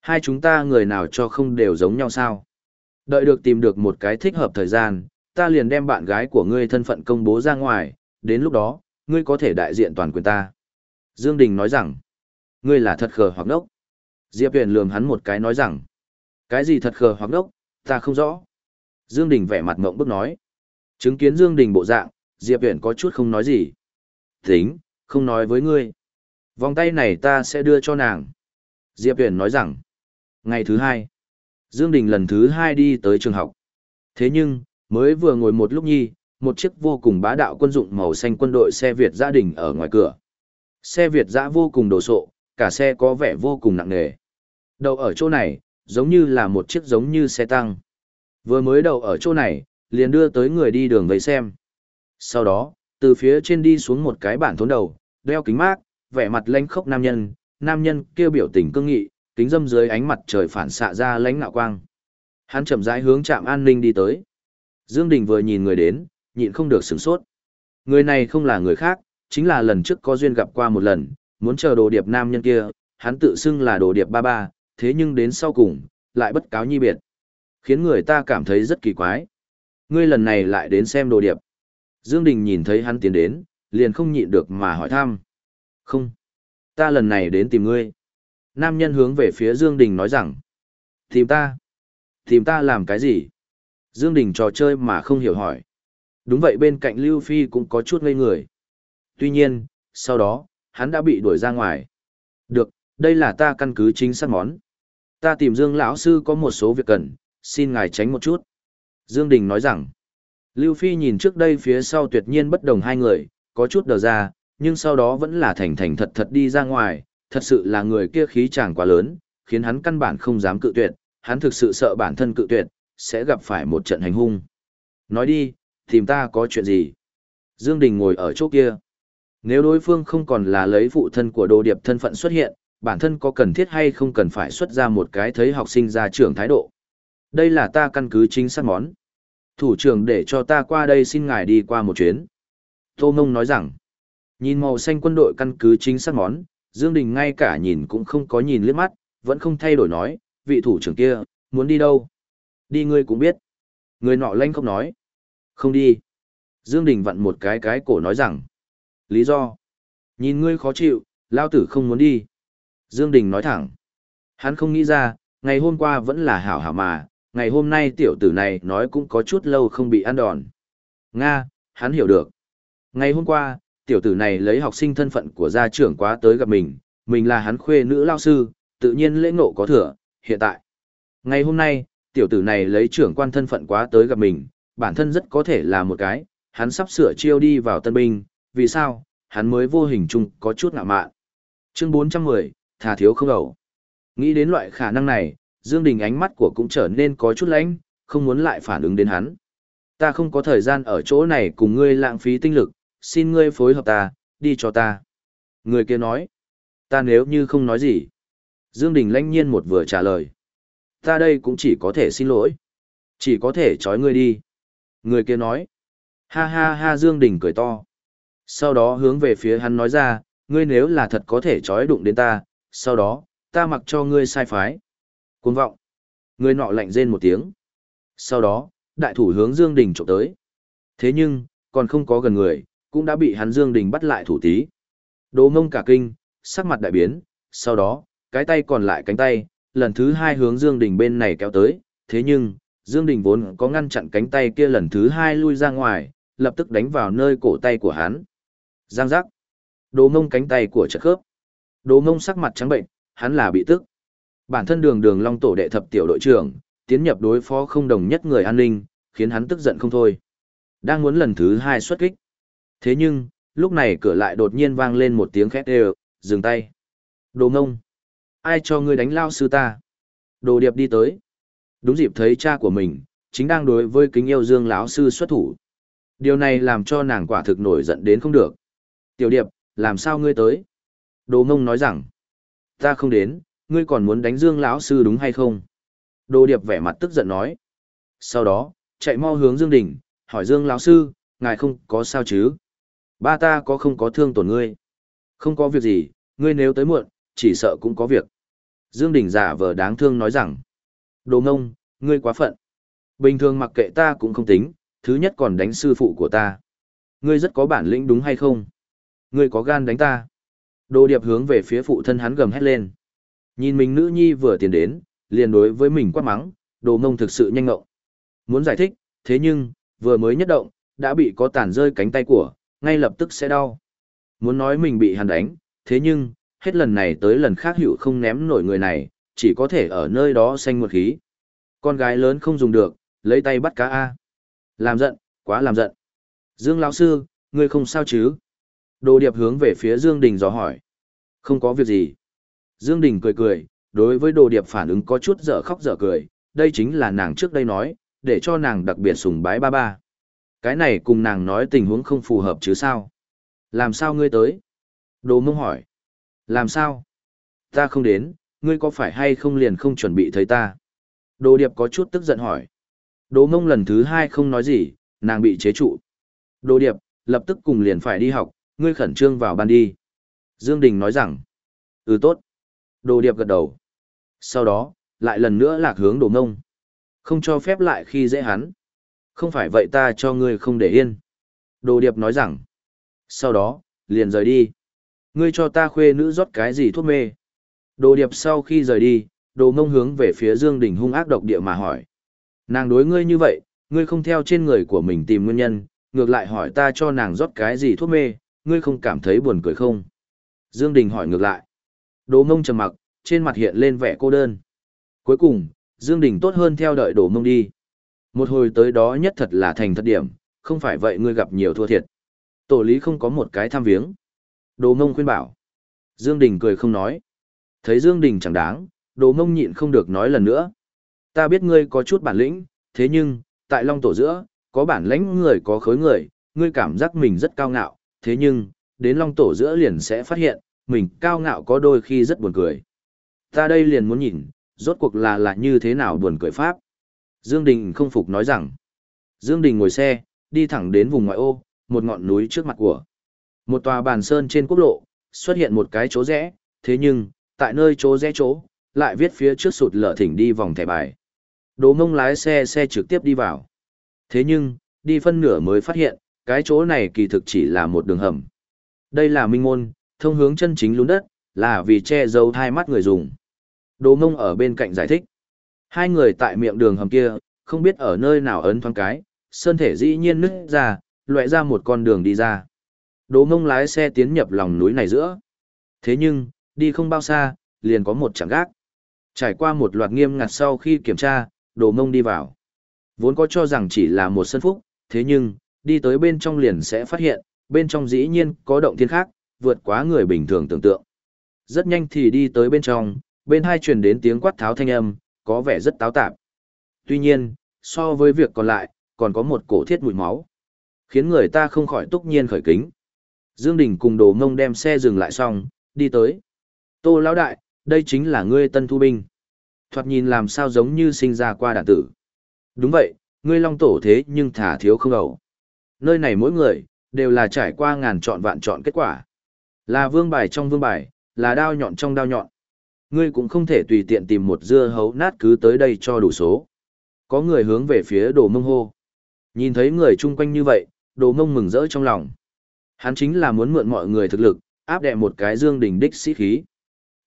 Hai chúng ta người nào cho không đều giống nhau sao? Đợi được tìm được một cái thích hợp thời gian, ta liền đem bạn gái của ngươi thân phận công bố ra ngoài, đến lúc đó, ngươi có thể đại diện toàn quyền ta. Dương Đình nói rằng, ngươi là thật khờ hoặc đốc. Diệp Huyền lườm hắn một cái nói rằng, cái gì thật khờ hoặc đốc, ta không rõ. Dương Đình vẻ mặt ngậm bức nói. Chứng kiến Dương Đình bộ dạng, Diệp Huyền có chút không nói gì. Tính, không nói với ngươi. Vòng tay này ta sẽ đưa cho nàng. Diệp Huyền nói rằng, ngày thứ hai, Dương Đình lần thứ hai đi tới trường học. Thế nhưng, mới vừa ngồi một lúc nhi, một chiếc vô cùng bá đạo quân dụng màu xanh quân đội xe Việt gia đình ở ngoài cửa. Xe Việt giã vô cùng đồ sộ, cả xe có vẻ vô cùng nặng nề. Đậu ở chỗ này, giống như là một chiếc giống như xe tăng. Vừa mới đậu ở chỗ này, liền đưa tới người đi đường với xem. Sau đó, từ phía trên đi xuống một cái bản thốn đầu, đeo kính mát, vẻ mặt lanh khốc nam nhân, nam nhân kêu biểu tình cương nghị, kính dâm dưới ánh mặt trời phản xạ ra lãnh nạo quang. Hắn chậm rãi hướng trạm an ninh đi tới. Dương Đình vừa nhìn người đến, nhịn không được sửng sốt. Người này không là người khác, chính là lần trước có duyên gặp qua một lần, muốn chờ đồ điệp nam nhân kia, hắn tự xưng là đồ điệp ba ba, thế nhưng đến sau cùng, lại bất cáo nhi biệt. Khiến người ta cảm thấy rất kỳ quái. Ngươi lần này lại đến xem đồ điệp. Dương Đình nhìn thấy hắn tiến đến, liền không nhịn được mà hỏi thăm. Không. Ta lần này đến tìm ngươi. Nam nhân hướng về phía Dương Đình nói rằng. Tìm ta. Tìm ta làm cái gì? Dương Đình trò chơi mà không hiểu hỏi. Đúng vậy bên cạnh Lưu Phi cũng có chút ngây người. Tuy nhiên, sau đó, hắn đã bị đuổi ra ngoài. Được, đây là ta căn cứ chính xác món. Ta tìm Dương lão sư có một số việc cần, xin ngài tránh một chút. Dương Đình nói rằng, Lưu Phi nhìn trước đây phía sau tuyệt nhiên bất đồng hai người, có chút đờ ra, nhưng sau đó vẫn là thành thành thật thật đi ra ngoài, thật sự là người kia khí chàng quá lớn, khiến hắn căn bản không dám cự tuyệt, hắn thực sự sợ bản thân cự tuyệt, sẽ gặp phải một trận hành hung. Nói đi, tìm ta có chuyện gì? Dương Đình ngồi ở chỗ kia. Nếu đối phương không còn là lấy phụ thân của đồ điệp thân phận xuất hiện, bản thân có cần thiết hay không cần phải xuất ra một cái thấy học sinh ra trưởng thái độ. Đây là ta căn cứ chính xác món. Thủ trưởng để cho ta qua đây xin ngài đi qua một chuyến. Tô Mông nói rằng, nhìn màu xanh quân đội căn cứ chính xác món, Dương Đình ngay cả nhìn cũng không có nhìn liếc mắt, vẫn không thay đổi nói, vị thủ trưởng kia, muốn đi đâu? Đi ngươi cũng biết. Người nọ lanh không nói. Không đi. Dương Đình vặn một cái cái cổ nói rằng. Lý do. Nhìn ngươi khó chịu, lao tử không muốn đi. Dương Đình nói thẳng. Hắn không nghĩ ra, ngày hôm qua vẫn là hảo hảo mà, ngày hôm nay tiểu tử này nói cũng có chút lâu không bị ăn đòn. Nga, hắn hiểu được. Ngày hôm qua, tiểu tử này lấy học sinh thân phận của gia trưởng quá tới gặp mình, mình là hắn khuê nữ lao sư, tự nhiên lễ ngộ có thừa, hiện tại. Ngày hôm nay, tiểu tử này lấy trưởng quan thân phận quá tới gặp mình, bản thân rất có thể là một cái, hắn sắp sửa chiêu đi vào tân binh, vì sao, hắn mới vô hình chung có chút ngạ mạn. Chương 410, thà thiếu không ẩu. Nghĩ đến loại khả năng này, Dương Đình ánh mắt của cũng trở nên có chút lãnh, không muốn lại phản ứng đến hắn. Ta không có thời gian ở chỗ này cùng ngươi lãng phí tinh lực, xin ngươi phối hợp ta, đi cho ta. Người kia nói, ta nếu như không nói gì. Dương Đình lãnh nhiên một vừa trả lời. Ta đây cũng chỉ có thể xin lỗi. Chỉ có thể trói ngươi đi. Người kia nói. Ha ha ha Dương Đình cười to. Sau đó hướng về phía hắn nói ra, ngươi nếu là thật có thể trói đụng đến ta, sau đó, ta mặc cho ngươi sai phái. Cuồng vọng. Người nọ lạnh rên một tiếng. Sau đó, đại thủ hướng Dương Đình trộm tới. Thế nhưng, còn không có gần người, cũng đã bị hắn Dương Đình bắt lại thủ tí. Đồ mông cả kinh, sắc mặt đại biến, sau đó, cái tay còn lại cánh tay, lần thứ hai hướng Dương Đình bên này kéo tới, thế nhưng, Dương Đình vốn có ngăn chặn cánh tay kia lần thứ hai lui ra ngoài, lập tức đánh vào nơi cổ tay của hắn. Giang giác. Đồ mông cánh tay của chật khớp. Đồ mông sắc mặt trắng bệnh, hắn là bị tức. Bản thân đường đường long tổ đệ thập tiểu đội trưởng, tiến nhập đối phó không đồng nhất người an ninh, khiến hắn tức giận không thôi. Đang muốn lần thứ hai xuất kích. Thế nhưng, lúc này cửa lại đột nhiên vang lên một tiếng khét đều, dừng tay. Đồ ngông! Ai cho ngươi đánh lao sư ta? Đồ điệp đi tới. Đúng dịp thấy cha của mình, chính đang đối với kính yêu dương lão sư xuất thủ. Điều này làm cho nàng quả thực nổi giận đến không được. Tiểu điệp, làm sao ngươi tới? Đồ Mông nói rằng, ta không đến, ngươi còn muốn đánh dương lão sư đúng hay không? Đồ điệp vẻ mặt tức giận nói. Sau đó, chạy mau hướng Dương Đình, hỏi Dương lão sư, ngài không có sao chứ? Ba ta có không có thương tổn ngươi? Không có việc gì, ngươi nếu tới muộn, chỉ sợ cũng có việc. Dương Đình giả vờ đáng thương nói rằng, đồ ngông, ngươi quá phận. Bình thường mặc kệ ta cũng không tính, thứ nhất còn đánh sư phụ của ta. Ngươi rất có bản lĩnh đúng hay không? Ngươi có gan đánh ta. Đồ điệp hướng về phía phụ thân hắn gầm hét lên. Nhìn mình nữ nhi vừa tiến đến, liền đối với mình quát mắng, đồ ngông thực sự nhanh ngộng. Muốn giải thích, thế nhưng, vừa mới nhất động, đã bị có tàn rơi cánh tay của, ngay lập tức sẽ đau. Muốn nói mình bị hắn đánh, thế nhưng, hết lần này tới lần khác hữu không ném nổi người này, chỉ có thể ở nơi đó xanh một khí. Con gái lớn không dùng được, lấy tay bắt cá A. Làm giận, quá làm giận. Dương lão sư, ngươi không sao chứ? Đồ điệp hướng về phía Dương Đình dò hỏi. Không có việc gì. Dương Đình cười cười, đối với đồ điệp phản ứng có chút dở khóc dở cười, đây chính là nàng trước đây nói, để cho nàng đặc biệt sùng bái ba ba. Cái này cùng nàng nói tình huống không phù hợp chứ sao? Làm sao ngươi tới? Đồ mông hỏi. Làm sao? Ta không đến, ngươi có phải hay không liền không chuẩn bị thấy ta? Đồ điệp có chút tức giận hỏi. Đồ mông lần thứ hai không nói gì, nàng bị chế trụ. Đồ điệp, lập tức cùng liền phải đi học, ngươi khẩn trương vào ban đi. Dương Đình nói rằng. Ừ tốt. Đồ điệp gật đầu. Sau đó, lại lần nữa lạc hướng đồ mông. Không cho phép lại khi dễ hắn. Không phải vậy ta cho ngươi không để yên. Đồ điệp nói rằng. Sau đó, liền rời đi. Ngươi cho ta khuê nữ rót cái gì thuốc mê. Đồ điệp sau khi rời đi, đồ mông hướng về phía Dương Đình hung ác độc địa mà hỏi. Nàng đối ngươi như vậy, ngươi không theo trên người của mình tìm nguyên nhân, ngược lại hỏi ta cho nàng rót cái gì thuốc mê, ngươi không cảm thấy buồn cười không? Dương Đình hỏi ngược lại. Đồ mông trầm mặc, trên mặt hiện lên vẻ cô đơn. Cuối cùng, Dương Đình tốt hơn theo đợi đồ mông đi. Một hồi tới đó nhất thật là thành thật điểm, không phải vậy ngươi gặp nhiều thua thiệt. Tổ lý không có một cái tham viếng. Đồ mông khuyên bảo. Dương Đình cười không nói. Thấy Dương Đình chẳng đáng, đồ mông nhịn không được nói lần nữa. Ta biết ngươi có chút bản lĩnh, thế nhưng, tại Long Tổ giữa, có bản lĩnh người có khối người, ngươi cảm giác mình rất cao ngạo, thế nhưng, đến Long Tổ giữa liền sẽ phát hiện, mình cao ngạo có đôi khi rất buồn cười. Ta đây liền muốn nhìn, rốt cuộc là là như thế nào buồn cười pháp. Dương Đình không phục nói rằng, Dương Đình ngồi xe, đi thẳng đến vùng ngoại ô, một ngọn núi trước mặt của. Một tòa bàn sơn trên quốc lộ, xuất hiện một cái chỗ rẽ, thế nhưng, tại nơi chỗ rẽ chỗ, lại viết phía trước sụt lở thỉnh đi vòng thẻ bài. Đồ mông lái xe xe trực tiếp đi vào. Thế nhưng, đi phân nửa mới phát hiện, cái chỗ này kỳ thực chỉ là một đường hầm. Đây là minh môn, thông hướng chân chính lún đất, là vì che giấu hai mắt người dùng. Đồ mông ở bên cạnh giải thích. Hai người tại miệng đường hầm kia, không biết ở nơi nào ấn thoáng cái, sơn thể dĩ nhiên nứt ra, loại ra một con đường đi ra. Đồ mông lái xe tiến nhập lòng núi này giữa. Thế nhưng, đi không bao xa, liền có một chạm gác. Trải qua một loạt nghiêm ngặt sau khi kiểm tra, đồ mông đi vào. Vốn có cho rằng chỉ là một sân phúc, thế nhưng, đi tới bên trong liền sẽ phát hiện, bên trong dĩ nhiên có động thiên khác, vượt quá người bình thường tưởng tượng. Rất nhanh thì đi tới bên trong, bên hai truyền đến tiếng quát tháo thanh âm, có vẻ rất táo tạp. Tuy nhiên, so với việc còn lại, còn có một cổ thiết mùi máu, khiến người ta không khỏi túc nhiên khởi kính. Dương Đình cùng đồ mông đem xe dừng lại xong, đi tới. Tô lão đại, đây chính là ngươi tân thu binh. Thoạt nhìn làm sao giống như sinh ra qua đạn tử. Đúng vậy, ngươi long tổ thế nhưng thả thiếu không ẩu. Nơi này mỗi người, đều là trải qua ngàn chọn vạn chọn kết quả. Là vương bài trong vương bài, là đao nhọn trong đao nhọn. Ngươi cũng không thể tùy tiện tìm một dưa hấu nát cứ tới đây cho đủ số. Có người hướng về phía đồ mông hô. Nhìn thấy người chung quanh như vậy, đồ mông mừng rỡ trong lòng. Hắn chính là muốn mượn mọi người thực lực, áp đẹ một cái dương đình đích sĩ khí.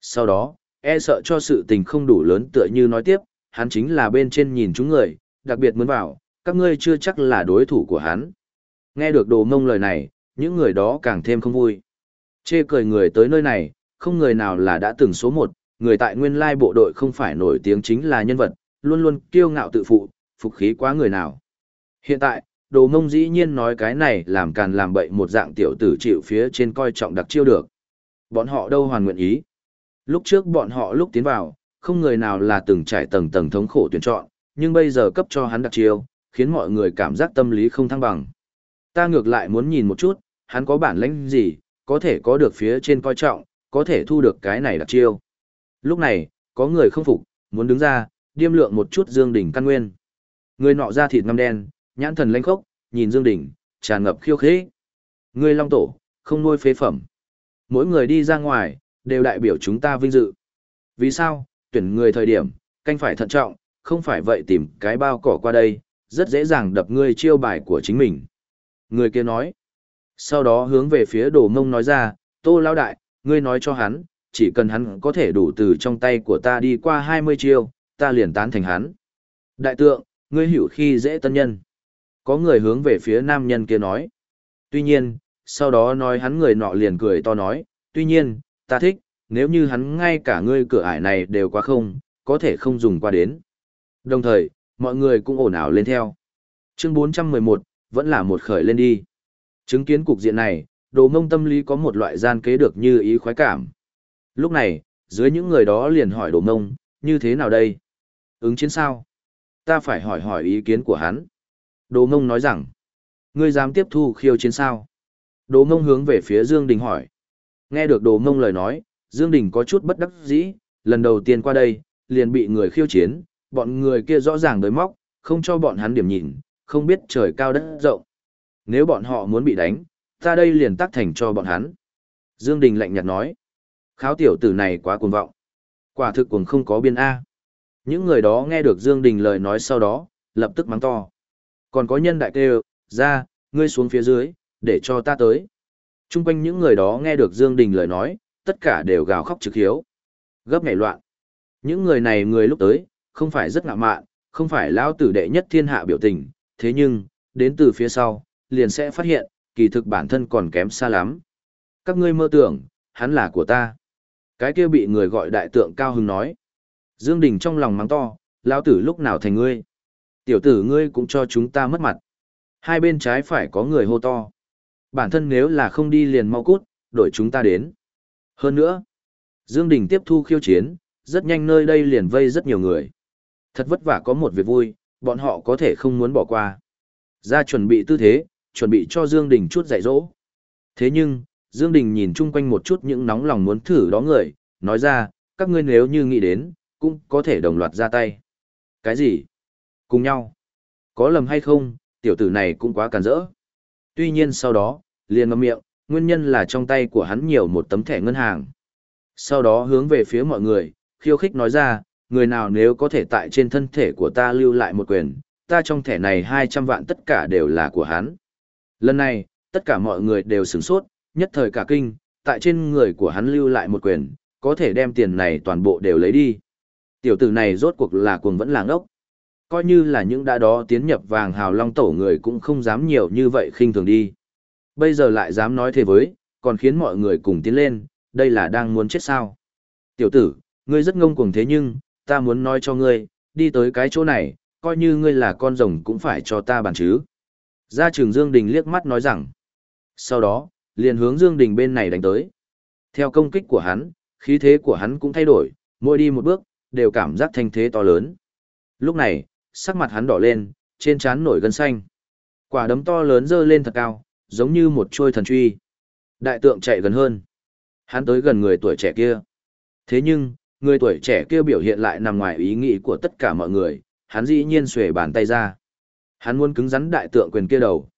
Sau đó, e sợ cho sự tình không đủ lớn tựa như nói tiếp, hắn chính là bên trên nhìn chúng người, đặc biệt muốn vào, các ngươi chưa chắc là đối thủ của hắn. Nghe được đồ mông lời này, những người đó càng thêm không vui. Chê cười người tới nơi này, không người nào là đã từng số một, người tại nguyên lai bộ đội không phải nổi tiếng chính là nhân vật, luôn luôn kiêu ngạo tự phụ, phục khí quá người nào. Hiện tại, đồ mông dĩ nhiên nói cái này làm càn làm bậy một dạng tiểu tử chịu phía trên coi trọng đặc chiêu được. Bọn họ đâu hoàn nguyện ý. Lúc trước bọn họ lúc tiến vào, không người nào là từng trải tầng tầng thống khổ tuyển chọn, nhưng bây giờ cấp cho hắn đặc chiêu, khiến mọi người cảm giác tâm lý không thăng bằng. Ta ngược lại muốn nhìn một chút, hắn có bản lĩnh gì, có thể có được phía trên coi trọng, có thể thu được cái này đặc chiêu. Lúc này, có người không phục, muốn đứng ra, điêm lượng một chút Dương đỉnh căn nguyên. Người nọ ra thịt ngăm đen, nhãn thần lênh khốc, nhìn Dương Đình, tràn ngập khiêu khích. Người long tổ, không nuôi phế phẩm. Mỗi người đi ra ngoài, đều đại biểu chúng ta vinh dự. Vì sao, tuyển người thời điểm, canh phải thận trọng, không phải vậy tìm cái bao cỏ qua đây, rất dễ dàng đập ngươi chiêu bài của chính mình. Người kia nói. Sau đó hướng về phía đồ mông nói ra, tô lao đại, ngươi nói cho hắn, chỉ cần hắn có thể đủ từ trong tay của ta đi qua 20 chiêu, ta liền tán thành hắn. Đại tượng, ngươi hiểu khi dễ tân nhân. Có người hướng về phía nam nhân kia nói. Tuy nhiên, sau đó nói hắn người nọ liền cười to nói, tuy nhiên, ta thích, nếu như hắn ngay cả ngươi cửa ải này đều qua không, có thể không dùng qua đến. Đồng thời, mọi người cũng ồn ào lên theo. Chương 411, vẫn là một khởi lên đi. Chứng kiến cục diện này, đồ mông tâm lý có một loại gian kế được như ý khoái cảm. Lúc này, dưới những người đó liền hỏi đồ mông, như thế nào đây? Ứng chiến sao? Ta phải hỏi hỏi ý kiến của hắn. Đồ mông nói rằng, ngươi dám tiếp thu khiêu chiến sao? Đồ mông hướng về phía Dương Đình hỏi. Nghe được đồ mông lời nói, Dương Đình có chút bất đắc dĩ, lần đầu tiên qua đây, liền bị người khiêu chiến, bọn người kia rõ ràng đối móc, không cho bọn hắn điểm nhìn, không biết trời cao đất rộng. Nếu bọn họ muốn bị đánh, ta đây liền tác thành cho bọn hắn. Dương Đình lạnh nhạt nói, kháo tiểu tử này quá cuồng vọng. Quả thực cuồng không có biên A. Những người đó nghe được Dương Đình lời nói sau đó, lập tức mắng to. Còn có nhân đại kêu, ra, ngươi xuống phía dưới, để cho ta tới. Trung quanh những người đó nghe được Dương Đình lời nói, tất cả đều gào khóc trực hiếu. Gấp nhảy loạn. Những người này người lúc tới, không phải rất ngạo mạn, không phải lao tử đệ nhất thiên hạ biểu tình, thế nhưng, đến từ phía sau, liền sẽ phát hiện, kỳ thực bản thân còn kém xa lắm. Các ngươi mơ tưởng, hắn là của ta. Cái kia bị người gọi đại tượng cao hứng nói. Dương Đình trong lòng mắng to, lao tử lúc nào thành ngươi. Tiểu tử ngươi cũng cho chúng ta mất mặt. Hai bên trái phải có người hô to. Bản thân nếu là không đi liền mau cút, đổi chúng ta đến. Hơn nữa, Dương Đình tiếp thu khiêu chiến, rất nhanh nơi đây liền vây rất nhiều người. Thật vất vả có một việc vui, bọn họ có thể không muốn bỏ qua. Ra chuẩn bị tư thế, chuẩn bị cho Dương Đình chút dạy dỗ. Thế nhưng, Dương Đình nhìn chung quanh một chút những nóng lòng muốn thử đó người, nói ra, các ngươi nếu như nghĩ đến, cũng có thể đồng loạt ra tay. Cái gì? Cùng nhau. Có lầm hay không, tiểu tử này cũng quá càn rỡ. Tuy nhiên sau đó, liền ngậm miệng, nguyên nhân là trong tay của hắn nhiều một tấm thẻ ngân hàng. Sau đó hướng về phía mọi người, khiêu khích nói ra, người nào nếu có thể tại trên thân thể của ta lưu lại một quyền, ta trong thẻ này 200 vạn tất cả đều là của hắn. Lần này, tất cả mọi người đều sửng sốt, nhất thời cả kinh, tại trên người của hắn lưu lại một quyền, có thể đem tiền này toàn bộ đều lấy đi. Tiểu tử này rốt cuộc là cuồng vẫn làng ốc. Coi như là những đã đó tiến nhập vàng hào long tổ người cũng không dám nhiều như vậy khinh thường đi. Bây giờ lại dám nói thế với, còn khiến mọi người cùng tiến lên, đây là đang muốn chết sao. Tiểu tử, ngươi rất ngông cuồng thế nhưng, ta muốn nói cho ngươi, đi tới cái chỗ này, coi như ngươi là con rồng cũng phải cho ta bàn chứ. Gia trường Dương Đình liếc mắt nói rằng. Sau đó, liền hướng Dương Đình bên này đánh tới. Theo công kích của hắn, khí thế của hắn cũng thay đổi, mỗi đi một bước, đều cảm giác thanh thế to lớn. Lúc này, sắc mặt hắn đỏ lên, trên trán nổi gân xanh. Quả đấm to lớn dơ lên thật cao, giống như một trôi thần truy. Đại tượng chạy gần hơn. Hắn tới gần người tuổi trẻ kia. Thế nhưng, người tuổi trẻ kia biểu hiện lại nằm ngoài ý nghĩ của tất cả mọi người, hắn dĩ nhiên xuề bàn tay ra. Hắn muốn cứng rắn đại tượng quyền kia đầu.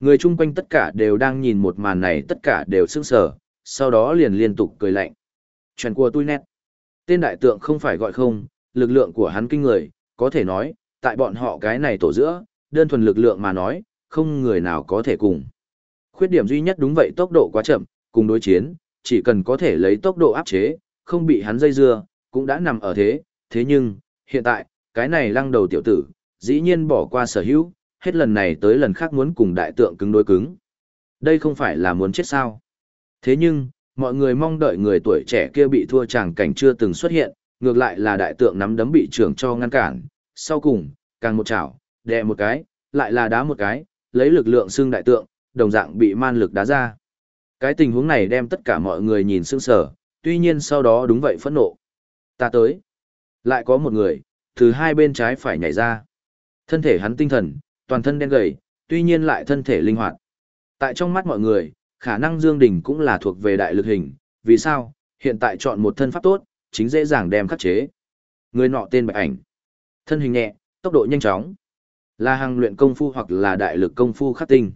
Người chung quanh tất cả đều đang nhìn một màn này tất cả đều sững sờ, sau đó liền liên tục cười lạnh. Chuyện của tôi nét. Tên đại tượng không phải gọi không, lực lượng của hắn kinh người, có thể nói, tại bọn họ cái này tổ giữa, đơn thuần lực lượng mà nói, không người nào có thể cùng. Khuyết điểm duy nhất đúng vậy tốc độ quá chậm, cùng đối chiến, chỉ cần có thể lấy tốc độ áp chế, không bị hắn dây dưa, cũng đã nằm ở thế, thế nhưng, hiện tại, cái này lăng đầu tiểu tử, dĩ nhiên bỏ qua sở hữu, hết lần này tới lần khác muốn cùng đại tượng cứng đối cứng. Đây không phải là muốn chết sao. Thế nhưng, mọi người mong đợi người tuổi trẻ kia bị thua chàng cảnh chưa từng xuất hiện, ngược lại là đại tượng nắm đấm bị trưởng cho ngăn cản, sau cùng, càng một chảo, đè một cái, lại là đá một cái, lấy lực lượng xương đại tượng, đồng dạng bị man lực đá ra. Cái tình huống này đem tất cả mọi người nhìn sững sờ, tuy nhiên sau đó đúng vậy phẫn nộ. Ta tới. Lại có một người, từ hai bên trái phải nhảy ra. Thân thể hắn tinh thần, toàn thân đen gầy, tuy nhiên lại thân thể linh hoạt. Tại trong mắt mọi người, khả năng Dương Đình cũng là thuộc về đại lực hình, vì sao? Hiện tại chọn một thân pháp tốt, chính dễ dàng đem khắc chế. Người nọ tên Bạch Ảnh. Thân hình nhẹ, tốc độ nhanh chóng. Là hàng luyện công phu hoặc là đại lực công phu khắc tinh.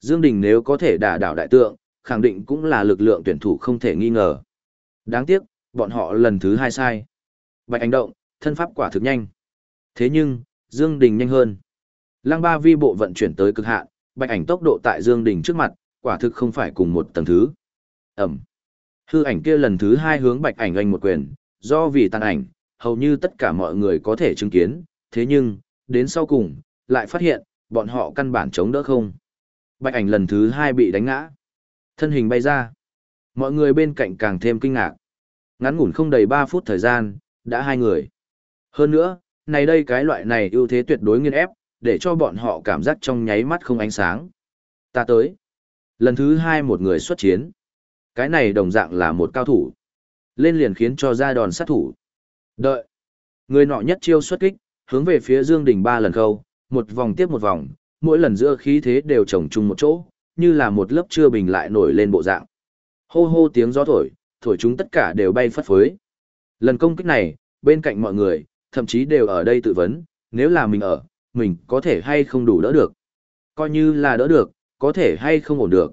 Dương Đình nếu có thể đả đảo đại tượng, khẳng định cũng là lực lượng tuyển thủ không thể nghi ngờ. Đáng tiếc, bọn họ lần thứ hai sai. Bạch Ảnh động, thân pháp quả thực nhanh. Thế nhưng, Dương Đình nhanh hơn. Lăng ba vi bộ vận chuyển tới cực hạn, bạch ảnh tốc độ tại Dương Đình trước mặt, quả thực không phải cùng một tầng thứ. Ẩm. Hư ảnh kia lần thứ hai hướng bạch ảnh anh một quyền, do vì tàn ảnh, hầu như tất cả mọi người có thể chứng kiến, thế nhưng, đến sau cùng, lại phát hiện, bọn họ căn bản chống đỡ không. Bạch ảnh lần thứ hai bị đánh ngã. Thân hình bay ra. Mọi người bên cạnh càng thêm kinh ngạc. Ngắn ngủn không đầy 3 phút thời gian, đã hai người. Hơn nữa, này đây cái loại này ưu thế tuyệt đối nghiên ép, để cho bọn họ cảm giác trong nháy mắt không ánh sáng. Ta tới. Lần thứ hai một người xuất chiến. Cái này đồng dạng là một cao thủ. Lên liền khiến cho ra đòn sát thủ. Đợi. Người nọ nhất chiêu xuất kích, hướng về phía Dương Đình ba lần khâu, một vòng tiếp một vòng, mỗi lần giữa khí thế đều chồng chung một chỗ, như là một lớp chưa bình lại nổi lên bộ dạng. Hô hô tiếng gió thổi, thổi chúng tất cả đều bay phất phới. Lần công kích này, bên cạnh mọi người, thậm chí đều ở đây tự vấn, nếu là mình ở, mình có thể hay không đủ đỡ được. Coi như là đỡ được, có thể hay không ổn được.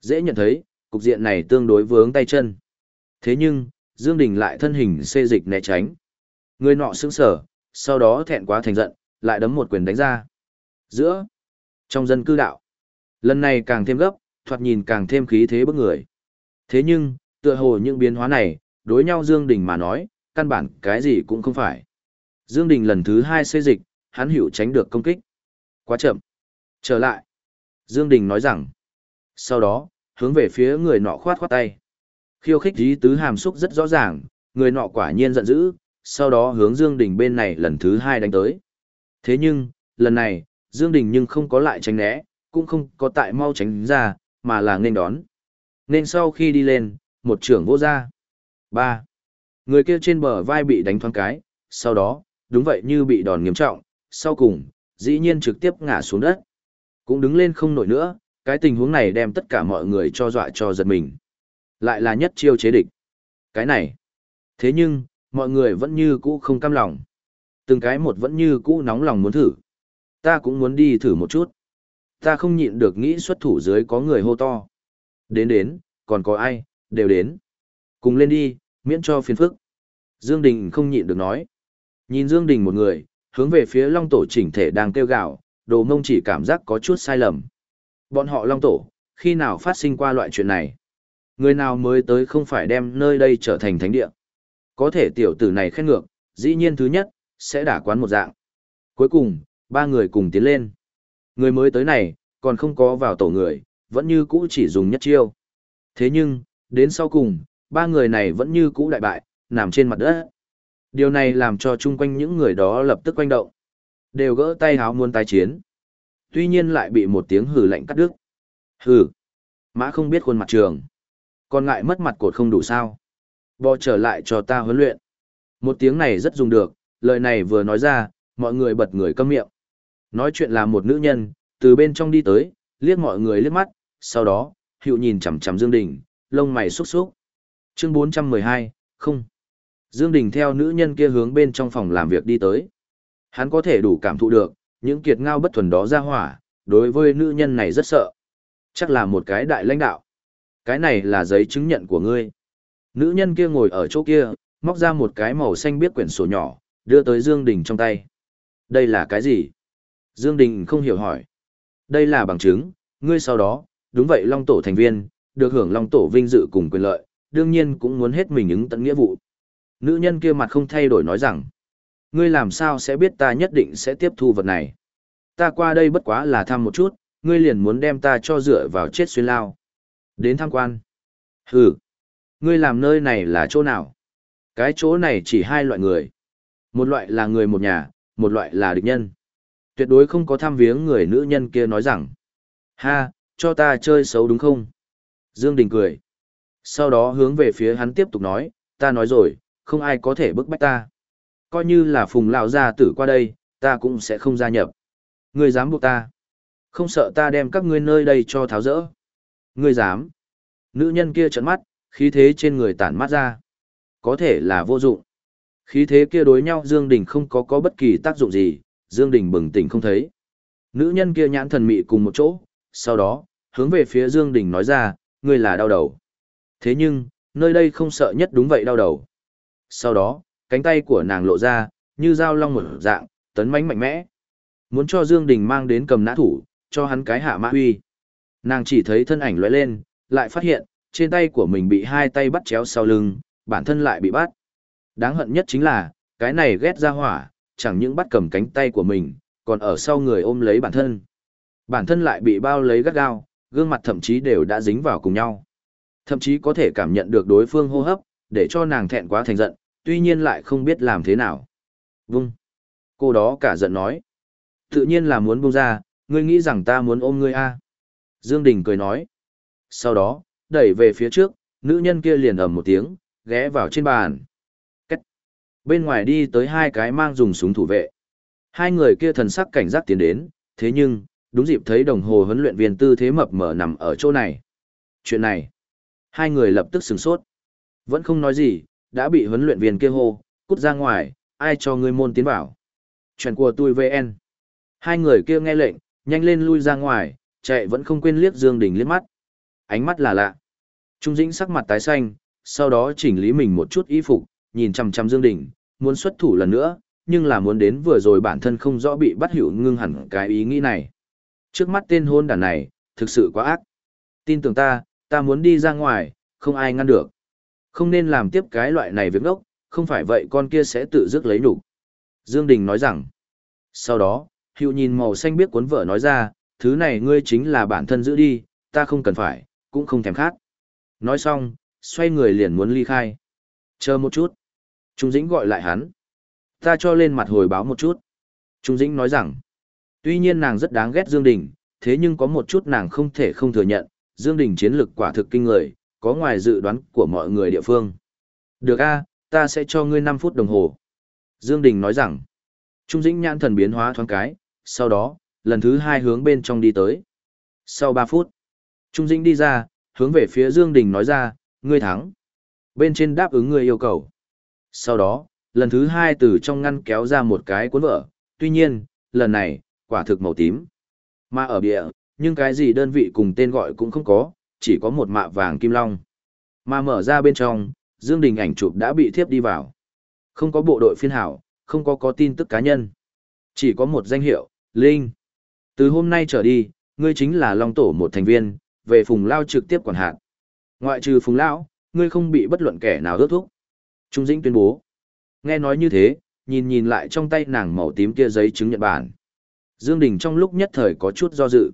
Dễ nhận thấy, cục diện này tương đối vướng tay chân. Thế nhưng, Dương Đình lại thân hình xê dịch né tránh. Người nọ sững sờ, sau đó thẹn quá thành giận, lại đấm một quyền đánh ra. Giữa, trong dân cư đạo, lần này càng thêm gấp, thoạt nhìn càng thêm khí thế bức người. Thế nhưng, tựa hồ những biến hóa này, đối nhau Dương Đình mà nói, căn bản cái gì cũng không phải. Dương Đình lần thứ hai xê dịch, hắn hiểu tránh được công kích. Quá chậm. Trở lại. Dương Đình nói rằng. Sau đó, hướng về phía người nọ khoát khoát tay. Khiêu khích ý tứ hàm xúc rất rõ ràng, người nọ quả nhiên giận dữ, sau đó hướng Dương Đình bên này lần thứ hai đánh tới. Thế nhưng, lần này, Dương Đình nhưng không có lại tránh né, cũng không có tại mau tránh ra, mà là nên đón. Nên sau khi đi lên, một trưởng vô ra. ba Người kia trên bờ vai bị đánh thoáng cái, sau đó, đúng vậy như bị đòn nghiêm trọng, sau cùng, dĩ nhiên trực tiếp ngã xuống đất. Cũng đứng lên không nổi nữa, cái tình huống này đem tất cả mọi người cho dọa cho giật mình. Lại là nhất chiêu chế địch. Cái này. Thế nhưng, mọi người vẫn như cũ không cam lòng. Từng cái một vẫn như cũ nóng lòng muốn thử. Ta cũng muốn đi thử một chút. Ta không nhịn được nghĩ xuất thủ dưới có người hô to. Đến đến, còn có ai, đều đến. Cùng lên đi, miễn cho phiền phức. Dương Đình không nhịn được nói. Nhìn Dương Đình một người, hướng về phía Long Tổ chỉnh thể đang kêu gào, đồ mông chỉ cảm giác có chút sai lầm. Bọn họ Long Tổ, khi nào phát sinh qua loại chuyện này? Người nào mới tới không phải đem nơi đây trở thành thánh địa? Có thể tiểu tử này khen ngược, dĩ nhiên thứ nhất, sẽ đả quán một dạng. Cuối cùng, ba người cùng tiến lên. Người mới tới này, còn không có vào tổ người, vẫn như cũ chỉ dùng nhất chiêu. Thế nhưng, đến sau cùng, ba người này vẫn như cũ đại bại, nằm trên mặt đất. Điều này làm cho chung quanh những người đó lập tức quanh động. Đều gỡ tay háo muốn tái chiến. Tuy nhiên lại bị một tiếng hừ lạnh cắt đứt. Hừ. Mã không biết khuôn mặt trường. Còn ngại mất mặt cột không đủ sao. Bò trở lại cho ta huấn luyện. Một tiếng này rất dùng được, lời này vừa nói ra, mọi người bật người câm miệng. Nói chuyện là một nữ nhân, từ bên trong đi tới, liếc mọi người liếc mắt, sau đó, hiệu nhìn chằm chằm Dương Đình, lông mày xúc xúc. Chương 412, không. Dương Đình theo nữ nhân kia hướng bên trong phòng làm việc đi tới. Hắn có thể đủ cảm thụ được, những kiệt ngao bất thuần đó ra hỏa, đối với nữ nhân này rất sợ. Chắc là một cái đại lãnh đạo. Cái này là giấy chứng nhận của ngươi. Nữ nhân kia ngồi ở chỗ kia, móc ra một cái màu xanh biết quyển sổ nhỏ, đưa tới Dương Đình trong tay. Đây là cái gì? Dương Đình không hiểu hỏi. Đây là bằng chứng, ngươi sau đó, đúng vậy Long Tổ thành viên, được hưởng Long Tổ vinh dự cùng quyền lợi, đương nhiên cũng muốn hết mình ứng tận nghĩa vụ. Nữ nhân kia mặt không thay đổi nói rằng, ngươi làm sao sẽ biết ta nhất định sẽ tiếp thu vật này. Ta qua đây bất quá là thăm một chút, ngươi liền muốn đem ta cho dựa vào chết xuyên lao. Đến tham quan. Hừ. Ngươi làm nơi này là chỗ nào? Cái chỗ này chỉ hai loại người. Một loại là người một nhà, một loại là địch nhân. Tuyệt đối không có tham viếng người nữ nhân kia nói rằng. Ha, cho ta chơi xấu đúng không? Dương Đình cười. Sau đó hướng về phía hắn tiếp tục nói, ta nói rồi, không ai có thể bức bách ta. Coi như là phùng lão gia tử qua đây, ta cũng sẽ không gia nhập. Ngươi dám buộc ta. Không sợ ta đem các ngươi nơi đây cho tháo rỡ. Ngươi dám. Nữ nhân kia trợn mắt, khí thế trên người tản mắt ra. Có thể là vô dụng. Khí thế kia đối nhau Dương Đình không có có bất kỳ tác dụng gì, Dương Đình bừng tỉnh không thấy. Nữ nhân kia nhãn thần mị cùng một chỗ, sau đó, hướng về phía Dương Đình nói ra, ngươi là đau đầu. Thế nhưng, nơi đây không sợ nhất đúng vậy đau đầu. Sau đó, cánh tay của nàng lộ ra, như dao long một dạng, tấn mãnh mạnh mẽ. Muốn cho Dương Đình mang đến cầm nã thủ, cho hắn cái hạ mã huy. Nàng chỉ thấy thân ảnh lóe lên, lại phát hiện, trên tay của mình bị hai tay bắt chéo sau lưng, bản thân lại bị bắt. Đáng hận nhất chính là, cái này ghét ra hỏa, chẳng những bắt cầm cánh tay của mình, còn ở sau người ôm lấy bản thân. Bản thân lại bị bao lấy gắt gao, gương mặt thậm chí đều đã dính vào cùng nhau. Thậm chí có thể cảm nhận được đối phương hô hấp, để cho nàng thẹn quá thành giận, tuy nhiên lại không biết làm thế nào. Vung. Cô đó cả giận nói. Tự nhiên là muốn buông ra, ngươi nghĩ rằng ta muốn ôm ngươi a à? Dương Đình cười nói. Sau đó, đẩy về phía trước, nữ nhân kia liền ầm một tiếng, ghé vào trên bàn. Cách. Bên ngoài đi tới hai cái mang dùng súng thủ vệ. Hai người kia thần sắc cảnh giác tiến đến, thế nhưng, đúng dịp thấy đồng hồ huấn luyện viên tư thế mập mờ nằm ở chỗ này. Chuyện này, hai người lập tức sửng sốt. Vẫn không nói gì, đã bị huấn luyện viên kia hô, cút ra ngoài, ai cho ngươi môn tiến vào. Chuyện của tôi VN. Hai người kia nghe lệnh, nhanh lên lui ra ngoài, chạy vẫn không quên liếc Dương Đình liếc mắt. Ánh mắt là lạ. Trung Dĩnh sắc mặt tái xanh, sau đó chỉnh lý mình một chút y phục, nhìn chằm chằm Dương Đình, muốn xuất thủ lần nữa, nhưng là muốn đến vừa rồi bản thân không rõ bị bắt hữu ngưng hẳn cái ý nghĩ này. Trước mắt tên hôn đàn này, thực sự quá ác. Tin tưởng ta, ta muốn đi ra ngoài, không ai ngăn được. Không nên làm tiếp cái loại này việc ngốc, không phải vậy con kia sẽ tự dứt lấy nhục Dương Đình nói rằng. Sau đó, hữu nhìn màu xanh biết cuốn vợ nói ra, thứ này ngươi chính là bản thân giữ đi, ta không cần phải, cũng không thèm khát. Nói xong, xoay người liền muốn ly khai. Chờ một chút. Trung Dĩnh gọi lại hắn. Ta cho lên mặt hồi báo một chút. Trung Dĩnh nói rằng, tuy nhiên nàng rất đáng ghét Dương Đình, thế nhưng có một chút nàng không thể không thừa nhận, Dương Đình chiến lực quả thực kinh người, có ngoài dự đoán của mọi người địa phương. Được a, ta sẽ cho ngươi 5 phút đồng hồ. Dương Đình nói rằng, Trung Dĩnh nhãn thần biến hóa thoáng cái, sau đó, lần thứ hai hướng bên trong đi tới. Sau 3 phút, Trung Dĩnh đi ra, hướng về phía Dương Đình nói ra, ngươi thắng. Bên trên đáp ứng ngươi yêu cầu. Sau đó, lần thứ hai từ trong ngăn kéo ra một cái cuốn vở, tuy nhiên, lần này, quả thực màu tím. Mà ở bìa, nhưng cái gì đơn vị cùng tên gọi cũng không có, chỉ có một mạ vàng kim long. Mà mở ra bên trong, Dương Đình ảnh chụp đã bị thiếp đi vào. Không có bộ đội phiên hảo, không có có tin tức cá nhân. Chỉ có một danh hiệu, Linh. Từ hôm nay trở đi, ngươi chính là Long Tổ một thành viên, về Phùng Lao trực tiếp quản hạt. Ngoại trừ Phùng Lão, ngươi không bị bất luận kẻ nào ước thúc. Trung Dĩnh tuyên bố. Nghe nói như thế, nhìn nhìn lại trong tay nàng màu tím kia giấy chứng nhận bản. Dương Đình trong lúc nhất thời có chút do dự.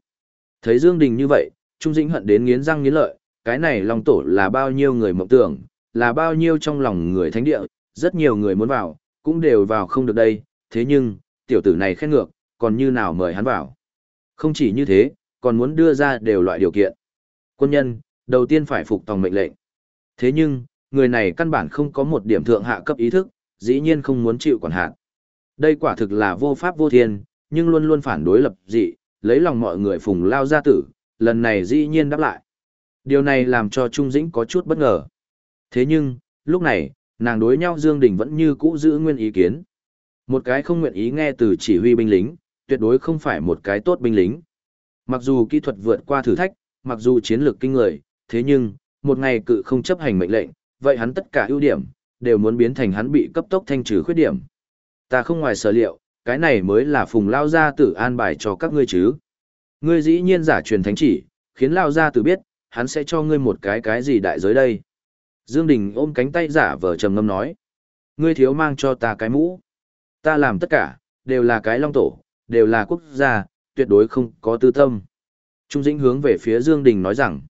Thấy Dương Đình như vậy, Trung Dĩnh hận đến nghiến răng nghiến lợi, cái này Long Tổ là bao nhiêu người mộng tưởng, là bao nhiêu trong lòng người thánh địa, rất nhiều người muốn vào, cũng đều vào không được đây, thế nhưng, tiểu tử này khen ngược, còn như nào mời hắn vào. Không chỉ như thế, còn muốn đưa ra đều loại điều kiện. Quân nhân, đầu tiên phải phục tòng mệnh lệnh. Thế nhưng, người này căn bản không có một điểm thượng hạ cấp ý thức, dĩ nhiên không muốn chịu quản hạn. Đây quả thực là vô pháp vô thiên, nhưng luôn luôn phản đối lập dị, lấy lòng mọi người phùng lao gia tử, lần này dĩ nhiên đáp lại. Điều này làm cho Trung Dĩnh có chút bất ngờ. Thế nhưng, lúc này, nàng đối nhau Dương Đình vẫn như cũ giữ nguyên ý kiến. Một cái không nguyện ý nghe từ chỉ huy binh lính, tuyệt đối không phải một cái tốt binh lính. Mặc dù kỹ thuật vượt qua thử thách, mặc dù chiến lược kinh người, thế nhưng, một ngày cự không chấp hành mệnh lệnh, vậy hắn tất cả ưu điểm, đều muốn biến thành hắn bị cấp tốc thanh trừ khuyết điểm. Ta không ngoài sở liệu, cái này mới là phùng lao gia tử an bài cho các ngươi chứ. Ngươi dĩ nhiên giả truyền thánh chỉ, khiến lao gia tử biết, hắn sẽ cho ngươi một cái cái gì đại giới đây. Dương Đình ôm cánh tay giả vờ trầm ngâm nói. Ngươi thiếu mang cho ta cái mũ. Ta làm tất cả, đều là cái long tổ, đều là quốc gia, tuyệt đối không có tư tâm. Trung Dĩnh hướng về phía Dương Đình nói rằng.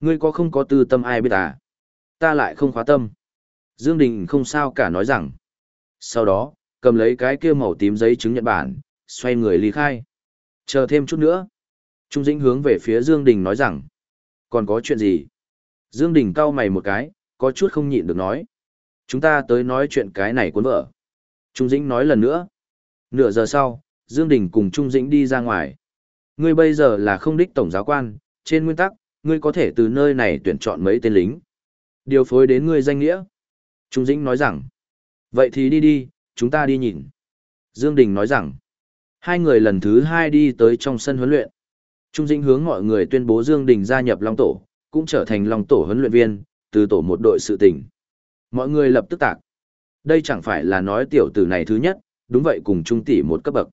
Ngươi có không có tư tâm ai biết à? Ta lại không khóa tâm. Dương Đình không sao cả nói rằng. Sau đó, cầm lấy cái kia màu tím giấy chứng nhận bản, xoay người ly khai. Chờ thêm chút nữa. Trung Dĩnh hướng về phía Dương Đình nói rằng. Còn có chuyện gì? Dương Đình cau mày một cái, có chút không nhịn được nói. Chúng ta tới nói chuyện cái này cuốn vợ. Trung Dĩnh nói lần nữa. Nửa giờ sau, Dương Đình cùng Trung Dĩnh đi ra ngoài. Ngươi bây giờ là không đích tổng giáo quan, trên nguyên tắc, ngươi có thể từ nơi này tuyển chọn mấy tên lính. Điều phối đến ngươi danh nghĩa. Trung Dĩnh nói rằng. Vậy thì đi đi, chúng ta đi nhìn. Dương Đình nói rằng. Hai người lần thứ hai đi tới trong sân huấn luyện. Trung Dĩnh hướng mọi người tuyên bố Dương Đình gia nhập Long Tổ, cũng trở thành Long Tổ huấn luyện viên, từ tổ một đội sự tình. Mọi người lập tức tạc. Đây chẳng phải là nói tiểu tử này thứ nhất, đúng vậy cùng trung tỷ một cấp bậc.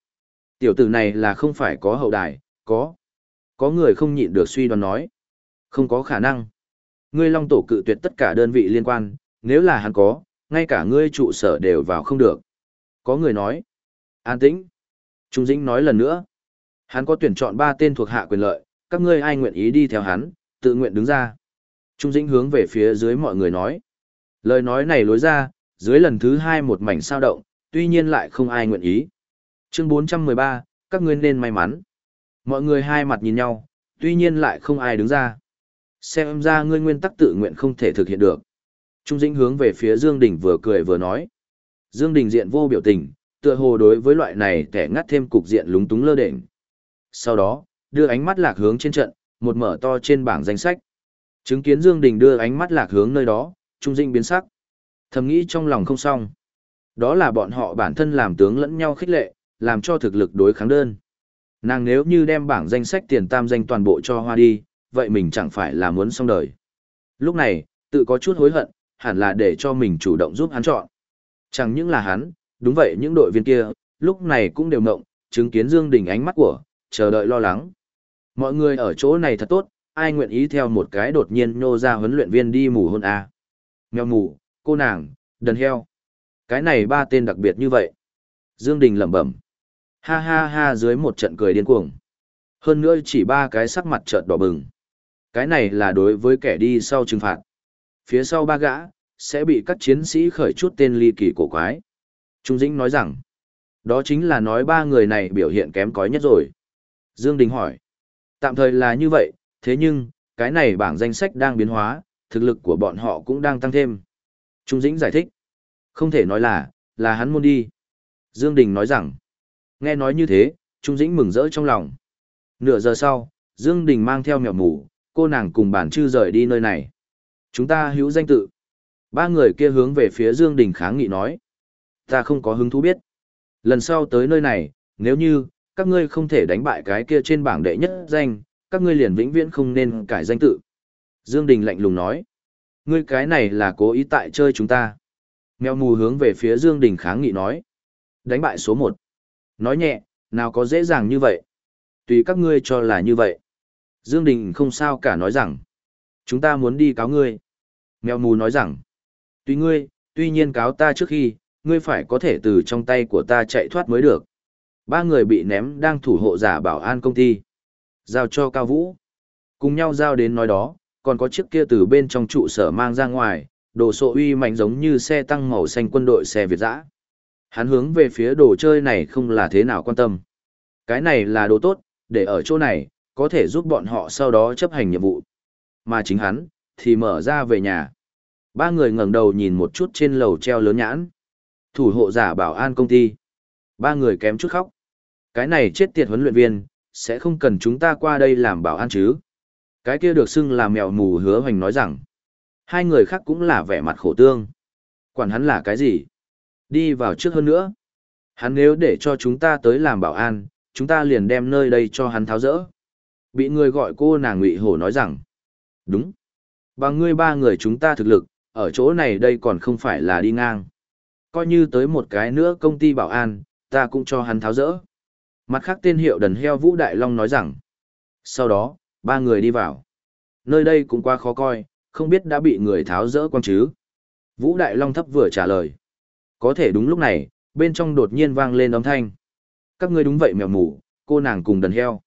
Tiểu tử này là không phải có hậu đài, có. Có người không nhịn được suy đoán nói. Không có khả năng. Ngươi Long Tổ cự tuyệt tất cả đơn vị liên quan, nếu là hắn có, ngay cả ngươi trụ sở đều vào không được. Có người nói. An tĩnh. Trung Dĩnh nói lần nữa. Hắn có tuyển chọn ba tên thuộc hạ quyền lợi, các ngươi ai nguyện ý đi theo hắn, tự nguyện đứng ra. Trung Dĩnh hướng về phía dưới mọi người nói. Lời nói này lối ra, dưới lần thứ hai một mảnh sao động, tuy nhiên lại không ai nguyện ý. Chương 413, các ngươi nên may mắn. Mọi người hai mặt nhìn nhau, tuy nhiên lại không ai đứng ra. Xem ra ngươi nguyên tắc tự nguyện không thể thực hiện được. Trung Dĩnh hướng về phía Dương Đình vừa cười vừa nói. Dương Đình diện vô biểu tình, tựa hồ đối với loại này kẻ ngắt thêm cục diện lúng túng lơ đễnh. Sau đó, đưa ánh mắt lạc hướng trên trận, một mở to trên bảng danh sách. Chứng kiến Dương Đình đưa ánh mắt lạc hướng nơi đó, Trung Dĩnh biến sắc. Thầm nghĩ trong lòng không xong. Đó là bọn họ bản thân làm tướng lẫn nhau khích lệ, làm cho thực lực đối kháng đơn. Nàng nếu như đem bảng danh sách tiền tam danh toàn bộ cho hoa đi, vậy mình chẳng phải là muốn xong đời. Lúc này, tự có chút hối hận, hẳn là để cho mình chủ động giúp hắn chọn. Chẳng những là hắn, đúng vậy những đội viên kia, lúc này cũng đều mộng, chứng kiến Dương Đình ánh mắt của, chờ đợi lo lắng. Mọi người ở chỗ này thật tốt, ai nguyện ý theo một cái đột nhiên nhô ra huấn luyện viên đi mù hôn à. Mèo mù, cô nàng, đần heo. Cái này ba tên đặc biệt như vậy. Dương Đình lẩm bẩm. Ha ha ha dưới một trận cười điên cuồng. Hơn nữa chỉ ba cái sắc mặt trợn đỏ bừng. Cái này là đối với kẻ đi sau trừng phạt. Phía sau ba gã, sẽ bị các chiến sĩ khởi chút tên ly kỳ cổ quái. Trung Dĩnh nói rằng, đó chính là nói ba người này biểu hiện kém cỏi nhất rồi. Dương Đình hỏi, tạm thời là như vậy, thế nhưng, cái này bảng danh sách đang biến hóa, thực lực của bọn họ cũng đang tăng thêm. Trung Dĩnh giải thích, không thể nói là, là hắn môn đi. Dương Đình nói rằng, nghe nói như thế, Trung Dĩnh mừng rỡ trong lòng. Nửa giờ sau, Dương Đình mang theo mèo mù, cô nàng cùng bản chư rời đi nơi này. Chúng ta hữu danh tự. Ba người kia hướng về phía Dương Đình kháng nghị nói. Ta không có hứng thú biết. Lần sau tới nơi này, nếu như, các ngươi không thể đánh bại cái kia trên bảng đệ nhất danh, các ngươi liền vĩnh viễn không nên cải danh tự. Dương Đình lạnh lùng nói. Ngươi cái này là cố ý tại chơi chúng ta. Mèo mù hướng về phía Dương Đình kháng nghị nói. Đánh bại số 1. Nói nhẹ, nào có dễ dàng như vậy. Tùy các ngươi cho là như vậy. Dương Đình không sao cả nói rằng. Chúng ta muốn đi cáo ngươi. Mèo mù nói rằng. Tùy ngươi, tuy nhiên cáo ta trước khi, ngươi phải có thể từ trong tay của ta chạy thoát mới được. Ba người bị ném đang thủ hộ giả bảo an công ty. Giao cho Cao Vũ. Cùng nhau giao đến nói đó, còn có chiếc kia từ bên trong trụ sở mang ra ngoài, đồ sộ uy mạnh giống như xe tăng màu xanh quân đội xe Việt dã. Hắn hướng về phía đồ chơi này không là thế nào quan tâm. Cái này là đồ tốt, để ở chỗ này, có thể giúp bọn họ sau đó chấp hành nhiệm vụ. Mà chính hắn, thì mở ra về nhà. Ba người ngẩng đầu nhìn một chút trên lầu treo lớn nhãn. Thủ hộ giả bảo an công ty. Ba người kém chút khóc. Cái này chết tiệt huấn luyện viên, sẽ không cần chúng ta qua đây làm bảo an chứ. Cái kia được xưng là mèo mù hứa hoành nói rằng. Hai người khác cũng là vẻ mặt khổ tương. Quản hắn là cái gì? Đi vào trước hơn nữa. Hắn nếu để cho chúng ta tới làm bảo an, chúng ta liền đem nơi đây cho hắn tháo rỡ. Bị người gọi cô nàng ngụy hổ nói rằng. Đúng. Bằng ngươi ba người chúng ta thực lực, ở chỗ này đây còn không phải là đi ngang. Coi như tới một cái nữa công ty bảo an, ta cũng cho hắn tháo rỡ. Mặt khác tên hiệu đần heo Vũ Đại Long nói rằng. Sau đó, ba người đi vào. Nơi đây cũng quá khó coi, không biết đã bị người tháo rỡ quang chứ. Vũ Đại Long thấp vừa trả lời. Có thể đúng lúc này, bên trong đột nhiên vang lên âm thanh. Các ngươi đúng vậy mèo mù, cô nàng cùng đần heo.